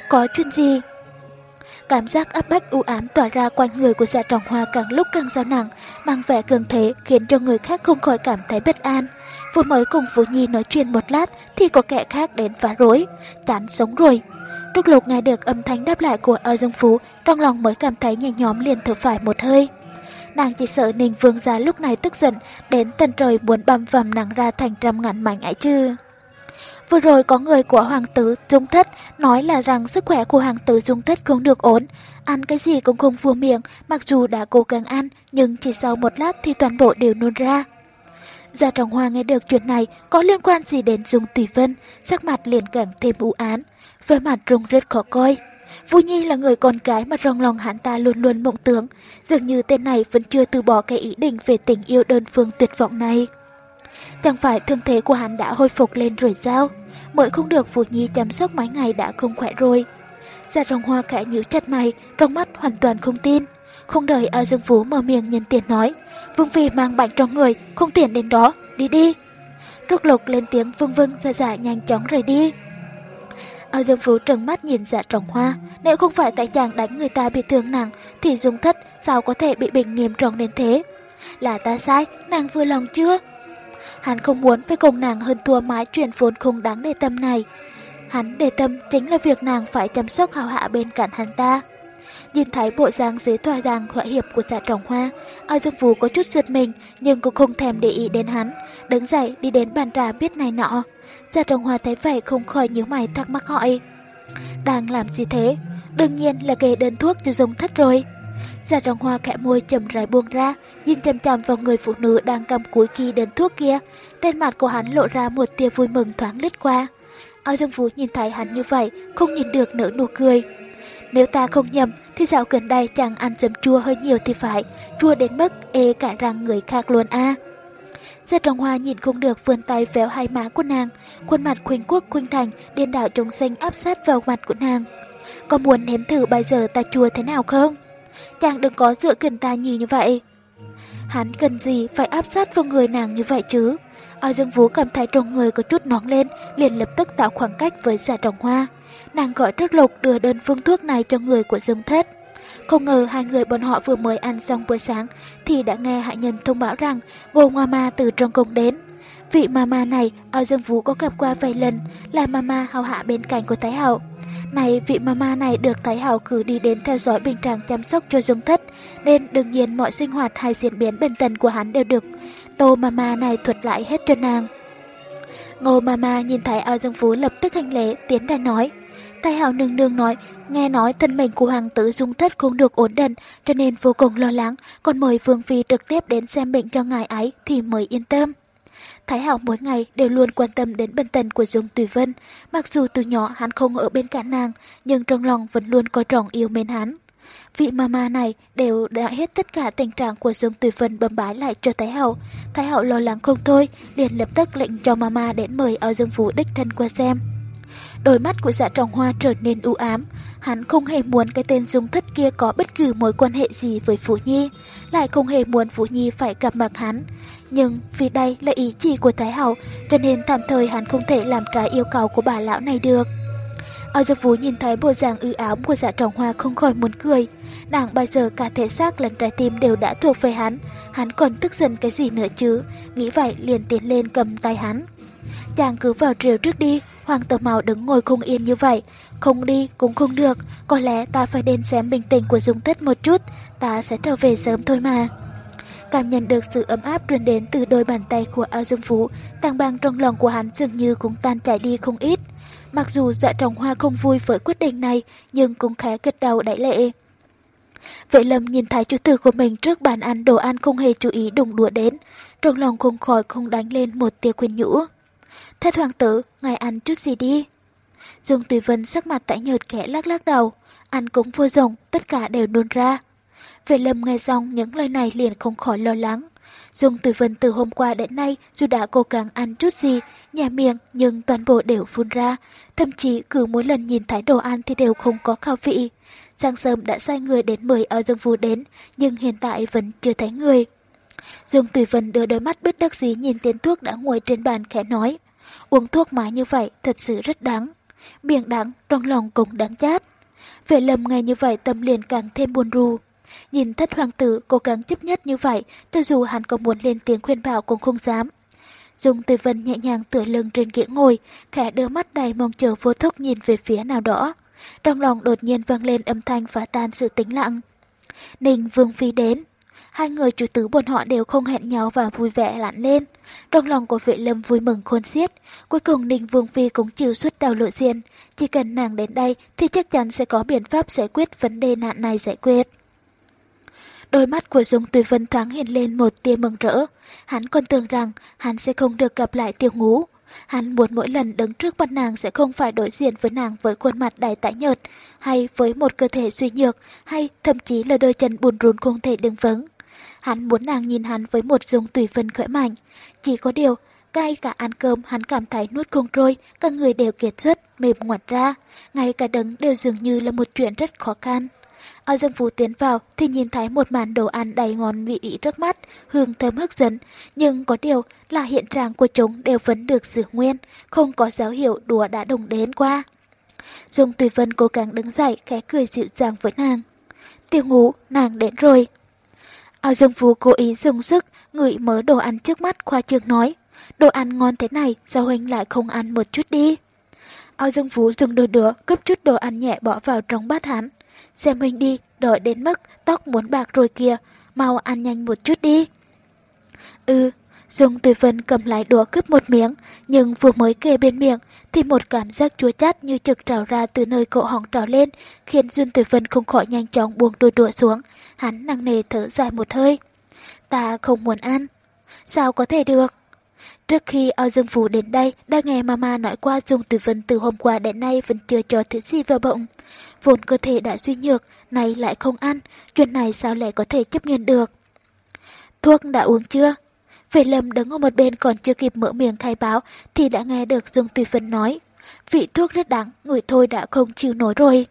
có chuyện gì? Cảm giác áp bách u ám tỏa ra quanh người của dạ trọng hoa càng lúc càng giao nặng, mang vẻ cường thế khiến cho người khác không khỏi cảm thấy bất an. Vừa mới cùng Vũ Nhi nói chuyện một lát thì có kẻ khác đến phá rối, chán sống rồi. Trúc Lục nghe được âm thanh đáp lại của Âu Dương Phú, trong lòng mới cảm thấy nhẹ nhóm liền thở phải một hơi. Nàng chỉ sợ Ninh Vương gia lúc này tức giận, đến tận trời muốn băm vằm nàng ra thành trăm ngàn mảnh ấy chứ. Vừa rồi có người của Hoàng tử Dung Thất nói là rằng sức khỏe của Hoàng tử Dung Thất không được ổn, ăn cái gì cũng không vừa miệng, mặc dù đã cố gắng ăn, nhưng chỉ sau một lát thì toàn bộ đều nôn ra. Gia Trọng Hoa nghe được chuyện này có liên quan gì đến Dung Tùy Vân, sắc mặt liền càng thêm u án, vẻ mặt rung rất khó coi. Vũ Nhi là người con gái mà trong lòng hắn ta luôn luôn mộng tưởng, dường như tên này vẫn chưa từ bỏ cái ý định về tình yêu đơn phương tuyệt vọng này. Chẳng phải thương thế của hắn đã hồi phục lên rồi sao? Mới không được Vũ Nhi chăm sóc mấy ngày đã không khỏe rồi. Dạ Rồng Hoa khẽ nhíu chặt mày, trong mắt hoàn toàn không tin. Không đợi A Dương Phú mở miệng nhân tiền nói, Vương Phi mang bệnh trong người, không tiền đến đó, đi đi. Rốt lục lên tiếng vương vương dạ dạ nhanh chóng rời đi. A Dương Phú trừng mắt nhìn dạ trồng hoa, nếu không phải tại chàng đánh người ta bị thương nặng, thì dung thất sao có thể bị bệnh nghiêm trọng đến thế. Là ta sai, nàng vừa lòng chưa? Hắn không muốn phải cùng nàng hơn thua mái chuyện vốn không đáng để tâm này. Hắn để tâm chính là việc nàng phải chăm sóc hào hạ bên cạnh hắn ta. Nhìn thấy bộ dáng dưới tòa đàng họa hiệp của dạ trọng hoa, ao dương phú có chút giật mình nhưng cũng không thèm để ý đến hắn. Đứng dậy đi đến bàn trà biết này nọ. Dạ trọng hoa thấy vậy không khỏi nhíu mày thắc mắc hỏi. Đang làm gì thế? Đương nhiên là kê đơn thuốc cho dùng thất rồi. Dạ rồng hoa khẽ môi chầm rãi buông ra, nhìn chăm chăm vào người phụ nữ đang cầm cuối kỳ đến thuốc kia. Trên mặt của hắn lộ ra một tia vui mừng thoáng lướt qua. Ao Dương vũ nhìn thấy hắn như vậy, không nhìn được nở nụ cười. Nếu ta không nhầm, thì dạo gần đây chàng ăn chấm chua hơi nhiều thì phải, chua đến mức ê cả răng người khác luôn a. À. Giật hoa nhìn không được vươn tay véo hai má của nàng, khuôn mặt khuynh quốc khuynh thành, điên đảo trống xanh áp sát vào mặt của nàng. Có muốn nếm thử bây giờ ta chua thế nào không? Chàng đừng có dựa gần ta nhì như vậy. Hắn cần gì phải áp sát vào người nàng như vậy chứ? Ao Dương Vũ cảm thấy trong người có chút nóng lên, liền lập tức tạo khoảng cách với giả trọng hoa. Nàng gọi rất Lục đưa đơn phương thuốc này cho người của Dương Thất. Không ngờ hai người bọn họ vừa mới ăn xong bữa sáng thì đã nghe hạ nhân thông báo rằng Ngô Ngoa Ma từ trong cung đến. Vị mama này, Ao Dương Vũ có gặp qua vài lần, là mama hào hạ bên cạnh của Thái Hậu. Này, vị mama này được Thái Hậu cử đi đến theo dõi bình tràng chăm sóc cho Dương Thất, nên đương nhiên mọi sinh hoạt hay diễn biến bên tần của hắn đều được Tô mama này thuật lại hết cho nàng. Ngô mama nhìn thấy Ao Dương Phú lập tức hành lễ, tiến đã nói. Thái hào nương nương nói, nghe nói thân mình của hoàng tử dung thất không được ổn định, cho nên vô cùng lo lắng, còn mời Vương Phi trực tiếp đến xem bệnh cho ngài ấy thì mới yên tâm. Thái Hảo mỗi ngày đều luôn quan tâm đến bệnh tình của Dung Tùy Vân, mặc dù từ nhỏ hắn không ở bên cạnh nàng, nhưng trong lòng vẫn luôn coi trọng yêu mến hắn. Vị mama này đều đã hết tất cả tình trạng của Dương Tùy Vân bầm bái lại cho Thái Hậu. Thái Hậu lo lắng không thôi, liền lập tức lệnh cho mama đến mời ao Dương Phú đích thân qua xem. Đôi mắt của dạ trọng hoa trở nên u ám, hắn không hề muốn cái tên dung thất kia có bất cứ mối quan hệ gì với Phú Nhi, lại không hề muốn Phú Nhi phải gặp mặt hắn. Nhưng vì đây là ý chỉ của Thái Hậu, cho nên tạm thời hắn không thể làm trái yêu cầu của bà lão này được. Ao Giật Vũ nhìn thấy bộ dạng ư áo của dạ trọng hoa không khỏi muốn cười. Nàng bây giờ cả thể xác lẫn trái tim đều đã thuộc về hắn, hắn còn tức giận cái gì nữa chứ, nghĩ vậy liền tiến lên cầm tay hắn. Chàng cứ vào triều trước đi, Hoàng tử màu đứng ngồi không yên như vậy, không đi cũng không được, có lẽ ta phải đến xem bình tĩnh của Dung Tất một chút, ta sẽ trở về sớm thôi mà. Cảm nhận được sự ấm áp truyền đến từ đôi bàn tay của Ao Dương Phú, tàng băng trong lòng của hắn dường như cũng tan chảy đi không ít. Mặc dù dạ trọng hoa không vui với quyết định này, nhưng cũng khá gật đầu đại lệ. Vệ lâm nhìn thấy chủ tử của mình trước bàn ăn đồ ăn không hề chú ý đụng đũa đến, trong lòng không khỏi không đánh lên một tia khuyên nhũ. Thất hoàng tử, ngài ăn chút gì đi. Dương Tùy Vân sắc mặt tại nhợt kẻ lắc lắc đầu, ăn cũng vô dụng, tất cả đều nôn ra. Vệ lâm nghe xong những lời này liền không khỏi lo lắng. Dung Tử Vân từ hôm qua đến nay dù đã cố gắng ăn chút gì, nhà miệng nhưng toàn bộ đều phun ra. Thậm chí cứ mỗi lần nhìn thái đồ ăn thì đều không có khao vị. Sáng sớm đã sai người đến mời ở Dương Vũ đến, nhưng hiện tại vẫn chưa thấy người. Dung Tử Vân đưa đôi mắt bất đắc dĩ nhìn tiến thuốc đã ngồi trên bàn khẽ nói. Uống thuốc mãi như vậy thật sự rất đáng. Miệng đắng, trong lòng cũng đáng chát. Vệ lâm nghe như vậy tâm liền càng thêm buồn rù. Nhìn thất hoàng tử cố gắng chấp nhất như vậy, cho dù hắn có muốn lên tiếng khuyên bảo cũng không dám. Dung Tư Vân nhẹ nhàng tựa lưng trên ghế ngồi, khẽ đưa mắt đầy mong chờ vô thức nhìn về phía nào đó. Trong lòng đột nhiên vang lên âm thanh phá tan sự tĩnh lặng. Ninh Vương Phi đến. Hai người chủ tử bọn họ đều không hẹn nhau và vui vẻ lặn lên. Trong lòng của vệ lâm vui mừng khôn xiết. Cuối cùng Ninh Vương Phi cũng chịu suốt đầu lộ diện. Chỉ cần nàng đến đây thì chắc chắn sẽ có biện pháp giải quyết vấn đề nạn này giải quyết. Đôi mắt của Dung Tùy Vân thoáng hiện lên một tia mừng rỡ. Hắn còn tưởng rằng hắn sẽ không được gặp lại tiêu ngũ. Hắn muốn mỗi lần đứng trước mặt nàng sẽ không phải đối diện với nàng với khuôn mặt đầy tái nhợt, hay với một cơ thể suy nhược, hay thậm chí là đôi chân buồn rún, không thể đứng vững. Hắn muốn nàng nhìn hắn với một dung tùy vân khỏe mạnh. Chỉ có điều, ngay cả ăn cơm hắn cảm thấy nuốt không trôi, các người đều kiệt xuất, mềm ngoặt ra. Ngay cả đứng đều dường như là một chuyện rất khó khăn. Ao Dương Phú tiến vào thì nhìn thấy một màn đồ ăn đầy ngon vị ý trước mắt, hương thơm hức dẫn. Nhưng có điều là hiện trạng của chúng đều vẫn được giữ nguyên, không có dấu hiệu đùa đã đồng đến qua. Dung Tùy Vân cố gắng đứng dậy, khẽ cười dịu dàng với nàng. Tiêu ngủ, nàng đến rồi. Ao Dương Phú cố ý dùng sức, ngửi mớ đồ ăn trước mắt khoa trường nói. Đồ ăn ngon thế này, sao huynh lại không ăn một chút đi? Ao Dương Phú dùng đồ đứa, cướp chút đồ ăn nhẹ bỏ vào trong bát hắn. Xem huynh đi, đợi đến mức tóc muốn bạc rồi kìa, mau ăn nhanh một chút đi. Ừ, Dung Tùy Vân cầm lại đũa cướp một miếng, nhưng vừa mới kề bên miệng thì một cảm giác chua chát như trực trào ra từ nơi cổ họng trào lên, khiến Dương Tùy Vân không khỏi nhanh chóng buông đôi đũa xuống, hắn nặng nề thở dài một hơi. Ta không muốn ăn. Sao có thể được? Trước khi ao dương Phú đến đây, đã nghe mama nói qua Dung Tử Vân từ hôm qua đến nay vẫn chưa cho thứ gì vào bụng. Vốn cơ thể đã suy nhược, nay lại không ăn, chuyện này sao lại có thể chấp nhận được. Thuốc đã uống chưa? Vệ lâm đứng ở một bên còn chưa kịp mở miệng khai báo thì đã nghe được Dương Tùy Vân nói. Vị thuốc rất đắng, người thôi đã không chịu nổi rồi.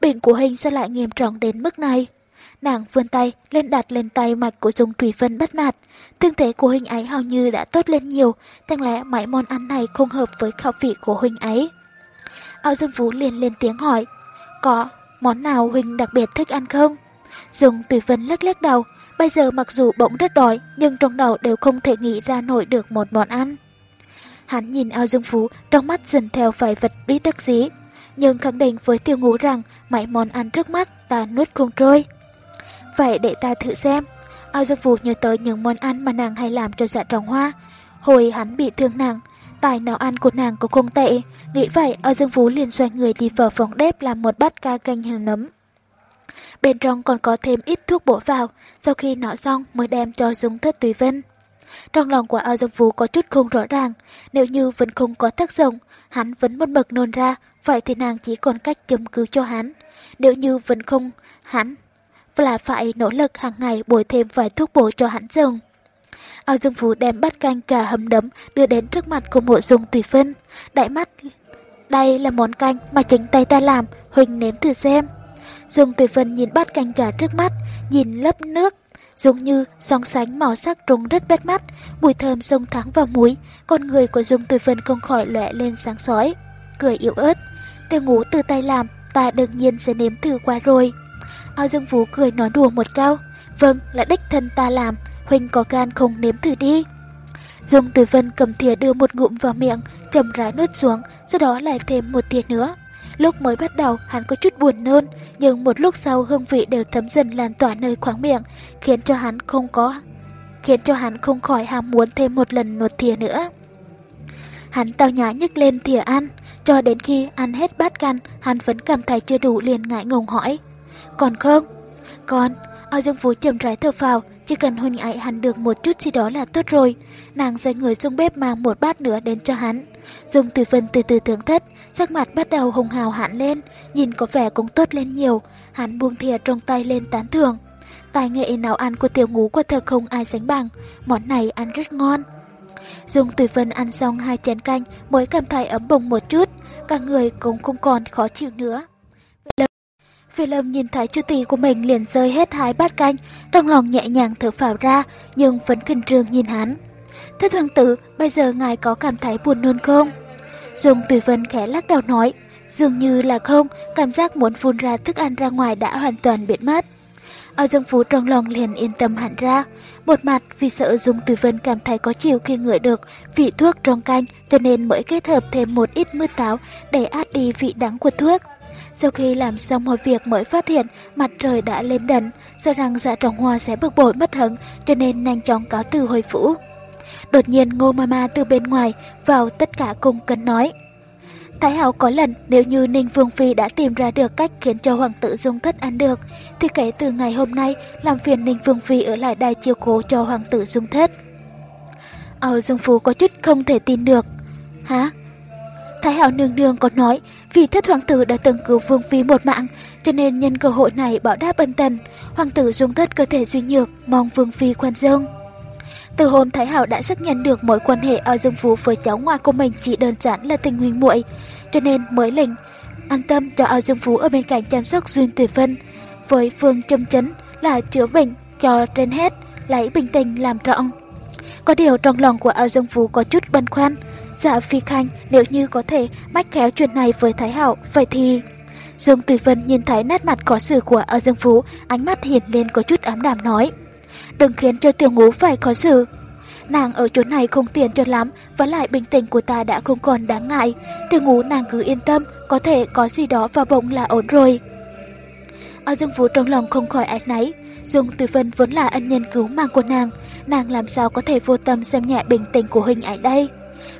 Bệnh của hình sao lại nghiêm trọng đến mức này. Nàng vươn tay lên đặt lên tay mạch của Dung Thủy Vân bất nạt. Thương thế của huynh ấy hầu như đã tốt lên nhiều, chẳng lẽ mãi món ăn này không hợp với khẩu vị của huynh ấy. Ao Dương Vũ liền lên tiếng hỏi, có món nào huynh đặc biệt thích ăn không? Dung Thủy Vân lắc lắc đầu, bây giờ mặc dù bỗng rất đói nhưng trong đầu đều không thể nghĩ ra nổi được một món ăn. Hắn nhìn Ao Dương Phú, trong mắt dần theo vài vật bí đắc dí, nhưng khẳng định với tiêu ngũ rằng mấy món ăn trước mắt ta nuốt không trôi. Vậy để ta thử xem. Ao Dương Vũ nhớ tới những món ăn mà nàng hay làm cho dạ trồng hoa. Hồi hắn bị thương nàng, tài nấu ăn của nàng cũng không tệ. Nghĩ vậy, Ao Dương Vũ liền xoay người đi vào phòng bếp làm một bát ca canh hình nấm. Bên trong còn có thêm ít thuốc bổ vào, sau khi nọ xong mới đem cho Dung Thất Tùy Vân. Trong lòng của Ao Dương Vũ có chút không rõ ràng, nếu như vẫn không có tác dụng, hắn vẫn một mực nôn ra, vậy thì nàng chỉ còn cách chấm cứu cho hắn. Nếu như vẫn không, hắn là phải nỗ lực hàng ngày bồi thêm vài thuốc bổ cho hắn dùng. Ao Dương Phú đem bát canh cà hầm đấm đưa đến trước mặt của mộ dung tùy phân. Đại mắt, đây là món canh mà chính tay ta làm, Huỳnh nếm thử xem. Dung tùy phân nhìn bát canh cà trước mắt, nhìn lớp nước, giống như song sánh màu sắc trông rất bắt mắt, mùi thơm sông thắng vào mũi, con người của Dung tùy phân không khỏi lóe lên sáng sói, cười yếu ớt. Tiêu ngủ từ tay làm, ta đương nhiên sẽ nếm thử qua rồi. Ao Dương Vũ cười nói đùa một câu. Vâng, là đích thân ta làm, Huynh có gan không nếm thử đi. Dung Tử Vân cầm thìa đưa một ngụm vào miệng, chậm rãi nuốt xuống, sau đó lại thêm một thìa nữa. Lúc mới bắt đầu hắn có chút buồn nôn, nhưng một lúc sau hương vị đều thấm dần lan tỏa nơi khoáng miệng, khiến cho hắn không có khiến cho hắn không khỏi ham muốn thêm một lần nuốt thìa nữa. Hắn tao nhã nhấc lên thìa ăn, cho đến khi ăn hết bát canh, hắn vẫn cảm thấy chưa đủ liền ngại ngùng hỏi. Còn không? Còn, ao dương phú chậm rãi thở phào, chỉ cần huynh ấy hắn được một chút gì đó là tốt rồi. Nàng dạy người xuống bếp mang một bát nữa đến cho hắn. Dùng từ vân từ từ thưởng thức, sắc mặt bắt đầu hồng hào hẳn lên, nhìn có vẻ cũng tốt lên nhiều. Hắn buông thìa trong tay lên tán thưởng. Tài nghệ nấu ăn của tiểu ngũ quả thật không ai sánh bằng, món này ăn rất ngon. Dung Tùy Vân ăn xong hai chén canh mới cảm thấy ấm bồng một chút, cả người cũng không còn khó chịu nữa. Phi Lâm nhìn thấy chú tỷ của mình liền rơi hết hai bát canh, trong lòng nhẹ nhàng thở phào ra, nhưng vẫn kinh trương nhìn hắn. Thất hoàng tử, bây giờ ngài có cảm thấy buồn nôn không? Dung Tùy Vân khẽ lắc đầu nói, dường như là không, cảm giác muốn phun ra thức ăn ra ngoài đã hoàn toàn biến mất. Ao Dương Phú trong lòng liền yên tâm hẳn ra. Một mặt vì sợ Dung Tử Vân cảm thấy có chịu khi ngửi được vị thuốc trong canh cho nên mới kết hợp thêm một ít mưa táo để át đi vị đắng của thuốc. Sau khi làm xong mọi việc mới phát hiện mặt trời đã lên đỉnh, sợ rằng dạ trọng hoa sẽ bực bội mất hứng cho nên nhanh chóng cáo từ hồi phủ. Đột nhiên Ngô Mama từ bên ngoài vào tất cả cùng cân nói. Thái Hậu có lần nếu như Ninh Vương Phi đã tìm ra được cách khiến cho hoàng tử dung thất ăn được, thì kể từ ngày hôm nay làm phiền Ninh Vương Phi ở lại đài chiêu cố cho hoàng tử dung thất. Âu Dương Phú có chút không thể tin được. Hả? Thái Hậu nương nương có nói vì thất hoàng tử đã từng cứu Vương Phi một mạng, cho nên nhân cơ hội này bảo đáp ân tần, hoàng tử dùng thất cơ thể duy nhược, mong Vương Phi khoan dung. Từ hôm Thái Hảo đã xác nhận được mối quan hệ ở Dương Phú với cháu ngoại của mình chỉ đơn giản là tình huynh muội, cho nên mới lệnh an tâm cho ao Dương Phú ở bên cạnh chăm sóc Duyên Tử Vân. Với phương châm chấn là chữa bệnh cho trên hết, lấy bình tĩnh làm trọn. Có điều trong lòng của ao Dương Phú có chút băn khoăn, dạ phi khanh nếu như có thể mách khéo chuyện này với Thái hậu vậy thì... Dương tùy Vân nhìn thấy nét mặt có sự của ở Dương Phú, ánh mắt hiện lên có chút ám đảm nói đừng khiến cho tiểu ngũ phải khó xử. Nàng ở chỗ này không tiền cho lắm, và lại bình tĩnh của ta đã không còn đáng ngại. Tiểu ngũ nàng cứ yên tâm, có thể có gì đó vào bụng là ổn rồi. Ở Dương phú trong lòng không khỏi ái náy, Dung Tử Vân vốn là ân nhân cứu mạng của nàng, nàng làm sao có thể vô tâm xem nhẹ bình tĩnh của huynh ấy đây.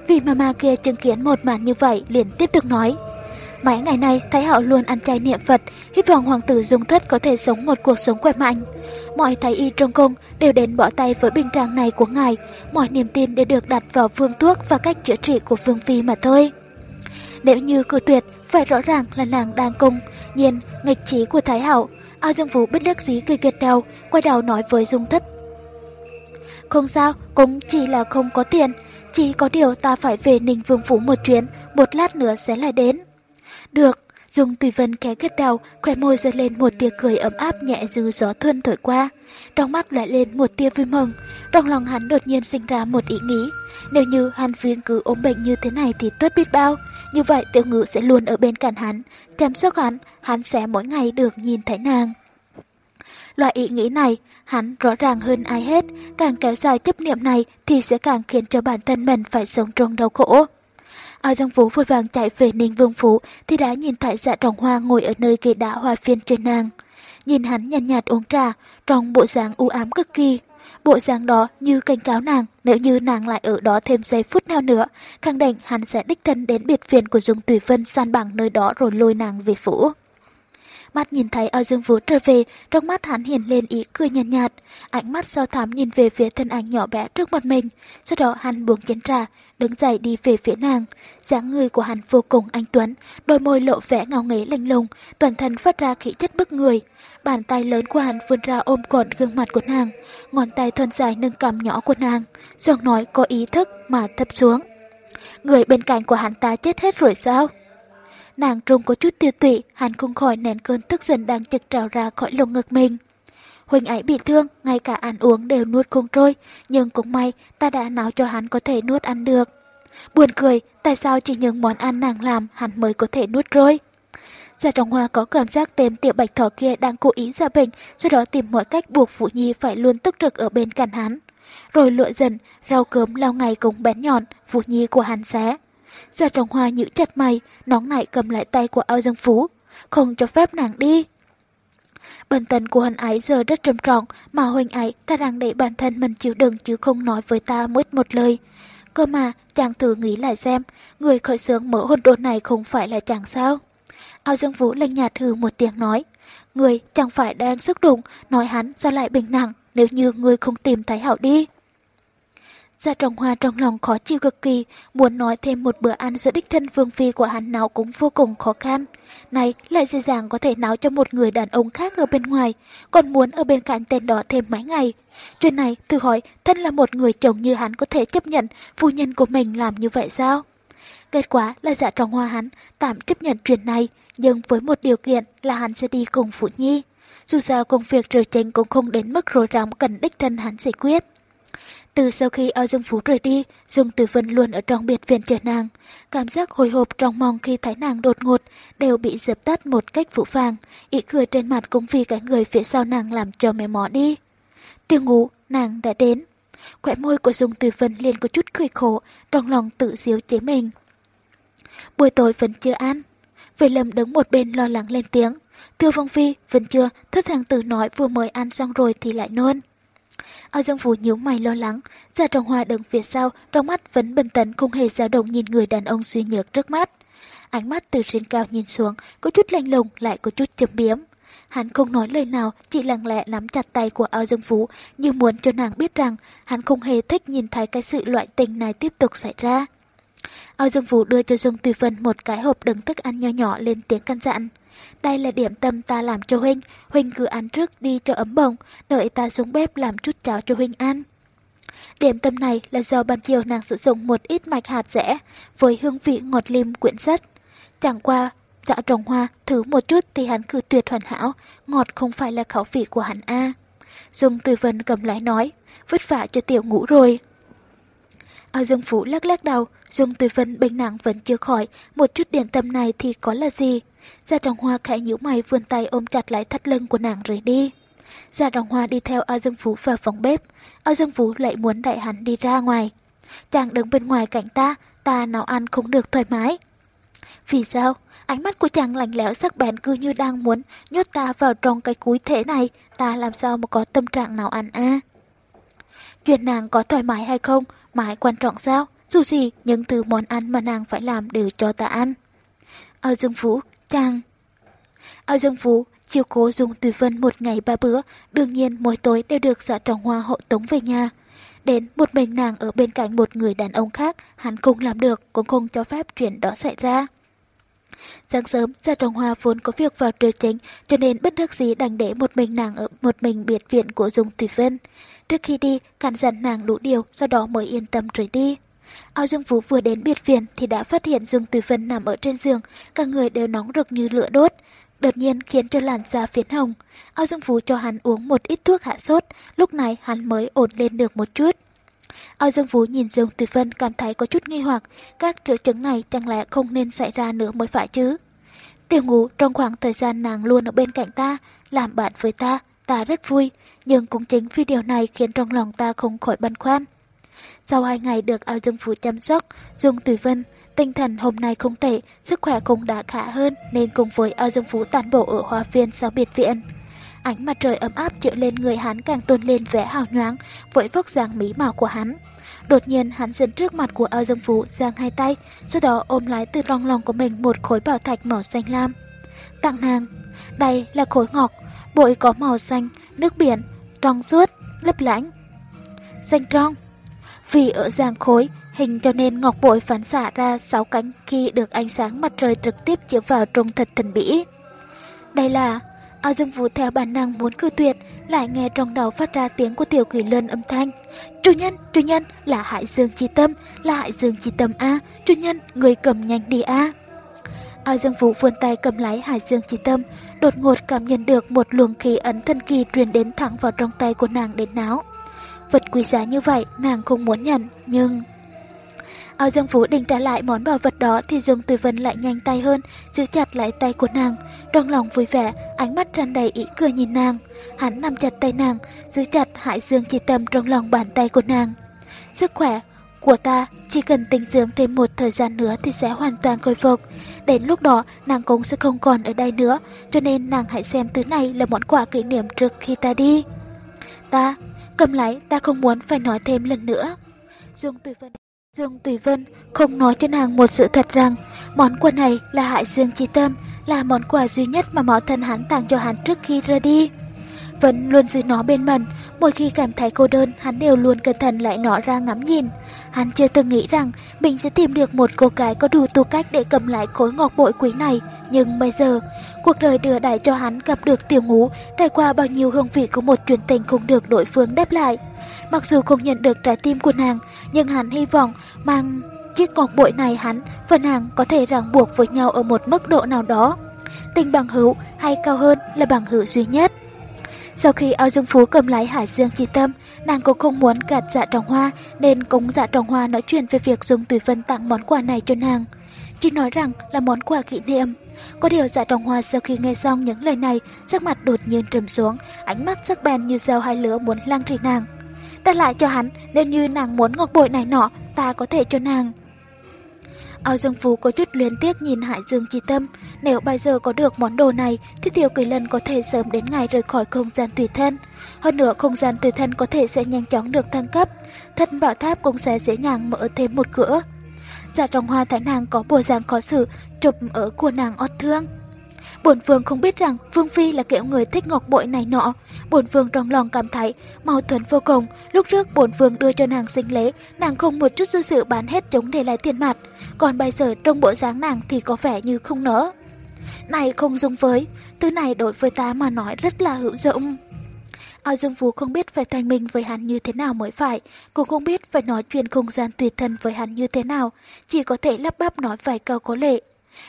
Vì mama kia chứng kiến một màn như vậy liền tiếp tục nói. Mấy ngày nay, Thái Hậu luôn ăn chay niệm Phật, hy vọng hoàng tử Dung Thất có thể sống một cuộc sống khỏe mạnh. Mọi thái y trong cung đều đến bỏ tay với bình trạng này của ngài, mọi niềm tin đều được đặt vào phương thuốc và cách chữa trị của Phương Phi mà thôi. Nếu như cử tuyệt, phải rõ ràng là nàng đang cung, nhiên nghịch trí của Thái Hậu. Ao Dương Vũ bất đắc dĩ cười gật đầu, quay đầu nói với Dung Thất. Không sao, cũng chỉ là không có tiền, chỉ có điều ta phải về Ninh Vương Phủ một chuyến, một lát nữa sẽ lại đến. Được, Dung Tùy Vân khẽ gật đầu, khóe môi giơ lên một tia cười ấm áp nhẹ dư gió thuần thổi qua. Trong mắt lại lên một tia vui mừng, trong lòng hắn đột nhiên sinh ra một ý nghĩ. Nếu như hắn viên cứ ốm bệnh như thế này thì tốt biết bao, như vậy tiểu ngữ sẽ luôn ở bên cạnh hắn, chăm sóc hắn, hắn sẽ mỗi ngày được nhìn thấy nàng. Loại ý nghĩ này, hắn rõ ràng hơn ai hết, càng kéo dài chấp niệm này thì sẽ càng khiến cho bản thân mình phải sống trong đau khổ. ở Giang Vũ vội vàng chạy về Ninh Vương Phủ thì đã nhìn thấy dạ trọng hoa ngồi ở nơi ghế đá hoa phiên trên nàng. Nhìn hắn nhàn nhạt, nhạt uống trà, trong bộ dáng u ám cực kỳ. Bộ dáng đó như cảnh cáo nàng, nếu như nàng lại ở đó thêm giây phút nào nữa, khẳng định hắn sẽ đích thân đến biệt viện của Dung Tùy Vân san bằng nơi đó rồi lôi nàng về phủ. Mắt nhìn thấy ao dương vũ trở về, trong mắt hắn hiện lên ý cười nhàn nhạt, nhạt, ánh mắt do thắm nhìn về phía thân ảnh nhỏ bé trước mặt mình. Sau đó hắn buông chén trà, đứng dậy đi về phía nàng. dáng người của hắn vô cùng anh tuấn, đôi môi lộ vẻ ngào nghế lạnh lùng, toàn thân phát ra khí chất bức người. Bàn tay lớn của hắn vươn ra ôm gọn gương mặt của nàng, ngón tay thon dài nâng cằm nhỏ của nàng, giọng nói có ý thức mà thấp xuống. Người bên cạnh của hắn ta chết hết rồi sao? Nàng trung có chút tiêu tụy, hắn không khỏi nén cơn tức giận đang chực trào ra khỏi lồng ngực mình. Huỳnh ấy bị thương, ngay cả ăn uống đều nuốt không trôi, nhưng cũng may ta đã náo cho hắn có thể nuốt ăn được. Buồn cười, tại sao chỉ những món ăn nàng làm hắn mới có thể nuốt trôi? Gia Trọng Hoa có cảm giác tên tiểu bạch thỏ kia đang cố ý ra bệnh, sau đó tìm mọi cách buộc Phụ Nhi phải luôn tức trực ở bên cạnh hắn. Rồi lựa dần, rau cơm lao ngày cùng bén nhọn, Phụ Nhi của hắn xé. Gia Trọng Hoa nhíu chặt mày, nóng nảy cầm lại tay của ao dân phú, không cho phép nàng đi. Bản thân của hắn ấy giờ rất trầm trọng, mà huynh ấy ta đang để bản thân mình chịu đựng chứ không nói với ta mất một lời. Cơ mà, chàng thử nghĩ lại xem, người khởi xướng mở hôn đồn này không phải là chàng sao? Ao Dương Vũ lanh nhạt hừ một tiếng nói, người chẳng phải đang sức đụng, nói hắn sao lại bình nặng nếu như người không tìm thấy hảo đi. Gia Trọng Hoa trong lòng khó chịu cực kỳ, muốn nói thêm một bữa ăn giữa đích thân vương phi của hắn nào cũng vô cùng khó khăn. Này, lại dễ dàng có thể náo cho một người đàn ông khác ở bên ngoài, còn muốn ở bên cạnh tên đó thêm mấy ngày. Chuyện này, tự hỏi, thân là một người chồng như hắn có thể chấp nhận phu nhân của mình làm như vậy sao? Kết quả là dạ trọng hoa hắn tạm chấp nhận chuyện này, nhưng với một điều kiện là hắn sẽ đi cùng Phụ Nhi. Dù sao công việc rửa tranh cũng không đến mức rối rắm cần đích thân hắn giải quyết. Từ sau khi ao Dương Phú rời đi, Dương Tử Vân luôn ở trong biệt viện chờ nàng. Cảm giác hồi hộp trong mong khi thấy nàng đột ngột đều bị dập tắt một cách vũ vàng. Ý cười trên mặt cũng vì cái người phía sau nàng làm cho mẹ mỏ đi. Tiêu ngủ, nàng đã đến. Khỏe môi của Dương Tử Vân liền có chút cười khổ, trong lòng tự diếu chế mình. Buổi tối vẫn chưa ăn. Vệ lâm đứng một bên lo lắng lên tiếng. Thưa Phong Phi, vẫn chưa, thất hàng tử nói vừa mới ăn xong rồi thì lại nôn. Ao Dương Phú nhíu mày lo lắng, Gia Trọng Hoa đứng phía sau, trong mắt vẫn bình tĩnh không hề dao động nhìn người đàn ông suy nhược trước mắt. Ánh mắt từ trên cao nhìn xuống, có chút lạnh lùng lại có chút châm biếm. Hắn không nói lời nào, chỉ lặng lẽ nắm chặt tay của Ao Dương Phú, như muốn cho nàng biết rằng hắn không hề thích nhìn thấy cái sự loại tình này tiếp tục xảy ra. Ao Dương Vũ đưa cho Dương Tùy Vân một cái hộp đựng thức ăn nho nhỏ lên tiếng căn dặn. Đây là điểm tâm ta làm cho Huynh, Huynh cứ ăn trước đi cho ấm bồng, đợi ta xuống bếp làm chút cháo cho Huynh ăn. Điểm tâm này là do ban chiều nàng sử dụng một ít mạch hạt rẻ với hương vị ngọt lim quyện rất. Chẳng qua, dạ trồng hoa thử một chút thì hắn cứ tuyệt hoàn hảo, ngọt không phải là khẩu vị của hắn A. Dung Tư Vân cầm lái nói, vất vả cho tiểu ngủ rồi. Ở Dương Phủ lắc lắc đầu, Dương Tùy Vân bệnh nặng vẫn chưa khỏi, một chút điện tâm này thì có là gì? Gia Trọng Hoa khẽ nhíu mày vươn tay ôm chặt lại thắt lưng của nàng rời đi. Gia Trọng Hoa đi theo A Dương Phú vào phòng bếp, A Dương Phú lại muốn đại hắn đi ra ngoài. Chàng đứng bên ngoài cạnh ta, ta nào ăn không được thoải mái. Vì sao? Ánh mắt của chàng lạnh lẽo sắc bén cứ như đang muốn nhốt ta vào trong cái cúi thế này, ta làm sao mà có tâm trạng nào ăn a? Chuyện nàng có thoải mái hay không, mãi quan trọng sao? Dù gì, những thứ món ăn mà nàng phải làm đều cho ta ăn. Ở Dương Phú chàng. Ao Dương Phú chiều cố dùng tùy vân một ngày ba bữa, đương nhiên mỗi tối đều được dạ trọng hoa hộ tống về nhà. Đến một mình nàng ở bên cạnh một người đàn ông khác, hắn không làm được, cũng không cho phép chuyện đó xảy ra. Sáng sớm, Gia Trọng Hoa vốn có việc vào triều chính, cho nên bất đắc dĩ đành để một mình nàng ở một mình biệt viện của Dung Tùy Vân. Trước khi đi, căn dặn nàng đủ điều, sau đó mới yên tâm rời đi. Ao Dương Phú vừa đến biệt viện thì đã phát hiện Dương Tùy Vân nằm ở trên giường, cả người đều nóng rực như lửa đốt. Đột nhiên khiến cho làn da phiến hồng. Ao Dương Phú cho hắn uống một ít thuốc hạ sốt, lúc này hắn mới ổn lên được một chút. Ao Dương Phú nhìn Dương Tùy Vân cảm thấy có chút nghi hoặc, các triệu chứng này chẳng lẽ không nên xảy ra nữa mới phải chứ. Tiểu ngủ trong khoảng thời gian nàng luôn ở bên cạnh ta, làm bạn với ta, ta rất vui, nhưng cũng chính vì điều này khiến trong lòng ta không khỏi băn khoăn. Sau hai ngày được ao dương phủ chăm sóc, Dung Tùy Vân, tinh thần hôm nay không tệ, sức khỏe cũng đã khá hơn nên cùng với ao dương phủ tàn bộ ở hoa viên sau biệt viện. Ánh mặt trời ấm áp chiếu lên người hắn càng tôn lên vẻ hào nhoáng với vóc dáng mỹ mạo của hắn. Đột nhiên hắn dẫn trước mặt của ao dương phủ giang hai tay, sau đó ôm lái từ trong lòng của mình một khối bảo thạch màu xanh lam. Tặng nàng, đây là khối ngọc, bội có màu xanh, nước biển, trong suốt, lấp lánh. Xanh trong. Vì ở giang khối, hình cho nên ngọc bội phản xạ ra sáu cánh khi được ánh sáng mặt trời trực tiếp chiếu vào trông thật thần bỉ. Đây là... Ao Dương Vũ theo bản năng muốn cư tuyệt, lại nghe trong đầu phát ra tiếng của Tiểu Quỷ lân âm thanh. Chủ nhân, chủ nhân, là Hải Dương Chi Tâm, là Hải Dương Chi Tâm A, chủ nhân, người cầm nhanh đi A. Ao Dương Vũ vươn tay cầm lái Hải Dương Chi Tâm, đột ngột cảm nhận được một luồng khí ấn thân kỳ truyền đến thẳng vào trong tay của nàng đến náo. Vật quý giá như vậy nàng không muốn nhận, nhưng... Ao Dương Phú định trả lại món bảo vật đó thì Dương Tùy Vân lại nhanh tay hơn, giữ chặt lại tay của nàng. Trong lòng vui vẻ, ánh mắt tràn đầy ý cười nhìn nàng. Hắn nắm chặt tay nàng, giữ chặt Hải Dương chỉ tâm trong lòng bàn tay của nàng. Sức khỏe của ta chỉ cần tinh dưỡng thêm một thời gian nữa thì sẽ hoàn toàn khôi phục. Đến lúc đó nàng cũng sẽ không còn ở đây nữa, cho nên nàng hãy xem thứ này là món quà kỷ niệm trước khi ta đi. Ta Cầm lấy, ta không muốn phải nói thêm lần nữa. Dương Tùy Vân Dương Tùy Vân không nói cho nàng một sự thật rằng món quà này là hại Dương Chi Tâm, là món quà duy nhất mà mỏ thân hắn tặng cho hắn trước khi rời đi. Vẫn luôn giữ nó bên mình, mỗi khi cảm thấy cô đơn, hắn đều luôn cẩn thận lại nó ra ngắm nhìn. Hắn chưa từng nghĩ rằng mình sẽ tìm được một cô gái có đủ tư cách để cầm lại khối ngọc bội quý này. Nhưng bây giờ, cuộc đời đưa đẩy cho hắn gặp được tiểu ngũ, trải qua bao nhiêu hương vị của một chuyện tình không được đối phương đáp lại. Mặc dù không nhận được trái tim của nàng, nhưng hắn hy vọng mang chiếc ngọc bội này hắn và nàng có thể ràng buộc với nhau ở một mức độ nào đó. Tình bằng hữu hay cao hơn là bằng hữu duy nhất. Sau khi ao dương phú cầm lái Hải Dương chi tâm, nàng cũng không muốn gạt dạ trọng hoa nên cũng dạ trọng hoa nói chuyện về việc dùng tùy vân tặng món quà này cho nàng. Chỉ nói rằng là món quà kỷ niệm. Có điều dạ trọng hoa sau khi nghe xong những lời này, sắc mặt đột nhiên trầm xuống, ánh mắt sắc bén như dao hai lửa muốn lăng trì nàng. Đặt lại cho hắn, nếu như nàng muốn ngọc bội này nọ, ta có thể cho nàng. Ao Dương Phú có chút luyến tiếc nhìn Hải Dương Chi Tâm, nếu bây giờ có được món đồ này thì Tiêu Kỳ Lân có thể sớm đến ngày rời khỏi không gian tùy thân. Hơn nữa không gian tùy thân có thể sẽ nhanh chóng được thăng cấp, thân bảo tháp cũng sẽ dễ dàng mở thêm một cửa. Giả trong hoa thái nàng có bộ dạng khó xử, chụp ở của nàng ót thương. Bổn vương không biết rằng Vương Phi là kiểu người thích ngọc bội này nọ. Bổn vương trong lòng cảm thấy mâu thuẫn vô cùng. Lúc trước bổn vương đưa cho nàng sinh lễ, nàng không một chút dư sự bán hết chúng để lại tiền mặt. Còn bây giờ trong bộ dáng nàng thì có vẻ như không nỡ. Này không dùng với, thứ này đối với ta mà nói rất là hữu dụng. Ao Dương Vũ không biết phải thành minh với hắn như thế nào mới phải, cũng không biết phải nói chuyện không gian tùy thân với hắn như thế nào, chỉ có thể lắp bắp nói vài câu có lệ.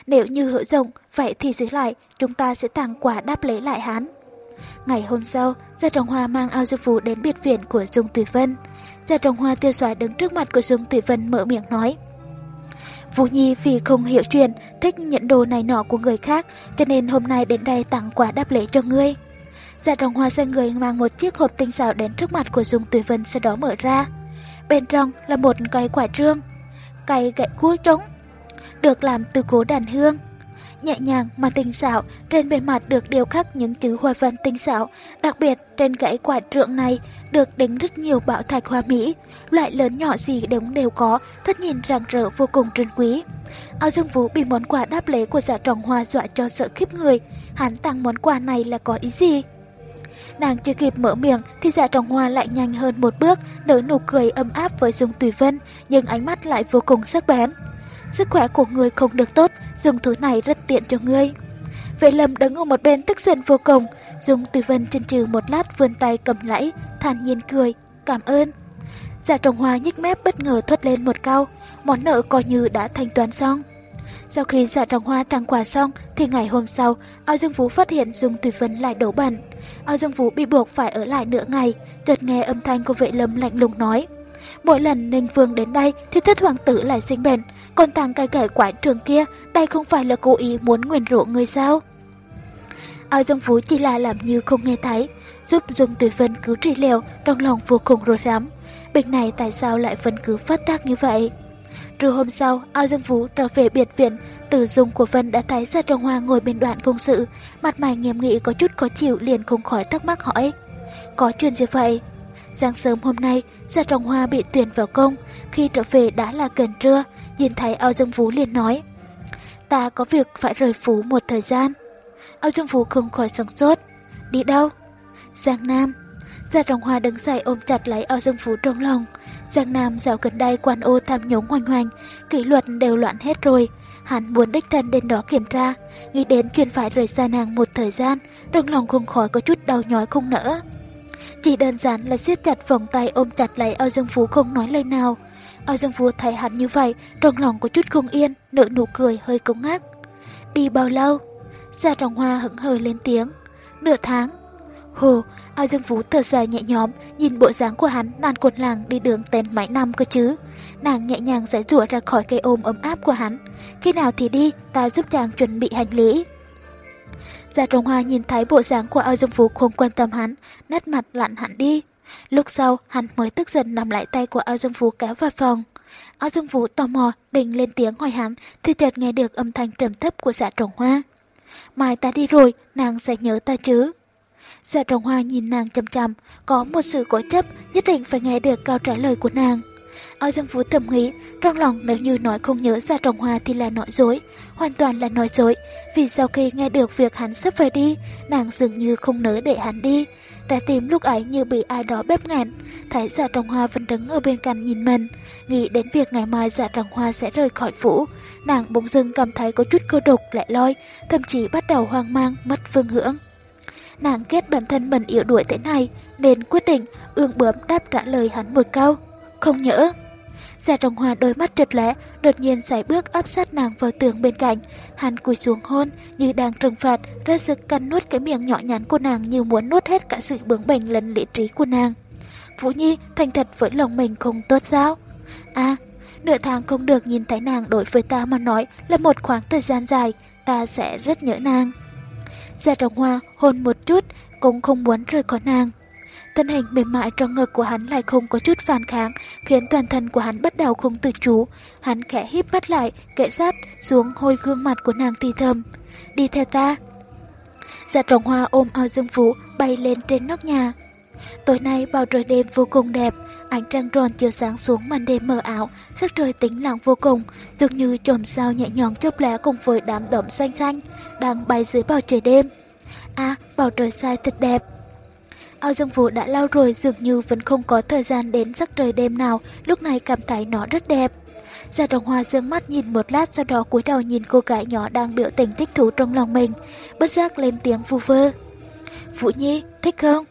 Nếu như hữu dụng, vậy thì giữ lại, chúng ta sẽ tặng quà đáp lễ lại hắn. Ngày hôm sau, Gia Trọng Hoa mang ao du phú đến biệt viện của Dung Tùy Vân. Gia Trọng Hoa tiêu xoái đứng trước mặt của Dung Tùy Vân mở miệng nói. Vũ Nhi vì không hiểu chuyện, thích nhận đồ này nọ của người khác, cho nên hôm nay đến đây tặng quà đáp lễ cho ngươi. Gia Trọng Hoa xoay người mang một chiếc hộp tinh xảo đến trước mặt của Dung Tùy Vân sau đó mở ra. Bên trong là một cây quả trương, cây gậy cua trống, được làm từ cố đàn hương. Nhẹ nhàng mà tinh xảo, trên bề mặt được điêu khắc những chữ hoa văn tinh xảo, đặc biệt trên gãy quả trượng này được đính rất nhiều bảo thạch hoa mỹ, loại lớn nhỏ gì đống đều có, thật nhìn rạng rỡ vô cùng trân quý. Ao Dương Vũ bị món quà đáp lễ của giả trồng hoa dọa cho sợ khiếp người, hắn tặng món quà này là có ý gì? Nàng chưa kịp mở miệng thì dạ trọng hoa lại nhanh hơn một bước, nở nụ cười ấm áp với Dung Tùy Vân, nhưng ánh mắt lại vô cùng sắc bén. Sức khỏe của người không được tốt, dùng thứ này rất tiện cho ngươi. Vệ lâm đứng ở một bên tức giận vô cùng, Dung Tùy Vân chân trừ một lát vươn tay cầm lẫy, thản nhiên cười, cảm ơn. Dạ giả trồng hoa nhích mép bất ngờ thoát lên một câu, món nợ coi như đã thanh toán xong. Sau khi dạ giả trồng hoa tặng quà xong thì ngày hôm sau, Ao Dương Vũ phát hiện Dung Tùy Vân lại đổ bẩn. Ao Dương Vũ bị buộc phải ở lại nửa ngày, chợt nghe âm thanh của vệ lâm lạnh lùng nói. Mỗi lần Ninh Vương đến đây thì thất hoàng tử lại sinh bệnh, còn thằng cái cải quái trường kia, đây không phải là cố ý muốn nguyền rủa người sao? Ao Dương Vũ chỉ là làm như không nghe thấy, giúp Dung Tử Vân cứu trị liệu, trong lòng vô cùng rối rắm. Bệnh này tại sao lại vẫn cứ phát tác như vậy? Trưa hôm sau, Ao Dương Vũ trở về biệt viện, Tử Dung của Vân đã thấy Gia Trọng Hoa ngồi bên đoạn công sự, mặt mày nghiêm nghị có chút khó chịu liền không khỏi thắc mắc hỏi. Có chuyện gì vậy? Sáng sớm hôm nay, Gia Trọng Hoa bị tuyển vào công, khi trở về đã là gần trưa, nhìn thấy Ao Dương Vũ liền nói. Ta có việc phải rời phú một thời gian. Ao Dương Vũ không khỏi sẵn sốt. Đi đâu? Giang Nam. Gia Trọng Hoa đứng dậy ôm chặt lấy Ao Dương Vũ trong lòng. Giang Nam dạo gần đây quan ô tham nhũng hoành hoành, kỷ luật đều loạn hết rồi. Hắn muốn đích thân đến đó kiểm tra, nghĩ đến chuyện phải rời xa nàng một thời gian, trong lòng không khỏi có chút đau nhói không nỡ. Chỉ đơn giản là siết chặt vòng tay ôm chặt lấy Ao Dương Phú không nói lời nào. Ở Dương Phú thấy hắn như vậy, trong lòng có chút không yên, nở nụ cười hơi cống ngắc. Đi bao lâu? Gia Trọng Hoa hững hờ lên tiếng. Nửa tháng. Hồ, Ao Dương Phú thở dài nhẹ nhõm, nhìn bộ dáng của hắn nàn cột làng đi đường tên mãi năm cơ chứ. Nàng nhẹ nhàng giải rủa ra khỏi cây ôm ấm áp của hắn. Khi nào thì đi, ta giúp chàng chuẩn bị hành lý. Gia Trọng Hoa nhìn thấy bộ dáng của Ao Dương Phú không quan tâm hắn, nét mặt lặn hẳn đi. Lúc sau, hắn mới tức giận nắm lại tay của Ao Dương Vũ kéo vào phòng. Ao Dương Vũ tò mò, định lên tiếng hỏi hắn, thì chợt nghe được âm thanh trầm thấp của Dạ Trọng Hoa. Mai ta đi rồi, nàng sẽ nhớ ta chứ. Dạ Trọng Hoa nhìn nàng chăm chăm, có một sự cố chấp, nhất định phải nghe được câu trả lời của nàng. Ao Dương Phú thầm nghĩ, trong lòng nếu như nói không nhớ dạ ra trồng hoa thì là nói dối, hoàn toàn là nói dối. Vì sau khi nghe được việc hắn sắp phải đi, nàng dường như không nỡ để hắn đi. Trái tim lúc ấy như bị ai đó bếp ngạn, thấy dạ giả trồng hoa vẫn đứng ở bên cạnh nhìn mình. Nghĩ đến việc ngày mai dạ giả trồng hoa sẽ rời khỏi phủ, nàng bỗng dưng cảm thấy có chút cơ độc lại loi, thậm chí bắt đầu hoang mang, mất phương hướng. Nàng kết bản thân mình yếu đuổi thế này, nên quyết định ương bướm đáp trả lời hắn một câu. Không nhớ. Dạ Giả Trọng Hoa đôi mắt trật lẽ, đột nhiên sải bước áp sát nàng vào tường bên cạnh. Hắn cúi xuống hôn, như đang trừng phạt, ra sức cắn nuốt cái miệng nhỏ nhắn của nàng như muốn nuốt hết cả sự bướng bỉnh lẫn lý trí của nàng. Vũ Nhi thành thật với lòng mình không tốt sao? À, nửa tháng không được nhìn thấy nàng đối với ta mà nói là một khoảng thời gian dài, ta sẽ rất nhớ nàng. Dạ Giả Trọng Hoa hôn một chút, cũng không muốn rời khỏi nàng. Thân hình mềm mại trong ngực của hắn lại không có chút phản kháng, khiến toàn thân của hắn bắt đầu không tự chủ. Hắn khẽ híp mắt lại, kệ sát xuống hôi gương mặt của nàng thì thầm. Đi theo ta. Dạ trồng hoa ôm ao dương vũ bay lên trên nóc nhà. Tối nay bầu trời đêm vô cùng đẹp, ánh trăng tròn chiếu sáng xuống màn đêm mờ ảo, sắc trời tĩnh lặng vô cùng, dường như chòm sao nhẹ nhàng chớp lẻ cùng với đám đom xanh xanh đang bay dưới bầu trời đêm. À, bầu trời sai thật đẹp. Ao Dương Vũ đã lao rồi dường như vẫn không có thời gian đến giấc trời đêm nào, lúc này cảm thấy nó rất đẹp. Gia Đồng Hoa dương mắt nhìn một lát sau đó cúi đầu nhìn cô gái nhỏ đang biểu tình thích thú trong lòng mình, bất giác lên tiếng vu vơ. Vũ Nhi, thích không?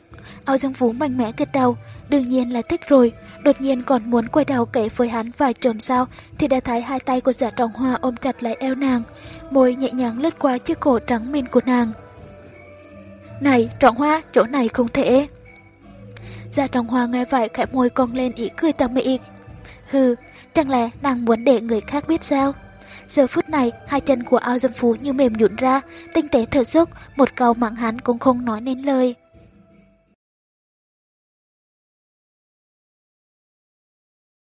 Ao Dương Vũ mạnh mẽ gật đầu, đương nhiên là thích rồi, đột nhiên còn muốn quay đầu kể với hắn vài trồm sao thì đã thấy hai tay của giả trọng hoa ôm chặt lại eo nàng, môi nhẹ nhàng lướt qua chiếc cổ trắng mịn của nàng. Này, trọng hoa, chỗ này không thể. Dạ trọng hoa nghe vậy khẽ môi cong lên ý cười tà mị. Hừ, chẳng lẽ nàng muốn để người khác biết sao? Giờ phút này, hai chân của ao dâm phú như mềm nhũn ra, tinh tế thở dốc, một câu mắng hắn cũng không nói nên lời.